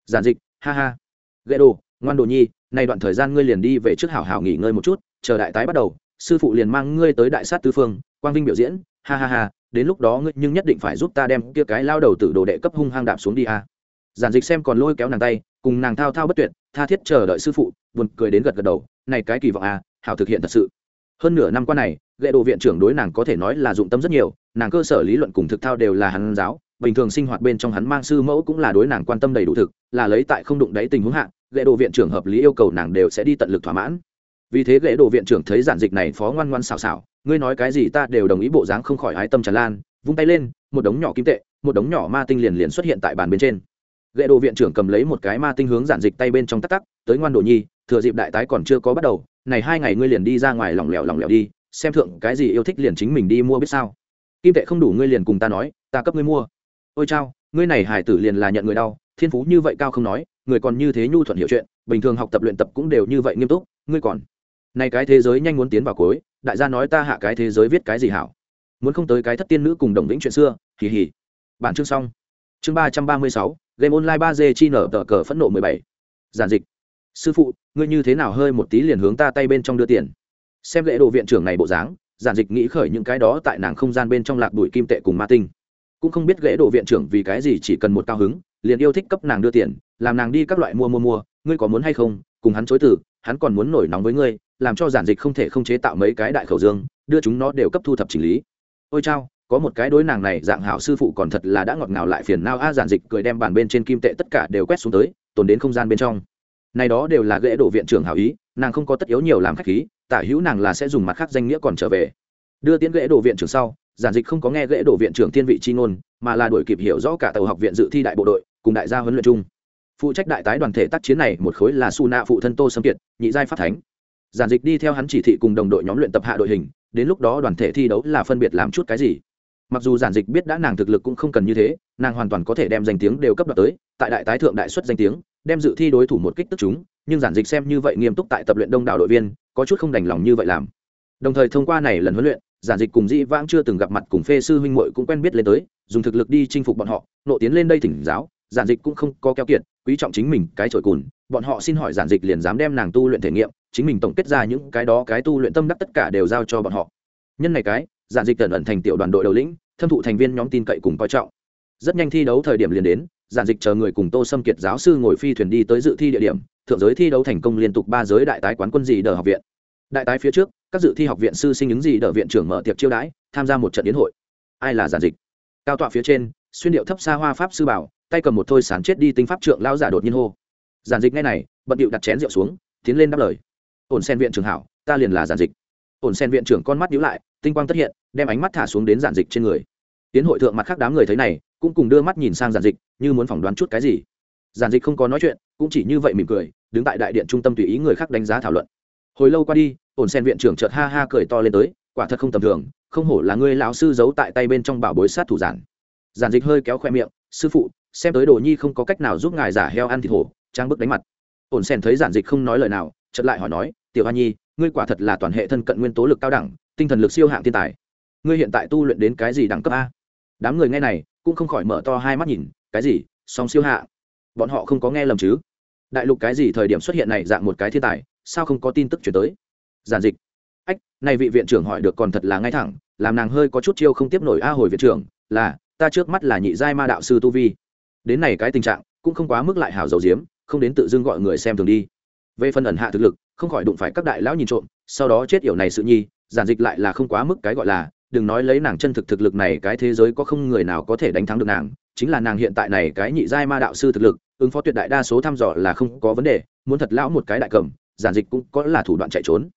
Giản dịch, ha ha. Ghệ đồ, ngoan đồ nhi, nay đoạn thời gian ngươi liền đi về trước hảo hảo nghỉ ngơi một chút, chờ đại tái bắt đầu, sư phụ liền mang ngươi tới đại sát tứ phương, quang vinh biểu diễn, ha ha ha, đến lúc đó ngươi nhưng nhất định phải giúp ta đem kia cái lao đầu tử đồ đệ cấp hung hăng đạp xuống đi a. Giản dịch xem còn lôi kéo nàng tay, cùng nàng thao thao bất tuyệt tha thiết chờ đợi sư phụ, buồn cười đến gật gật đầu, này cái kỳ vọng à hảo thực hiện thật sự. Hơn nửa năm qua này, lệ đồ viện trưởng đối nàng có thể nói là dụng tâm rất nhiều, nàng cơ sở lý luận cùng thực thao đều là hắn giáo, bình thường sinh hoạt bên trong hắn mang sư mẫu cũng là đối nàng quan tâm đầy đủ thực, là lấy tại không đụng đáy tình huống hạn. lệ đồ viện trưởng hợp lý yêu cầu nàng đều sẽ đi tận lực thỏa mãn. Vì thế lệ đồ viện trưởng thấy giản dịch này phó ngoan ngoan xào xào ngươi nói cái gì ta đều đồng ý bộ dáng không khỏi ái tâm tràn lan. Vung tay lên, một đống nhỏ kim tệ, một đống nhỏ ma tinh liền liền xuất hiện tại bàn bên trên gậy đồ viện trưởng cầm lấy một cái ma tinh hướng giản dịch tay bên trong tắc tắc, tới ngoan đồ nhi, thừa dịp đại tái còn chưa có bắt đầu, này hai ngày ngươi liền đi ra ngoài lỏng lẻo lỏng lẻo đi, xem thượng cái gì yêu thích liền chính mình đi mua biết sao. Kim tệ không đủ ngươi liền cùng ta nói, ta cấp ngươi mua. Ôi chao, ngươi này hải tử liền là nhận người đau, thiên phú như vậy cao không nói, người còn như thế nhu thuận hiểu chuyện, bình thường học tập luyện tập cũng đều như vậy nghiêm túc, ngươi còn này cái thế giới nhanh muốn tiến vào cuối, đại gia nói ta hạ cái thế giới viết cái gì hảo? Muốn không tới cái thất tiên nữ cùng đồng vĩnh chuyện xưa, hì hì. Bản chương xong chương ba trăm ba mươi sáu, game online ba d chi nở tờ cờ phẫn nộ mười bảy. Giản dịch. Sư phụ, ngươi như thế nào hơi một tí liền hướng ta tay bên trong đưa tiền? Xem lễ đồ viện trưởng này bộ dáng, giản dịch nghĩ khởi những cái đó tại nàng không gian bên trong lạc đùi kim tệ cùng ma tinh. Cũng không biết lễ đồ viện trưởng vì cái gì chỉ cần một cao hứng, liền yêu thích cấp nàng đưa tiền, làm nàng đi các loại mua mua mua, ngươi có muốn hay không? Cùng hắn chối từ, hắn còn muốn nổi nóng với ngươi, làm cho giản dịch không thể không chế tạo mấy cái đại khẩu dương, đưa chúng nó đều cấp thu thập chỉnh lý. Ôi chao có một cái đối nàng này dạng hảo sư phụ còn thật là đã ngọt ngào lại phiền nao a giản dịch cười đem bàn bên trên kim tệ tất cả đều quét xuống tới, tồn đến không gian bên trong. Này đó đều là ghế đổ viện trưởng hảo ý, nàng không có tất yếu nhiều làm khách khí, tả hữu nàng là sẽ dùng mặt khác danh nghĩa còn trở về. Đưa tiến ghế đổ viện trưởng sau, giản dịch không có nghe ghế đổ viện trưởng thiên vị chi ngôn, mà là đuổi kịp hiểu rõ cả tàu học viện dự thi đại bộ đội, cùng đại gia huấn luyện chung. Phụ trách đại tái đoàn thể tác chiến này một khối là su nạ phụ thân tô sâm kiệt, nhị giai phát thánh. Giản dịch đi theo hắn chỉ thị cùng đồng đội nhóm luyện tập hạ đội hình, đến lúc đó đoàn thể thi đấu là phân biệt làm chút cái gì mặc dù giản dịch biết đã nàng thực lực cũng không cần như thế, nàng hoàn toàn có thể đem danh tiếng đều cấp đoạt tới, tại đại tái thượng đại xuất danh tiếng, đem dự thi đối thủ một kích tức chúng, nhưng giản dịch xem như vậy nghiêm túc tại tập luyện đông đảo đội viên, có chút không đành lòng như vậy làm. Đồng thời thông qua này lần huấn luyện, giản dịch cùng dĩ vãng chưa từng gặp mặt cùng phê sư huynh muội cũng quen biết lên tới, dùng thực lực đi chinh phục bọn họ, nộ tiến lên đây thỉnh giáo, giản dịch cũng không có keo kiệt, quý trọng chính mình cái trội cùn, bọn họ xin hỏi giản dịch liền dám đem nàng tu luyện thể nghiệm, chính mình tổng kết ra những cái đó cái tu luyện tâm đắc tất cả đều giao cho bọn họ. Nhân này cái giản dịch tần ẩn thành tiểu đoàn đội đầu lĩnh, thâm thụ thành viên nhóm tin cậy cùng coi trọng. Rất nhanh thi đấu thời điểm liền đến, giản dịch chờ người cùng tô sâm kiệt giáo sư ngồi phi thuyền đi tới dự thi địa điểm, thượng giới thi đấu thành công liên tục ba giới đại tái quán quân dì đờ học viện. Đại tái phía trước, các dự thi học viện sư sinh ứng dì đờ viện trưởng mở tiệc chiêu đãi, tham gia một trận yến hội. Ai là giản dịch? Cao tọa phía trên, xuyên điệu thấp xa hoa pháp sư bảo, tay cầm một thôi sán chết đi tinh pháp trượng lao giả đột nhiên hô. Giản dịch ngay này, bận điệu đặt chén rượu xuống, tiến lên đáp lời. Ổn sen viện trưởng hảo, ta liền là giản dịch. Ổn sen viện trưởng con mắt nhíu lại, tinh quang tất hiện đem ánh mắt thả xuống đến giản dịch trên người. Tiến hội thượng mặt khác đám người thấy này, cũng cùng đưa mắt nhìn sang giản dịch, như muốn phỏng đoán chút cái gì. Giản dịch không có nói chuyện, cũng chỉ như vậy mỉm cười, đứng tại đại điện trung tâm tùy ý người khác đánh giá thảo luận. Hồi lâu qua đi, ổn sen viện trưởng chợt ha ha cười to lên tới, quả thật không tầm thường, không hổ là ngươi lão sư giấu tại tay bên trong bảo bối sát thủ giản. Giản dịch hơi kéo khoe miệng, sư phụ, xem tới đồ nhi không có cách nào giúp ngài giả heo ăn thịt hổ. Trang bức đánh mặt. Ổn sen thấy giản dịch không nói lời nào, chợt lại hỏi nói, tiểu hoa nhi, ngươi quả thật là toàn hệ thân cận nguyên tố lực cao đẳng, tinh thần lực siêu hạng thiên tài ngươi hiện tại tu luyện đến cái gì đẳng cấp a? Đám người nghe này, cũng không khỏi mở to hai mắt nhìn, cái gì? Song siêu hạ. Bọn họ không có nghe lầm chứ? Đại lục cái gì thời điểm xuất hiện này dạng một cái thiên tài, sao không có tin tức chuyển tới? Giản dịch. Ách, này vị viện trưởng hỏi được còn thật là ngay thẳng, làm nàng hơi có chút chiêu không tiếp nổi a hồi viện trưởng, là, ta trước mắt là nhị giai ma đạo sư tu vi. Đến này cái tình trạng, cũng không quá mức lại hào dầu diếm, không đến tự dưng gọi người xem thường đi. Về phần ẩn hạ thực lực, không khỏi đụng phải các đại lão nhìn trộm, sau đó chết yểu này sự nhi, giản dịch lại là không quá mức cái gọi là đừng nói lấy nàng chân thực thực lực này, cái thế giới có không người nào có thể đánh thắng được nàng, chính là nàng hiện tại này cái nhị giai ma đạo sư thực lực, ứng phó tuyệt đại đa số thăm dò là không có vấn đề, muốn thật lão một cái đại cầm, giản dịch cũng có là thủ đoạn chạy trốn.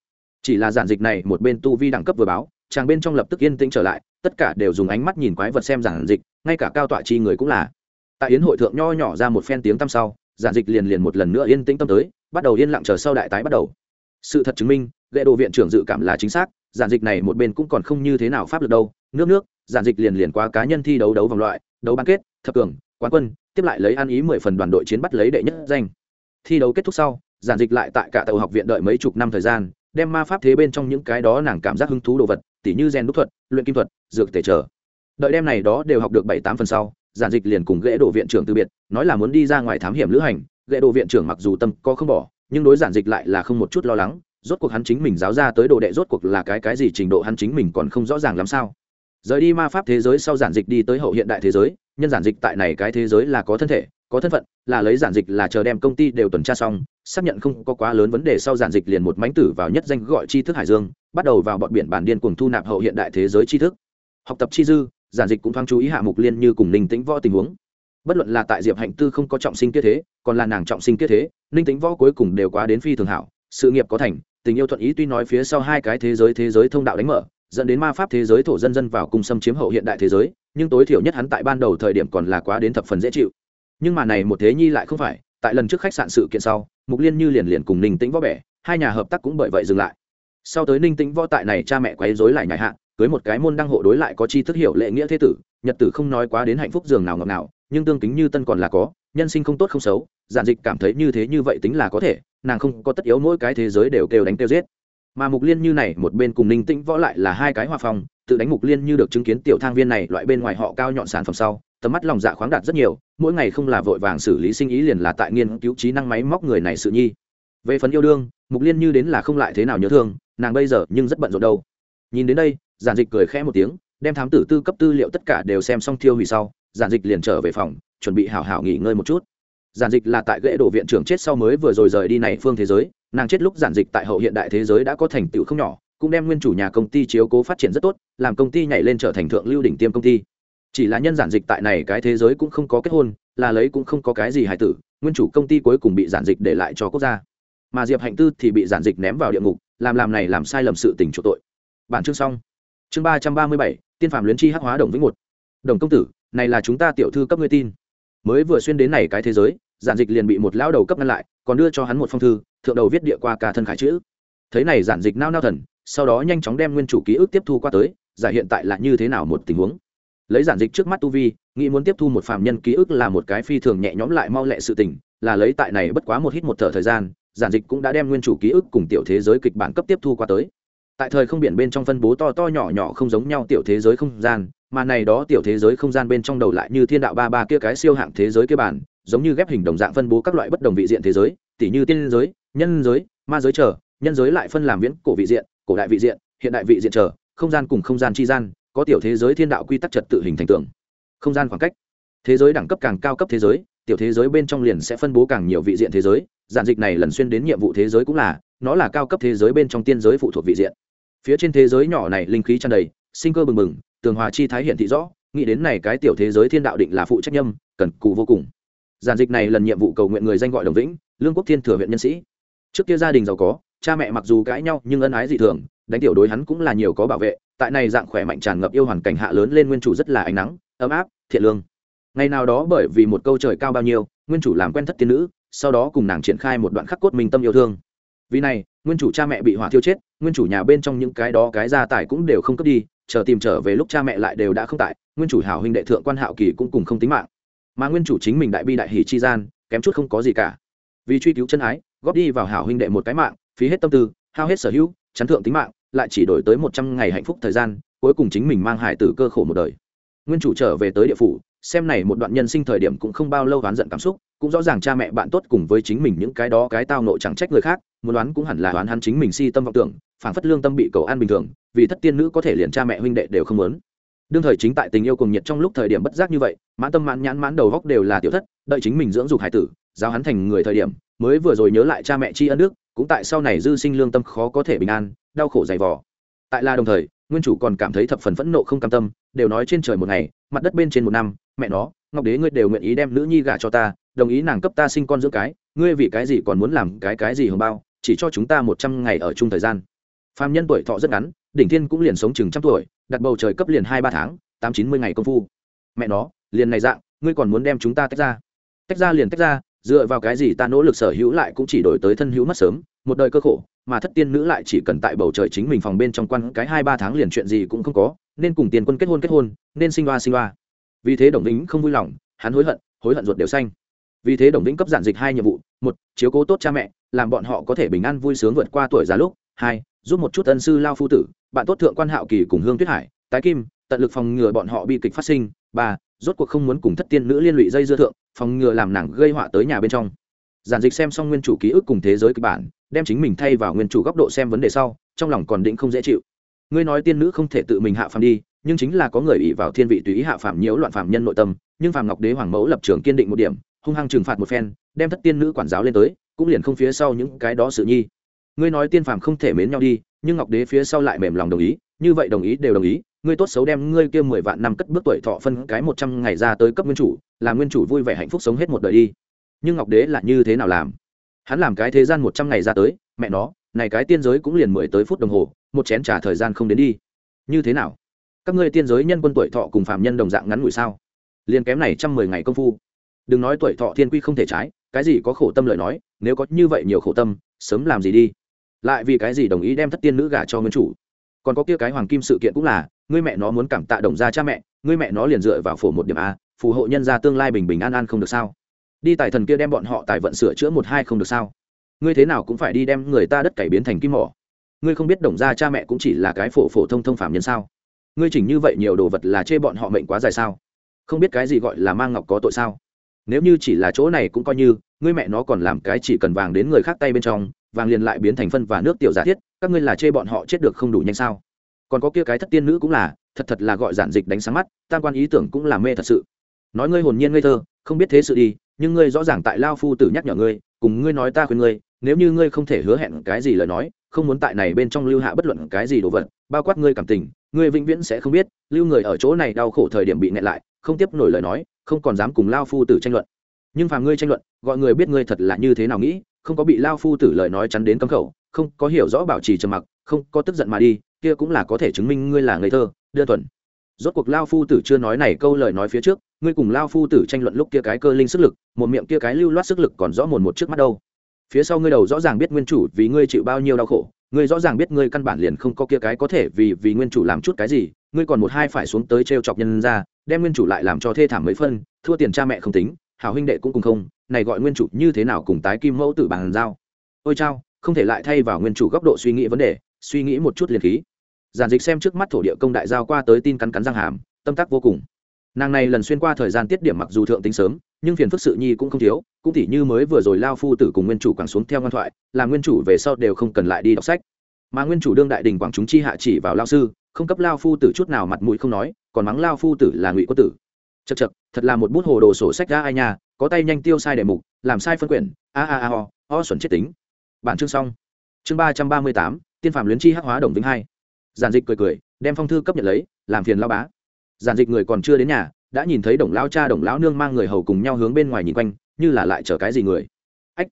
Chỉ là giản dịch này, một bên tu vi đẳng cấp vừa báo, chàng bên trong lập tức yên tĩnh trở lại, tất cả đều dùng ánh mắt nhìn quái vật xem giản dịch, ngay cả cao tọa chi người cũng là. Tại yến hội thượng nho nhỏ ra một phen tiếng tăm sau, giản dịch liền liền một lần nữa yên tĩnh tâm tới, bắt đầu yên lặng chờ sau đại tái bắt đầu. Sự thật chứng minh, lệ đồ viện trưởng dự cảm là chính xác giản dịch này một bên cũng còn không như thế nào pháp lực đâu. Nước nước, giản dịch liền liền qua cá nhân thi đấu đấu vòng loại, đấu bán kết, thập cường, quán quân, tiếp lại lấy ăn ý mười phần đoàn đội chiến bắt lấy đệ nhất danh. Thi đấu kết thúc sau, giản dịch lại tại cả tàu học viện đợi mấy chục năm thời gian, đem ma pháp thế bên trong những cái đó nàng cảm giác hứng thú đồ vật, tỉ như gen đúc thuật, luyện kim thuật, dược tể trở. Đợi đem này đó đều học được bảy tám phần sau, giản dịch liền cùng ghế đồ viện trưởng từ biệt, nói là muốn đi ra ngoài thám hiểm lữ hành, ghế đồ viện trưởng mặc dù tâm có không bỏ, nhưng đối giản dịch lại là không một chút lo lắng rốt cuộc hắn chính mình giáo ra tới đồ đệ rốt cuộc là cái cái gì trình độ hắn chính mình còn không rõ ràng làm sao? Rời đi ma pháp thế giới sau giản dịch đi tới hậu hiện đại thế giới, nhân giản dịch tại này cái thế giới là có thân thể, có thân phận, là lấy giản dịch là chờ đem công ty đều tuần tra xong, xác nhận không có quá lớn vấn đề sau giản dịch liền một mánh tử vào nhất danh gọi tri thức hải dương, bắt đầu vào bọn biển bản điên cùng thu nạp hậu hiện đại thế giới tri thức. Học tập chi dư, giản dịch cũng thoáng chú ý hạ mục liên như cùng ninh tĩnh võ tình huống. Bất luận là tại diệp hạnh tư không có trọng sinh kết thế, còn là nàng trọng sinh kết thế, ninh tĩnh võ cuối cùng đều quá đến phi thường hảo, sự nghiệp có thành tình yêu thuận ý tuy nói phía sau hai cái thế giới thế giới thông đạo đánh mở, dẫn đến ma pháp thế giới thổ dân dân vào cung xâm chiếm hậu hiện đại thế giới, nhưng tối thiểu nhất hắn tại ban đầu thời điểm còn là quá đến thập phần dễ chịu. Nhưng mà này một thế nhi lại không phải, tại lần trước khách sạn sự kiện sau, mục liên như liền liền cùng ninh tĩnh võ bẻ, hai nhà hợp tác cũng bởi vậy dừng lại. Sau tới ninh tĩnh võ tại này cha mẹ quấy dối lại nhại hạ, cưới một cái môn đăng hộ đối lại có chi thức hiểu lệ nghĩa thế tử, nhật tử không nói quá đến hạnh phúc giường nào ngọc nào nhưng tương kính như tân còn là có nhân sinh không tốt không xấu giản dịch cảm thấy như thế như vậy tính là có thể nàng không có tất yếu mỗi cái thế giới đều kêu đánh kêu giết. Mà mục liên như này một bên cùng ninh tĩnh võ lại là hai cái hòa phòng, tự đánh mục liên như được chứng kiến tiểu thang viên này loại bên ngoài họ cao nhọn sản phẩm sau tầm mắt lòng dạ khoáng đạt rất nhiều mỗi ngày không là vội vàng xử lý sinh ý liền là tại nghiên cứu trí năng máy móc người này sự nhi. Về phần yêu đương mục liên như đến là không lại thế nào nhớ thương nàng bây giờ nhưng rất bận rộn đâu. Nhìn đến đây giản dịch cười khẽ một tiếng đem thám tử tư cấp tư liệu tất cả đều xem xong thiêu hủy sau giản dịch liền trở về phòng chuẩn bị hảo hảo nghỉ ngơi một chút. Giản dịch là tại ghế đổ viện trưởng chết sau mới vừa rồi rời đi này phương thế giới, nàng chết lúc giản dịch tại hậu hiện đại thế giới đã có thành tựu không nhỏ, cũng đem nguyên chủ nhà công ty chiếu cố phát triển rất tốt, làm công ty nhảy lên trở thành thượng lưu đỉnh tiêm công ty. Chỉ là nhân giản dịch tại này cái thế giới cũng không có kết hôn, là lấy cũng không có cái gì hài tử, nguyên chủ công ty cuối cùng bị giản dịch để lại cho quốc gia. Mà diệp hạnh tư thì bị giản dịch ném vào địa ngục, làm làm này làm sai lầm sự tình chủ tội. Bản chương xong. Chương ba trăm ba mươi bảy, tiên phạm luyến chi hắc hóa đồng vĩnh một. Đồng công tử, này là chúng ta tiểu thư cấp ngươi tin mới vừa xuyên đến này cái thế giới, giản dịch liền bị một lão đầu cấp ngăn lại, còn đưa cho hắn một phong thư, thượng đầu viết địa qua cả thân khải chữ. Thấy này giản dịch nao nao thần, sau đó nhanh chóng đem nguyên chủ ký ức tiếp thu qua tới, giải hiện tại là như thế nào một tình huống. Lấy giản dịch trước mắt tu vi, nghĩ muốn tiếp thu một phạm nhân ký ức là một cái phi thường nhẹ nhõm lại mau lẹ sự tình, là lấy tại này bất quá một hít một thở thời gian, giản dịch cũng đã đem nguyên chủ ký ức cùng tiểu thế giới kịch bản cấp tiếp thu qua tới. Tại thời không biển bên trong phân bố to to nhỏ nhỏ không giống nhau tiểu thế giới không gian mà này đó tiểu thế giới không gian bên trong đầu lại như thiên đạo ba ba kia cái siêu hạng thế giới kia bản, giống như ghép hình đồng dạng phân bố các loại bất đồng vị diện thế giới tỷ như tiên giới, nhân giới, ma giới chờ, nhân giới lại phân làm viễn cổ vị diện, cổ đại vị diện, hiện đại vị diện chờ, không gian cùng không gian chi gian, có tiểu thế giới thiên đạo quy tắc trật tự hình thành tượng. Không gian khoảng cách. Thế giới đẳng cấp càng cao cấp thế giới, tiểu thế giới bên trong liền sẽ phân bố càng nhiều vị diện thế giới, giản dịch này lần xuyên đến nhiệm vụ thế giới cũng là, nó là cao cấp thế giới bên trong tiên giới phụ thuộc vị diện. Phía trên thế giới nhỏ này linh khí tràn đầy, sinh cơ bừng bừng tường hòa chi thái hiện thị rõ, nghĩ đến này cái tiểu thế giới thiên đạo định là phụ trách nhâm, cần cù vô cùng. Giản dịch này lần nhiệm vụ cầu nguyện người danh gọi đồng vĩnh, lương quốc thiên thừa huyện nhân sĩ. Trước kia gia đình giàu có, cha mẹ mặc dù cãi nhau nhưng ân ái dị thường, đánh tiểu đối hắn cũng là nhiều có bảo vệ, tại này dạng khỏe mạnh tràn ngập yêu hoàn cảnh hạ lớn lên nguyên chủ rất là ánh nắng, ấm áp, thiện lương. Ngày nào đó bởi vì một câu trời cao bao nhiêu, nguyên chủ làm quen thất tiên nữ, sau đó cùng nàng triển khai một đoạn khắc cốt minh tâm yêu thương. Vì này, nguyên chủ cha mẹ bị hỏa thiêu chết, nguyên chủ nhà bên trong những cái đó cái gia tài cũng đều không cấp đi chờ tìm trở về lúc cha mẹ lại đều đã không tại, nguyên chủ hảo huynh đệ thượng quan hạo kỳ cũng cùng không tính mạng. Mà nguyên chủ chính mình đại bi đại hỷ chi gian, kém chút không có gì cả. Vì truy cứu chân ái, góp đi vào hảo huynh đệ một cái mạng, phí hết tâm tư, hao hết sở hữu chắn thượng tính mạng, lại chỉ đổi tới một trăm ngày hạnh phúc thời gian, cuối cùng chính mình mang hải tử cơ khổ một đời. Nguyên chủ trở về tới địa phủ xem này một đoạn nhân sinh thời điểm cũng không bao lâu oán giận cảm xúc, cũng rõ ràng cha mẹ bạn tốt cùng với chính mình những cái đó cái tao nộ chẳng trách người khác, muốn đoán cũng hẳn là đoán hắn chính mình si tâm vọng tưởng phản phất lương tâm bị cầu an bình thường, vì thất tiên nữ có thể liền cha mẹ huynh đệ đều không muốn. Đương thời chính tại tình yêu cùng nhiệt trong lúc thời điểm bất giác như vậy, mãn tâm mãn nhãn mãn đầu góc đều là tiểu thất, đợi chính mình dưỡng dục hải tử, giáo hắn thành người thời điểm, mới vừa rồi nhớ lại cha mẹ tri ân đức, cũng tại sau này dư sinh lương tâm khó có thể bình an, đau khổ dày vò. Tại là đồng thời, nguyên chủ còn cảm thấy thập phần phẫn nộ không cam tâm, đều nói trên trời một ngày, mặt đất bên trên một năm mẹ nó, ngọc đế ngươi đều nguyện ý đem nữ nhi gả cho ta, đồng ý nàng cấp ta sinh con dưỡng cái, ngươi vì cái gì còn muốn làm cái cái gì hồng bao, chỉ cho chúng ta một trăm ngày ở chung thời gian. Phạm nhân tuổi thọ rất ngắn, đỉnh thiên cũng liền sống chừng trăm tuổi, đặt bầu trời cấp liền hai ba tháng, tám chín mươi ngày công phu. Mẹ nó, liền này dạng, ngươi còn muốn đem chúng ta tách ra. Tách ra liền tách ra, dựa vào cái gì ta nỗ lực sở hữu lại cũng chỉ đổi tới thân hữu mất sớm, một đời cơ khổ, mà thất tiên nữ lại chỉ cần tại bầu trời chính mình phòng bên trong quan cái hai ba tháng liền chuyện gì cũng không có, nên cùng tiền quân kết hôn kết hôn, nên sinh hoa sinh hoa vì thế đồng vĩnh không vui lòng, hắn hối hận hối hận ruột đều xanh. Vì thế đồng vĩnh cấp giản dịch hai nhiệm vụ, một, chiếu cố tốt cha mẹ, làm bọn họ có thể bình an vui sướng vượt qua tuổi già lúc, hai, giúp một chút ân sư lao phu tử, bạn tốt thượng quan hạo kỳ cùng hương tuyết hải, tái kim, tận lực phòng ngừa bọn họ bi kịch phát sinh, ba, rốt cuộc không muốn cùng thất tiên nữ liên lụy dây dưa thượng, phòng ngừa làm nàng gây họa tới nhà bên trong. Giản dịch xem xong nguyên chủ ký ức cùng thế giới kịch bản, đem chính mình thay vào nguyên chủ góc độ xem vấn đề sau, trong lòng còn định không dễ chịu. Ngươi nói tiên nữ không thể tự mình hạ phàm đi nhưng chính là có người ỷ vào thiên vị tùy ý hạ phạm nhiễu loạn phạm nhân nội tâm, nhưng phạm ngọc đế hoàng mẫu lập trường kiên định một điểm, hung hăng trừng phạt một phen, đem thất tiên nữ quản giáo lên tới, cũng liền không phía sau những cái đó sự nhi. Ngươi nói tiên phạm không thể mến nhau đi, nhưng ngọc đế phía sau lại mềm lòng đồng ý, như vậy đồng ý đều đồng ý, ngươi tốt xấu đem ngươi kia mười vạn năm cất bước tuổi thọ phân cái một trăm ngày ra tới cấp nguyên chủ, làm nguyên chủ vui vẻ hạnh phúc sống hết một đời đi. Nhưng ngọc đế là như thế nào làm? Hắn làm cái thế gian một trăm ngày ra tới, mẹ nó, này cái tiên giới cũng liền mười tới phút đồng hồ, một chén trả thời gian không đến đi. Như thế nào? Các ngươi tiên giới nhân quân tuổi thọ cùng phạm nhân đồng dạng ngắn ngủi sao? Liền kém này trăm mười ngày công phu. Đừng nói tuổi thọ thiên quy không thể trái, cái gì có khổ tâm lời nói, nếu có như vậy nhiều khổ tâm, sớm làm gì đi? Lại vì cái gì đồng ý đem thất tiên nữ gả cho nguyên chủ? Còn có kia cái hoàng kim sự kiện cũng là, ngươi mẹ nó muốn cảm tạ đồng gia cha mẹ, ngươi mẹ nó liền dựa vào phổ một điểm a, phù hộ nhân gia tương lai bình bình an an không được sao? Đi tài thần kia đem bọn họ tài vận sửa chữa một hai không được sao? Ngươi thế nào cũng phải đi đem người ta đất cày biến thành kim mỏ. Ngươi không biết đồng gia cha mẹ cũng chỉ là cái phổ phổ thông thông phạm nhân sao? Ngươi chỉnh như vậy nhiều đồ vật là chê bọn họ mệnh quá dài sao? Không biết cái gì gọi là mang ngọc có tội sao? Nếu như chỉ là chỗ này cũng coi như, ngươi mẹ nó còn làm cái chỉ cần vàng đến người khác tay bên trong, vàng liền lại biến thành phân và nước tiểu giả thiết, các ngươi là chê bọn họ chết được không đủ nhanh sao? Còn có kia cái thất tiên nữ cũng là, thật thật là gọi giản dịch đánh sáng mắt, tam quan ý tưởng cũng là mê thật sự. Nói ngươi hồn nhiên ngây thơ, không biết thế sự đi, nhưng ngươi rõ ràng tại lao phu tử nhắc nhở ngươi, cùng ngươi nói ta khuyên ngươi, nếu như ngươi không thể hứa hẹn cái gì lời nói, không muốn tại này bên trong lưu hạ bất luận cái gì đồ vật, bao quát ngươi cảm tình ngươi vĩnh viễn sẽ không biết, lưu người ở chỗ này đau khổ thời điểm bị nghẹn lại, không tiếp nổi lời nói, không còn dám cùng lao phu tử tranh luận. Nhưng phàm ngươi tranh luận, gọi người biết ngươi thật là như thế nào nghĩ, không có bị lao phu tử lời nói chắn đến cấm khẩu, không có hiểu rõ bảo trì trầm mặc, không có tức giận mà đi, kia cũng là có thể chứng minh ngươi là ngây thơ, đơn thuần. Rốt cuộc lao phu tử chưa nói này câu lời nói phía trước, ngươi cùng lao phu tử tranh luận lúc kia cái cơ linh sức lực, một miệng kia cái lưu loát sức lực còn rõ mồn một trước mắt đâu. Phía sau ngươi đầu rõ ràng biết nguyên chủ vì ngươi chịu bao nhiêu đau khổ ngươi rõ ràng biết ngươi căn bản liền không có kia cái có thể vì vì nguyên chủ làm chút cái gì, ngươi còn một hai phải xuống tới t r e o chọc nhân ra, đem nguyên chủ lại làm cho thê thảm mấy phân, thua tiền cha mẹ không tính, hảo huynh đệ cũng cùng không, này gọi nguyên chủ như thế nào cùng tái kim mẫu tử bàn giao. Ôi chao, không thể lại thay vào nguyên chủ góc độ suy nghĩ vấn đề, suy nghĩ một chút liền khí. Giản dịch xem trước mắt thổ địa công đại giao qua tới tin cắn cắn răng hàm, tâm tắc vô cùng. Nàng này lần xuyên qua thời gian tiết điểm mặc dù thượng tính sớm nhưng phiền phức sự nhi cũng không thiếu, cũng tỉ như mới vừa rồi lao phu tử cùng nguyên chủ quẳng xuống theo ngoan thoại, là nguyên chủ về sau đều không cần lại đi đọc sách. Mà nguyên chủ đương đại đình quảng chúng chi hạ chỉ vào lao sư, không cấp lao phu tử chút nào mặt mũi không nói, còn mắng lao phu tử là ngụy quân tử. Chật chật thật là một bút hồ đồ sổ sách ra ai nhà có tay nhanh tiêu sai đề mục, làm sai phân quyển, a a a ho ho xuẩn chết tính. Bản chương xong. Chương ba trăm ba mươi tám, tiên phạm luyến chi hắc hóa đồng vĩnh hai. Giản dịch cười cười, đem phong thư cấp nhận lấy, làm phiền lao bá. Giản dịch người còn chưa đến nhà đã nhìn thấy đồng lao cha đồng lão nương mang người hầu cùng nhau hướng bên ngoài nhìn quanh, như là lại chở cái gì người. Ách,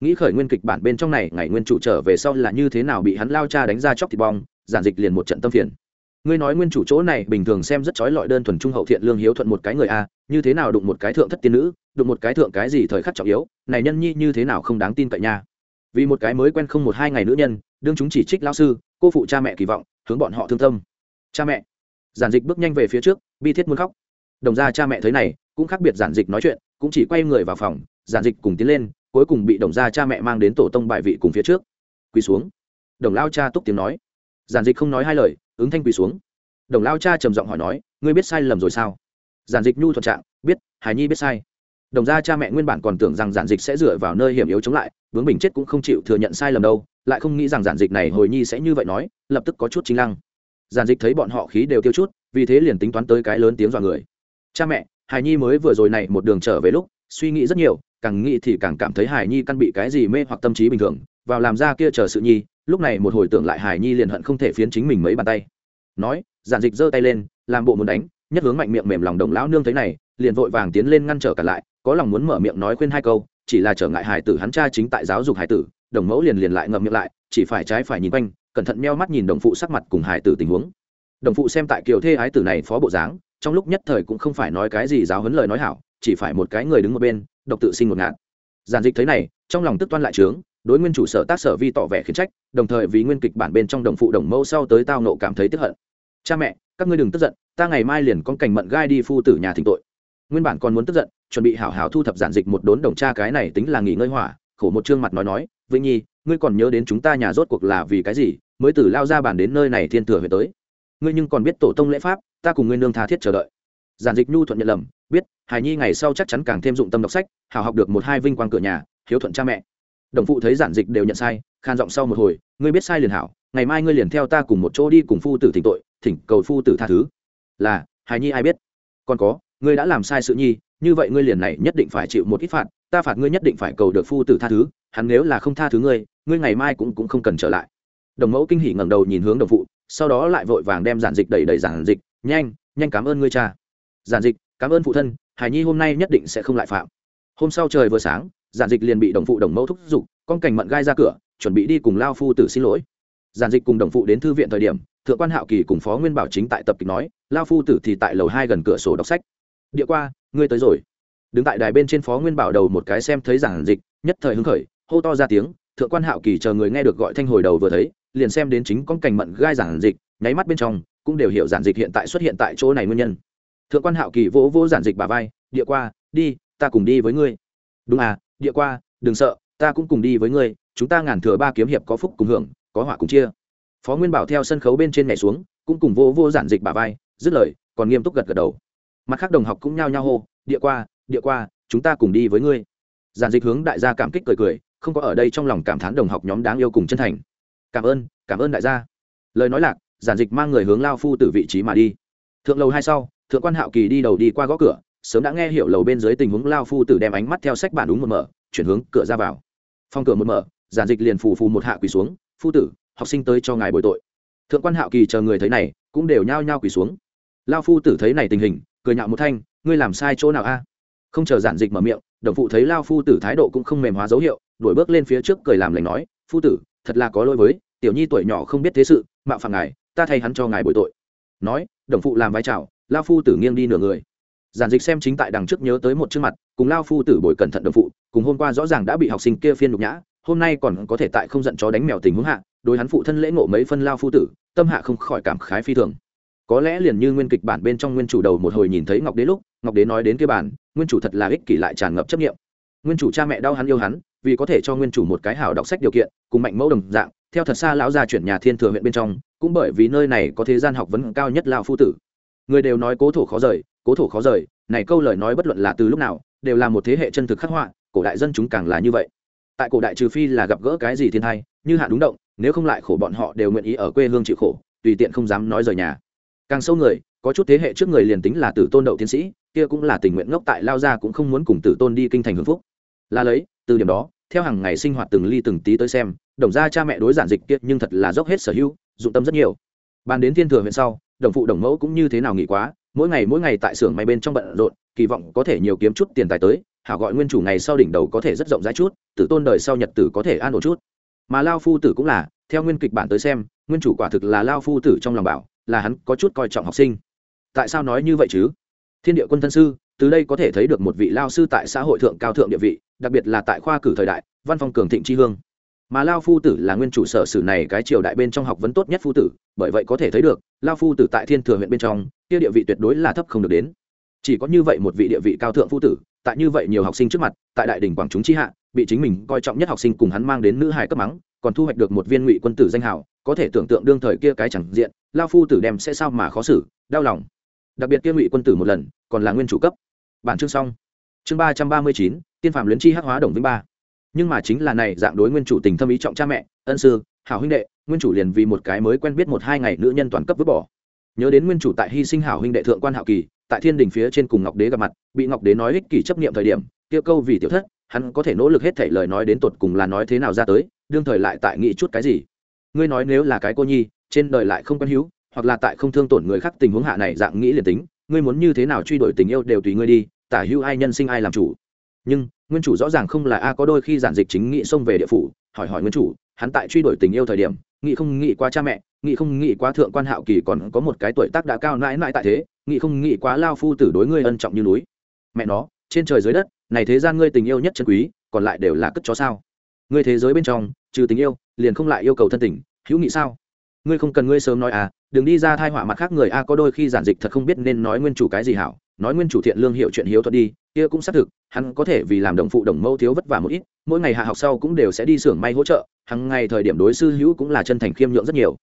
nghĩ khởi nguyên kịch bản bên trong này, ngày nguyên chủ trở về sau là như thế nào bị hắn lao cha đánh ra chóc thịt bong, giản dịch liền một trận tâm phiền. Ngươi nói nguyên chủ chỗ này bình thường xem rất trói lọi đơn thuần trung hậu thiện lương hiếu thuận một cái người a, như thế nào đụng một cái thượng thất tiên nữ, đụng một cái thượng cái gì thời khắc trọng yếu, này nhân nhi như thế nào không đáng tin cậy nha. Vì một cái mới quen không một hai ngày nữ nhân, đương chúng chỉ trích lao sư, cô phụ cha mẹ kỳ vọng, hướng bọn họ thương tâm. Cha mẹ, giản dịch bước nhanh về phía trước, bi thiết muốn khóc đồng gia cha mẹ thấy này, cũng khác biệt giản dịch nói chuyện, cũng chỉ quay người vào phòng, giản dịch cùng tiến lên, cuối cùng bị đồng gia cha mẹ mang đến tổ tông bại vị cùng phía trước. Quỳ xuống. Đồng lao cha túc tiếng nói. Giản dịch không nói hai lời, ứng thanh quỳ xuống. Đồng lao cha trầm giọng hỏi nói, ngươi biết sai lầm rồi sao? Giản dịch nhu thuận trạng, biết hải nhi biết sai. Đồng gia cha mẹ nguyên bản còn tưởng rằng giản dịch sẽ dựa vào nơi hiểm yếu chống lại, vướng bình chết cũng không chịu thừa nhận sai lầm đâu, lại không nghĩ rằng giản dịch này hồi nhi sẽ như vậy nói, lập tức có chút chính lăng. Giản dịch thấy bọn họ khí đều tiêu chút, vì thế liền tính toán tới cái lớn tiếng dọa người cha mẹ, hải nhi mới vừa rồi này một đường trở về lúc, suy nghĩ rất nhiều, càng nghĩ thì càng cảm thấy hải nhi căn bị cái gì mê hoặc tâm trí bình thường, vào làm ra kia chờ sự nhi, lúc này một hồi tưởng lại hải nhi liền hận không thể phiến chính mình mấy bàn tay. Nói, giản dịch giơ tay lên, làm bộ muốn đánh, nhất hướng mạnh miệng mềm lòng đồng lão nương thấy này, liền vội vàng tiến lên ngăn trở cả lại, có lòng muốn mở miệng nói khuyên hai câu, chỉ là trở ngại hải tử hắn cha chính tại giáo dục hải tử, đồng mẫu liền liền lại ngậm miệng lại, chỉ phải trái phải nhìn quanh, cẩn thận meo mắt nhìn đồng phụ sắc mặt cùng hải tử tình huống. Đồng phụ xem tại kiều thê ái tử này phó bộ dáng trong lúc nhất thời cũng không phải nói cái gì giáo huấn lời nói hảo, chỉ phải một cái người đứng một bên, độc tự sinh một ngạn giản dịch thấy này, trong lòng tức toan lại trướng, đối nguyên chủ sở tác sở vi tỏ vẻ khiển trách, đồng thời vì nguyên kịch bản bên trong đồng phụ đồng mẫu sau tới tao nộ cảm thấy tức hận. Cha mẹ, các ngươi đừng tức giận, ta ngày mai liền con cảnh mận gai đi phu tử nhà thỉnh tội. Nguyên bản còn muốn tức giận, chuẩn bị hảo hảo thu thập giản dịch một đốn đồng cha cái này tính là nghỉ ngơi hỏa, khổ một trương mặt nói nói, vĩnh nhi, ngươi còn nhớ đến chúng ta nhà rốt cuộc là vì cái gì mới từ lao ra bàn đến nơi này thiên thừa về tới? Ngươi nhưng còn biết tổ tông lễ pháp ta cùng ngươi nương tha thiết chờ đợi. Giản dịch nhu thuận nhận lầm, biết, hài nhi ngày sau chắc chắn càng thêm dụng tâm đọc sách hảo học được một hai vinh quang cửa nhà, hiếu thuận cha mẹ. Đồng phụ thấy giản dịch đều nhận sai, khan giọng sau một hồi, ngươi biết sai liền hảo, ngày mai ngươi liền theo ta cùng một chỗ đi cùng phu tử thỉnh tội, thỉnh cầu phu tử tha thứ. Là, hài nhi ai biết? Còn có, ngươi đã làm sai sự nhi, như vậy ngươi liền này nhất định phải chịu một ít phạt, ta phạt ngươi nhất định phải cầu được phu tử tha thứ, hắn nếu là không tha thứ ngươi ngươi ngày mai cũng cũng không cần trở lại. Đồng mẫu kinh hỉ ngẩng đầu nhìn hướng đồng phụ, sau đó lại vội vàng đem giản dịch đẩy đẩy giản dịch nhanh nhanh cảm ơn ngươi cha. Giản dịch, cảm ơn phụ thân hải nhi hôm nay nhất định sẽ không lại phạm. Hôm sau trời vừa sáng, giản dịch liền bị đồng phụ đồng mẫu thúc giục, con cành mận gai ra cửa, chuẩn bị đi cùng lao phu tử xin lỗi. Giản dịch cùng đồng phụ đến thư viện thời điểm, thượng quan hạo kỳ cùng phó nguyên bảo chính tại tập kịch nói, lao phu tử thì tại lầu hai gần cửa sổ đọc sách. Địa qua, ngươi tới rồi. Đứng tại đài bên trên phó nguyên bảo đầu một cái xem thấy giản dịch, nhất thời hứng khởi, hô to ra tiếng, thượng quan hạo kỳ chờ người nghe được gọi thanh hồi đầu vừa thấy, liền xem đến chính con cành mận gai giản dịch, nháy mắt bên trong cũng đều hiểu giản dịch hiện tại xuất hiện tại chỗ này nguyên nhân. Thượng quan hạo kỳ vỗ vỗ giản dịch bà vai, địa qua, đi, ta cùng đi với ngươi. Đúng à địa qua, đừng sợ, ta cũng cùng đi với ngươi, chúng ta ngàn thừa ba kiếm hiệp có phúc cùng hưởng, có họa cùng chia. Phó nguyên bảo theo sân khấu bên trên nhảy xuống, cũng cùng vô vô giản dịch bà vai, dứt lời, còn nghiêm túc gật gật đầu. Mặt khác đồng học cũng nhao nhao hô, địa qua địa qua, chúng ta cùng đi với ngươi. Giản dịch hướng đại gia cảm kích cười cười, không có ở đây trong lòng cảm thán đồng học nhóm đáng yêu cùng chân thành. Cảm ơn cảm ơn đại gia. Lời nói lạc giản dịch mang người hướng lao phu từ vị trí mà đi. Thượng lầu hai sau, thượng quan hạo kỳ đi đầu đi qua gõ cửa, sớm đã nghe hiểu lầu bên dưới tình huống, lao phu tử đem ánh mắt theo sách bản đúng một mở, chuyển hướng cửa ra vào. Phong cửa một mở, giản dịch liền phù phù một hạ quỳ xuống, phu tử, học sinh tới cho ngài bồi tội. Thượng quan hạo kỳ chờ người thấy này, cũng đều nhao nhao quỳ xuống. Lao phu tử thấy này tình hình, cười nhạo một thanh, ngươi làm sai chỗ nào a? Không chờ giản dịch mở miệng, đồng phụ thấy lao phu tử thái độ cũng không mềm hóa dấu hiệu, đuổi bước lên phía trước cười làm lành nói, phu tử, thật là có lỗi với, tiểu nhi tuổi nhỏ không biết thế sự, mạo phạm ngài ta thay hắn cho ngài bồi tội. Nói, đồng phụ làm vai trào, lao phu tử nghiêng đi nửa người. Giản dịch xem chính tại đằng trước nhớ tới một chương mặt, cùng lao phu tử bồi cẩn thận đồng phụ, cùng hôm qua rõ ràng đã bị học sinh kia phiên nhục nhã, hôm nay còn có thể tại không giận chó đánh mèo tình huống hạ, đối hắn phụ thân lễ ngộ mấy phân lao phu tử, tâm hạ không khỏi cảm khái phi thường. Có lẽ liền như nguyên kịch bản bên trong nguyên chủ đầu một hồi nhìn thấy ngọc đế lúc, ngọc đế nói đến kia bản, nguyên chủ thật là ích kỷ lại tràn ngập chấp nghiệm nguyên chủ cha mẹ đau hắn yêu hắn, vì có thể cho nguyên chủ một cái hảo đọc sách điều kiện, cùng mạnh mẫu đồng dạng theo thật xa lão gia chuyển nhà thiên thừa huyện bên trong, cũng bởi vì nơi này có thế gian học vấn cao nhất lão phu tử. Người đều nói cố thổ khó rời, cố thổ khó rời, này câu lời nói bất luận là từ lúc nào, đều là một thế hệ chân thực khắc họa, cổ đại dân chúng càng là như vậy. Tại cổ đại trừ phi là gặp gỡ cái gì thiên hay như hạ đúng động, nếu không lại khổ bọn họ đều nguyện ý ở quê hương chịu khổ, tùy tiện không dám nói rời nhà. Càng sâu người, có chút thế hệ trước người liền tính là tử tôn đậu tiến sĩ, kia cũng là tình nguyện ngốc tại lao gia cũng không muốn cùng tử tôn đi kinh thành hưng phúc. Là lấy, từ điểm đó, theo hàng ngày sinh hoạt từng ly từng tí tới xem đồng gia cha mẹ đối giản dịch kia nhưng thật là dốc hết sở hữu, dụng tâm rất nhiều. Bàn đến thiên thừa huyện sau, đồng phụ đồng mẫu cũng như thế nào nghỉ quá, mỗi ngày mỗi ngày tại xưởng may bên trong bận rộn, kỳ vọng có thể nhiều kiếm chút tiền tài tới, hảo gọi nguyên chủ ngày sau đỉnh đầu có thể rất rộng rãi chút, tử tôn đời sau nhật tử có thể an ổn chút. Mà lao phu tử cũng là, theo nguyên kịch bản tới xem, nguyên chủ quả thực là lao phu tử trong lòng bảo, là hắn có chút coi trọng học sinh. Tại sao nói như vậy chứ? Thiên địa quân thân sư, từ đây có thể thấy được một vị lao sư tại xã hội thượng cao thượng địa vị, đặc biệt là tại khoa cử thời đại, văn phòng cường thịnh tri hương mà lao phu tử là nguyên chủ sở sử này cái triều đại bên trong học vấn tốt nhất phu tử, bởi vậy có thể thấy được, lao phu tử tại thiên thừa huyện bên trong, kia địa vị tuyệt đối là thấp không được đến. Chỉ có như vậy một vị địa vị cao thượng phu tử, tại như vậy nhiều học sinh trước mặt, tại đại đình quảng chúng chi hạ, bị chính mình coi trọng nhất học sinh cùng hắn mang đến nữ hài cấp mắng, còn thu hoạch được một viên ngụy quân tử danh hào, có thể tưởng tượng đương thời kia cái chẳng diện, lao phu tử đem sẽ sao mà khó xử, đau lòng. Đặc biệt kia ngụy quân tử một lần, còn là nguyên chủ cấp. Bản chương xong. Chương ba trăm ba mươi chín, tiên phạm luyến chi hắc hóa đồng vĩnh ba nhưng mà chính là này dạng đối nguyên chủ tình thâm ý trọng cha mẹ, ân sư, hảo huynh đệ, nguyên chủ liền vì một cái mới quen biết một hai ngày nữ nhân toàn cấp vứt bỏ. Nhớ đến nguyên chủ tại hy sinh hảo huynh đệ thượng quan hạo kỳ, tại thiên đình phía trên cùng ngọc đế gặp mặt, bị ngọc đế nói ích kỷ chấp niệm thời điểm tiêu câu vì tiểu thất, hắn có thể nỗ lực hết thảy lời nói đến tột cùng là nói thế nào ra tới, đương thời lại tại nghĩ chút cái gì. Ngươi nói nếu là cái cô nhi, trên đời lại không quen hữu, hoặc là tại không thương tổn người khác tình huống hạ này dạng nghĩ liền tính, ngươi muốn như thế nào truy đuổi tình yêu đều tùy ngươi đi, tả hữu ai nhân sinh ai làm chủ. Nhưng nguyên chủ rõ ràng không là a, có đôi khi giản dịch chính nghị xông về địa phủ, hỏi hỏi nguyên chủ, hắn tại truy đuổi tình yêu thời điểm nghị không nghị qua cha mẹ nghị không nghị qua thượng quan hạo kỳ còn có một cái tuổi tác đã cao mãi mãi tại thế nghị không nghị quá lao phu tử đối ngươi ân trọng như núi. Mẹ nó, trên trời dưới đất, này thế gian ngươi tình yêu nhất chân quý, còn lại đều là cất chó sao? Ngươi thế giới bên trong, trừ tình yêu, liền không lại yêu cầu thân tình, hữu nghị sao? Ngươi không cần ngươi sớm nói à đừng đi ra thai họa mặt khác người a, có đôi khi giản dịch thật không biết nên nói nguyên chủ cái gì hảo, nói nguyên chủ thiện lương hiểu chuyện hiếu thuật đi kia cũng xác thực, hắn có thể vì làm đồng phụ đồng mâu thiếu vất vả một ít, mỗi ngày hạ học sau cũng đều sẽ đi xưởng may hỗ trợ hàng ngày thời điểm đối sư hữu cũng là chân thành khiêm nhượng rất nhiều.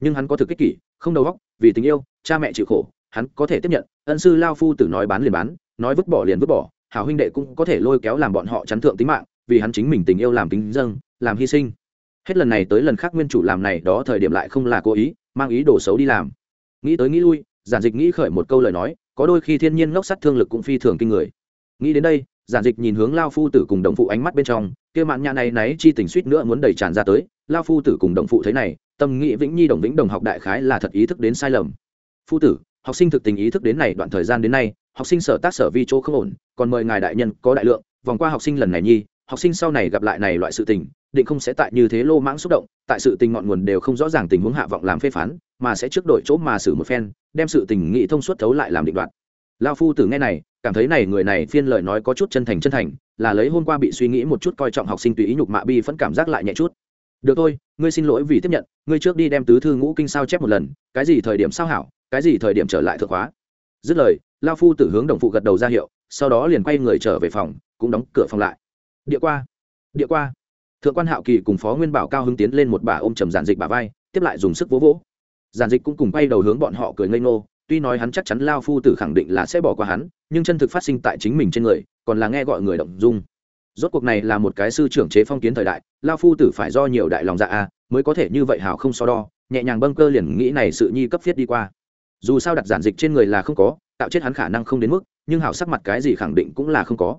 Nhưng hắn có thực kích kỷ, không đầu óc, vì tình yêu, cha mẹ chịu khổ, hắn có thể tiếp nhận, ân sư lao phu tử nói bán liền bán, nói vứt bỏ liền vứt bỏ, hảo huynh đệ cũng có thể lôi kéo làm bọn họ chắn thượng tính mạng, vì hắn chính mình tình yêu làm tính dâng, làm hy sinh. Hết lần này tới lần khác nguyên chủ làm này đó thời điểm lại không là cố ý, mang ý đồ xấu đi làm. Nghĩ tới nghĩ lui, giản dịch nghĩ khởi một câu lời nói, có đôi khi thiên nhiên ngốc sắt thương lực cũng phi thường kinh người nghĩ đến đây, giản dịch nhìn hướng lao phu tử cùng đồng phụ ánh mắt bên trong, kia mạn nhà này náy chi tình suýt nữa muốn đẩy tràn ra tới. Lao phu tử cùng đồng phụ thấy này, tâm nghĩ vĩnh nhi đồng vĩnh đồng học đại khái là thật ý thức đến sai lầm. Phu tử, học sinh thực tình ý thức đến này đoạn thời gian đến nay, học sinh sở tác sở vi chỗ không ổn, còn mời ngài đại nhân có đại lượng, vòng qua học sinh lần này nhi, học sinh sau này gặp lại này loại sự tình, định không sẽ tại như thế lô mãng xúc động, tại sự tình ngọn nguồn đều không rõ ràng tình huống hạ vọng làm phê phán, mà sẽ trước đổi chỗ mà xử một phen, đem sự tình nghị thông suốt thấu lại làm định đoạt lao phu tử nghe này cảm thấy này người này phiên lời nói có chút chân thành chân thành, là lấy hôm qua bị suy nghĩ một chút coi trọng học sinh tùy ý nhục mạ bi vẫn cảm giác lại nhẹ chút. Được thôi, ngươi xin lỗi vì tiếp nhận, ngươi trước đi đem tứ thư ngũ kinh sao chép một lần, cái gì thời điểm sao hảo, cái gì thời điểm trở lại thượng khóa. Dứt lời, lao phu tử hướng đồng phụ gật đầu ra hiệu, sau đó liền quay người trở về phòng, cũng đóng cửa phòng lại. Địa qua địa qua. Thượng quan hạo kỳ cùng phó nguyên bảo cao hứng tiến lên một bà ôm trầm giản dịch bà vai, tiếp lại dùng sức vỗ vỗ. Giản dịch cũng cùng quay đầu hướng bọn họ cười ngây ngô tuy nói hắn chắc chắn lao phu tử khẳng định là sẽ bỏ qua hắn, nhưng chân thực phát sinh tại chính mình trên người, còn là nghe gọi người động dung. Rốt cuộc này là một cái sư trưởng chế phong kiến thời đại, lao phu tử phải do nhiều đại lòng dạ a, mới có thể như vậy hảo không so đo, nhẹ nhàng bâng cơ liền nghĩ này sự nhi cấp thiết đi qua. Dù sao đặt giản dịch trên người là không có, tạo chết hắn khả năng không đến mức, nhưng hảo sắc mặt cái gì khẳng định cũng là không có.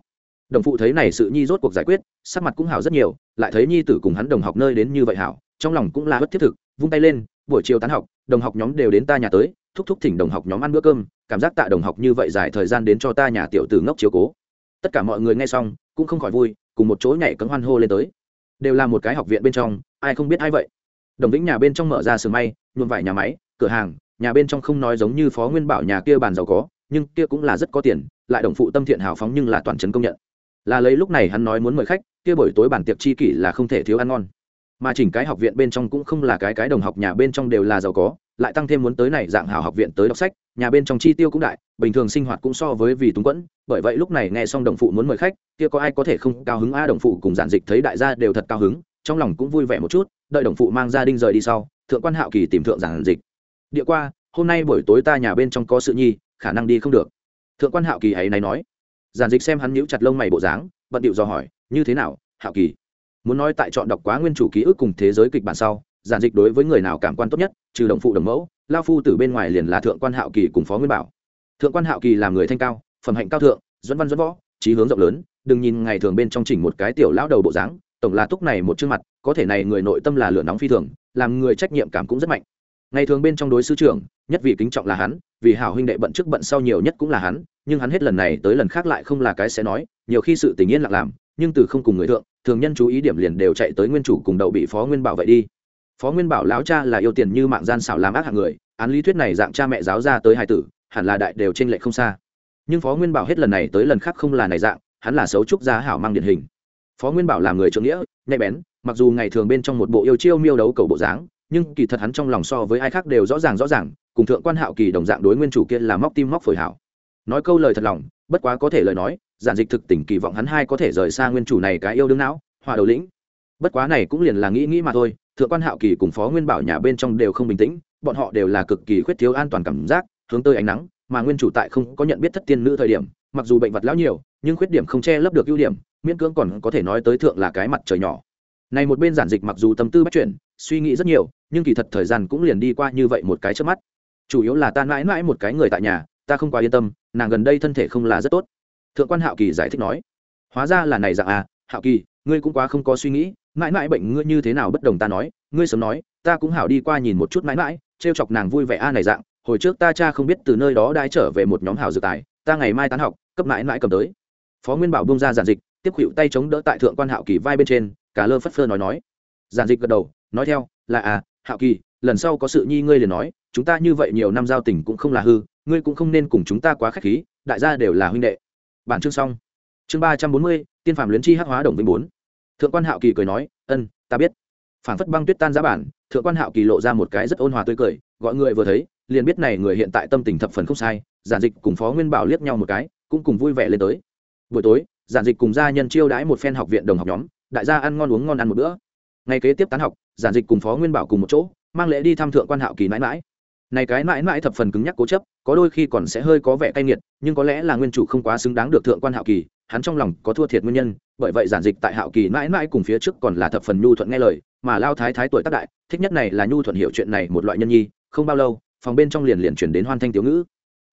Đồng phụ thấy này sự nhi rốt cuộc giải quyết, sắc mặt cũng hảo rất nhiều, lại thấy nhi tử cùng hắn đồng học nơi đến như vậy hảo, trong lòng cũng là bất thiết thực, vung tay lên, buổi chiều tán học, đồng học nhóm đều đến ta nhà tới thúc thúc thỉnh đồng học nhóm ăn bữa cơm, cảm giác tạ đồng học như vậy dài thời gian đến cho ta nhà tiểu tử ngốc chiếu cố. Tất cả mọi người nghe xong, cũng không khỏi vui, cùng một chỗ nhảy cấm hoan hô lên tới. Đều là một cái học viện bên trong, ai không biết ai vậy. Đồng vĩnh nhà bên trong mở ra sườn may, nhuộm vải nhà máy, cửa hàng, nhà bên trong không nói giống như phó nguyên bảo nhà kia bàn giàu có, nhưng kia cũng là rất có tiền, lại đồng phụ tâm thiện hào phóng nhưng là toàn trấn công nhận. Là lấy lúc này hắn nói muốn mời khách, kia buổi tối bản tiệc chi kỷ là không thể thiếu ăn ngon. Mà chỉnh cái học viện bên trong cũng không là cái cái đồng học nhà bên trong đều là giàu có lại tăng thêm muốn tới này dạng hảo học viện tới đọc sách, nhà bên trong chi tiêu cũng đại, bình thường sinh hoạt cũng so với vì túng quẫn, bởi vậy lúc này nghe xong đồng phụ muốn mời khách, kia có ai có thể không cao hứng? A, đồng phụ cùng giản dịch thấy đại gia đều thật cao hứng, trong lòng cũng vui vẻ một chút, đợi đồng phụ mang gia đình rời đi sau, thượng quan hạo kỳ tìm thượng giản dịch. Địa qua, hôm nay buổi tối ta nhà bên trong có sự nhi, khả năng đi không được. Thượng quan hạo kỳ ấy này nói. Giản dịch xem hắn nhíu chặt lông mày bộ dáng, bận điệu dò hỏi, như thế nào, hạo kỳ? Muốn nói tại chọn đọc quá nguyên chủ ký ức cùng thế giới kịch bản sau giản dịch đối với người nào cảm quan tốt nhất, trừ đồng phụ đồng mẫu, lao phu từ bên ngoài liền là thượng quan hạo kỳ cùng phó nguyên bảo. Thượng quan hạo kỳ là người thanh cao, phẩm hạnh cao thượng dẫn văn dẫn võ, trí hướng rộng lớn, đừng nhìn ngày thường bên trong chỉnh một cái tiểu lão đầu bộ dáng, tổng là túc này một chương mặt, có thể này người nội tâm là lửa nóng phi thường, làm người trách nhiệm cảm cũng rất mạnh. Ngày thường bên trong đối sư trưởng, nhất vì kính trọng là hắn, vì hảo huynh đệ bận trước bận sau nhiều nhất cũng là hắn, nhưng hắn hết lần này tới lần khác lại không là cái sẽ nói, nhiều khi sự tình yên lặng làm, nhưng từ không cùng người thượng, thường nhân chú ý điểm liền đều chạy tới nguyên chủ cùng đậu bị phó nguyên bảo vệ đi phó nguyên bảo lão cha là yêu tiền như mạng gian xảo làm ác hạng người, án lý thuyết này dạng cha mẹ giáo ra tới hai tử, hẳn là đại đều trên lệ không xa. Nhưng phó nguyên bảo hết lần này tới lần khác không là này dạng, hắn là xấu trúc gia hảo mang điển hình. Phó nguyên bảo là người trưởng nghĩa, nhạy bén, mặc dù ngày thường bên trong một bộ yêu chiêu miêu đấu cầu bộ dáng, nhưng kỳ thật hắn trong lòng so với ai khác đều rõ ràng rõ ràng, cùng thượng quan hạo kỳ đồng dạng đối nguyên chủ kia là móc tim móc phổi hảo. Nói câu lời thật lòng, bất quá có thể lời nói, giản dịch thực tình kỳ vọng hắn hai có thể rời xa nguyên chủ này cái yêu đương não hòa đầu lĩnh bất quá này cũng liền là nghĩ nghĩ mà thôi, thượng quan hạo kỳ cùng phó nguyên bảo nhà bên trong đều không bình tĩnh, bọn họ đều là cực kỳ khuyết thiếu an toàn cảm giác, hướng tới ánh nắng, mà nguyên chủ tại không có nhận biết thất tiên nữ thời điểm, mặc dù bệnh vật lão nhiều, nhưng khuyết điểm không che lấp được ưu điểm, miễn cưỡng còn có thể nói tới thượng là cái mặt trời nhỏ. Này một bên giản dịch mặc dù tâm tư bắt chuyển, suy nghĩ rất nhiều, nhưng kỳ thật thời gian cũng liền đi qua như vậy một cái trước mắt. Chủ yếu là ta mãi mãi một cái người tại nhà, ta không quá yên tâm, nàng gần đây thân thể không là rất tốt. Thượng quan hạo kỳ giải thích nói. Hóa ra là này dạng à hạo kỳ, ngươi cũng quá không có suy nghĩ mãi mãi bệnh ngươi như thế nào bất đồng ta nói, ngươi sớm nói, ta cũng hảo đi qua nhìn một chút mãi mãi, trêu chọc nàng vui vẻ a này dạng, hồi trước ta cha không biết từ nơi đó đai trở về một nhóm hảo dự tài, ta ngày mai tán học, cấp mãi mãi cầm tới. Phó nguyên bảo bung ra giản dịch, tiếp hữu tay chống đỡ tại thượng quan hạo kỳ vai bên trên, cả lơ phất phơ nói nói. Giản dịch gật đầu, nói theo, là à hạo kỳ, lần sau có sự nhi ngươi liền nói, chúng ta như vậy nhiều năm giao tình cũng không là hư, ngươi cũng không nên cùng chúng ta quá k h á c h khí, đại gia đều là huynh đệ. Bản chương xong. Chương ba trăm bốn mươi, tiên phạm luyến chi hắc hóa đồng vĩnh bốn thượng quan hạo kỳ cười nói, ân, ta biết. Phản phất băng tuyết tan giá bản, thượng quan hạo kỳ lộ ra một cái rất ôn hòa tươi cười, gọi người vừa thấy, liền biết này người hiện tại tâm tình thập phần không sai, giản dịch cùng phó nguyên bảo liếc nhau một cái, cũng cùng vui vẻ lên tới. Buổi tối, giản dịch cùng gia nhân chiêu đãi một phen học viện đồng học nhóm, đại gia ăn ngon uống ngon ăn một bữa. Ngày kế tiếp tán học, giản dịch cùng phó nguyên bảo cùng một chỗ, mang lễ đi thăm thượng quan hạo kỳ mãi mãi này cái mãi mãi thập phần cứng nhắc cố chấp, có đôi khi còn sẽ hơi có vẻ cay nghiệt, nhưng có lẽ là nguyên chủ không quá xứng đáng được thượng quan hạo kỳ, hắn trong lòng có thua thiệt nguyên nhân, bởi vậy giản dịch tại hạo kỳ mãi mãi cùng phía trước còn là thập phần nhu thuận nghe lời, mà lao thái thái tuổi tác đại, thích nhất này là nhu thuận hiểu chuyện này một loại nhân nhi, không bao lâu, phòng bên trong liền liền chuyển đến hoan thanh tiểu ngữ.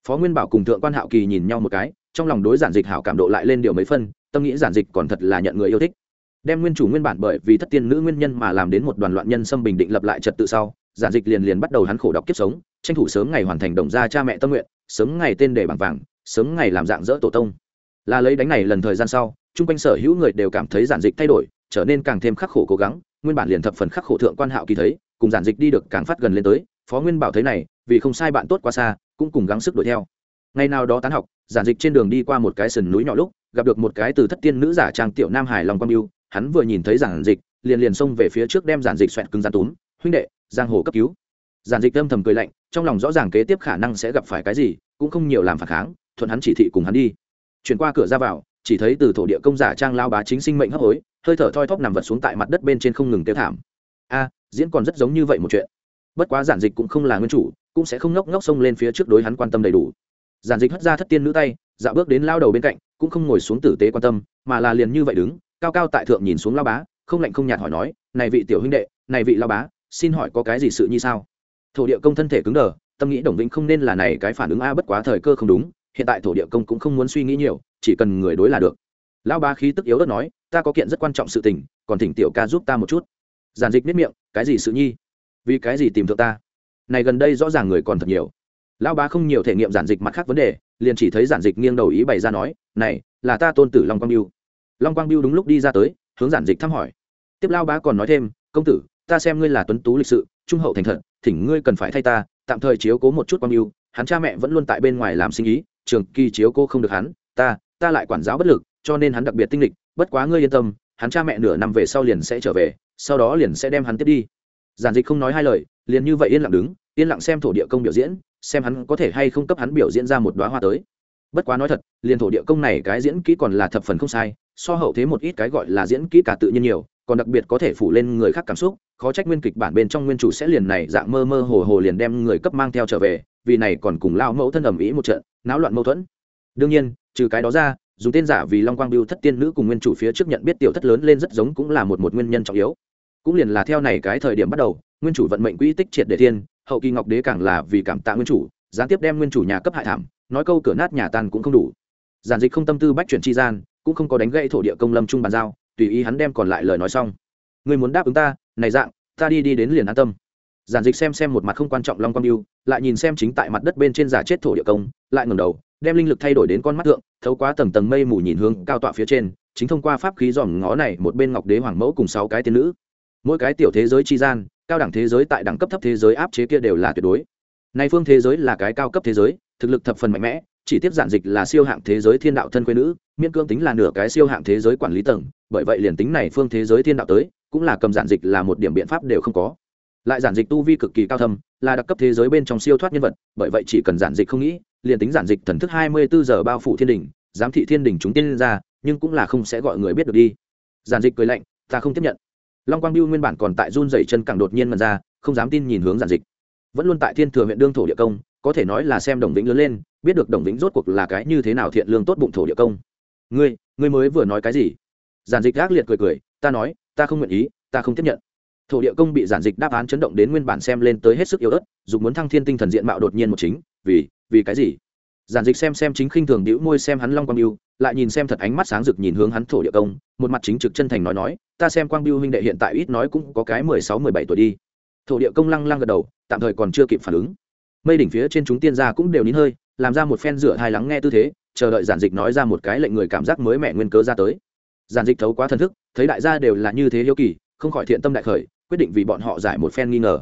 Phó nguyên bảo cùng thượng quan hạo kỳ nhìn nhau một cái, trong lòng đối giản dịch hảo cảm độ lại lên điều mấy phân, tâm nghĩ giản dịch còn thật là nhận người yêu thích. Đem nguyên chủ nguyên bản bởi vì thất tiên nữ nguyên nhân mà làm đến một đoàn loạn nhân xâm bình định lập lại trật tự sau giản dịch liền liền bắt đầu hắn khổ đọc kiếp sống, tranh thủ sớm ngày hoàn thành đồng gia cha mẹ tâm nguyện, sớm ngày tên đề bằng vàng, sớm ngày làm dạng dỡ tổ tông. Là lấy đánh này lần thời gian sau, chung quanh sở hữu người đều cảm thấy giản dịch thay đổi, trở nên càng thêm khắc khổ cố gắng, nguyên bản liền thập phần khắc khổ thượng quan hạo kỳ thấy, cùng giản dịch đi được càng phát gần lên tới, phó nguyên bảo thấy này, vì không sai bạn tốt quá xa, cũng cùng gắng sức đuổi theo. Ngày nào đó tán học, giản dịch trên đường đi qua một cái sườn núi nhỏ lúc, gặp được một cái từ thất tiên nữ giả trang tiểu nam hải long quang yêu, hắn vừa nhìn thấy giản dịch, liền liền xông về phía trước đem giản dịch xoẹt cứng gian túm, huynh đệ giang hồ cấp cứu. Giản dịch âm thầm cười lạnh, trong lòng rõ ràng kế tiếp khả năng sẽ gặp phải cái gì, cũng không nhiều làm phản kháng, thuận hắn chỉ thị cùng hắn đi. Chuyển qua cửa ra vào, chỉ thấy từ thổ địa công giả trang lao bá chính sinh mệnh hấp hối, hơi thở thoi thóp nằm vật xuống tại mặt đất bên trên không ngừng tiêu thảm. A, diễn còn rất giống như vậy một chuyện. Bất quá giản dịch cũng không là nguyên chủ, cũng sẽ không ngốc ngốc xông lên phía trước đối hắn quan tâm đầy đủ. Giản dịch hất ra thất tiên nữ tay dạo bước đến lao đầu bên cạnh, cũng không ngồi xuống tử tế quan tâm, mà là liền như vậy đứng, cao cao tại thượng nhìn xuống lao bá, không lạnh không nhạt hỏi nói, này vị tiểu huynh đệ, này vị lao bá xin hỏi có cái gì sự như sao? Thổ địa công thân thể cứng đờ, tâm nghĩ đồng vĩnh không nên là này cái phản ứng a bất quá thời cơ không đúng, hiện tại thổ địa công cũng không muốn suy nghĩ nhiều, chỉ cần người đối là được. Lão ba khí tức yếu ớt nói, ta có kiện rất quan trọng sự tình, còn thỉnh tiểu ca giúp ta một chút. Giản dịch nếp miệng, cái gì sự nhi? Vì cái gì tìm thượng ta? Này gần đây rõ ràng người còn thật nhiều. Lão ba không nhiều thể nghiệm giản dịch mặt khác vấn đề, liền chỉ thấy giản dịch nghiêng đầu ý bày ra nói, này, là ta tôn tử long quang biêu. Long quang biêu đúng lúc đi ra tới, hướng giản dịch thăm hỏi. Tiếp lao bá còn nói thêm, công tử ta xem ngươi là tuấn tú lịch sự, trung hậu thành thật, thỉnh ngươi cần phải thay ta, tạm thời chiếu cố một chút quan yêu. hắn cha mẹ vẫn luôn tại bên ngoài làm sinh ý, trường kỳ chiếu cố không được hắn, ta ta lại quản giáo bất lực, cho nên hắn đặc biệt tinh lịch bất quá ngươi yên tâm, hắn cha mẹ nửa năm về sau liền sẽ trở về, sau đó liền sẽ đem hắn tiếp đi giản dịch không nói hai lời, liền như vậy yên lặng đứng, yên lặng xem thổ địa công biểu diễn, xem hắn có thể hay không cấp hắn biểu diễn ra một đoá hoa tới bất quá nói thật, liền thổ địa công này cái diễn kỹ còn là thập phần không sai, so hậu thế một ít cái gọi là diễn kỹ cả tự nhiên nhiều, còn đặc biệt có thể phủ lên người khác cảm xúc khó trách nguyên kịch bản bên trong nguyên chủ sẽ liền này dạng mơ mơ hồ hồ liền đem người cấp mang theo trở về, vì này còn cùng lao mẫu thân ẩm ý một trận, náo loạn mâu thuẫn. Đương nhiên, trừ cái đó ra, dù tên giả vì long quang biêu thất tiên nữ cùng nguyên chủ phía trước nhận biết tiểu thất lớn lên rất giống cũng là một một nguyên nhân trọng yếu. Cũng liền là theo này cái thời điểm bắt đầu, nguyên chủ vận mệnh quỹ tích triệt để thiên, hậu kỳ ngọc đế càng là vì cảm tạ nguyên chủ, gián tiếp đem nguyên chủ nhà cấp hại thảm, nói câu cửa nát nhà tan cũng không đủ. Giản dịch không tâm tư bách chuyển chi gian, cũng không có đánh gãy thổ địa công lâm trung bàn giao, tùy ý hắn đem còn lại lời nói xong. Người muốn đáp ứng ta này dạng, ta đi đi đến liền an tâm. Giản dịch xem xem một mặt không quan trọng long quang biêu, lại nhìn xem chính tại mặt đất bên trên giả chết thổ địa công, lại ngẩng đầu, đem linh lực thay đổi đến con mắt thượng, thấu qua tầng tầng mây mù nhìn hướng cao tọa phía trên, chính thông qua pháp khí dòm ngó này một bên ngọc đế hoàng mẫu cùng sáu cái tiên nữ. Mỗi cái tiểu thế giới chi gian, cao đẳng thế giới tại đẳng cấp thấp thế giới áp chế kia đều là tuyệt đối. Nay phương thế giới là cái cao cấp thế giới, thực lực thập phần mạnh mẽ, chỉ tiếp giản dịch là siêu hạng thế giới thiên đạo thân quê nữ, miễn cưỡng tính là nửa cái siêu hạng thế giới quản lý tầng, bởi vậy liền tính này phương thế giới thiên đạo tới cũng là cầm giản dịch là một điểm biện pháp đều không có. Lại giản dịch tu vi cực kỳ cao thâm, là đặc cấp thế giới bên trong siêu thoát nhân vật, bởi vậy chỉ cần giản dịch không nghĩ, liền tính giản dịch thần thức hai mươi bốn giờ bao phủ thiên đình giám thị thiên đình chúng tiên ra, nhưng cũng là không sẽ gọi người biết được đi. Giản dịch cười lạnh, ta không tiếp nhận. Long quang biêu nguyên bản còn tại run dày chân càng đột nhiên mần ra, không dám tin nhìn hướng giản dịch. Vẫn luôn tại thiên thừa huyện đương thổ địa công, có thể nói là xem đồng vĩnh lớn lên, biết được đồng vĩnh rốt cuộc là cái như thế nào thiện lương tốt bụng thổ địa công. Ngươi ngươi mới vừa nói cái gì? Giản dịch gác liệt cười cười, ta nói ta không nguyện ý, ta không tiếp nhận. Thổ địa công bị giản dịch đáp án chấn động đến nguyên bản xem lên tới hết sức yếu ớt dùng muốn thăng thiên tinh thần diện mạo đột nhiên một chính, vì vì cái gì? Giản dịch xem xem chính khinh thường đĩu môi xem hắn long quang biêu, lại nhìn xem thật ánh mắt sáng rực nhìn hướng hắn thổ địa công, một mặt chính trực chân thành nói nói, ta xem quang biêu huynh đệ hiện tại ít nói cũng có cái mười sáu, mười bảy tuổi đi. Thổ địa công lăng lăng gật đầu, tạm thời còn chưa kịp phản ứng. Mây đỉnh phía trên chúng tiên gia cũng đều nín hơi, làm ra một phen rửa hai lắng nghe tư thế, chờ đợi giản dịch nói ra một cái lệnh người cảm giác mới mẻ nguyên cớ ra tới giản dịch thấu quá thần thức, thấy đại gia đều là như thế hiếu kỳ, không khỏi thiện tâm đại khởi, quyết định vì bọn họ giải một phen nghi ngờ.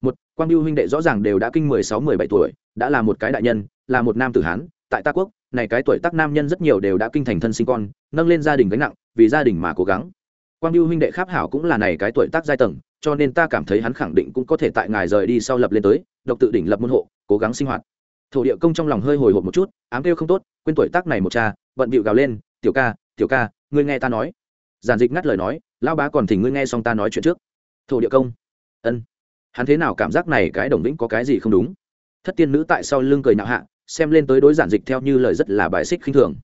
Một, quang biêu huynh đệ rõ ràng đều đã kinh mười sáu, mười bảy tuổi, đã là một cái đại nhân, là một nam tử hán, tại ta quốc, này cái tuổi tác nam nhân rất nhiều đều đã kinh thành thân sinh con, nâng lên gia đình gánh nặng, vì gia đình mà cố gắng. Quang biêu huynh đệ kháp hảo cũng là này cái tuổi tác giai tầng, cho nên ta cảm thấy hắn khẳng định cũng có thể tại ngài rời đi sau lập lên tới, độc tự đỉnh lập môn hộ, cố gắng sinh hoạt. Thổ địa công trong lòng hơi hồi hộp một chút, ám kêu không tốt, quên tuổi tác này một cha, bận bịu gào lên, tiểu ca tiểu ca ngươi nghe ta nói. Giản dịch ngắt lời nói lao bá còn thỉnh ngươi nghe xong ta nói chuyện trước. Thổ địa công. Ân. Hắn thế nào cảm giác này cái đồng lĩnh có cái gì không đúng? Thất tiên nữ tại sau lưng cười nạo hạ, xem lên tới đối giản dịch theo như lời rất là bài xích khinh thường.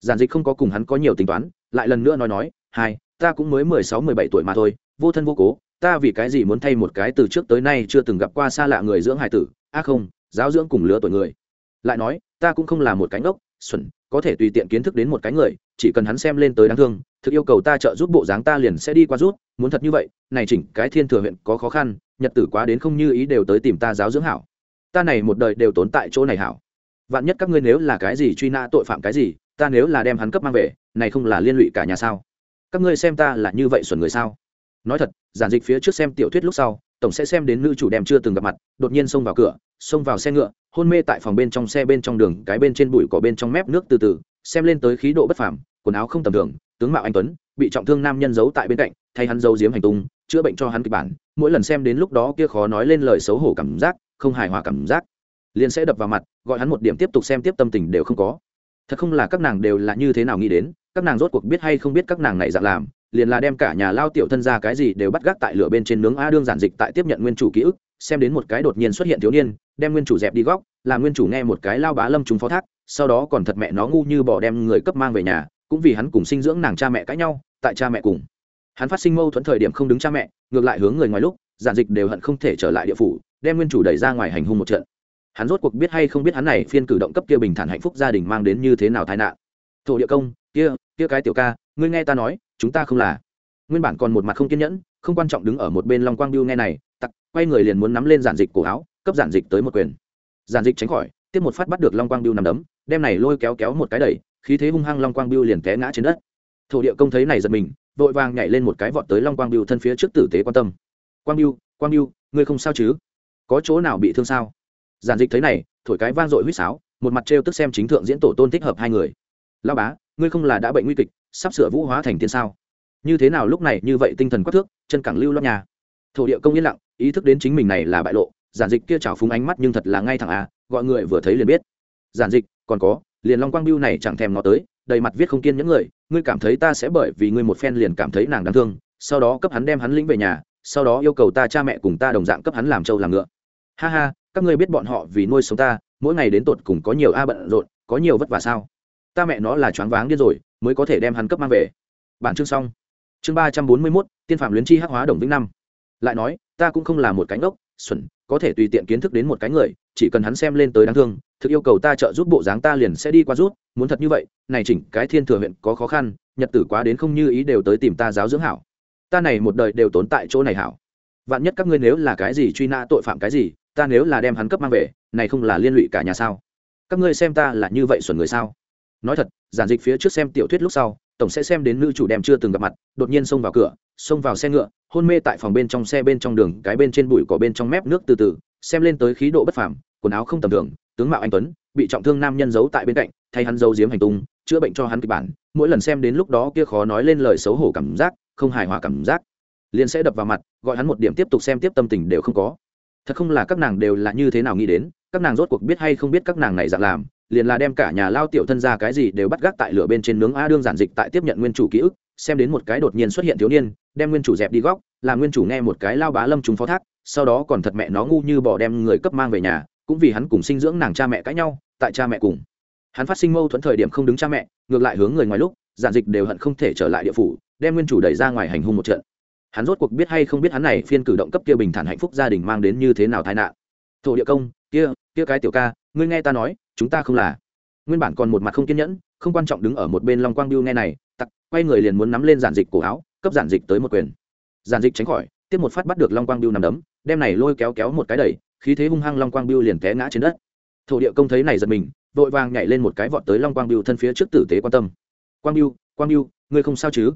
Giản dịch không có cùng hắn có nhiều tính toán, lại lần nữa nói nói, hai, ta cũng mới mười sáu, mười bảy tuổi mà thôi, vô thân vô cố, ta vì cái gì muốn thay một cái từ trước tới nay chưa từng gặp qua xa lạ người dưỡng hải tử? A không, giáo dưỡng cùng lứa tuổi người. Lại nói, ta cũng không là một cánh ốc xuẩn, có thể tùy tiện kiến thức đến một cái người, chỉ cần hắn xem lên tới đáng thương, thực yêu cầu ta trợ giúp bộ dáng ta liền sẽ đi qua rút muốn thật như vậy, này chỉnh cái thiên thừa huyện có khó khăn, nhật tử quá đến không như ý đều tới tìm ta giáo dưỡng hảo. Ta này một đời đều tốn tại chỗ này hảo. Vạn nhất các ngươi nếu là cái gì truy nã tội phạm cái gì, ta nếu là đem hắn cấp mang về, này không là liên lụy cả nhà sao? Các ngươi xem ta là như vậy xuẩn người sao? Nói thật, giản dịch phía trước xem tiểu thuyết lúc sau, tổng sẽ xem đến nữ chủ đem chưa từng gặp mặt, đột nhiên xông vào cửa xông vào xe ngựa, hôn mê tại phòng bên trong xe bên trong đường, cái bên trên bụi cỏ bên trong mép nước từ từ, xem lên tới khí độ bất phàm, quần áo không tầm thường, tướng mạo anh tuấn, bị trọng thương nam nhân giấu tại bên cạnh, thay hắn giấu giếm hành tung, chữa bệnh cho hắn kịch bản, mỗi lần xem đến lúc đó kia khó nói lên lời xấu hổ cảm giác, không hài hòa cảm giác, liền sẽ đập vào mặt, gọi hắn một điểm tiếp tục xem tiếp tâm tình đều không có. Thật không là các nàng đều là như thế nào nghĩ đến, các nàng rốt cuộc biết hay không biết các nàng này dạng làm, liền là đem cả nhà lao tiểu thân ra cái gì đều bắt gác tại lửa bên trên nướng a đương giản dịch tại tiếp nhận nguyên chủ ký ức xem đến một cái đột nhiên xuất hiện thiếu niên, đem nguyên chủ dẹp đi góc là nguyên chủ nghe một cái lao bá lâm chúng phó thác, sau đó còn thật mẹ nó ngu như bỏ đem người cấp mang về nhà, cũng vì hắn cùng sinh dưỡng nàng cha mẹ cãi nhau, tại cha mẹ cùng. Hắn phát sinh mâu thuẫn thời điểm không đứng cha mẹ, ngược lại hướng người ngoài lúc, giản dịch đều hận không thể trở lại địa phủ, đem nguyên chủ đẩy ra ngoài hành hung một trận. Hắn rốt cuộc biết hay không biết hắn này phiên cử động cấp kia bình thản hạnh phúc gia đình mang đến như thế nào tai nạn. Thổ địa công, kia kia cái tiểu ca, ngươi nghe ta nói, chúng ta không là. Nguyên bản còn một mặt không kiên nhẫn, không quan trọng đứng ở một bên long quang biêu nghe này, tặc quay người liền muốn nắm lên giản dịch cổ áo, cấp giản dịch tới một quyền. Giản dịch tránh khỏi, tiếp một phát bắt được long quang biêu nằm đấm, đem này lôi kéo kéo một cái đẩy, khí thế hung hăng long quang biêu liền té ngã trên đất. Thổ địa công thấy này giật mình, vội vàng nhảy lên một cái vọt tới long quang biêu thân phía trước tử tế quan tâm. Quang biêu quang biêu, ngươi không sao chứ? Có chỗ nào bị thương sao? Giản dịch thấy này, thổi cái vang dội huýt sáo, một mặt trêu tức xem chính thượng diễn tổ tôn thích hợp hai người. Lao bá, ngươi không là đã bệnh nguy kịch, sắp sửa vũ hóa thành tiên sao? Như thế nào lúc này như vậy tinh thần quắc thước, chân cẳng lưu lo nhà? Thổ địa công yên lặng ý thức đến chính mình này là bại lộ, giản dịch kia trào phúng ánh mắt nhưng thật là ngay thẳng à gọi người vừa thấy liền biết. Giản dịch, còn có, liền long quang biêu này chẳng thèm nó tới, đầy mặt viết không kiên những người, ngươi cảm thấy ta sẽ bởi vì ngươi một phen liền cảm thấy nàng đáng thương, sau đó cấp hắn đem hắn lĩnh về nhà, sau đó yêu cầu ta cha mẹ cùng ta đồng dạng cấp hắn làm trâu làm ngựa. Ha ha, các ngươi biết bọn họ vì nuôi sống ta, mỗi ngày đến tột cùng có nhiều a bận rộn, có nhiều vất vả sao? Ta mẹ nó là choáng váng điên rồi, mới có thể đem hắn cấp mang về. Bản chương xong. Chương ba trăm bốn mươi mốt, tiên phạm luyến chi hắc hóa đồng vĩnh năm. Lại nói ta cũng không là một cánh ốc xuẩn, có thể tùy tiện kiến thức đến một cái người, chỉ cần hắn xem lên tới đáng thương, thực yêu cầu ta trợ giúp bộ dáng ta liền sẽ đi qua rút, muốn thật như vậy, này chỉnh cái thiên thừa huyện có khó khăn, nhật tử quá đến không như ý đều tới tìm ta giáo dưỡng hảo. Ta này một đời đều tốn tại chỗ này hảo. Vạn nhất các ngươi nếu là cái gì truy nã tội phạm cái gì, ta nếu là đem hắn cấp mang về, này không là liên lụy cả nhà sao? Các ngươi xem ta là như vậy xuẩn người sao? Nói thật, giản dịch phía trước xem tiểu thuyết lúc sau tổng sẽ xem đến nữ chủ đem chưa từng gặp mặt, đột nhiên xông vào cửa, xông vào xe ngựa, hôn mê tại phòng bên trong xe bên trong đường, cái bên trên bụi cỏ bên trong mép nước từ từ, xem lên tới khí độ bất phàm, quần áo không tầm thường, tướng mạo anh tuấn, bị trọng thương nam nhân giấu tại bên cạnh, thay hắn giấu giếm hành tung, chữa bệnh cho hắn kịch bản, mỗi lần xem đến lúc đó kia khó nói lên lời xấu hổ cảm giác, không hài hòa cảm giác, liền sẽ đập vào mặt, gọi hắn một điểm tiếp tục xem tiếp tâm tình đều không có. Thật không là các nàng đều là như thế nào nghĩ đến, các nàng rốt cuộc biết hay không biết các nàng này dạng làm liền là đem cả nhà lao tiểu thân ra cái gì đều bắt gác tại lửa bên trên nướng a đương giản dịch tại tiếp nhận nguyên chủ ký ức, xem đến một cái đột nhiên xuất hiện thiếu niên, đem nguyên chủ dẹp đi góc, làm nguyên chủ nghe một cái lao bá lâm chúng phó thác, sau đó còn thật mẹ nó ngu như bỏ đem người cấp mang về nhà, cũng vì hắn cùng sinh dưỡng nàng cha mẹ cãi nhau, tại cha mẹ cùng. Hắn phát sinh mâu thuẫn thời điểm không đứng cha mẹ, ngược lại hướng người ngoài lúc, giản dịch đều hận không thể trở lại địa phủ, đem nguyên chủ đẩy ra ngoài hành hung một trận. Hắn rốt cuộc biết hay không biết hắn này phiên cử động cấp kia bình thản hạnh phúc gia đình mang đến như thế nào tai nạn. Thổ địa công, kia kia cái tiểu ca, ngươi nghe ta nói chúng ta không là. Nguyên bản còn một mặt không kiên nhẫn, không quan trọng đứng ở một bên long quang biêu nghe này, tặc, quay người liền muốn nắm lên giản dịch cổ áo, cấp giản dịch tới một quyền. Giản dịch tránh khỏi, tiếp một phát bắt được long quang biêu nằm đấm, đem này lôi kéo kéo một cái đẩy, khí thế hung hăng long quang biêu liền té ngã trên đất. Thổ địa công thấy này giật mình, vội vàng nhảy lên một cái vọt tới long quang biêu thân phía trước tử tế quan tâm. Quang biêu quang biêu, ngươi không sao chứ?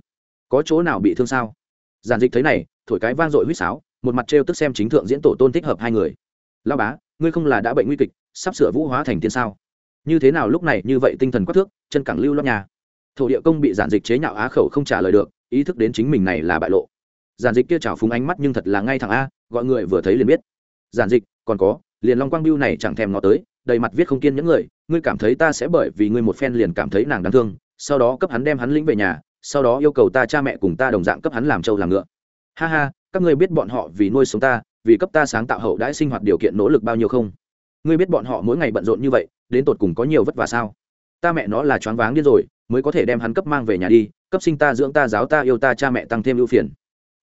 Có chỗ nào bị thương sao? Giản dịch thấy này, thổi cái vang dội huýt sáo, một mặt trêu tức xem chính thượng diễn tổ tôn thích hợp hai người. Lao bá, ngươi không là đã bệnh nguy kịch sắp sửa vũ hóa thành tiên sao? Như thế nào lúc này như vậy tinh thần quắc thước, chân cẳng lưu loát nhà? Thổ địa công bị giản dịch chế nhạo á khẩu không trả lời được, ý thức đến chính mình này là bại lộ. Giản dịch kia trào phúng ánh mắt nhưng thật là ngay thẳng a, gọi người vừa thấy liền biết. Giản dịch, còn có, liền long quang biêu này chẳng thèm ngó tới, đầy mặt viết không kiên những người, ngươi cảm thấy ta sẽ bởi vì ngươi một phen liền cảm thấy nàng đáng thương, sau đó cấp hắn đem hắn lĩnh về nhà, sau đó yêu cầu ta cha mẹ cùng ta đồng dạng cấp hắn làm trâu làm ngựa. Ha ha, các ngươi biết bọn họ vì nuôi sống ta, vì cấp ta sáng tạo hậu đãi sinh hoạt điều kiện nỗ lực bao nhiêu không? Ngươi biết bọn họ mỗi ngày bận rộn như vậy, đến tột cùng có nhiều vất vả sao? Ta mẹ nó là choáng váng điên rồi, mới có thể đem hắn cấp mang về nhà đi, cấp sinh ta dưỡng ta, giáo ta, yêu ta, cha mẹ tăng thêm ưu phiền.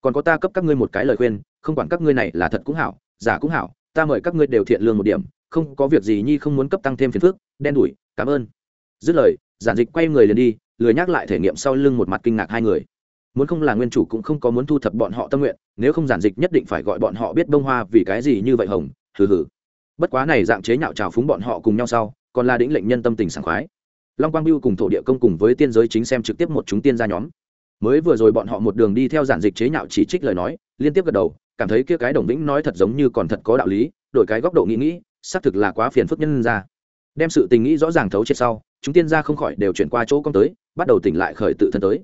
Còn có ta cấp các ngươi một cái lời khuyên, không quản các ngươi này là thật cũng hảo, giả cũng hảo, ta mời các ngươi đều thiện lương một điểm, không có việc gì nhi không muốn cấp tăng thêm phiền phức, đen đủi, cảm ơn. Dứt lời, giản dịch quay người liền đi, lười nhắc lại thể nghiệm sau lưng một mặt kinh ngạc hai người. Muốn không là nguyên chủ cũng không có muốn thu thập bọn họ tâm nguyện, nếu không giản dịch nhất định phải gọi bọn họ biết bông hoa vì cái gì như vậy hồng, hừ hừ bất quá này dạng chế nhạo trào phúng bọn họ cùng nhau sau, còn là đĩnh lệnh nhân tâm tình sảng khoái. Long quang biêu cùng thổ địa công cùng với tiên giới chính xem trực tiếp một chúng tiên gia nhóm. Mới vừa rồi bọn họ một đường đi theo giản dịch chế nhạo chỉ trích lời nói, liên tiếp gật đầu, cảm thấy kia cái đồng vĩnh nói thật giống như còn thật có đạo lý, đổi cái góc độ nghĩ nghĩ, xác thực là quá phiền phức nhân ra. Đem sự tình nghĩ rõ ràng thấu chết sau, chúng tiên ra không khỏi đều chuyển qua chỗ công tới, bắt đầu tỉnh lại khởi tự thân tới.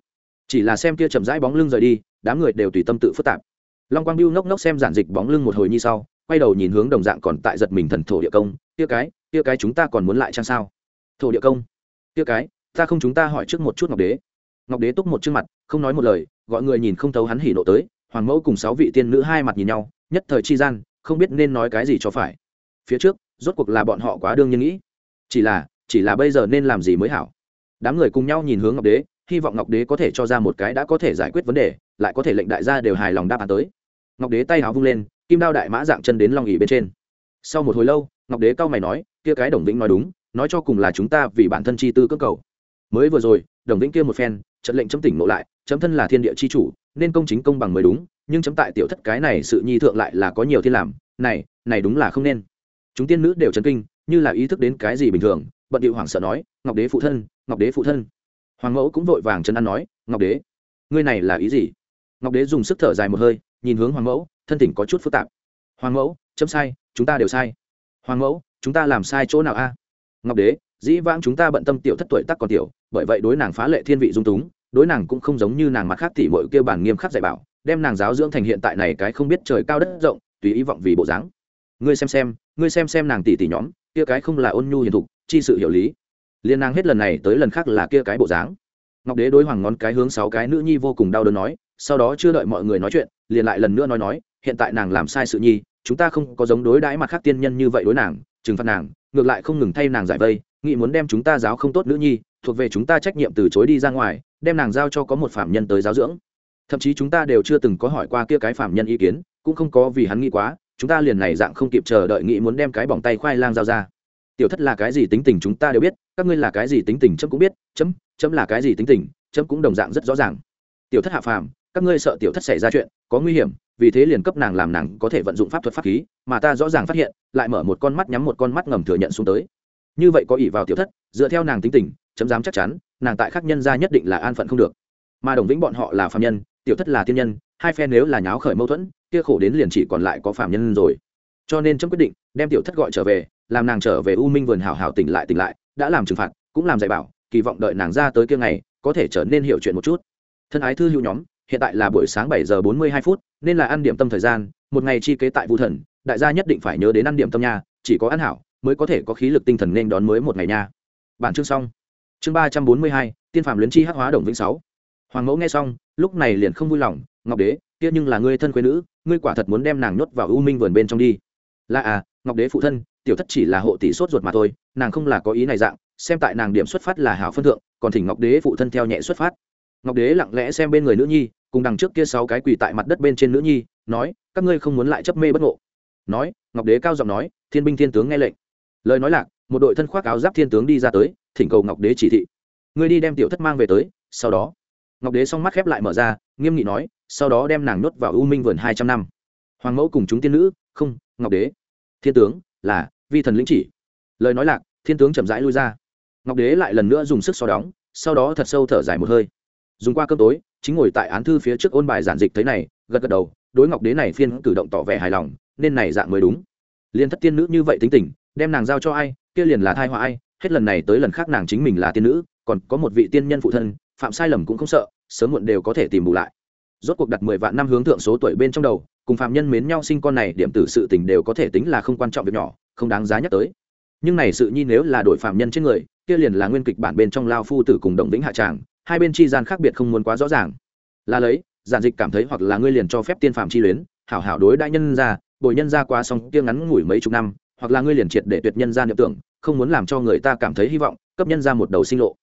Chỉ là xem kia chậm rãi bóng lưng rời đi, đám người đều tùy tâm tự phức tạp. Long quang biêu ngốc ngốc xem giản dịch bóng lưng một hồi như sau quay đầu nhìn hướng đồng dạng còn tại giật mình thần thổ địa công, tia cái tia cái chúng ta còn muốn lại chăng sao? Thổ địa công? Tia cái, ta không chúng ta hỏi trước một chút ngọc đế. Ngọc đế túc một trước mặt, không nói một lời, gọi người nhìn không thấu hắn hỉ nộ tới, hoàng mẫu cùng sáu vị tiên nữ hai mặt nhìn nhau, nhất thời chi gian, không biết nên nói cái gì cho phải. Phía trước, rốt cuộc là bọn họ quá đương nhiên nghĩ. Chỉ là chỉ là bây giờ nên làm gì mới hảo? Đám người cùng nhau nhìn hướng ngọc đế, hy vọng ngọc đế có thể cho ra một cái đã có thể giải quyết vấn đề, lại có thể lệnh đại gia đều hài lòng đáp án tới. Ngọc đế tay háo vung lên kim đao đại mã dạng chân đến long ỉ bên trên. Sau một hồi lâu, ngọc đế cao mày nói, kia cái đồng vĩnh nói đúng, nói cho cùng là chúng ta vì bản thân chi tư cơ cầu. Mới vừa rồi, đồng vĩnh kia một phen, trận lệnh chấm tỉnh nộ lại, chấm thân là thiên địa chi chủ, nên công chính công bằng mới đúng, nhưng chấm tại tiểu thất cái này sự nhi thượng lại là có nhiều thiên làm, này này đúng là không nên. Chúng tiên nữ đều chấn kinh, như là ý thức đến cái gì bình thường, bận điệu hoảng sợ nói, ngọc đế phụ thân, ngọc đế phụ thân. Hoàng mẫu cũng vội vàng chân ăn nói, ngọc đế, ngươi này là ý gì? Ngọc đế dùng sức thở dài một hơi nhìn hướng hoàng mẫu, thân thỉnh có chút phức tạp. Hoàng mẫu, chấm sai, chúng ta đều sai. Hoàng mẫu, chúng ta làm sai chỗ nào a? Ngọc đế, dĩ vãng chúng ta bận tâm tiểu thất tuổi tắc còn tiểu, bởi vậy đối nàng phá lệ thiên vị dung túng, đối nàng cũng không giống như nàng mặt khác tỉ mọi kêu bản nghiêm khắc dạy bảo, đem nàng giáo dưỡng thành hiện tại này cái không biết trời cao đất rộng, tùy ý vọng vì bộ dáng. Ngươi xem xem, ngươi xem xem nàng tỷ tỷ nhóm, kia cái không là ôn nhu hiền thục, chi sự hiểu lý. Liên nàng hết lần này tới lần khác là kia cái bộ dáng. Ngọc đế đối hoàng ngón cái hướng sáu cái nữ nhi vô cùng đau đớn nói sau đó chưa đợi mọi người nói chuyện, liền lại lần nữa nói nói, hiện tại nàng làm sai sự nhi, chúng ta không có giống đối đãi mặt khác tiên nhân như vậy đối nàng, trừng phạt nàng, ngược lại không ngừng thay nàng giải vây nghị muốn đem chúng ta giáo không tốt nữ nhi, thuộc về chúng ta trách nhiệm từ chối đi ra ngoài, đem nàng giao cho có một phạm nhân tới giáo dưỡng. Thậm chí chúng ta đều chưa từng có hỏi qua kia cái phạm nhân ý kiến, cũng không có vì hắn nghĩ quá, chúng ta liền này dạng không kịp chờ đợi nghĩ muốn đem cái bỏng tay khoai lang giao ra. Tiểu thất là cái gì tính tình chúng ta đều biết, các ngươi là cái gì tính tình chấm cũng biết, chấm chấm là cái gì tính tình, chấm cũng đồng dạng rất rõ ràng. Tiểu thất hạ phàm các ngươi sợ tiểu thất xảy ra chuyện, có nguy hiểm, vì thế liền cấp nàng làm nàng có thể vận dụng pháp thuật pháp khí, mà ta rõ ràng phát hiện, lại mở một con mắt nhắm một con mắt ngầm thừa nhận xuống tới. Như vậy có ỷ vào tiểu thất, dựa theo nàng tính tình, chấm dám chắc chắn, nàng tại khắc nhân ra nhất định là an phận không được. Mà đồng vĩnh bọn họ là phạm nhân, tiểu thất là tiên nhân, hai phe nếu là nháo khởi mâu thuẫn, kia khổ đến liền chỉ còn lại có phạm nhân rồi. Cho nên chấm quyết định, đem tiểu thất gọi trở về, làm nàng trở về u minh vườn hào hào tỉnh lại tỉnh lại, đã làm trừng phạt, cũng làm dạy bảo, kỳ vọng đợi nàng ra tới kia ngày, có thể trở nên hiểu chuyện một chút. Thân ái thư hữu nhóm hiện tại là buổi sáng bảy giờ bốn mươi hai phút, nên là ăn điểm tâm thời gian, một ngày chi kế tại vũ thần, đại gia nhất định phải nhớ đến ăn điểm tâm nha, chỉ có ăn hảo, mới có thể có khí lực tinh thần nên đón mới một ngày nha. Bản chương xong. Chương ba trăm bốn mươi hai, tiên phạm luyến chi hắc hóa đồng vĩnh sáu. Hoàng mẫu nghe xong, lúc này liền không vui lòng, ngọc đế, kia nhưng là ngươi thân quê nữ, ngươi quả thật muốn đem nàng nhốt vào u minh vườn bên trong đi. Là à ngọc đế phụ thân, tiểu thất chỉ là hộ tỷ sốt ruột mà thôi, nàng không là có ý này dạng, xem tại nàng điểm xuất phát là hảo phân thượng, còn thỉnh ngọc đế phụ thân theo nhẹ xuất phát. Ngọc đế lặng lẽ xem bên người nữ nhi cùng đằng trước kia sáu cái quỳ tại mặt đất bên trên nữ nhi, nói, các ngươi không muốn lại chấp mê bất ngộ. Nói, ngọc đế cao giọng nói, thiên binh thiên tướng nghe lệnh. Lời nói lạc, một đội thân khoác áo giáp thiên tướng đi ra tới, thỉnh cầu ngọc đế chỉ thị. Ngươi đi đem tiểu thất mang về tới, sau đó. Ngọc đế song mắt khép lại mở ra, nghiêm nghị nói, sau đó đem nàng nuốt vào u minh vườn hai trăm năm. Hoàng mẫu cùng chúng tiên nữ, không, ngọc đế. Thiên tướng, là, vi thần lĩnh chỉ. Lời nói lạc, thiên tướng chậm rãi lui ra. Ngọc đế lại lần nữa dùng sức so đóng, sau đó thật sâu thở dài một hơi. Dùng qua cơm tối chính ngồi tại án thư phía trước ôn bài giản dịch thế này, gật gật đầu, đối ngọc đế này phiên cử động tỏ vẻ hài lòng, nên này dạng mới đúng. Liên thất tiên nữ như vậy tính tình, đem nàng giao cho ai, kia liền là thai họa ai, hết lần này tới lần khác nàng chính mình là tiên nữ, còn có một vị tiên nhân phụ thân, phạm sai lầm cũng không sợ, sớm muộn đều có thể tìm bù lại. Rốt cuộc đặt mười vạn năm hướng thượng số tuổi bên trong đầu, cùng phạm nhân mến nhau sinh con này, điểm tử sự tình đều có thể tính là không quan trọng việc nhỏ, không đáng giá nhắc tới. Nhưng này sự nhi nếu là đổi phạm nhân trên người, kia liền là nguyên kịch bản bên trong lao phu tử cùng đồng vĩnh hạ tràng hai bên chi gian khác biệt không muốn quá rõ ràng. Là lấy, giản dịch cảm thấy hoặc là ngươi liền cho phép tiên phạm chi luyến, hảo hảo đối đại nhân ra, bồi nhân ra qua xong kia ngắn ngủi mấy chục năm, hoặc là ngươi liền triệt để tuyệt nhân ra niệm tưởng, không muốn làm cho người ta cảm thấy hy vọng, cấp nhân ra một đầu sinh lộ.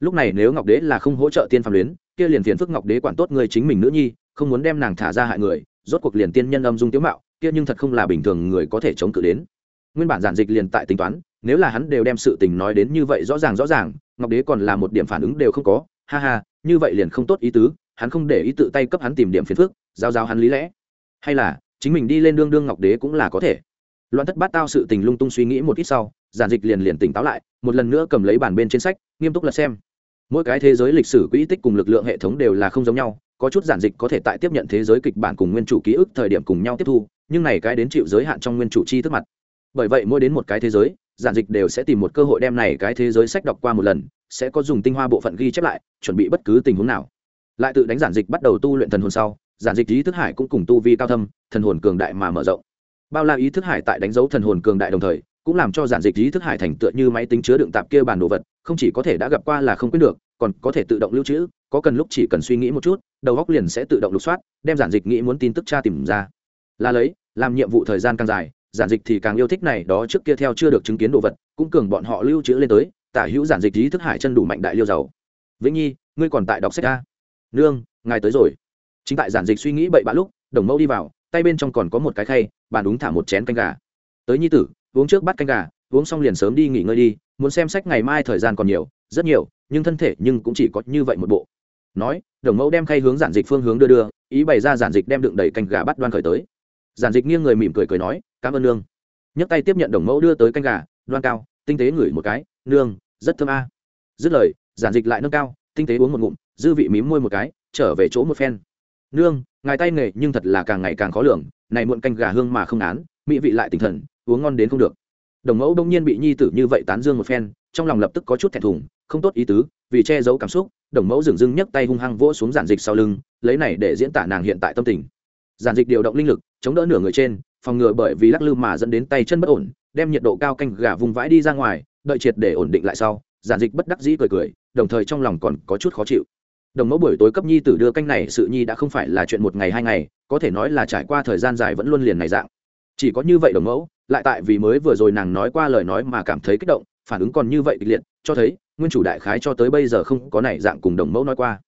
Lúc này nếu ngọc đế là không hỗ trợ tiên phạm luyến, kia liền phiền phức ngọc đế quản tốt người chính mình nữ nhi, không muốn đem nàng thả ra hại người, rốt cuộc liền tiên nhân âm dung tiếu mạo, kia nhưng thật không là bình thường người có thể chống cự đến. Nguyên bản giản dịch liền tại tính toán, nếu là hắn đều đem sự tình nói đến như vậy rõ ràng rõ ràng, ngọc đế còn là một điểm phản ứng đều không có ha ha, như vậy liền không tốt ý tứ, hắn không để ý tự tay cấp hắn tìm điểm phiền phức, giao giao hắn lý lẽ. Hay là, chính mình đi lên đương đương ngọc đế cũng là có thể. Loạn thất bát tao sự tình lung tung suy nghĩ một ít sau, giản dịch liền liền tỉnh táo lại, một lần nữa cầm lấy bản bên trên sách, nghiêm túc lật xem. Mỗi cái thế giới lịch sử quỹ tích cùng lực lượng hệ thống đều là không giống nhau, có chút giản dịch có thể tại tiếp nhận thế giới kịch bản cùng nguyên chủ ký ức thời điểm cùng nhau tiếp thu, nhưng này cái đến chịu giới hạn trong nguyên chủ chi thức mặt. Bởi vậy mỗi đến một cái thế giới, giản dịch đều sẽ tìm một cơ hội đem này cái thế giới sách đọc qua một lần sẽ có dùng tinh hoa bộ phận ghi chép lại, chuẩn bị bất cứ tình huống nào. Lại tự đánh giản dịch bắt đầu tu luyện thần hồn sau, giản dịch ý thức hải cũng cùng tu vi cao thâm, thần hồn cường đại mà mở rộng. Bao la ý thức hải tại đánh dấu thần hồn cường đại đồng thời, cũng làm cho giản dịch ý thức hải thành tựa như máy tính chứa đựng tạp kia bản đồ vật, không chỉ có thể đã gặp qua là không quyết được, còn có thể tự động lưu trữ, có cần lúc chỉ cần suy nghĩ một chút, đầu góc liền sẽ tự động lục soát, đem giản dịch nghĩ muốn tin tức tra tìm ra. Là lấy, làm nhiệm vụ thời gian càng dài, giản dịch thì càng yêu thích này, đó trước kia theo chưa được chứng kiến đồ vật, cũng cường bọn họ lưu trữ lên tới tả hữu giản dịch ý thức hải chân đủ mạnh đại liêu giàu. Vĩnh nhi, ngươi còn tại đọc sách a? Nương, ngài tới rồi. Chính tại giản dịch suy nghĩ bậy bạ lúc, đồng mẫu đi vào, tay bên trong còn có một cái khay, bàn đúng thả một chén canh gà. Tới nhi tử, uống trước bắt canh gà, uống xong liền sớm đi nghỉ ngơi đi, muốn xem sách ngày mai thời gian còn nhiều, rất nhiều, nhưng thân thể nhưng cũng chỉ có như vậy một bộ. Nói, đồng mẫu đem khay hướng giản dịch phương hướng đưa đưa, ý bày ra giản dịch đem đựng đầy canh gà bắt đoan khởi tới. Giản dịch nghiêng người mỉm cười cười nói, cảm ơn nương. Nhấc tay tiếp nhận đồng mẫu đưa tới canh gà, đoan cao, tinh tế ngửi một cái, nương rất thơm a. Dứt lời, giản dịch lại nâng cao, tinh tế uống một ngụm, dư vị mím môi một cái, trở về chỗ một phen. Nương, ngài tay nghề nhưng thật là càng ngày càng khó lường, này muộn canh gà hương mà không án, mỹ vị lại tinh thần, uống ngon đến không được. Đồng mẫu đông nhiên bị nhi tử như vậy tán dương một phen, trong lòng lập tức có chút thẹn thùng, không tốt ý tứ, vì che giấu cảm xúc, đồng mẫu dừng dưng nhấc tay hung hăng vỗ xuống giản dịch sau lưng, lấy này để diễn tả nàng hiện tại tâm tình. Giản dịch điều động linh lực, chống đỡ nửa người trên, phòng ngừa bởi vì lắc lư mà dẫn đến tay chân bất ổn, đem nhiệt độ cao canh gà vùng vãi đi ra ngoài đợi triệt để ổn định lại sau, giản dịch bất đắc dĩ cười cười, đồng thời trong lòng còn có chút khó chịu. Đồng mẫu buổi tối cấp nhi tử đưa canh này sự nhi đã không phải là chuyện một ngày hai ngày, có thể nói là trải qua thời gian dài vẫn luôn liền này dạng. Chỉ có như vậy đồng mẫu, lại tại vì mới vừa rồi nàng nói qua lời nói mà cảm thấy kích động, phản ứng còn như vậy kịch liệt, cho thấy, nguyên chủ đại khái cho tới bây giờ không có này dạng cùng đồng mẫu nói qua.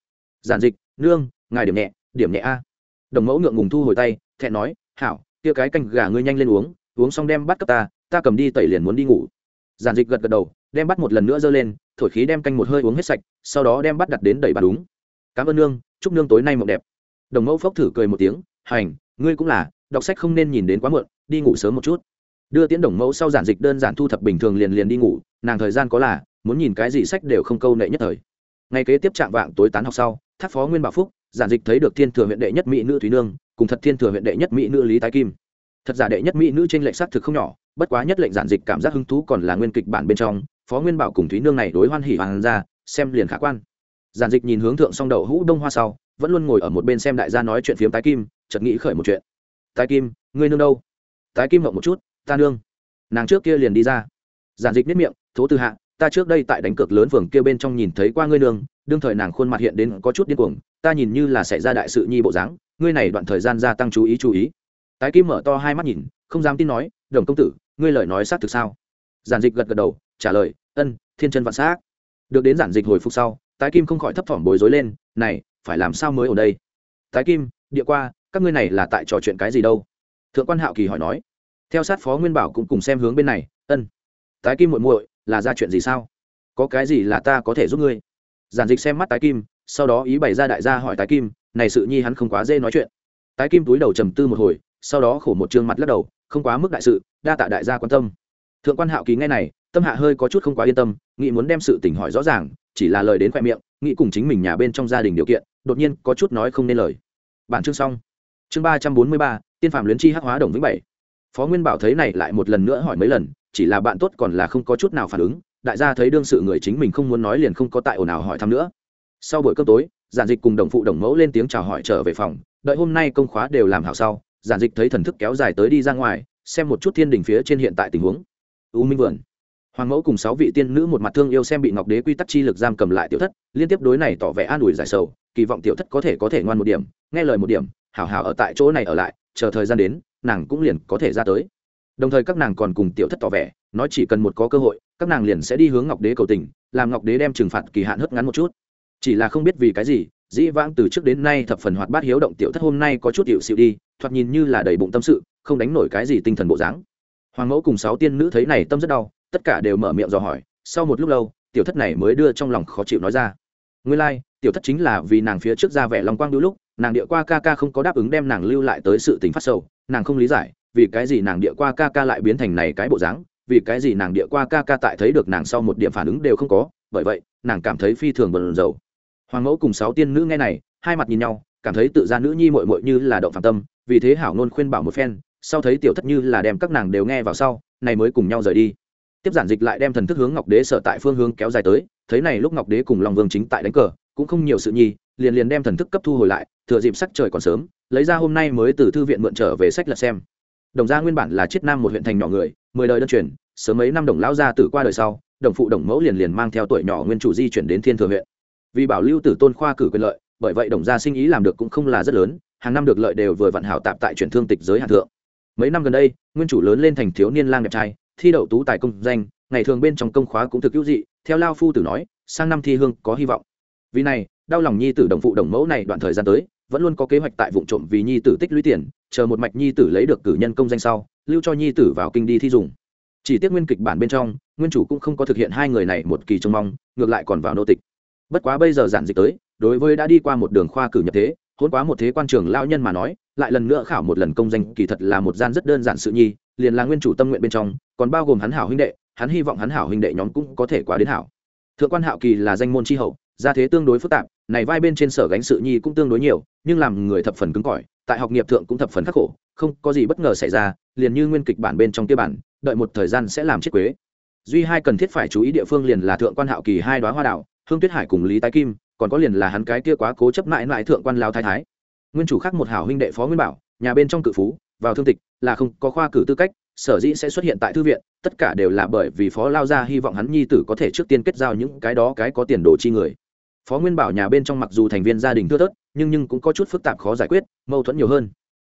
Giản dịch, nương, ngài điểm nhẹ điểm nhẹ a. Đồng mẫu ngượng ngùng thu hồi tay, thẹn nói, hảo, kia cái canh gà ngươi nhanh lên uống uống xong đem bắt cấp ta ta cầm đi tẩy liền muốn đi ngủ giản dịch gật gật đầu, đem bắt một lần nữa giơ lên, thổi khí đem canh một hơi uống hết sạch, sau đó đem bắt đặt đến đẩy bàn đúng. Cảm ơn nương, chúc nương tối nay mộng đẹp. Đồng mẫu phốc thử cười một tiếng, hành, ngươi cũng là, đọc sách không nên nhìn đến quá muộn, đi ngủ sớm một chút. Đưa tiễn đồng mẫu sau giản dịch đơn giản thu thập bình thường liền liền đi ngủ, nàng thời gian có là, muốn nhìn cái gì sách đều không câu nệ nhất thời. Ngày kế tiếp trạng vạng tối tán học sau tháp phó nguyên bảo phúc, giản dịch thấy được thiên thừa huyện đệ nhất mỹ nữ thúy nương, cùng thật thiên thừa huyện đệ nhất mỹ nữ lý tái kim thật giả đệ nhất mỹ nữ trên lệnh sát thực không nhỏ, bất quá nhất lệnh giản dịch cảm giác hứng thú còn là nguyên kịch bản bên trong, phó nguyên bảo cùng thúy nương này đối hoan hỉ hoàng ra xem liền khả quan. Giản dịch nhìn hướng thượng song đậu hũ đông hoa sau, vẫn luôn ngồi ở một bên xem đại gia nói chuyện phiếm tái kim, chợt nghĩ khởi một chuyện. Tái kim, ngươi nương đâu? Tái kim mộng một chút, ta nương. Nàng trước kia liền đi ra. Giản dịch nếp miệng, thố tư hạ, ta trước đây tại đánh cược lớn phường kia bên trong nhìn thấy qua ngươi nương, đương thời nàng khuôn mặt hiện đến có chút điên cuồng, ta nhìn như là xảy ra đại sự nhi bộ dáng, ngươi này đoạn thời gian gia tăng chú ý chú ý tái kim mở to hai mắt nhìn, không dám tin nói, đồng công tử, ngươi lời nói xác thực sao? Giản dịch gật gật đầu, trả lời, ân, thiên chân vạn xác. Được đến giản dịch hồi phục sau, tái kim không khỏi thấp thỏm bối rối lên, này, phải làm sao mới ở đây? Tái kim, địa qua, các ngươi này là tại trò chuyện cái gì đâu? Thượng quan hạo kỳ hỏi nói. Theo sát phó nguyên bảo cũng cùng xem hướng bên này, ân. Tái kim muội muội, là ra chuyện gì sao? Có cái gì là ta có thể giúp ngươi? Giản dịch xem mắt tái kim, sau đó ý bày ra đại gia hỏi tái kim, này sự nhi hắn không quá dễ nói chuyện. Tái kim túi đầu trầm tư một hồi sau đó khổ một trương mặt lắc đầu, không quá mức đại sự, đa tạ đại gia quan tâm. Thượng quan hạo kỳ nghe này, tâm hạ hơi có chút không quá yên tâm, nghĩ muốn đem sự tình hỏi rõ ràng, chỉ là lời đến khoe miệng, nghĩ cùng chính mình nhà bên trong gia đình điều kiện, đột nhiên có chút nói không nên lời. Bản chương xong. Chương ba trăm bốn mươi ba, tiên phạm luyến chi hắc hóa đồng vĩnh bảy. Phó nguyên bảo thấy này lại một lần nữa hỏi mấy lần, chỉ là bạn tốt còn là không có chút nào phản ứng, đại gia thấy đương sự người chính mình không muốn nói liền không có tại ồn nào hỏi thăm nữa. Sau buổi cơm tối, giản dịch cùng đồng phụ đồng mẫu lên tiếng chào hỏi trở về phòng, đợi hôm nay công khóa đều làm hảo sau giản dịch thấy thần thức kéo dài tới đi ra ngoài, xem một chút thiên đình phía trên hiện tại tình huống. U minh vườn. Hoàng mẫu cùng sáu vị tiên nữ một mặt thương yêu xem bị ngọc đế quy tắc chi lực giam cầm lại tiểu thất, liên tiếp đối này tỏ vẻ an ủi giải sầu, kỳ vọng tiểu thất có thể có thể ngoan một điểm, nghe lời một điểm, hảo hảo ở tại chỗ này ở lại, chờ thời gian đến, nàng cũng liền có thể ra tới. Đồng thời các nàng còn cùng tiểu thất tỏ vẻ, nói chỉ cần một có cơ hội, các nàng liền sẽ đi hướng ngọc đế cầu tình, làm ngọc đế đem trừng phạt kỳ hạn hất ngắn một chút. Chỉ là không biết vì cái gì, dĩ vãng từ trước đến nay thập phần hoạt bát hiếu động tiểu thất hôm nay có chút hiệu xịu đi thoạt nhìn như là đầy bụng tâm sự không đánh nổi cái gì tinh thần bộ dáng. Hoàng mẫu cùng sáu tiên nữ thấy này tâm rất đau tất cả đều mở miệng dò hỏi sau một lúc lâu tiểu thất này mới đưa trong lòng khó chịu nói ra. Nguyên lai、like, tiểu thất chính là vì nàng phía trước ra vẻ lòng quang đôi lúc nàng địa qua ca ca không có đáp ứng đem nàng lưu lại tới sự tình phát sầu nàng không lý giải vì cái gì nàng địa qua ca ca lại biến thành này cái bộ dáng vì cái gì nàng địa qua ca ca tại thấy được nàng sau một điểm phản ứng đều không có bởi vậy nàng cảm thấy phi thường bần dầu hoàng mẫu cùng sáu tiên nữ nghe này hai mặt nhìn nhau cảm thấy tự ra nữ nhi mội mội như là động phạm tâm, vì thế hảo nôn khuyên bảo một phen, sau thấy tiểu thất như là đem các nàng đều nghe vào sau, này mới cùng nhau rời đi. Tiếp giản dịch lại đem thần thức hướng ngọc đế sở tại phương hướng kéo dài tới, thấy này lúc ngọc đế cùng long vương chính tại đánh cờ, cũng không nhiều sự nhi, liền liền đem thần thức cấp thu hồi lại, thừa dịp sắc trời còn sớm, lấy ra hôm nay mới từ thư viện mượn trở về sách lật xem. Đồng gia nguyên bản là chiết nam một huyện thành nhỏ người, mười đời đơn truyền, sớm mấy năm đồng lão gia tử qua đời sau, đồng phụ đồng mẫu liền liền mang theo tuổi nhỏ nguyên chủ di chuyển đến thiên thừa huyện. Vì bảo lưu tử tôn khoa cử quyền lợi bởi vậy đồng gia sinh ý làm được cũng không là rất lớn, hàng năm được lợi đều vừa vặn hảo tạp tại chuyển thương tịch giới hạ thượng. Mấy năm gần đây, nguyên chủ lớn lên thành thiếu niên lang đẹp trai, thi đậu tú tài công danh, ngày thường bên trong công khóa cũng thực hữu dị, theo lao phu tử nói, sang năm thi hương có hy vọng. Vì này, đau lòng nhi tử đồng phụ đồng mẫu này đoạn thời gian tới, vẫn luôn có kế hoạch tại vụ trộm vì nhi tử tích lũy tiền, chờ một mạch nhi tử lấy được cử nhân công danh sau, lưu cho nhi tử vào kinh đi thi dùng. Chỉ tiếc nguyên kịch bản bên trong, nguyên chủ cũng không có thực hiện hai người này một kỳ trông mong, ngược lại còn vào nô tịch. Bất quá bây giờ giản dịch tới đối với đã đi qua một đường khoa cử nhập thế, hôn quá một thế quan trường lao nhân mà nói, lại lần nữa khảo một lần công danh kỳ thật là một gian rất đơn giản sự nhi, liền là nguyên chủ tâm nguyện bên trong, còn bao gồm hắn hảo huynh đệ, hắn hy vọng hắn hảo huynh đệ nhóm cũng có thể quá đến hảo. Thượng quan hạo kỳ là danh môn tri hậu, gia thế tương đối phức tạp, này vai bên trên sở gánh sự nhi cũng tương đối nhiều, nhưng làm người thập phần cứng cỏi, tại học nghiệp thượng cũng thập phần khắc khổ, không có gì bất ngờ xảy ra, liền như nguyên kịch bản bên trong kia bản, đợi một thời gian sẽ làm chết quế. Duy hai cần thiết phải chú ý địa phương liền là thượng quan hạo kỳ hai đoá hoa đảo, hương tuyết hải cùng lý tái kim còn có liền là hắn cái kia quá cố chấp mãi mãi thượng quan lao thái thái. Nguyên chủ khác một hảo huynh đệ phó nguyên bảo, nhà bên trong cự phú, vào thương tịch, là không có khoa cử tư cách, sở dĩ sẽ xuất hiện tại thư viện, tất cả đều là bởi vì phó lao gia hy vọng hắn nhi tử có thể trước tiên kết giao những cái đó cái có tiền đồ chi người. Phó nguyên bảo nhà bên trong mặc dù thành viên gia đình thưa thớt, nhưng nhưng cũng có chút phức tạp khó giải quyết, mâu thuẫn nhiều hơn.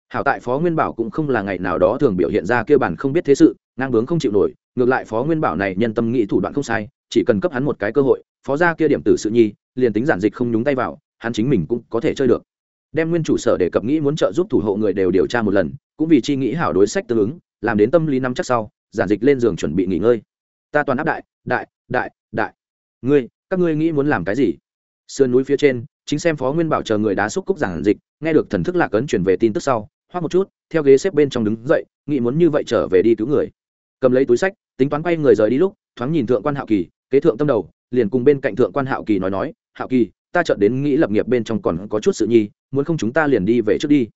Hảo tại phó nguyên bảo cũng không là ngày nào đó thường biểu hiện ra kia bản không biết thế sự, ngang bướng không chịu nổi, ngược lại phó nguyên bảo này nhân tâm nghĩ thủ đoạn không sai, chỉ cần cấp hắn một cái cơ hội, phó gia kia điểm tử sự nhi liền tính giản dịch không nhúng tay vào, hắn chính mình cũng có thể chơi được. Đem nguyên chủ sở để cập nghĩ muốn trợ giúp thủ hộ người đều điều tra một lần, cũng vì chi nghĩ hảo đối sách tương ứng, làm đến tâm lý năm chắc sau, giản dịch lên giường chuẩn bị nghỉ ngơi. Ta toàn áp đại đại đại đại. Ngươi, các ngươi nghĩ muốn làm cái gì? Sườn núi phía trên, chính xem phó nguyên bảo chờ người đá xúc cúc giản dịch, nghe được thần thức lạc ấn chuyển về tin tức sau hoác một chút, theo ghế xếp bên trong đứng dậy, nghĩ muốn như vậy trở về đi cứu người. Cầm lấy túi sách, tính toán quay người rời đi lúc, thoáng nhìn thượng quan hạo kỳ, kế thượng tâm đầu, liền cùng bên cạnh thượng quan hạo kỳ nói nói hạo kỳ, ta chợt đến nghĩ lập nghiệp bên trong còn có chút sự nhi, muốn không chúng ta liền đi về trước đi.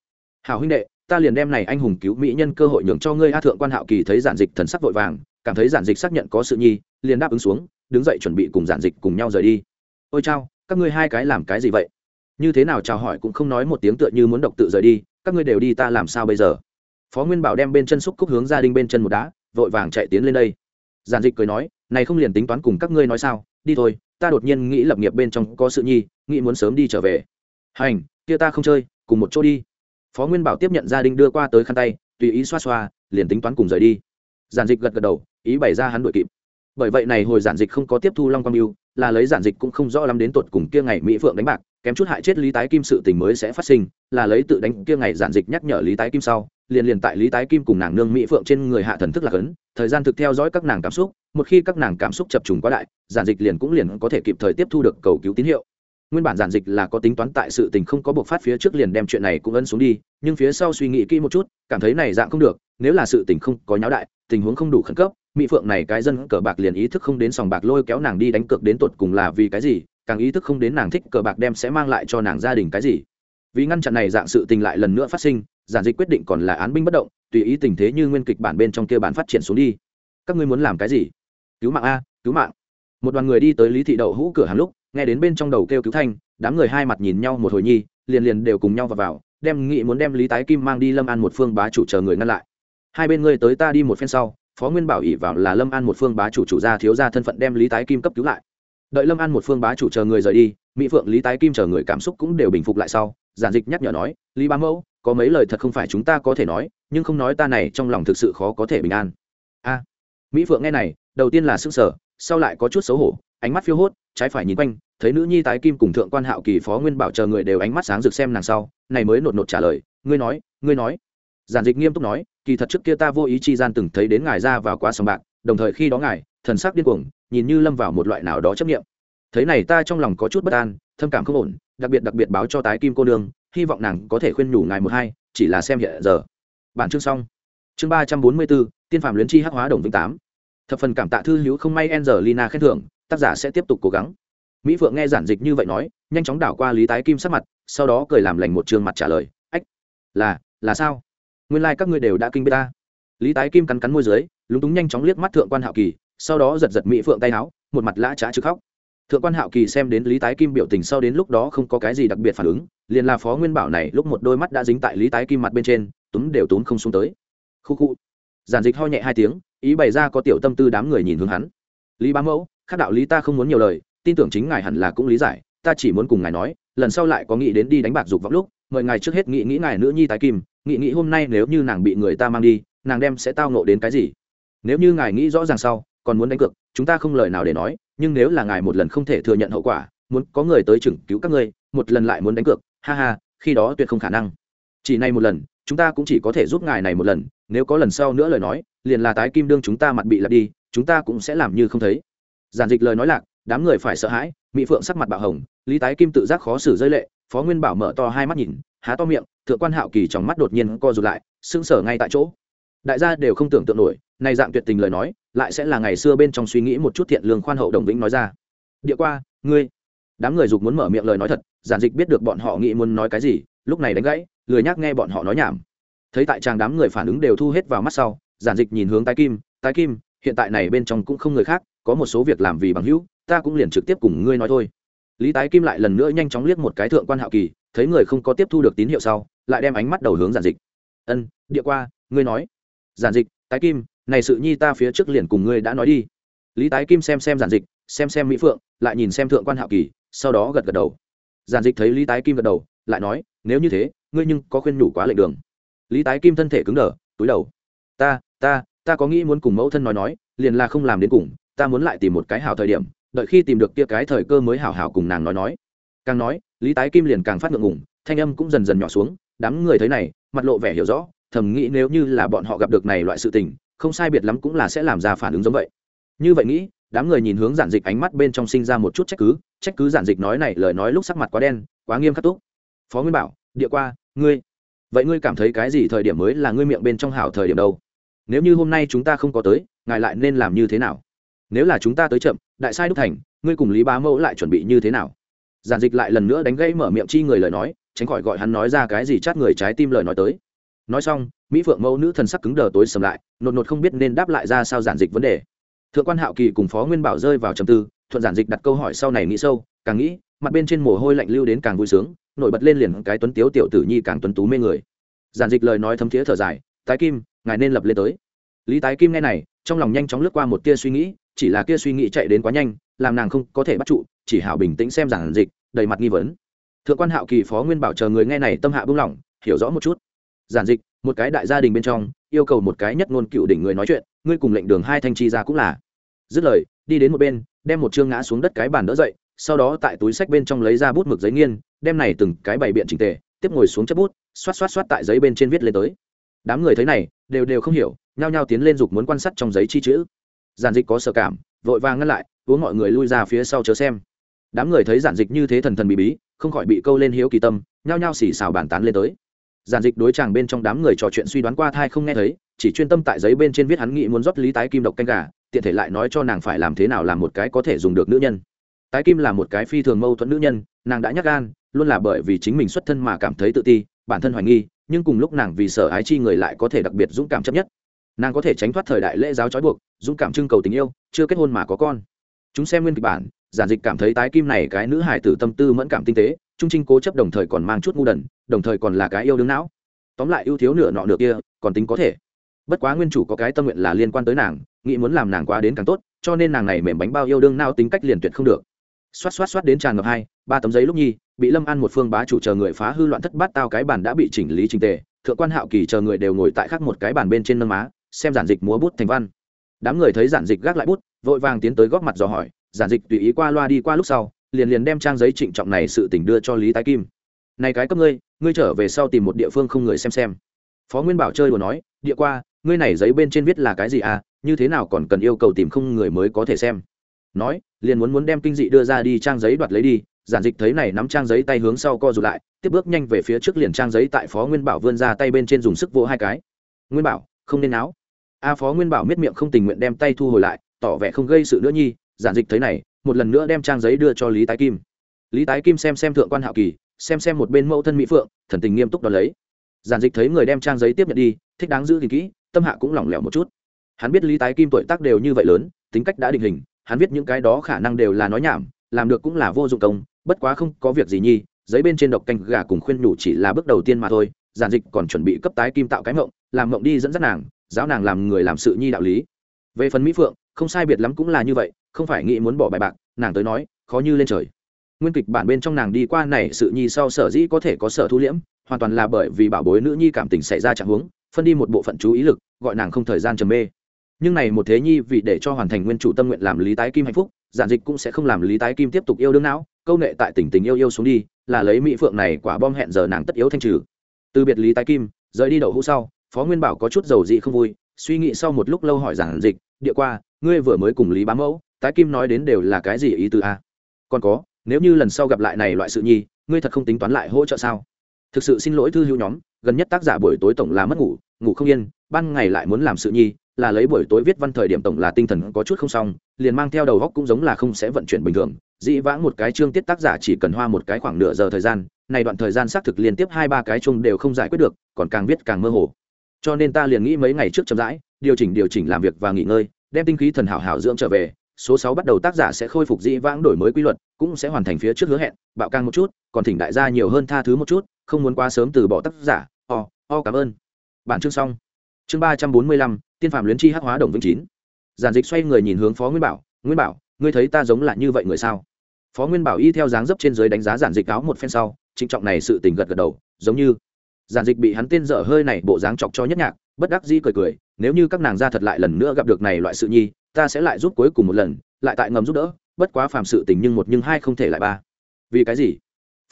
Hảo huynh đệ, ta liền đem này anh hùng cứu mỹ nhân cơ hội nhường cho ngươi. A thượng quan hạo kỳ thấy giản dịch thần sắc vội vàng, cảm thấy giản dịch xác nhận có sự nhi, liền đáp ứng xuống, đứng dậy chuẩn bị cùng giản dịch cùng nhau rời đi. Ôi chao, các ngươi hai cái làm cái gì vậy? Như thế nào chào hỏi cũng không nói một tiếng tựa như muốn độc tự rời đi, các ngươi đều đi ta làm sao bây giờ? Phó nguyên bảo đem bên chân xúc cúc hướng gia đình bên chân một đá, vội vàng chạy tiến lên đây. Giản dịch cười nói, này không liền tính toán cùng các ngươi nói sao? Đi thôi, ta đột nhiên nghĩ lập nghiệp bên trong có sự nhi, nghĩ muốn sớm đi trở về. Hành, kia ta không chơi, cùng một chỗ đi. Phó nguyên bảo tiếp nhận gia đình đưa qua tới khăn tay, tùy ý xoa xoa, liền tính toán cùng rời đi. Giản dịch gật gật đầu, ý bày ra hắn đuổi kịp. Bởi vậy này hồi giản dịch không có tiếp thu long quang yêu, là lấy giản dịch cũng không rõ lắm đến tột cùng kia ngày mỹ phượng đánh bạc, kém chút hại chết lý tái kim sự tình mới sẽ phát sinh, là lấy tự đánh kia ngày giản dịch nhắc nhở lý tái kim sau, liền liền tại lý tái kim cùng nàng nương mỹ phượng trên người hạ thần thức là ấn. thời gian thực theo dõi các nàng cảm xúc một khi các nàng cảm xúc chập trùng quá đại, giản dịch liền cũng liền có thể kịp thời tiếp thu được cầu cứu tín hiệu. Nguyên bản giản dịch là có tính toán tại sự tình không có buộc phát phía trước liền đem chuyện này cũng ân xuống đi, nhưng phía sau suy nghĩ kỹ một chút, cảm thấy này dạng không được, nếu là sự tình không có nháo đại, tình huống không đủ khẩn cấp, mỹ phượng này cái dân cờ bạc liền ý thức không đến sòng bạc lôi kéo nàng đi đánh cược đến tột cùng là vì cái gì, càng ý thức không đến nàng thích cờ bạc đem sẽ mang lại cho nàng gia đình cái gì. Vì ngăn chặn này dạng sự tình lại lần nữa phát sinh, giản dịch quyết định còn là án binh bất động, tùy ý tình thế như nguyên kịch bản bên trong kia bản phát triển xuống đi. Các ngươi muốn làm cái gì? Cứu mạng a, cứu mạng. Một đoàn người đi tới lý thị đậu hũ cửa hàng lúc, nghe đến bên trong đầu kêu cứu thanh, đám người hai mặt nhìn nhau một hồi nhi, liền liền đều cùng nhau vào vào, đem nghị muốn đem lý tái kim mang đi lâm an một phương bá chủ chờ người ngăn lại. Hai bên ngươi tới ta đi một phen sau, phó nguyên bảo ỉ vào là lâm an một phương bá chủ chủ gia thiếu gia thân phận đem lý tái kim cấp cứu lại. Đợi lâm an một phương bá chủ chờ người rời đi, mỹ phượng, lý tái kim chờ người cảm xúc cũng đều bình phục lại sau, giản dịch nhắc nhở nói, lý bá mẫu, có mấy lời thật không phải chúng ta có thể nói, nhưng không nói ta này trong lòng thực sự khó có thể bình an. A. Mỹ phượng nghe này đầu tiên là s ư n g sở sau lại có chút xấu hổ, ánh mắt phiêu hốt, trái phải nhìn quanh, thấy nữ nhi tái kim cùng thượng quan hạo kỳ phó nguyên bảo chờ người đều ánh mắt sáng rực xem nàng sau, này mới nột nột trả lời, ngươi nói ngươi nói. Giản dịch nghiêm túc nói, kỳ thật trước kia ta vô ý chi gian từng thấy đến ngài ra vào qua sòng bạc, đồng thời khi đó ngài, thần sắc điên cuồng, nhìn như lâm vào một loại nào đó chấp nghiệm thấy này ta trong lòng có chút bất an, thâm cảm không ổn, đặc biệt đặc biệt báo cho tái kim cô nương, hy vọng nàng có thể khuyên nhủ ngài một hai, chỉ là xem hiện giờ. Bản chương xong. Chương ba trăm bốn mươi bốn, tiên phạm luyến chi hắc hóa đồng vĩnh tám thập phần cảm tạ thư hữu không may angelina khen thưởng, tác giả sẽ tiếp tục cố gắng. Mỹ phượng nghe giản dịch như vậy nói, nhanh chóng đảo qua lý tái kim sắc mặt, sau đó cười làm lành một trường mặt trả lời, ách, là là sao? Nguyên lai、like、các ngươi đều đã kinh bê ta. Lý tái kim cắn cắn môi d ư ớ i lúng túng nhanh chóng liếc mắt thượng quan hạo kỳ, sau đó giật giật mỹ phượng tay áo, một mặt lã trá chứ khóc. Thượng quan hạo kỳ xem đến lý tái kim biểu tình sau đến lúc đó không có cái gì đặc biệt phản ứng, liền là phó nguyên bảo này lúc một đôi mắt đã dính tại lý tái kim mặt bên trên, túm đều túm không xuống tới. Khu khu. Giản dịch ho nhẹ hai tiếng ý bày ra có tiểu tâm tư đám người nhìn hướng hắn. Lý bá mẫu, khác đạo lý ta không muốn nhiều lời, tin tưởng chính ngài hẳn là cũng lý giải, ta chỉ muốn cùng ngài nói, lần sau lại có nghĩ đến đi đánh bạc dục vọng lúc, mời ngài trước hết nghĩ nghĩ ngài nữ nhi tái kim, nghĩ nghĩ hôm nay nếu như nàng bị người ta mang đi, nàng đem sẽ tao nộ đến cái gì. Nếu như ngài nghĩ rõ ràng sau, còn muốn đánh cược, chúng ta không lời nào để nói, nhưng nếu là ngài một lần không thể thừa nhận hậu quả, muốn có người tới chừng cứu các ngươi, một lần lại muốn đánh cược, ha ha, khi đó tuyệt không khả năng. Chỉ này một lần chúng ta cũng chỉ có thể giúp ngài này một lần, nếu có lần sau nữa lời nói, liền là tái kim đương chúng ta mặt bị lặp đi, chúng ta cũng sẽ làm như không thấy. Giản dịch lời nói lạc, đám người phải sợ hãi, mỹ phượng sắc mặt bạo hồng, lý tái kim tự giác khó xử rơi lệ, phó nguyên bảo mở to hai mắt nhìn, há to miệng, thượng quan hạo kỳ trong mắt đột nhiên co rụt lại sưng sở ngay tại chỗ. Đại gia đều không tưởng tượng nổi, nay dạng tuyệt tình lời nói, lại sẽ là ngày xưa bên trong suy nghĩ một chút thiện lương khoan hậu đồng vĩnh nói ra. Địa qua, ngươi. Đám người dục muốn mở miệng lời nói thật, giản dịch biết được bọn họ nghĩ muốn nói cái gì, lúc này đánh gãy lười nhác nghe bọn họ nói nhảm. Thấy tại tràng đám người phản ứng đều thu hết vào mắt sau, giản dịch nhìn hướng tái kim tái kim, hiện tại này bên trong cũng không người khác, có một số việc làm vì bằng hữu, ta cũng liền trực tiếp cùng ngươi nói thôi. Lý tái kim lại lần nữa nhanh chóng liếc một cái thượng quan hạo kỳ, thấy người không có tiếp thu được tín hiệu sau, lại đem ánh mắt đầu hướng giản dịch. Ân, địa qua, ngươi nói. Giản dịch, tái kim, này sự nhi ta phía trước liền cùng ngươi đã nói đi. Lý tái kim xem xem giản dịch, xem xem mỹ phượng, lại nhìn xem thượng quan hạo kỳ, sau đó gật gật đầu. Giản dịch thấy lý tái kim gật đầu, lại nói, nếu như thế ngươi nhưng có khuyên nhủ quá lệnh đường. Lý tái kim thân thể cứng đờ, túi đầu. Ta ta ta có nghĩ muốn cùng mẫu thân nói nói, liền là không làm đến cùng, ta muốn lại tìm một cái hảo thời điểm, đợi khi tìm được kia cái thời cơ mới hảo hảo cùng nàng nói nói. Càng nói, lý tái kim liền càng phát ngượng ngùng, thanh âm cũng dần dần nhỏ xuống, đám người thấy này, mặt lộ vẻ hiểu rõ, thầm nghĩ nếu như là bọn họ gặp được này loại sự tình, không sai biệt lắm cũng là sẽ làm ra phản ứng giống vậy. Như vậy nghĩ, đám người nhìn hướng giản dịch ánh mắt bên trong sinh ra một chút trách cứ trách cứ giản dịch nói này lời nói lúc sắc mặt quá đen, quá nghiêm khắc túc. Phó nguyên bảo, địa qua ngươi, vậy ngươi cảm thấy cái gì thời điểm mới là ngươi miệng bên trong hảo thời điểm đâu? Nếu như hôm nay chúng ta không có tới, ngài lại nên làm như thế nào? Nếu là chúng ta tới chậm, đại sai đúc thành, ngươi cùng lý bá mẫu lại chuẩn bị như thế nào? Giản dịch lại lần nữa đánh gãy mở miệng chi người lời nói, tránh khỏi gọi hắn nói ra cái gì chát người trái tim lời nói tới. Nói xong, mỹ phượng mẫu nữ thần sắc cứng đờ tối sầm lại, nột nột không biết nên đáp lại ra sao giản dịch vấn đề. Thượng quan hạo kỳ cùng phó nguyên bảo rơi vào trầm tư, thuận giản dịch đặt câu hỏi sau này nghĩ sâu, càng nghĩ, mặt bên trên mồ hôi lạnh lưu đến càng vui sướng nổi bật lên liền cái tuấn tiếu tiểu tử nhi càng tuấn tú mê người. Giản dịch lời nói thấm thiế thở dài, tái kim, ngài nên lập lên tới. Lý tái kim nghe này, trong lòng nhanh chóng lướt qua một tia suy nghĩ, chỉ là kia suy nghĩ chạy đến quá nhanh, làm nàng không có thể bắt trụ, chỉ hảo bình tĩnh xem giản dịch, đầy mặt nghi vấn. Thượng quan hạo kỳ phó nguyên bảo chờ người nghe này tâm hạ buông lỏng hiểu rõ một chút. Giản dịch, một cái đại gia đình bên trong, yêu cầu một cái nhất ngôn cựu đỉnh người nói chuyện, ngươi cùng lệnh đường hai thanh chi ra cũng là. Dứt lời, đi đến một bên, đem một chương ngã xuống đất cái bàn đỡ dậy sau đó tại túi sách bên trong lấy ra bút mực giấy nghiên, đem này từng cái bày biện trình tề, tiếp ngồi xuống chất bút, xoát xoát xoát tại giấy bên trên viết lên tới. Đám người thấy này, đều đều không hiểu, nhao nhao tiến lên dục muốn quan sát trong giấy chi chữ. Giản dịch có sợ cảm, vội vàng ngăn lại, uống mọi người lui ra phía sau chờ xem. Đám người thấy giản dịch như thế thần thần bí bí, không khỏi bị câu lên hiếu kỳ tâm, nhao nhao xì xào bàn tán lên tới. Giản dịch đối chàng bên trong đám người trò chuyện suy đoán qua thai không nghe thấy, chỉ chuyên tâm tại giấy bên trên viết hắn nghĩ muốn rót lý tái kim độc canh gà, tiện thể lại nói cho nàng phải làm thế nào làm một cái có thể dùng được nữ nhân tái kim là một cái phi thường mâu thuẫn nữ nhân, nàng đã nhắc gan, luôn là bởi vì chính mình xuất thân mà cảm thấy tự ti, bản thân hoài nghi, nhưng cùng lúc nàng vì sợ ái chi người lại có thể đặc biệt dũng cảm chấp nhất. Nàng có thể tránh thoát thời đại lễ giáo trói buộc, dũng cảm trưng cầu tình yêu, chưa kết hôn mà có con. Chúng xem nguyên kịch bản, giản dịch cảm thấy tái kim này cái nữ hài tử tâm tư mẫn cảm tinh tế, trung trinh cố chấp đồng thời còn mang chút ngu đần, đồng thời còn là cái yêu đương não. Tóm lại ưu thiếu nửa nọ nửa kia, còn tính có thể. Bất quá nguyên chủ có cái tâm nguyện là liên quan tới nàng, nghĩ muốn làm nàng quá đến càng tốt, cho nên nàng này mềm bánh bao yêu đương não tính cách liền tuyệt không được xoát xoát xoát đến tràn ngập hai, ba tấm giấy lúc nhi, bị lâm ăn một phương bá chủ chờ người phá hư loạn thất bát tao cái bàn đã bị chỉnh lý trình tề, thượng quan hạo kỳ chờ người đều ngồi tại khác một cái bàn bên trên nâng má, xem giản dịch múa bút thành văn. Đám người thấy giản dịch gác lại bút, vội vàng tiến tới góp mặt dò hỏi, giản dịch tùy ý qua loa đi qua lúc sau, liền liền đem trang giấy trịnh trọng này sự tình đưa cho lý tái kim. Này cái cấp ngươi ngươi trở về sau tìm một địa phương không người xem xem. Phó nguyên bảo chơi đùa nói, địa qua, ngươi này giấy bên trên viết là cái gì à như thế nào còn cần yêu cầu tìm không người mới có thể xem nói, liền muốn muốn đem kinh dị đưa ra đi trang giấy đoạt lấy đi, giản dịch thấy này nắm trang giấy tay hướng sau co rụt lại, tiếp bước nhanh về phía trước liền trang giấy tại phó nguyên bảo vươn ra tay bên trên dùng sức vỗ hai cái. Nguyên bảo, không nên áo a phó nguyên bảo miết miệng không tình nguyện đem tay thu hồi lại, tỏ vẻ không gây sự nữa nhi, giản dịch thấy này, một lần nữa đem trang giấy đưa cho lý tái kim. Lý tái kim xem xem thượng quan hạo kỳ, xem xem một bên mẫu thân mỹ phượng, thần tình nghiêm túc đón lấy. Giản dịch thấy người đem trang giấy tiếp nhận đi, thích đáng giữ thì kỹ, tâm hạ cũng lỏng lẻo một chút. Hắn biết lý tái kim tuổi tác đều như vậy lớn, tính cách đã định hình hắn viết những cái đó khả năng đều là nói nhảm, làm được cũng là vô dụng công, bất quá không có việc gì nhi, giấy bên trên độc canh gà cùng khuyên nhủ chỉ là bước đầu tiên mà thôi, giản dịch còn chuẩn bị cấp tái kim tạo cái mộng, làm mộng đi dẫn dắt nàng, giáo nàng làm người làm sự nhi đạo lý. Về phần mỹ phượng, không sai biệt lắm cũng là như vậy, không phải nghĩ muốn bỏ bài bạc, nàng tới nói, khó như lên trời. Nguyên kịch bản bên trong nàng đi qua này sự nhi sau sở dĩ có thể có sở thu liễm, hoàn toàn là bởi vì bảo bối nữ nhi cảm tình xảy ra trạng huống, phân đi một bộ phận chú ý lực, gọi nàng không thời gian trầm mê nhưng này một thế nhi vì để cho hoàn thành nguyên chủ tâm nguyện làm lý tái kim hạnh phúc, giản dịch cũng sẽ không làm lý tái kim tiếp tục yêu đương não, câu nghệ tại tỉnh tình yêu yêu xuống đi, là lấy mỹ phượng này quả bom hẹn giờ nàng tất yếu thanh trừ. Từ biệt lý tái kim, rời đi đậu hũ sau, phó nguyên bảo có chút dầu dị không vui, suy nghĩ sau một lúc lâu hỏi giản dịch, địa qua, ngươi vừa mới cùng lý bám mẫu, tái kim nói đến đều là cái gì ý từ a? Còn có, nếu như lần sau gặp lại này loại sự nhi, ngươi thật không tính toán lại hỗ trợ sao? Thực sự xin lỗi thư hữu nhóm, gần nhất tác giả buổi tối tổng là mất ngủ ngủ không yên, ban ngày lại muốn làm sự nhi là lấy buổi tối viết văn thời điểm tổng là tinh thần có chút không xong, liền mang theo đầu góc cũng giống là không sẽ vận chuyển bình thường. Dĩ vãng một cái chương tiết tác giả chỉ cần hoa một cái khoảng nửa giờ thời gian, này đoạn thời gian xác thực liên tiếp hai ba cái chung đều không giải quyết được, còn càng viết càng mơ hồ. Cho nên ta liền nghĩ mấy ngày trước chậm rãi, điều chỉnh điều chỉnh làm việc và nghỉ ngơi, đem tinh khí thần hảo hảo dưỡng trở về, số sáu bắt đầu tác giả sẽ khôi phục dĩ vãng đổi mới quy luật, cũng sẽ hoàn thành phía trước hứa hẹn, bạo càng một chút, còn thỉnh đại gia nhiều hơn tha thứ một chút, không muốn quá sớm từ bỏ tác giả. O o cảm ơn. Bản chương xong. Chương ba trăm bốn mươi lăm tiên phạm luyến chi hắc hóa đồng vĩnh chín. Giản dịch xoay người nhìn hướng phó nguyên bảo nguyên bảo, ngươi thấy ta giống là như vậy người sao? Phó nguyên bảo y theo dáng dấp trên dưới đánh giá giản dịch áo một phen sau, trịnh trọng này sự tình gật gật đầu, giống như giản dịch bị hắn tên dở hơi này bộ dáng chọc cho nhất nhạc, bất đắc dĩ cười cười, nếu như các nàng ra thật lại lần nữa gặp được này loại sự nhi, ta sẽ lại giúp cuối cùng một lần, lại tại ngầm giúp đỡ, bất quá phàm sự tình nhưng một nhưng hai không thể lại ba. Vì cái gì?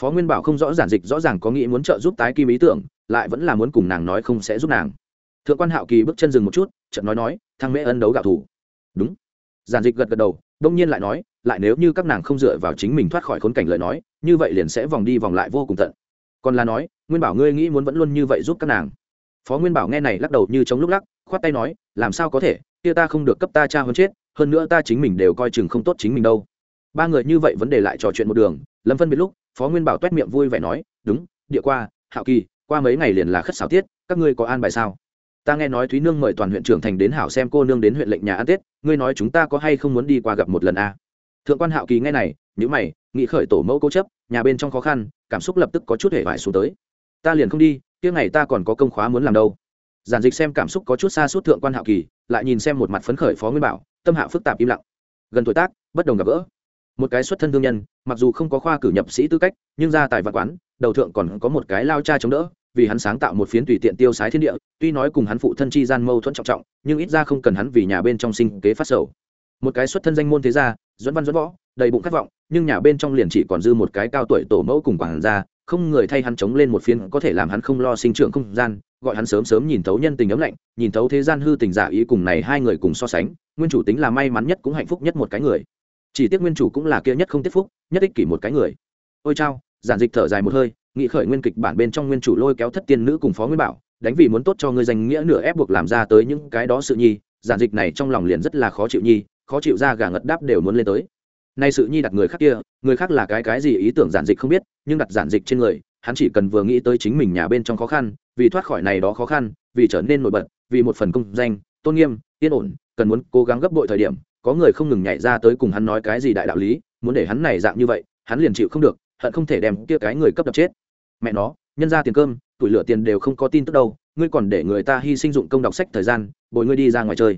Phó nguyên bảo không rõ giản dịch rõ ràng có nghĩ muốn trợ giúp tái kim ý tưởng, lại vẫn là muốn cùng nàng nói không sẽ giúp nàng thượng quan hạo kỳ bước chân dừng một chút, chợt nói nói, thăng mễ ân đấu gạo thủ. Đúng. Giản dịch gật gật đầu, đông nhiên lại nói, lại nếu như các nàng không dựa vào chính mình thoát khỏi khốn cảnh lời nói, như vậy liền sẽ vòng đi vòng lại vô cùng tận. Còn là nói, nguyên bảo ngươi nghĩ muốn vẫn luôn như vậy giúp các nàng? Phó nguyên bảo nghe này lắc đầu như chống lúc lắc, khoát tay nói, làm sao có thể? Kia ta không được cấp ta cha hơn chết, hơn nữa ta chính mình đều coi chừng không tốt chính mình đâu. Ba người như vậy vấn đề lại trò chuyện một đường, lâm phân biệt lúc, phó nguyên bảo t miệng vui vẻ nói, đúng, địa qua, hạo kỳ, qua mấy ngày liền là khất xảo tiết, các ngươi có an bài sao? Ta nghe nói thúy nương mời toàn huyện trưởng thành đến hảo xem cô nương đến huyện lệnh nhà ăn tết, ngươi nói chúng ta có hay không muốn đi qua gặp một lần a à? thượng quan hạo kỳ nghe này nhữ mày nghị khởi tổ mẫu cố chấp, nhà bên trong khó khăn, cảm xúc lập tức có chút hề vải xuống tới. Ta liền không đi tiếng ngày ta còn có công khóa muốn làm đâu. Giản dịch xem cảm xúc có chút xa suốt thượng quan hạo kỳ, lại nhìn xem một mặt phấn khởi phó nguyên bảo, tâm hạ phức tạp im lặng. Gần tuổi tác, bất đồng gặp gỡ. Một cái xuất thân thương nhân, mặc dù không có khoa cử nhập sĩ tư cách, nhưng ra tài văn quán đầu thượng còn có một cái lao cha chống đỡ, vì hắn sáng tạo một phiến tùy tiện tiêu sái thiên địa, tuy nói cùng hắn phụ thân chi gian mâu thuẫn trọng trọng, nhưng ít ra không cần hắn vì nhà bên trong sinh kế phát sầu. Một cái xuất thân danh môn thế gia dẫn văn dẫn võ, đầy bụng khát vọng, nhưng nhà bên trong liền chỉ còn dư một cái cao tuổi tổ mẫu cùng quản gia, không người thay hắn chống lên một phiến có thể làm hắn không lo sinh trưởng không gian, gọi hắn sớm sớm nhìn thấu nhân tình ấm lạnh, nhìn thấu thế gian hư tình giả ý cùng này hai người cùng so sánh, nguyên chủ tính là may mắn nhất cũng hạnh phúc nhất một cái người. Chỉ tiếc nguyên chủ cũng là kia nhất không tiếc phúc, nhất ích kỷ một cái người. Ôi chao giản dịch thở dài một hơi nghị khởi nguyên kịch bản bên trong nguyên chủ lôi kéo thất tiên nữ cùng phó nguyên bảo, đánh vì muốn tốt cho ngươi danh nghĩa nửa ép buộc làm ra tới những cái đó sự nhi, giản dịch này trong lòng liền rất là khó chịu nhi, khó chịu ra gà ngật đáp đều muốn lên tới. Nay sự nhi đặt người khác kia, người khác là cái cái gì ý tưởng giản dịch không biết, nhưng đặt giản dịch trên người, hắn chỉ cần vừa nghĩ tới chính mình nhà bên trong khó khăn, vì thoát khỏi này đó khó khăn, vì trở nên nổi bật, vì một phần công danh, tôn nghiêm, yên ổn, cần muốn cố gắng gấp bội thời điểm, có người không ngừng nhảy ra tới cùng hắn nói cái gì đại đạo lý, muốn để hắn này dạng như vậy, hắn liền chịu không được hận không thể đem kia cái người cấp đập chết. Mẹ nó, nhân ra tiền cơm, tuổi lửa tiền đều không có tin tức đâu, ngươi còn để người ta hy sinh dụng công đọc sách thời gian, bồi ngươi đi ra ngoài chơi.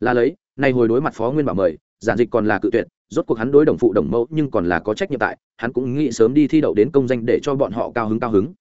Là lấy, nay hồi đối mặt phó nguyên bảo mời, giản dịch còn là cự tuyệt, rốt cuộc hắn đối đồng phụ đồng mẫu nhưng còn là có trách nhiệm tại, hắn cũng nghĩ sớm đi thi đậu đến công danh để cho bọn họ cao hứng cao hứng.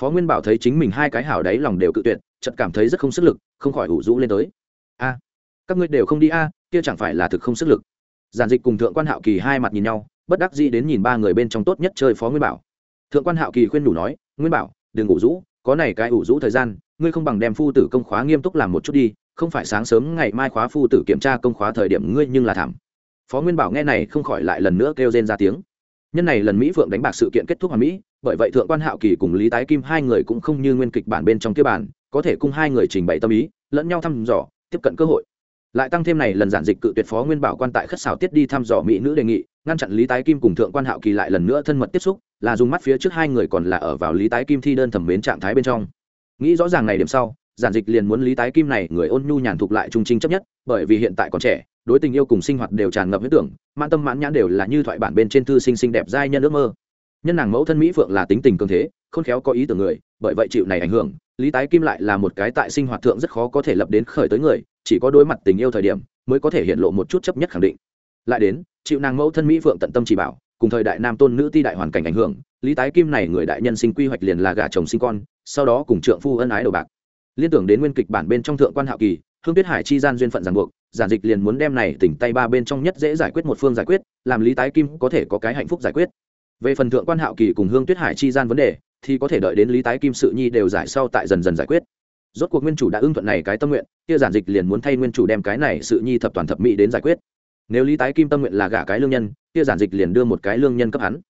Phó nguyên bảo thấy chính mình hai cái hảo đấy lòng đều cự tuyệt, chợt cảm thấy rất không sức lực, không khỏi ủ rũ lên tới. A, các ngươi đều không đi a, kia chẳng phải là thực không sức lực. Giản dịch cùng thượng quan hạo kỳ hai mặt nhìn nhau bất đắc dĩ đến nhìn ba người bên trong tốt nhất chơi phó nguyên bảo. Thượng quan hạo kỳ khuyên đủ nói, nguyên bảo, đừng ngủ rũ, có này cái ủ rũ thời gian, ngươi không bằng đem phu tử công khóa nghiêm túc làm một chút đi, không phải sáng sớm ngày mai khóa phu tử kiểm tra công khóa thời điểm ngươi nhưng là thảm. Phó nguyên bảo nghe này không khỏi lại lần nữa kêu rên ra tiếng. Nhân này lần mỹ phượng đánh bạc sự kiện kết thúc hoàn mỹ, bởi vậy thượng quan hạo kỳ cùng lý tái kim hai người cũng không như nguyên kịch bản bên trong kia bản có thể cùng hai người trình bày tâm ý, lẫn nhau thăm dò, tiếp cận cơ hội lại tăng thêm này lần giản dịch cự tuyệt phó nguyên bảo quan tại khất xảo tiết đi thăm dò mỹ nữ đề nghị, ngăn chặn lý tái kim cùng thượng quan hạo kỳ lại lần nữa thân mật tiếp xúc, là dùng mắt phía trước hai người còn là ở vào lý tái kim thi đơn thẩm mến trạng thái bên trong. Nghĩ rõ ràng này điểm sau, giản dịch liền muốn lý tái kim này người ôn nhu nhàn thục lại trung trinh chấp nhất, bởi vì hiện tại còn trẻ, đối tình yêu cùng sinh hoạt đều tràn ngập huyết tưởng, mãn tâm mãn nhãn đều là như thoại bản bên trên thư sinh xinh đẹp giai nhân ước mơ. Nhân nàng mẫu thân mỹ phượng là tính tình cường thế, khôn khéo có ý tưởng người, bởi vậy chịu này ảnh hưởng, lý tái kim lại là một cái tại sinh hoạt thượng rất khó có thể lập đến khởi tới người chỉ có đối mặt tình yêu thời điểm mới có thể hiện lộ một chút chấp nhất khẳng định. Lại đến, chịu nàng mẫu thân mỹ phượng tận tâm chỉ bảo, cùng thời đại nam tôn nữ ti đại hoàn cảnh ảnh hưởng, lý tái kim này người đại nhân sinh quy hoạch liền là gả chồng sinh con, sau đó cùng trượng phu ân ái đầu bạc. Liên tưởng đến nguyên kịch bản bên trong thượng quan hạo kỳ, hương tuyết hải chi gian duyên phận ràng buộc, giản dịch liền muốn đem này tỉnh tay ba bên trong nhất dễ giải quyết một phương giải quyết, làm lý tái kim có thể có cái hạnh phúc giải quyết. Về phần thượng quan hạo kỳ cùng hương tuyết hải chi gian vấn đề, thì có thể đợi đến lý tái kim sự nhi đều giải sau tại dần dần giải quyết rốt cuộc nguyên chủ đã ưng thuận này cái tâm nguyện, kia giản dịch liền muốn thay nguyên chủ đem cái này sự nhi thập toàn thập mỹ đến giải quyết. Nếu lý tái kim tâm nguyện là gả cái lương nhân, kia giản dịch liền đưa một cái lương nhân cấp hắn.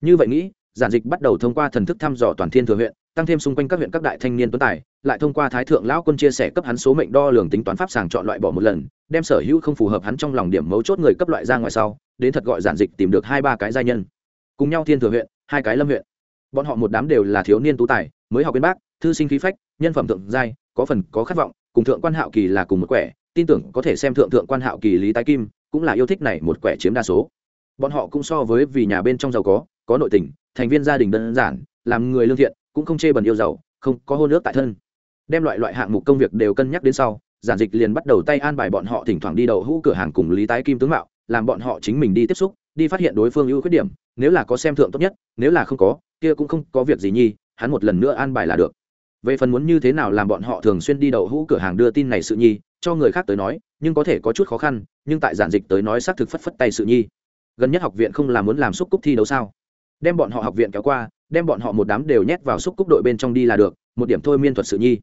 Như vậy nghĩ, giản dịch bắt đầu thông qua thần thức thăm dò toàn thiên thừa huyện, tăng thêm xung quanh các huyện các đại thanh niên tuấn tài, lại thông qua thái thượng lão quân chia sẻ cấp hắn số mệnh đo lường tính toán pháp sàng chọn loại bỏ một lần, đem sở hữu không phù hợp hắn trong lòng điểm mấu chốt người cấp loại ra ngoài sau, đến thật gọi giản dịch tìm được hai ba cái gia nhân. Cùng nhau thiên thừa huyện, hai cái lâm huyện. Bọn họ một đám đều là thiếu niên tú tài, mới học bên bác, thư sinh khí phách nhân phẩm thượng giai, có phần có khát vọng, cùng thượng quan hạo kỳ là cùng một quẻ, tin tưởng có thể xem thượng thượng quan hạo kỳ, lý tái kim, cũng là yêu thích này một quẻ chiếm đa số. Bọn họ cũng so với vì nhà bên trong giàu có có nội tình, thành viên gia đình đơn giản, làm người lương thiện, cũng không chê bẩn yêu giàu, không có hôn ước tại thân. Đem loại loại hạng mục công việc đều cân nhắc đến sau, giản dịch liền bắt đầu tay an bài bọn họ thỉnh thoảng đi đầu hũ cửa hàng cùng lý tái kim tướng mạo, làm bọn họ chính mình đi tiếp xúc, đi phát hiện đối phương ưu khuyết điểm, nếu là có xem thượng tốt nhất, nếu là không có, kia cũng không có việc gì nhi, hắn một lần nữa an bài là được về phần muốn như thế nào làm bọn họ thường xuyên đi đậu hũ cửa hàng đưa tin này sự nhi, cho người khác tới nói, nhưng có thể có chút khó khăn, nhưng tại giản dịch tới nói xác thực phất phất tay sự nhi. Gần nhất học viện không là muốn làm xúc cúc thi đấu sao? Đem bọn họ học viện kéo qua, đem bọn họ một đám đều nhét vào xúc cúc đội bên trong đi là được, một điểm thôi miên thuật sự nhi.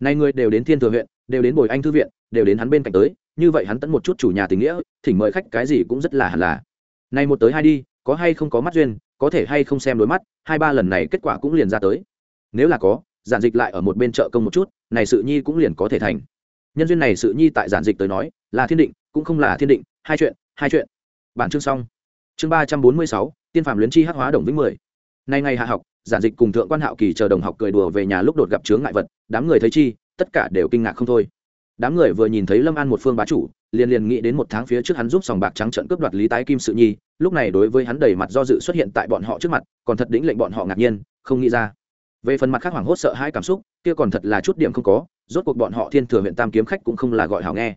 Nay người đều đến thiên thừa huyện, đều đến bồi anh thư viện, đều đến hắn bên cạnh tới, như vậy hắn tẫn một chút chủ nhà tình nghĩa, thỉnh mời khách cái gì cũng rất là hẳn là. Nay một tới hai đi, có hay không có mắt duyên, có thể hay không xem đôi mắt, hai ba lần này kết quả cũng liền ra tới. Nếu là có giản dịch lại ở một bên chợ công một chút, này sự nhi cũng liền có thể thành. Nhân duyên này sự nhi tại giản dịch tới nói, là thiên định, cũng không là thiên định, hai chuyện hai chuyện. Bản chương xong. Chương ba trăm bốn mươi sáu, tiên phạm luyến chi hắc hóa đồng vĩnh mười. Nay ngày hạ học, giản dịch cùng thượng quan hạo kỳ chờ đồng học cười đùa về nhà lúc đột gặp chướng ngại vật, đám người thấy chi, tất cả đều kinh ngạc không thôi. Đám người vừa nhìn thấy lâm an một phương bá chủ, liền liền nghĩ đến một tháng phía trước hắn giúp sòng bạc trắng trận cướp đoạt lý tái kim sự nhi, lúc này đối với hắn đầy mặt do dự xuất hiện tại bọn họ trước mặt, còn thật đĩnh lệnh bọn họ ngạc nhiên, không nghĩ ra về phần mặt khác hoảng hốt sợ hai cảm xúc, kia còn thật là chút điểm không có, rốt cuộc bọn họ thiên thừa huyện tam kiếm khách cũng không là gọi hảo nghe.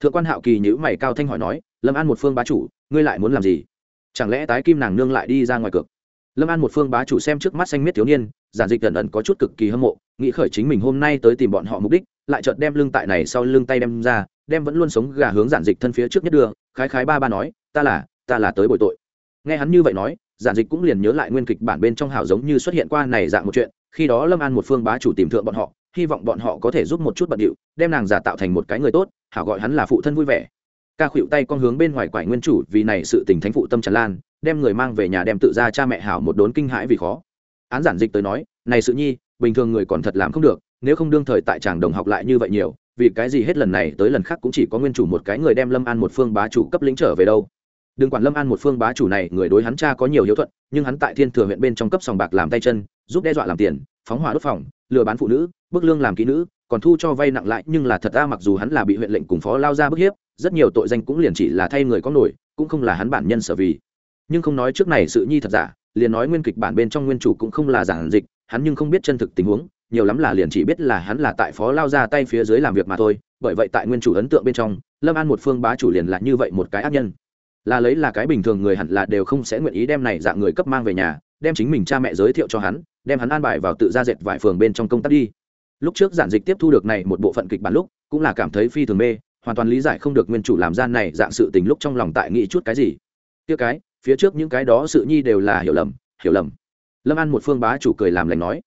Thượng quan hạo kỳ nhữ mày cao thanh hỏi nói, lâm an một phương bá chủ, ngươi lại muốn làm gì? Chẳng lẽ tái kim nàng nương lại đi ra ngoài cược? Lâm an một phương bá chủ xem trước mắt xanh miết thiếu niên, giản dịch ẩn ẩn có chút cực kỳ hâm mộ, nghĩ khởi chính mình hôm nay tới tìm bọn họ mục đích, lại chợt đem lưng tại này sau lưng tay đem ra, đem vẫn luôn sống gà hướng giản dịch thân phía trước nhất đưa khái khái ba ba nói, ta là ta là tới bồi tội. Nghe hắn như vậy nói, giản dịch cũng liền nhớ lại nguyên kịch bản bên trong hảo giống như xuất hiện qua này dạng một chuyện khi đó lâm an một phương bá chủ tìm thượng bọn họ hy vọng bọn họ có thể giúp một chút bận điệu đem nàng giả tạo thành một cái người tốt hảo gọi hắn là phụ thân vui vẻ ca khuỵu tay con hướng bên ngoài quải nguyên chủ vì này sự tình thánh phụ tâm tràn lan đem người mang về nhà đem tự ra cha mẹ hảo một đốn kinh hãi vì khó án giản dịch tới nói này sự nhi bình thường người còn thật làm không được nếu không đương thời tại tràng đồng học lại như vậy nhiều vì cái gì hết lần này tới lần khác cũng chỉ có nguyên chủ một cái người đem lâm an một phương bá chủ cấp lĩnh trở về đâu đừng quản lâm an một phương bá chủ này người đối hắn cha có nhiều hiếu thuận nhưng hắn tại thiên thừa huyện bên trong cấp sòng bạc làm tay chân giúp đe dọa làm tiền, phóng hỏa đốt phòng, lừa bán phụ nữ, bức lương làm kỹ nữ, còn thu cho vay nặng lại nhưng là thật ra mặc dù hắn là bị huyện lệnh cùng phó lao ra bức hiếp, rất nhiều tội danh cũng liền chỉ là thay người có nổi, cũng không là hắn bản nhân sở vì. Nhưng không nói trước này sự nhi thật giả, liền nói nguyên kịch bản bên trong nguyên chủ cũng không là giản dịch, hắn nhưng không biết chân thực tình huống, nhiều lắm là liền chỉ biết là hắn là tại phó lao ra tay phía dưới làm việc mà thôi, bởi vậy tại nguyên chủ ấn tượng bên trong, lâm an một phương bá chủ liền là như vậy một cái ác nhân. Là lấy là cái bình thường người hẳn là đều không sẽ nguyện ý đem này dạng người cấp mang về nhà, đem chính mình cha mẹ giới thiệu cho hắn đem hắn an bài vào tự ra dệt vải phường bên trong công tác đi. Lúc trước giản dịch tiếp thu được này một bộ phận kịch bản lúc, cũng là cảm thấy phi thường mê, hoàn toàn lý giải không được nguyên chủ làm gian này dạng sự tình lúc trong lòng tại nghĩ chút cái gì. Tiếc cái, phía trước những cái đó sự nhi đều là hiểu lầm hiểu lầm. Lâm an một phương bá chủ cười làm lành nói,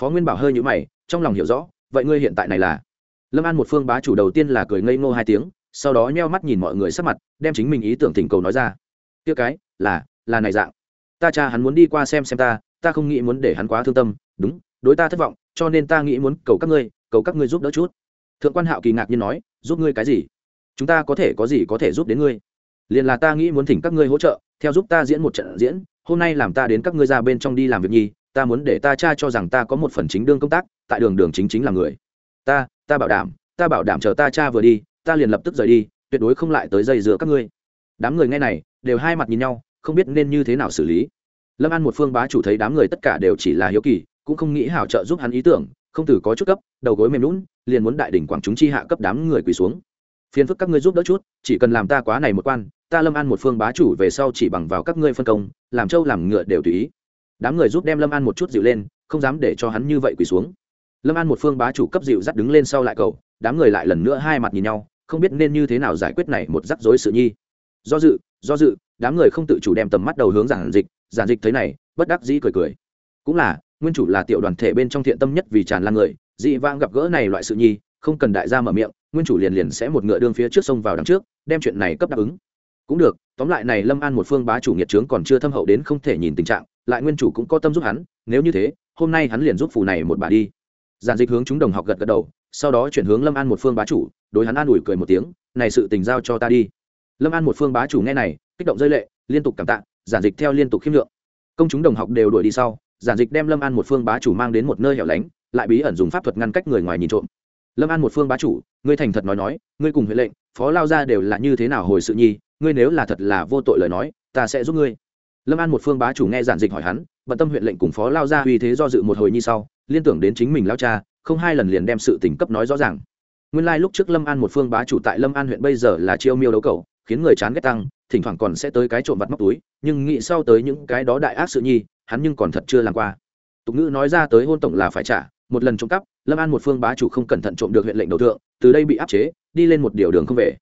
phó nguyên bảo hơi nhữ mày, trong lòng hiểu rõ, vậy ngươi hiện tại này là? Lâm an một phương bá chủ đầu tiên là cười ngây ngô hai tiếng, sau đó nheo mắt nhìn mọi người sắc mặt, đem chính mình ý tưởng thỉnh cầu nói ra. Tiếc cái, là là này dạng. Ta cha hắn muốn đi qua xem xem ta ta không nghĩ muốn để hắn quá thương tâm, đúng, đối ta thất vọng, cho nên ta nghĩ muốn cầu các ngươi, cầu các ngươi giúp đỡ chút. Thượng quan hạo kỳ ngạc nhiên nói, giúp ngươi cái gì? Chúng ta có thể có gì có thể giúp đến ngươi? Liền là ta nghĩ muốn thỉnh các ngươi hỗ trợ, theo giúp ta diễn một trận diễn, hôm nay làm ta đến các ngươi ra bên trong đi làm việc nhi, ta muốn để ta cha cho rằng ta có một phần chính đương công tác, tại đường đường chính chính là người. Ta ta bảo đảm, ta bảo đảm chờ ta cha vừa đi, ta liền lập tức rời đi, tuyệt đối không lại tới dây dưa các ngươi. Đám người nghe này, đều hai mặt nhìn nhau, không biết nên như thế nào xử lý lâm an một phương bá chủ thấy đám người tất cả đều chỉ là hiếu kỳ, cũng không nghĩ hảo trợ giúp hắn ý tưởng, không từ có chút cấp, đầu gối mềm lún liền muốn đại đỉnh quảng chúng chi hạ cấp đám người quỳ xuống. Phiền phức các ngươi giúp đỡ chút, chỉ cần làm ta quá này một quan, ta lâm an một phương bá chủ về sau chỉ bằng vào các ngươi phân công, làm trâu làm ngựa đều tùy ý. Đám người giúp đem lâm an một chút dịu lên, không dám để cho hắn như vậy quỳ xuống. Lâm an một phương bá chủ cấp dịu dắt đứng lên sau lại cầu, đám người lại lần nữa hai mặt nhìn nhau, không biết nên như thế nào giải quyết này một rắc rối sự nhi. Do dự do dự, đám người không tự chủ đem tầm mắt đầu hướng giản dịch giản dịch thấy này, bất đắc dĩ cười cười. Cũng là, nguyên chủ là tiểu đoàn thể bên trong thiện tâm nhất vì tràn lan người, dị vãng gặp gỡ này loại sự nhi, không cần đại gia mở miệng, nguyên chủ liền liền sẽ một ngựa đương phía trước sông vào đằng trước, đem chuyện này cấp đáp ứng. Cũng được, tóm lại này lâm an một phương bá chủ nghiệt trướng còn chưa thâm hậu đến không thể nhìn tình trạng, lại nguyên chủ cũng có tâm giúp hắn, nếu như thế, hôm nay hắn liền giúp phù này một bà đi. Giản dịch hướng chúng đồng học gật gật đầu, sau đó chuyển hướng lâm an một phương bá chủ, đối hắn an ủi cười một tiếng, này sự tình giao cho ta đi. Lâm an một phương bá chủ nghe này, kích động rơi lệ, liên tục cảm tạ giản dịch theo liên tục khiêm lượng. Công chúng đồng học đều đuổi đi sau, giản dịch đem lâm an một phương bá chủ mang đến một nơi hẻo lánh, lại bí ẩn dùng pháp thuật ngăn cách người ngoài nhìn trộm. Lâm an một phương bá chủ, ngươi thành thật nói nói, ngươi cùng huệ lệnh, phó lao ra đều là như thế nào hồi sự nhi, ngươi nếu là thật là vô tội lời nói, ta sẽ giúp ngươi. Lâm an một phương bá chủ nghe giản dịch hỏi hắn, bận tâm huyện lệnh cùng phó lao ra uy thế do dự một hồi như sau, liên tưởng đến chính mình lao cha, không hai lần liền đem sự tình cấp nói rõ ràng. Nguyên lai、like、lúc trước lâm an một phương bá chủ tại lâm an huyện bây giờ là chiêu miêu đấu cầu khiến người chán ghét tăng, thỉnh thoảng còn sẽ tới cái trộm vặt móc túi, nhưng nghĩ sau tới những cái đó đại ác sự nhi, hắn nhưng còn thật chưa làm qua. Tục ngữ nói ra tới hôn tổng là phải trả, một lần trộm cắp, lâm an một phương bá chủ không cẩn thận trộm được huyện lệnh đầu thượng, từ đây bị áp chế, đi lên một điều đường không về.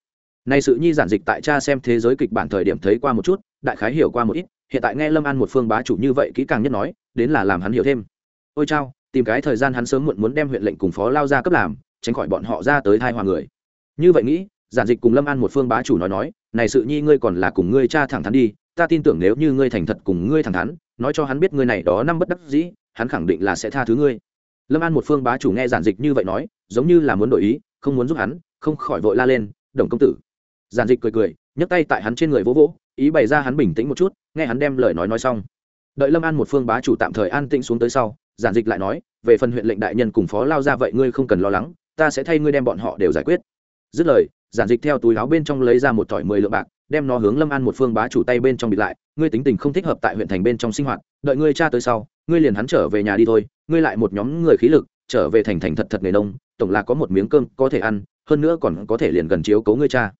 Nay sự nhi giản dịch tại cha xem thế giới kịch bản thời điểm thấy qua một chút, đại khái hiểu qua một ít, hiện tại nghe lâm an một phương bá chủ như vậy kỹ càng nhất nói, đến là làm hắn hiểu thêm. Ôi chao, tìm cái thời gian hắn sớm muộn muốn đem huyện lệnh cùng phó lao ra cấp làm, tránh khỏi bọn họ ra tới thai hòa người. Như vậy nghĩ giản dịch cùng lâm an một phương bá chủ nói nói, này sự nhi ngươi còn là cùng ngươi cha thẳng thắn đi, ta tin tưởng nếu như ngươi thành thật cùng ngươi thẳng thắn, nói cho hắn biết ngươi này đó năm bất đắc dĩ, hắn khẳng định là sẽ tha thứ ngươi. Lâm an một phương bá chủ nghe giản dịch như vậy nói, giống như là muốn đổi ý, không muốn giúp hắn, không khỏi vội la lên, đồng công tử. Giản dịch cười cười, nhấc tay tại hắn trên người vỗ vỗ, ý bày ra hắn bình tĩnh một chút, nghe hắn đem lời nói nói xong. Đợi lâm an một phương bá chủ tạm thời an tĩnh xuống tới sau, giản dịch lại nói, về phần huyện lệnh đại nhân cùng phó lao ra vậy ngươi không cần lo lắng, ta sẽ thay ngươi đem bọn họ đều giải quyết. Dứt lời giản dịch theo túi áo bên trong lấy ra một thỏi mười lượng bạc, đem nó hướng lâm an một phương bá chủ tay bên trong bịt lại, ngươi tính tình không thích hợp tại huyện thành bên trong sinh hoạt, đợi ngươi cha tới sau, ngươi liền hắn trở về nhà đi thôi, ngươi lại một nhóm người khí lực, trở về thành thành thật thật nghề nông, tổng là có một miếng cơm có thể ăn, hơn nữa còn có thể liền gần chiếu cấu ngươi cha.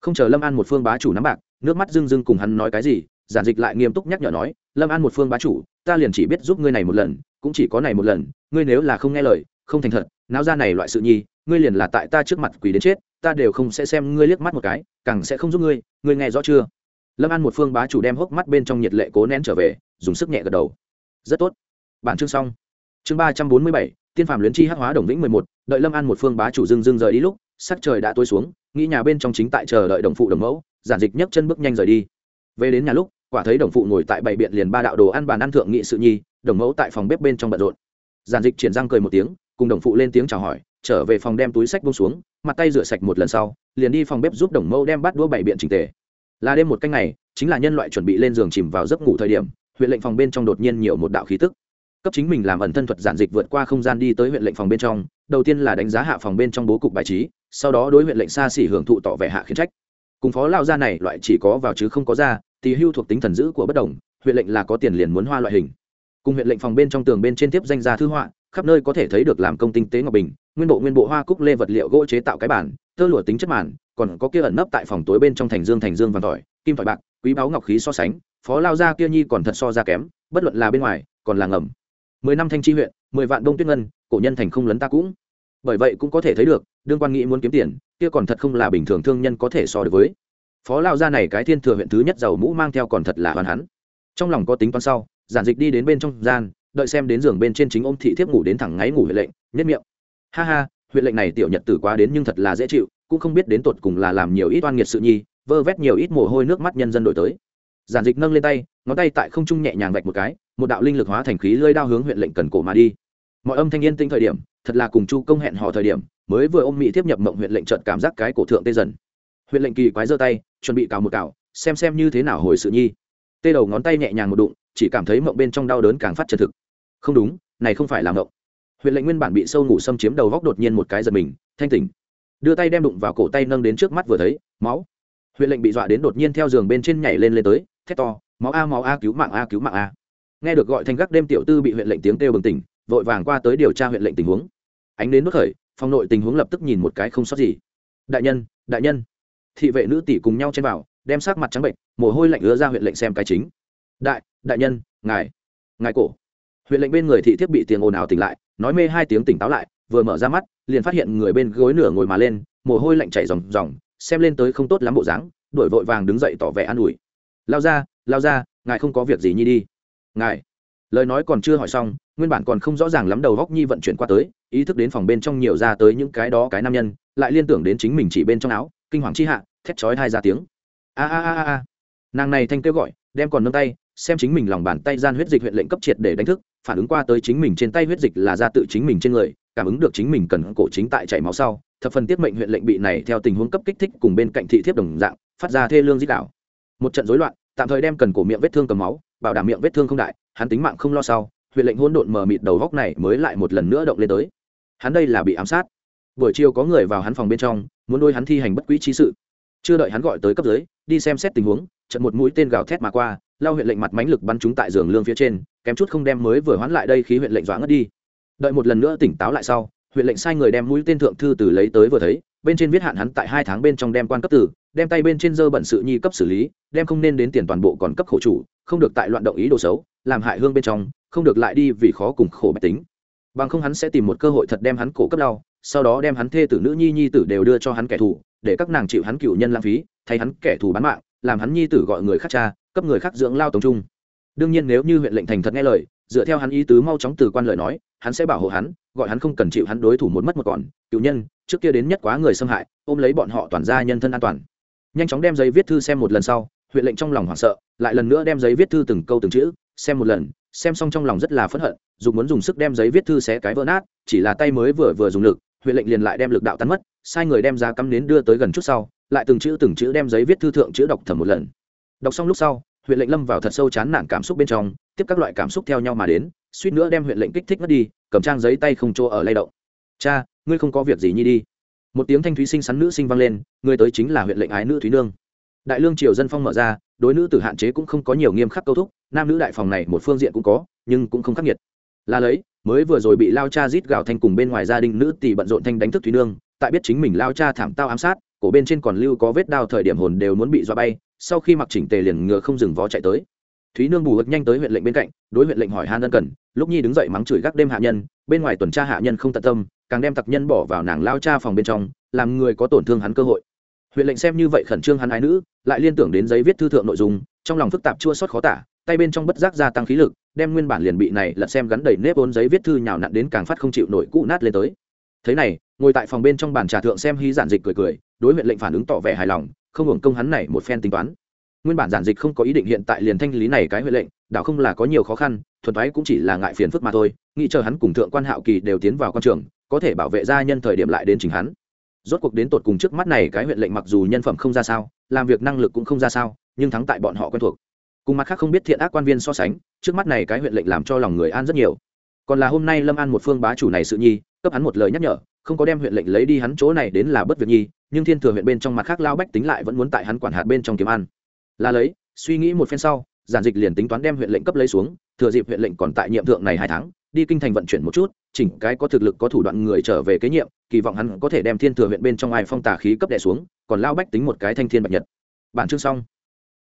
Không chờ lâm an một phương bá chủ nắm bạc, nước mắt rưng rưng cùng hắn nói cái gì, giản dịch lại nghiêm túc nhắc nhở nói, lâm an một phương bá chủ, ta liền chỉ biết giúp ngươi này một lần, cũng chỉ có này một lần, ngươi nếu là không nghe lời, không thành thật, náo ra này loại sự nhi, ngươi liền là tại ta trước mặt quỳ đến chết ta đều không sẽ xem ngươi liếc mắt một cái, càng sẽ không giúp ngươi ngươi nghe rõ chưa? Lâm an một phương bá chủ đem hốc mắt bên trong nhiệt lệ cố nén trở về, dùng sức nhẹ gật đầu. Rất tốt. Bản chương xong. Chương ba trăm bốn mươi bảy, tiên phạm luyến chi hắc hóa đồng vĩnh mười một, đợi lâm an một phương bá chủ dưng dưng rời đi lúc, sắc trời đã tối xuống, nghĩ nhà bên trong chính tại chờ đợi đồng phụ đồng mẫu, giản dịch nhấc chân bước nhanh rời đi. Về đến nhà lúc, quả thấy đồng phụ ngồi tại bảy biện liền ba đạo đồ ăn bàn ăn thượng nghị sự nhi, đồng mẫu tại phòng bếp bên trong bận rộn. Giản dịch triển răng cười một tiếng, cùng đồng phụ lên tiếng chào hỏi, trở về phòng đem túi sách bông xuống mặt tay rửa sạch một lần sau, liền đi phòng bếp giúp đồng mẫu đem bát đũa bảy biện trình tề. Là đêm một canh này chính là nhân loại chuẩn bị lên giường chìm vào giấc ngủ thời điểm, huyện lệnh phòng bên trong đột nhiên nhiều một đạo khí tức. Cấp chính mình làm ẩn thân thuật giản dịch vượt qua không gian đi tới huyện lệnh phòng bên trong, đầu tiên là đánh giá hạ phòng bên trong bố cục bài trí, sau đó đối huyện lệnh xa xỉ hưởng thụ tỏ vẻ hạ khiến trách. Cùng phó lao gia này loại chỉ có vào chứ không có ra thì hưu thuộc tính thần dữ của bất đồng, huyện lệnh là có tiền liền muốn hoa loại hình. Cùng huyện lệnh phòng bên trong tường bên trên tiếp danh gia thư họa khắp nơi có thể thấy được làm công tinh tế ngọc bình, nguyên bộ nguyên bộ hoa cúc lê vật liệu gỗ chế tạo cái bản, tơ lụa tính chất màn, còn có kia ẩn nấp tại phòng tối bên trong thành dương thành dương vàng tỏi, kim thỏi bạc, quý báu ngọc khí so sánh, phó lao gia kia nhi còn thật so ra kém, bất luận là bên ngoài, còn là ngầm. Mười năm thanh tri huyện, mười vạn đông tuyết ngân, cổ nhân thành không lấn ta cũng. Bởi vậy cũng có thể thấy được, đương quan nghĩ muốn kiếm tiền, kia còn thật không là bình thường thương nhân có thể so được với. Phó lao gia này cái thiên thừa huyện thứ nhất giàu mũ mang theo còn thật là hoàn hắn. Trong lòng có tính toán sau, giản dịch đi đến bên trong gian đợi xem đến giường bên trên chính ôm thị thiếp ngủ đến thẳng ngáy ngủ huyện lệnh nhất miệng. Ha ha, huyện lệnh này tiểu nhật tử quá đến nhưng thật là dễ chịu, cũng không biết đến tột cùng là làm nhiều ít oan nghiệt sự nhi, vơ vét nhiều ít mồ hôi nước mắt nhân dân đổi tới. Giản dịch nâng lên tay, ngón tay tại không trung nhẹ nhàng vạch một cái, một đạo linh lực hóa thành khí lơi đao hướng huyện lệnh cần cổ mà đi. Mọi âm thanh yên tĩnh thời điểm, thật là cùng chu công hẹn hò thời điểm, mới vừa ôm mỹ tiếp nhập mộng huyện lệnh trợt cảm giác cái cổ thượng tê dần. Huyện lệnh kỳ quái giơ tay, chuẩn bị cào một cào, xem xem như thế nào hồi sự nhi. Tê đầu ngón tay nhẹ nhàng một đụng, chỉ cảm thấy mộng bên trong đau đớn càng phát chân thực không đúng, này không phải là ngộng. Huyện lệnh nguyên bản bị sâu ngủ xâm chiếm đầu góc đột nhiên một cái giật mình, thanh tỉnh. Đưa tay đem đụng vào cổ tay nâng đến trước mắt vừa thấy, máu. Huyện lệnh bị dọa đến đột nhiên theo giường bên trên nhảy lên lên tới, thét to, máu a máu a, cứu mạng a, cứu mạng a. Nghe được gọi thanh gác đêm tiểu tư bị huyện lệnh tiếng kêu bừng tỉnh, vội vàng qua tới điều tra huyện lệnh tình huống. Ánh đến nước khởi, phòng nội tình huống lập tức nhìn một cái không sót gì. Đại nhân đại nhân. Thị vệ nữ tỷ cùng nhau trên vào, đem sát mặt trắng bệnh, mồ hôi lạnh ứa ra huyện lệnh xem cái chính. Đại đại nhân, ngài ngài cổ huyện lệnh bên người thị thiếp bị tiền ồn ào tỉnh lại, nói mê hai tiếng tỉnh táo lại, vừa mở ra mắt, liền phát hiện người bên gối nửa ngồi mà lên, mồ hôi lạnh chảy ròng ròng, xem lên tới không tốt lắm bộ dáng, đuổi vội vàng đứng dậy tỏ vẻ an ủi. Lao ra lao ra, ngài không có việc gì nhi đi. Ngài? Lời nói còn chưa hỏi xong, nguyên bản còn không rõ ràng lắm đầu góc nhi vận chuyển qua tới, ý thức đến phòng bên trong nhiều ra tới những cái đó cái nam nhân, lại liên tưởng đến chính mình chỉ bên trong áo, kinh hoàng chi hạ, thét chói hai ra tiếng. A a a a. Nàng này thanh kêu gọi, đem còn nâng tay xem chính mình lòng bàn tay gian huyết dịch huyện lệnh cấp triệt để đánh thức, phản ứng qua tới chính mình trên tay huyết dịch là ra tự chính mình trên người, cảm ứng được chính mình cần cổ chính tại chảy máu sau, thập phần tiết mệnh huyện lệnh bị này theo tình huống cấp kích thích cùng bên cạnh thị thiếp đồng dạng, phát ra thê lương dích đảo một trận rối loạn, tạm thời đem cần cổ miệng vết thương cầm máu, bảo đảm miệng vết thương không đại, hắn tính mạng không lo sau, huyện lệnh hôn độn mờ mịt đầu góc này mới lại một lần nữa động lên tới. Hắn đây là bị ám sát. Buổi chiều có người vào hắn phòng bên trong, muốn đôi hắn thi hành bất quỹ trí sự. Chưa đợi hắn gọi tới cấp dưới, đi xem xét tình huống trận một mũi tên gào thét mà qua lao huyện lệnh mặt mánh lực bắn chúng tại giường lương phía trên, kém chút không đem mới vừa hoán lại đây khí huyện lệnh doãn ngất đi. Đợi một lần nữa tỉnh táo lại sau, huyện lệnh sai người đem mũi tên thượng thư từ lấy tới vừa thấy, bên trên viết hạn hắn tại hai tháng bên trong đem quan cấp tử, đem tay bên trên dơ bận sự nhi cấp xử lý, đem không nên đến tiền toàn bộ còn cấp khổ chủ, không được tại loạn động ý đồ xấu, làm hại hương bên trong, không được lại đi vì khó cùng khổ bạch tính. Bằng không hắn sẽ tìm một cơ hội thật đem hắn cổ cấp đau, sau đó đem hắn thê tử nữ nhi nhi tử đều đưa cho hắn kẻ thù, để các nàng chịu hắn cựu nhân lãng phí, thay hắn kẻ thù bán mạng, làm hắn nhi tử gọi người khác cha cấp người khác dưỡng lao tổng trung. Đương nhiên nếu như huyện lệnh thành thật nghe lời, dựa theo hắn ý tứ mau chóng từ quan lời nói, hắn sẽ bảo hộ hắn, gọi hắn không cần chịu hắn đối thủ một mất một còn. Cựu nhân, trước kia đến nhất quá người xâm hại, ôm lấy bọn họ toàn ra nhân thân an toàn. Nhanh chóng đem giấy viết thư xem một lần sau, huyện lệnh trong lòng hoảng sợ, lại lần nữa đem giấy viết thư từng câu từng chữ xem một lần, xem xong trong lòng rất là phẫn hận, dù muốn dùng sức đem giấy viết thư xé cái vỡ nát, chỉ là tay mới vừa vừa dùng lực, huyện lệnh liền lại đem lực đạo tắn mất, sai người đem ra cắm nến đưa tới gần chút sau, lại từng chữ từng chữ đem giấy viết thư thượng chữ đọc thầm một lần. Đọc xong lúc sau huyện lệnh lâm vào thật sâu chán nản cảm xúc bên trong, tiếp các loại cảm xúc theo nhau mà đến, suýt nữa đem huyện lệnh kích thích mất đi, cầm trang giấy tay không chỗ ở lay động. Cha, ngươi không có việc gì nhi đi. Một tiếng thanh thúy sinh sắn nữ sinh vang lên người tới chính là huyện lệnh ái nữ thúy nương. Đại lương triều dân phong mở ra, đối nữ tử hạn chế cũng không có nhiều nghiêm khắc câu thúc, nam nữ đại phòng này một phương diện cũng có, nhưng cũng không khắc nghiệt. Là lấy, mới vừa rồi bị lao cha rít gào thanh cùng bên ngoài gia đình nữ tỷ bận rộn thanh đánh thức thúy nương, tại biết chính mình lao cha thảm tao ám sát, cổ bên trên còn lưu có vết đao thời điểm hồn đều muốn bị dọa bay sau khi mặc chỉnh tề liền ngựa không dừng vó chạy tới. Thúy nương bù hực nhanh tới huyện lệnh bên cạnh, đối huyện lệnh hỏi han ân cần, lúc nhi đứng dậy mắng chửi gác đêm hạ nhân, bên ngoài tuần tra hạ nhân không tận tâm, càng đem tặc nhân bỏ vào nàng lao cha phòng bên trong, làm người có tổn thương hắn cơ hội. Huyện lệnh xem như vậy khẩn trương hắn ái nữ, lại liên tưởng đến giấy viết thư thượng nội dung, trong lòng phức tạp chua xót khó tả, tay bên trong bất giác gia tăng khí lực, đem nguyên bản liền bị này lật xem gắn đầy nếp ốn giấy viết thư nhào nặn đến càng phát không chịu nổi cụ nát lên tới. Thế này, ngồi tại phòng bên trong bàn trà thượng xem hí giản dịch cười cười, đối huyện lệnh phản ứng tỏ vẻ hài lòng không hưởng công hắn này một phen tính toán. Nguyên bản giản dịch không có ý định hiện tại liền thanh lý này cái huyện lệnh, đảo không là có nhiều khó khăn, thuần thoái cũng chỉ là ngại phiền phức mà thôi, nghĩ chờ hắn cùng thượng quan hạo kỳ đều tiến vào quan trường, có thể bảo vệ gia nhân thời điểm lại đến chính hắn. Rốt cuộc đến tột cùng trước mắt này cái huyện lệnh mặc dù nhân phẩm không ra sao, làm việc năng lực cũng không ra sao, nhưng thắng tại bọn họ quen thuộc. Cùng mặt khác không biết thiện ác quan viên so sánh, trước mắt này cái huyện lệnh làm cho lòng người an rất nhiều. Còn là hôm nay lâm an một phương bá chủ này sự nhi, cấp hắn một lời nhắc nhở, không có đem huyện lệnh lấy đi hắn chỗ này đến là bất việc nhi nhưng thiên thừa huyện bên trong mặt khác lao bách tính lại vẫn muốn tại hắn quản hạt bên trong kiếm ăn. Là lấy, suy nghĩ một phen sau, giản dịch liền tính toán đem huyện lệnh cấp lấy xuống, thừa dịp huyện lệnh còn tại nhiệm thượng này hai tháng, đi kinh thành vận chuyển một chút, chỉnh cái có thực lực có thủ đoạn người trở về kế nhiệm, kỳ vọng hắn có thể đem thiên thừa huyện bên trong ai phong tà khí cấp đẻ xuống, còn lao bách tính một cái thanh thiên bạch nhật. Bản chương xong.